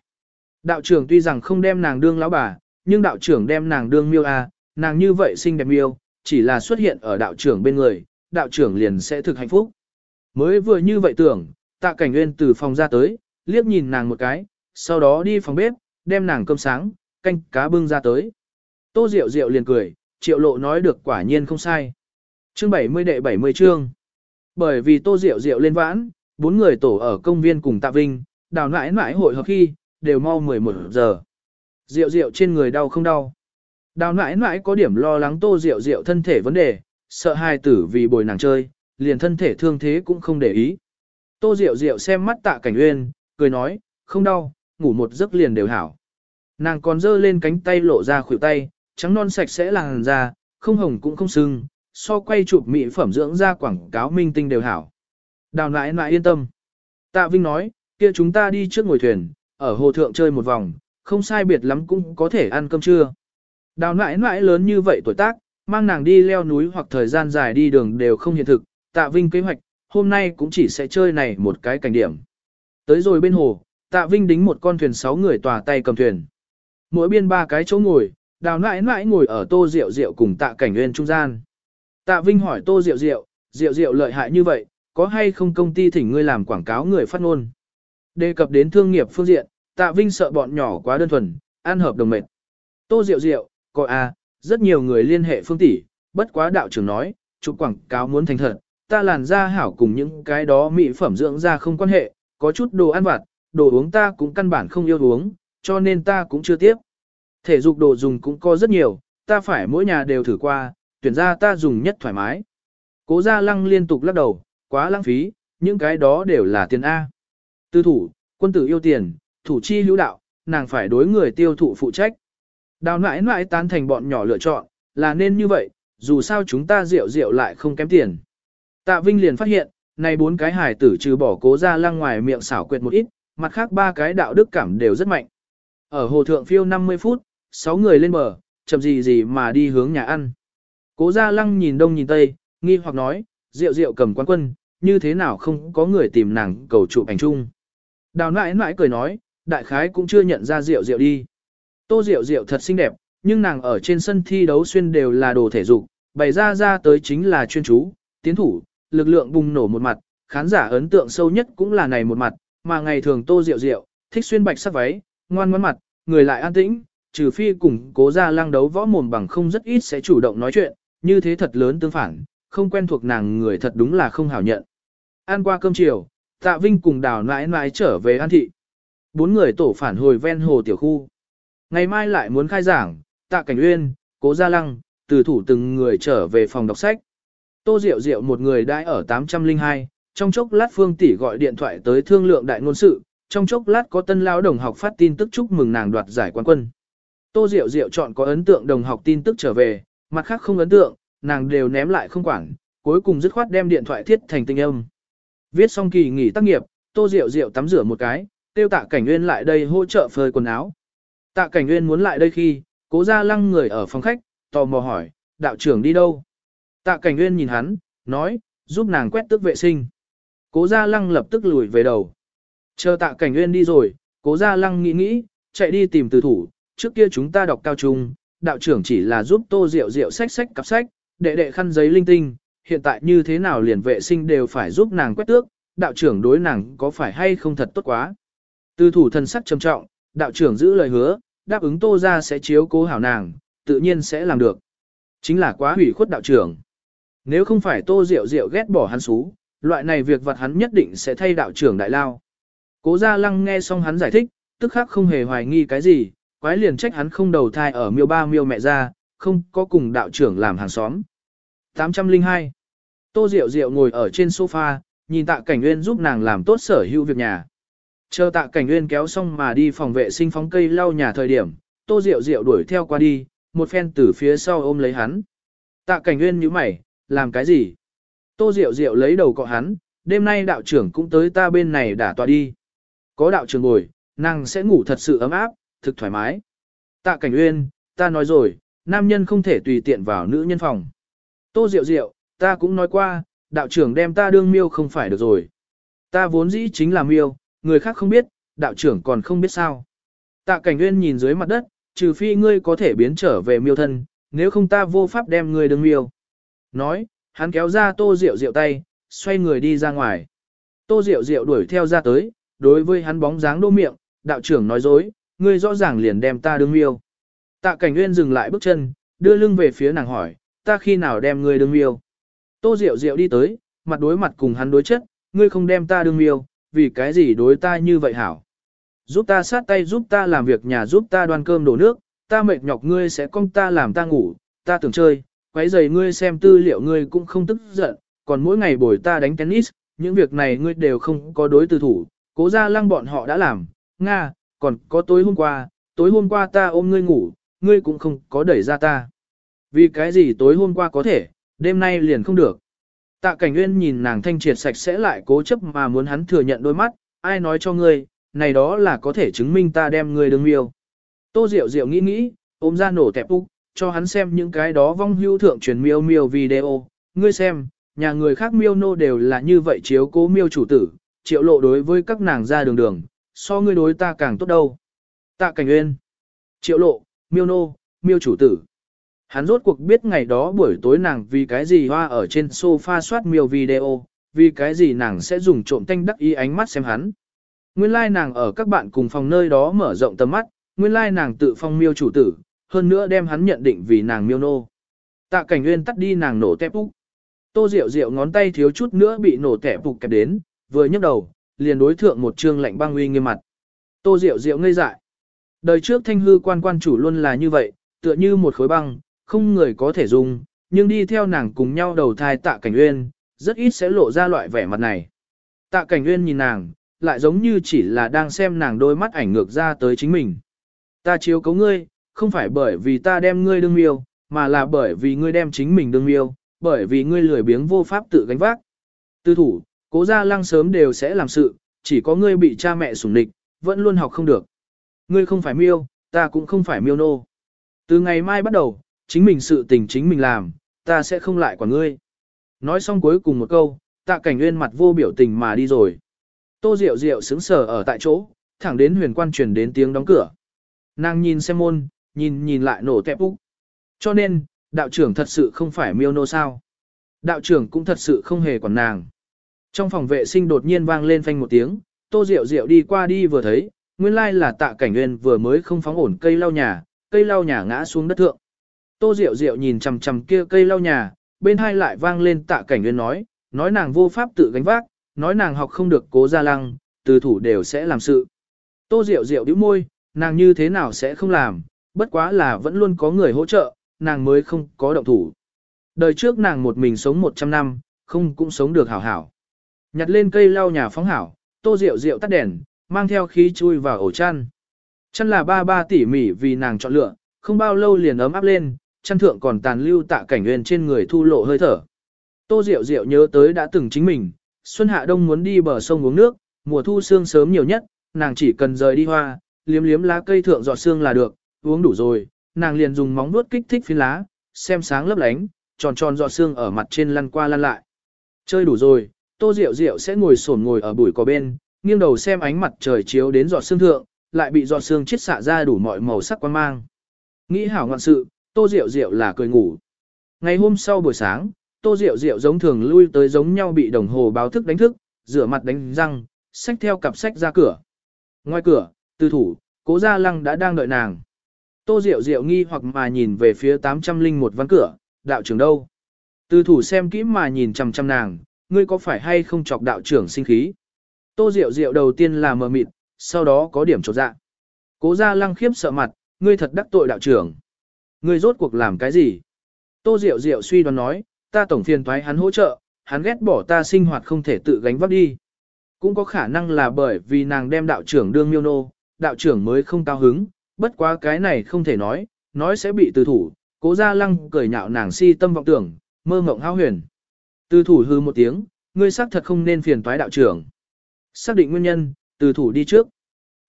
Đạo trưởng tuy rằng không đem nàng đương lão bà, nhưng đạo trưởng đem nàng đương miêu a, nàng như vậy xinh đẹp miêu, chỉ là xuất hiện ở đạo trưởng bên người, đạo trưởng liền sẽ thực hạnh phúc. Mới vừa như vậy tưởng, tạ cảnh nguyên từ phòng ra tới, liếc nhìn nàng một cái, sau đó đi phòng bếp, đem nàng cơm sáng, canh cá bưng ra tới. Tô Diệu Diệu liền cười, triệu lộ nói được quả nhiên không sai. Chương 70 đệ 70 chương. Bởi vì Tô Diệu Diệu lên vãn, bốn người tổ ở công viên cùng Tạ Vinh, đào nãi nãi hội hợp khi, đều mau 11 giờ. Rượu rượu trên người đau không đau. Đào nãi nãi có điểm lo lắng tô rượu rượu thân thể vấn đề, sợ hai tử vì bồi nàng chơi, liền thân thể thương thế cũng không để ý. Tô rượu rượu xem mắt tạ cảnh uyên, cười nói, không đau, ngủ một giấc liền đều hảo. Nàng còn dơ lên cánh tay lộ ra khuỷu tay, trắng non sạch sẽ làn da, không hồng cũng không sưng, so quay chụp mỹ phẩm dưỡng da quảng cáo minh tinh đều hảo. Đào nãi nãi yên tâm. Tạ Vinh nói, kia chúng ta đi trước ngồi thuyền, ở hồ thượng chơi một vòng, không sai biệt lắm cũng có thể ăn cơm trưa. Đào nãi nãi lớn như vậy tuổi tác, mang nàng đi leo núi hoặc thời gian dài đi đường đều không hiện thực, tạ vinh kế hoạch, hôm nay cũng chỉ sẽ chơi này một cái cảnh điểm. Tới rồi bên hồ, Tạ Vinh đính một con thuyền sáu người tòa tay cầm thuyền. Mỗi biên ba cái chỗ ngồi, đào nãi nãi ngồi ở tô rượu rượu cùng tạ cảnh nguyên trung gian. Tạ Vinh hỏi tô rượu rượu, rượu rượu lợi hại như vậy, có hay không công ty thỉnh ngươi làm quảng cáo người phát ngôn. Đề cập đến thương nghiệp phương diện, tạ Vinh sợ bọn nhỏ quá đơn thuần, ăn hợp đồng mệt. Tô rượu rượu, coi à, rất nhiều người liên hệ phương tỷ, bất quá đạo trưởng nói, chụp quảng cáo muốn thành thật, ta làn da hảo cùng những cái đó mỹ phẩm dưỡng da không quan hệ, có chút đồ ăn vặt, đồ uống ta cũng căn bản không yêu uống, cho nên ta cũng chưa tiếp. Thể dục đồ dùng cũng có rất nhiều, ta phải mỗi nhà đều thử qua, tuyển ra ta dùng nhất thoải mái. Cố gia lăng liên tục lắc đầu, quá lãng phí, những cái đó đều là tiền A. Tư thủ, quân tử yêu tiền, thủ chi hữu đạo, nàng phải đối người tiêu thụ phụ trách. Đào nãi nãi tán thành bọn nhỏ lựa chọn, là nên như vậy, dù sao chúng ta rượu rượu lại không kém tiền. Tạ Vinh liền phát hiện, này bốn cái hải tử trừ bỏ cố ra lăng ngoài miệng xảo quyệt một ít, mặt khác ba cái đạo đức cảm đều rất mạnh. Ở hồ thượng phiêu 50 phút, 6 người lên bờ, chậm gì gì mà đi hướng nhà ăn. Cố gia lăng nhìn đông nhìn tây, nghi hoặc nói, rượu rượu cầm quán quân, như thế nào không có người tìm nàng cầu chụp ảnh chung. Đào nãi nãi cười nói, đại khái cũng chưa nhận ra Diệu Diệu đi. Tô Diệu Diệu thật xinh đẹp, nhưng nàng ở trên sân thi đấu xuyên đều là đồ thể dục, bày ra ra tới chính là chuyên chú, tiến thủ, lực lượng bùng nổ một mặt, khán giả ấn tượng sâu nhất cũng là này một mặt, mà ngày thường tô Diệu Diệu thích xuyên bạch sắc váy, ngoan ngoãn mặt, người lại an tĩnh, trừ phi cùng cố ra Lang đấu võ mồm bằng không rất ít sẽ chủ động nói chuyện, như thế thật lớn tương phản, không quen thuộc nàng người thật đúng là không hảo nhận. Ăn qua cơm chiều, tạ vinh cùng đào nãi nãi trở về an thị. Bốn người tổ phản hồi ven hồ tiểu khu. Ngày mai lại muốn khai giảng, tạ cảnh uyên, cố gia lăng, từ thủ từng người trở về phòng đọc sách. Tô Diệu Diệu một người đãi ở 802, trong chốc lát Phương Tỷ gọi điện thoại tới thương lượng đại ngôn sự, trong chốc lát có tân lão đồng học phát tin tức chúc mừng nàng đoạt giải quán quân. Tô Diệu Diệu chọn có ấn tượng đồng học tin tức trở về, mặt khác không ấn tượng, nàng đều ném lại không quản, cuối cùng dứt khoát đem điện thoại thiết thành tinh âm. Viết xong kỳ nghỉ tác nghiệp, Tô Diệu Diệu tắm rửa một cái, tiêu tạ cảnh nguyên lại đây hỗ trợ phơi quần áo. Tạ cảnh nguyên muốn lại đây khi, cố ra lăng người ở phòng khách, tò mò hỏi, đạo trưởng đi đâu? Tạ cảnh nguyên nhìn hắn, nói, giúp nàng quét tước vệ sinh. Cố gia lăng lập tức lùi về đầu. Chờ tạ cảnh nguyên đi rồi, cố gia lăng nghĩ nghĩ, chạy đi tìm từ thủ, trước kia chúng ta đọc cao trung, đạo trưởng chỉ là giúp tô rượu rượu sách sách cặp sách, đệ đệ khăn giấy linh tinh, hiện tại như thế nào liền vệ sinh đều phải giúp nàng quét tước, đạo trưởng đối nàng có phải hay không thật tốt quá. Từ thủ thần sắc trầm trọng, đạo trưởng giữ lời hứa, đáp ứng tô ra sẽ chiếu cố hảo nàng, tự nhiên sẽ làm được. Chính là quá hủy khuất đạo trưởng. Nếu không phải tô rượu rượu ghét bỏ hắn xú, loại này việc vật hắn nhất định sẽ thay đạo trưởng đại lao. Cố gia lăng nghe xong hắn giải thích, tức khắc không hề hoài nghi cái gì, quái liền trách hắn không đầu thai ở miêu ba miêu mẹ ra, không có cùng đạo trưởng làm hàng xóm. 802. Tô Diệu Diệu ngồi ở trên sofa, nhìn tạ cảnh nguyên giúp nàng làm tốt sở hữu việc nhà. Chờ tạ cảnh nguyên kéo xong mà đi phòng vệ sinh phóng cây lau nhà thời điểm, Tô Diệu Diệu đuổi theo qua đi, một phen từ phía sau ôm lấy hắn. Tạ cảnh nguyên nhíu mày, làm cái gì? Tô Diệu Diệu lấy đầu cọ hắn, đêm nay đạo trưởng cũng tới ta bên này đả tọa đi. Có đạo trưởng ngồi, nàng sẽ ngủ thật sự ấm áp, thực thoải mái. Tạ cảnh uyên, ta nói rồi, nam nhân không thể tùy tiện vào nữ nhân phòng. Tô Diệu Diệu, ta cũng nói qua, đạo trưởng đem ta đương miêu không phải được rồi. Ta vốn dĩ chính là miêu, người khác không biết, đạo trưởng còn không biết sao. Tạ cảnh uyên nhìn dưới mặt đất, trừ phi ngươi có thể biến trở về miêu thân, nếu không ta vô pháp đem ngươi đương miêu. Nói, hắn kéo ra tô rượu rượu tay, xoay người đi ra ngoài. Tô rượu rượu đuổi theo ra tới, đối với hắn bóng dáng đô miệng, đạo trưởng nói dối, ngươi rõ ràng liền đem ta đương miêu. Tạ cảnh nguyên dừng lại bước chân, đưa lưng về phía nàng hỏi, ta khi nào đem ngươi đương miêu. Tô rượu rượu đi tới, mặt đối mặt cùng hắn đối chất, ngươi không đem ta đương miêu, vì cái gì đối ta như vậy hảo. Giúp ta sát tay giúp ta làm việc nhà giúp ta đoan cơm đổ nước, ta mệt nhọc ngươi sẽ công ta làm ta ngủ, ta tưởng chơi, quấy giày ngươi xem tư liệu ngươi cũng không tức giận, còn mỗi ngày bồi ta đánh tennis, những việc này ngươi đều không có đối từ thủ, cố ra lăng bọn họ đã làm, Nga, còn có tối hôm qua, tối hôm qua ta ôm ngươi ngủ, ngươi cũng không có đẩy ra ta. Vì cái gì tối hôm qua có thể, đêm nay liền không được. Tạ cảnh nguyên nhìn nàng thanh triệt sạch sẽ lại cố chấp mà muốn hắn thừa nhận đôi mắt, ai nói cho ngươi, này đó là có thể chứng minh ta đem ngươi đương miêu. Tô Diệu Diệu nghĩ nghĩ, ôm ra nổ tẹp úc, cho hắn xem những cái đó vong hưu thượng truyền miêu miêu video. Ngươi xem, nhà người khác miêu nô đều là như vậy chiếu cố miêu chủ tử, triệu lộ đối với các nàng ra đường đường, so ngươi đối ta càng tốt đâu. Tạ Cảnh Uyên, Triệu Lộ, Miêu Nô, Miêu chủ tử. Hắn rốt cuộc biết ngày đó buổi tối nàng vì cái gì hoa ở trên sofa soát miêu video, vì cái gì nàng sẽ dùng trộm tanh đắc ý ánh mắt xem hắn. Nguyên lai like nàng ở các bạn cùng phòng nơi đó mở rộng tầm mắt, nguyên lai like nàng tự phong miêu chủ tử, hơn nữa đem hắn nhận định vì nàng miêu nô. Tạ cảnh nguyên tắt đi nàng nổ tép úc. Tô Diệu Diệu ngón tay thiếu chút nữa bị nổ tẹp phục kẹp đến, vừa nhấc đầu, liền đối thượng một trương lạnh băng uy nghiêm mặt. Tô Diệu Diệu ngây dại. Đời trước thanh hư quan quan chủ luôn là như vậy, tựa như một khối băng, không người có thể dùng, nhưng đi theo nàng cùng nhau đầu thai tạ cảnh uyên, rất ít sẽ lộ ra loại vẻ mặt này. Tạ cảnh uyên nhìn nàng, lại giống như chỉ là đang xem nàng đôi mắt ảnh ngược ra tới chính mình. Ta chiếu cấu ngươi, không phải bởi vì ta đem ngươi đương miêu, mà là bởi vì ngươi đem chính mình đương miêu, bởi vì ngươi lười biếng vô pháp tự gánh vác. Tư thủ, cố gia lăng sớm đều sẽ làm sự, chỉ có ngươi bị cha mẹ sủng địch, vẫn luôn học không được. Ngươi không phải miêu, ta cũng không phải miêu nô. Từ ngày mai bắt đầu, chính mình sự tình chính mình làm, ta sẽ không lại quản ngươi. Nói xong cuối cùng một câu, tạ cảnh nguyên mặt vô biểu tình mà đi rồi. Tô Diệu Diệu sững sờ ở tại chỗ, thẳng đến huyền quan truyền đến tiếng đóng cửa. Nàng nhìn xem môn, nhìn nhìn lại nổ tẹp úc. Cho nên, đạo trưởng thật sự không phải miêu nô sao. Đạo trưởng cũng thật sự không hề quản nàng. Trong phòng vệ sinh đột nhiên vang lên phanh một tiếng, tô Diệu Diệu đi qua đi vừa thấy, nguyên lai là tạ cảnh nguyên vừa mới không phóng ổn cây lau nhà, cây lau nhà ngã xuống đất thượng. Tô Diệu Diệu nhìn chằm chằm kia cây lau nhà, bên hai lại vang lên tạ cảnh nguyên nói, nói nàng vô pháp tự gánh vác, nói nàng học không được cố gia lăng, từ thủ đều sẽ làm sự. Tô Diệu Diệu bĩu môi, nàng như thế nào sẽ không làm, bất quá là vẫn luôn có người hỗ trợ, nàng mới không có động thủ. Đời trước nàng một mình sống 100 năm, không cũng sống được hảo hảo. Nhặt lên cây lau nhà phóng hảo, Tô Diệu Diệu tắt đèn, mang theo khí chui vào ổ chăn. Chăn là ba ba tỉ mỉ vì nàng chọn lựa, không bao lâu liền ấm áp lên, chăn thượng còn tàn lưu tạ cảnh nguyên trên người thu lộ hơi thở. Tô Diệu Diệu nhớ tới đã từng chính mình, Xuân Hạ Đông muốn đi bờ sông uống nước, mùa thu sương sớm nhiều nhất, nàng chỉ cần rời đi hoa, liếm liếm lá cây thượng giọt sương là được, uống đủ rồi, nàng liền dùng móng vuốt kích thích phiến lá, xem sáng lấp lánh, tròn tròn giọt sương ở mặt trên lăn qua lăn lại. Chơi đủ rồi, Tô Diệu Diệu sẽ ngồi xổm ngồi ở bụi cỏ bên, nghiêng đầu xem ánh mặt trời chiếu đến giọt sương thượng, lại bị giọt sương chiết xạ ra đủ mọi màu sắc quan mang. Nghĩ hảo ngọn sự, Tô Diệu Diệu là cười ngủ. Ngày hôm sau buổi sáng, Tô Diệu Diệu giống thường lui tới giống nhau bị đồng hồ báo thức đánh thức, rửa mặt đánh răng, xách theo cặp sách ra cửa. Ngoài cửa, tư thủ, cố gia lăng đã đang đợi nàng. Tô Diệu Diệu nghi hoặc mà nhìn về phía 801 văn cửa, đạo trưởng đâu? Tư thủ xem kỹ mà nhìn chằm chằm nàng, ngươi có phải hay không chọc đạo trưởng sinh khí? Tô Diệu Diệu đầu tiên là mờ mịt, sau đó có điểm chột dạ. Cố gia lăng khiếp sợ mặt, ngươi thật đắc tội đạo trưởng. Ngươi rốt cuộc làm cái gì? Tô Diệu Diệu suy đoán nói, ta tổng phiền thoái hắn hỗ trợ, hắn ghét bỏ ta sinh hoạt không thể tự gánh vác đi. Cũng có khả năng là bởi vì nàng đem đạo trưởng đương miêu nô, đạo trưởng mới không cao hứng, bất quá cái này không thể nói, nói sẽ bị từ thủ, cố gia lăng cười nhạo nàng si tâm vọng tưởng, mơ mộng hao huyền. Từ thủ hư một tiếng, ngươi xác thật không nên phiền toái đạo trưởng. Xác định nguyên nhân, từ thủ đi trước.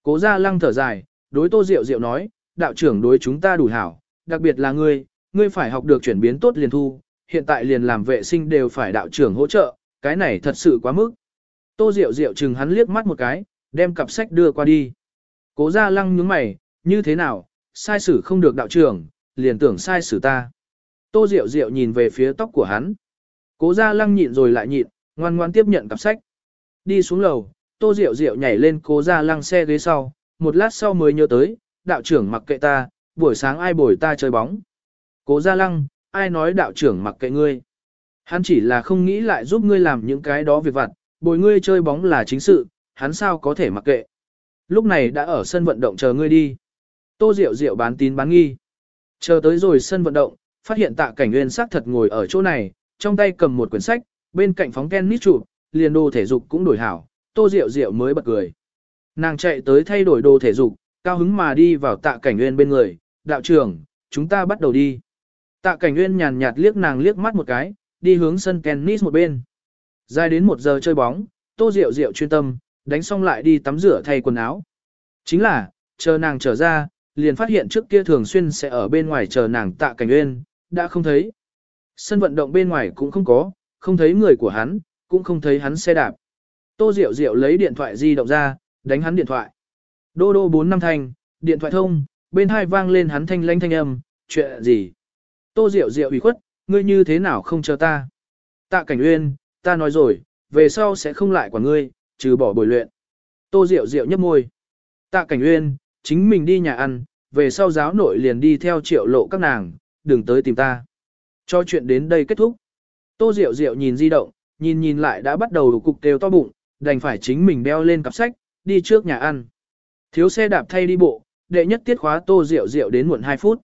Cố gia lăng thở dài, đối tô diệu diệu nói, đạo trưởng đối chúng ta đủ hảo, đặc biệt là ngươi, ngươi phải học được chuyển biến tốt liền thu, hiện tại liền làm vệ sinh đều phải đạo trưởng hỗ trợ, cái này thật sự quá mức. Tô Diệu Diệu chừng hắn liếc mắt một cái, đem cặp sách đưa qua đi. Cố ra lăng nhướng mày, như thế nào, sai sử không được đạo trưởng, liền tưởng sai sử ta. Tô Diệu Diệu nhìn về phía tóc của hắn. Cố ra lăng nhịn rồi lại nhịn, ngoan ngoan tiếp nhận cặp sách. Đi xuống lầu, Tô Diệu Diệu nhảy lên cố ra lăng xe ghế sau, một lát sau mới nhớ tới, đạo trưởng mặc kệ ta, buổi sáng ai bồi ta chơi bóng. Cố ra lăng, ai nói đạo trưởng mặc kệ ngươi. Hắn chỉ là không nghĩ lại giúp ngươi làm những cái đó việc vặt, bồi ngươi chơi bóng là chính sự, hắn sao có thể mặc kệ. Lúc này đã ở sân vận động chờ ngươi đi. Tô Diệu Diệu bán tín bán nghi. Chờ tới rồi sân vận động, phát hiện tạ cảnh nguyên sắc thật ngồi ở chỗ này, trong tay cầm một quyển sách, bên cạnh phóng tennis chụp, liền đồ thể dục cũng đổi hảo, Tô Diệu Diệu mới bật cười. Nàng chạy tới thay đổi đồ thể dục, cao hứng mà đi vào tạ cảnh nguyên bên người, đạo trưởng, chúng ta bắt đầu đi. Tạ cảnh nguyên nhàn nhạt liếc nàng liếc mắt một cái, đi hướng sân tennis một bên. Dài đến một giờ chơi bóng, tô rượu rượu chuyên tâm, đánh xong lại đi tắm rửa thay quần áo. Chính là, chờ nàng trở ra, liền phát hiện trước kia thường xuyên sẽ ở bên ngoài chờ nàng tạ cảnh nguyên, đã không thấy. Sân vận động bên ngoài cũng không có, không thấy người của hắn, cũng không thấy hắn xe đạp. Tô Diệu Diệu lấy điện thoại di động ra, đánh hắn điện thoại. Đô đô bốn năm thành, điện thoại thông, bên hai vang lên hắn thanh lanh thanh âm, chuyện gì? Tô Diệu Diệu ủy khuất, ngươi như thế nào không chờ ta? Tạ Cảnh Uyên, ta nói rồi, về sau sẽ không lại quả ngươi, trừ bỏ bồi luyện. Tô Diệu Diệu nhấp môi. Tạ Cảnh Uyên, chính mình đi nhà ăn, về sau giáo nội liền đi theo triệu lộ các nàng, đừng tới tìm ta. Cho chuyện đến đây kết thúc. Tô Diệu Diệu nhìn di động, nhìn nhìn lại đã bắt đầu cục kêu to bụng, đành phải chính mình đeo lên cặp sách, đi trước nhà ăn. Thiếu xe đạp thay đi bộ, đệ nhất tiết khóa Tô rượu rượu đến muộn 2 phút.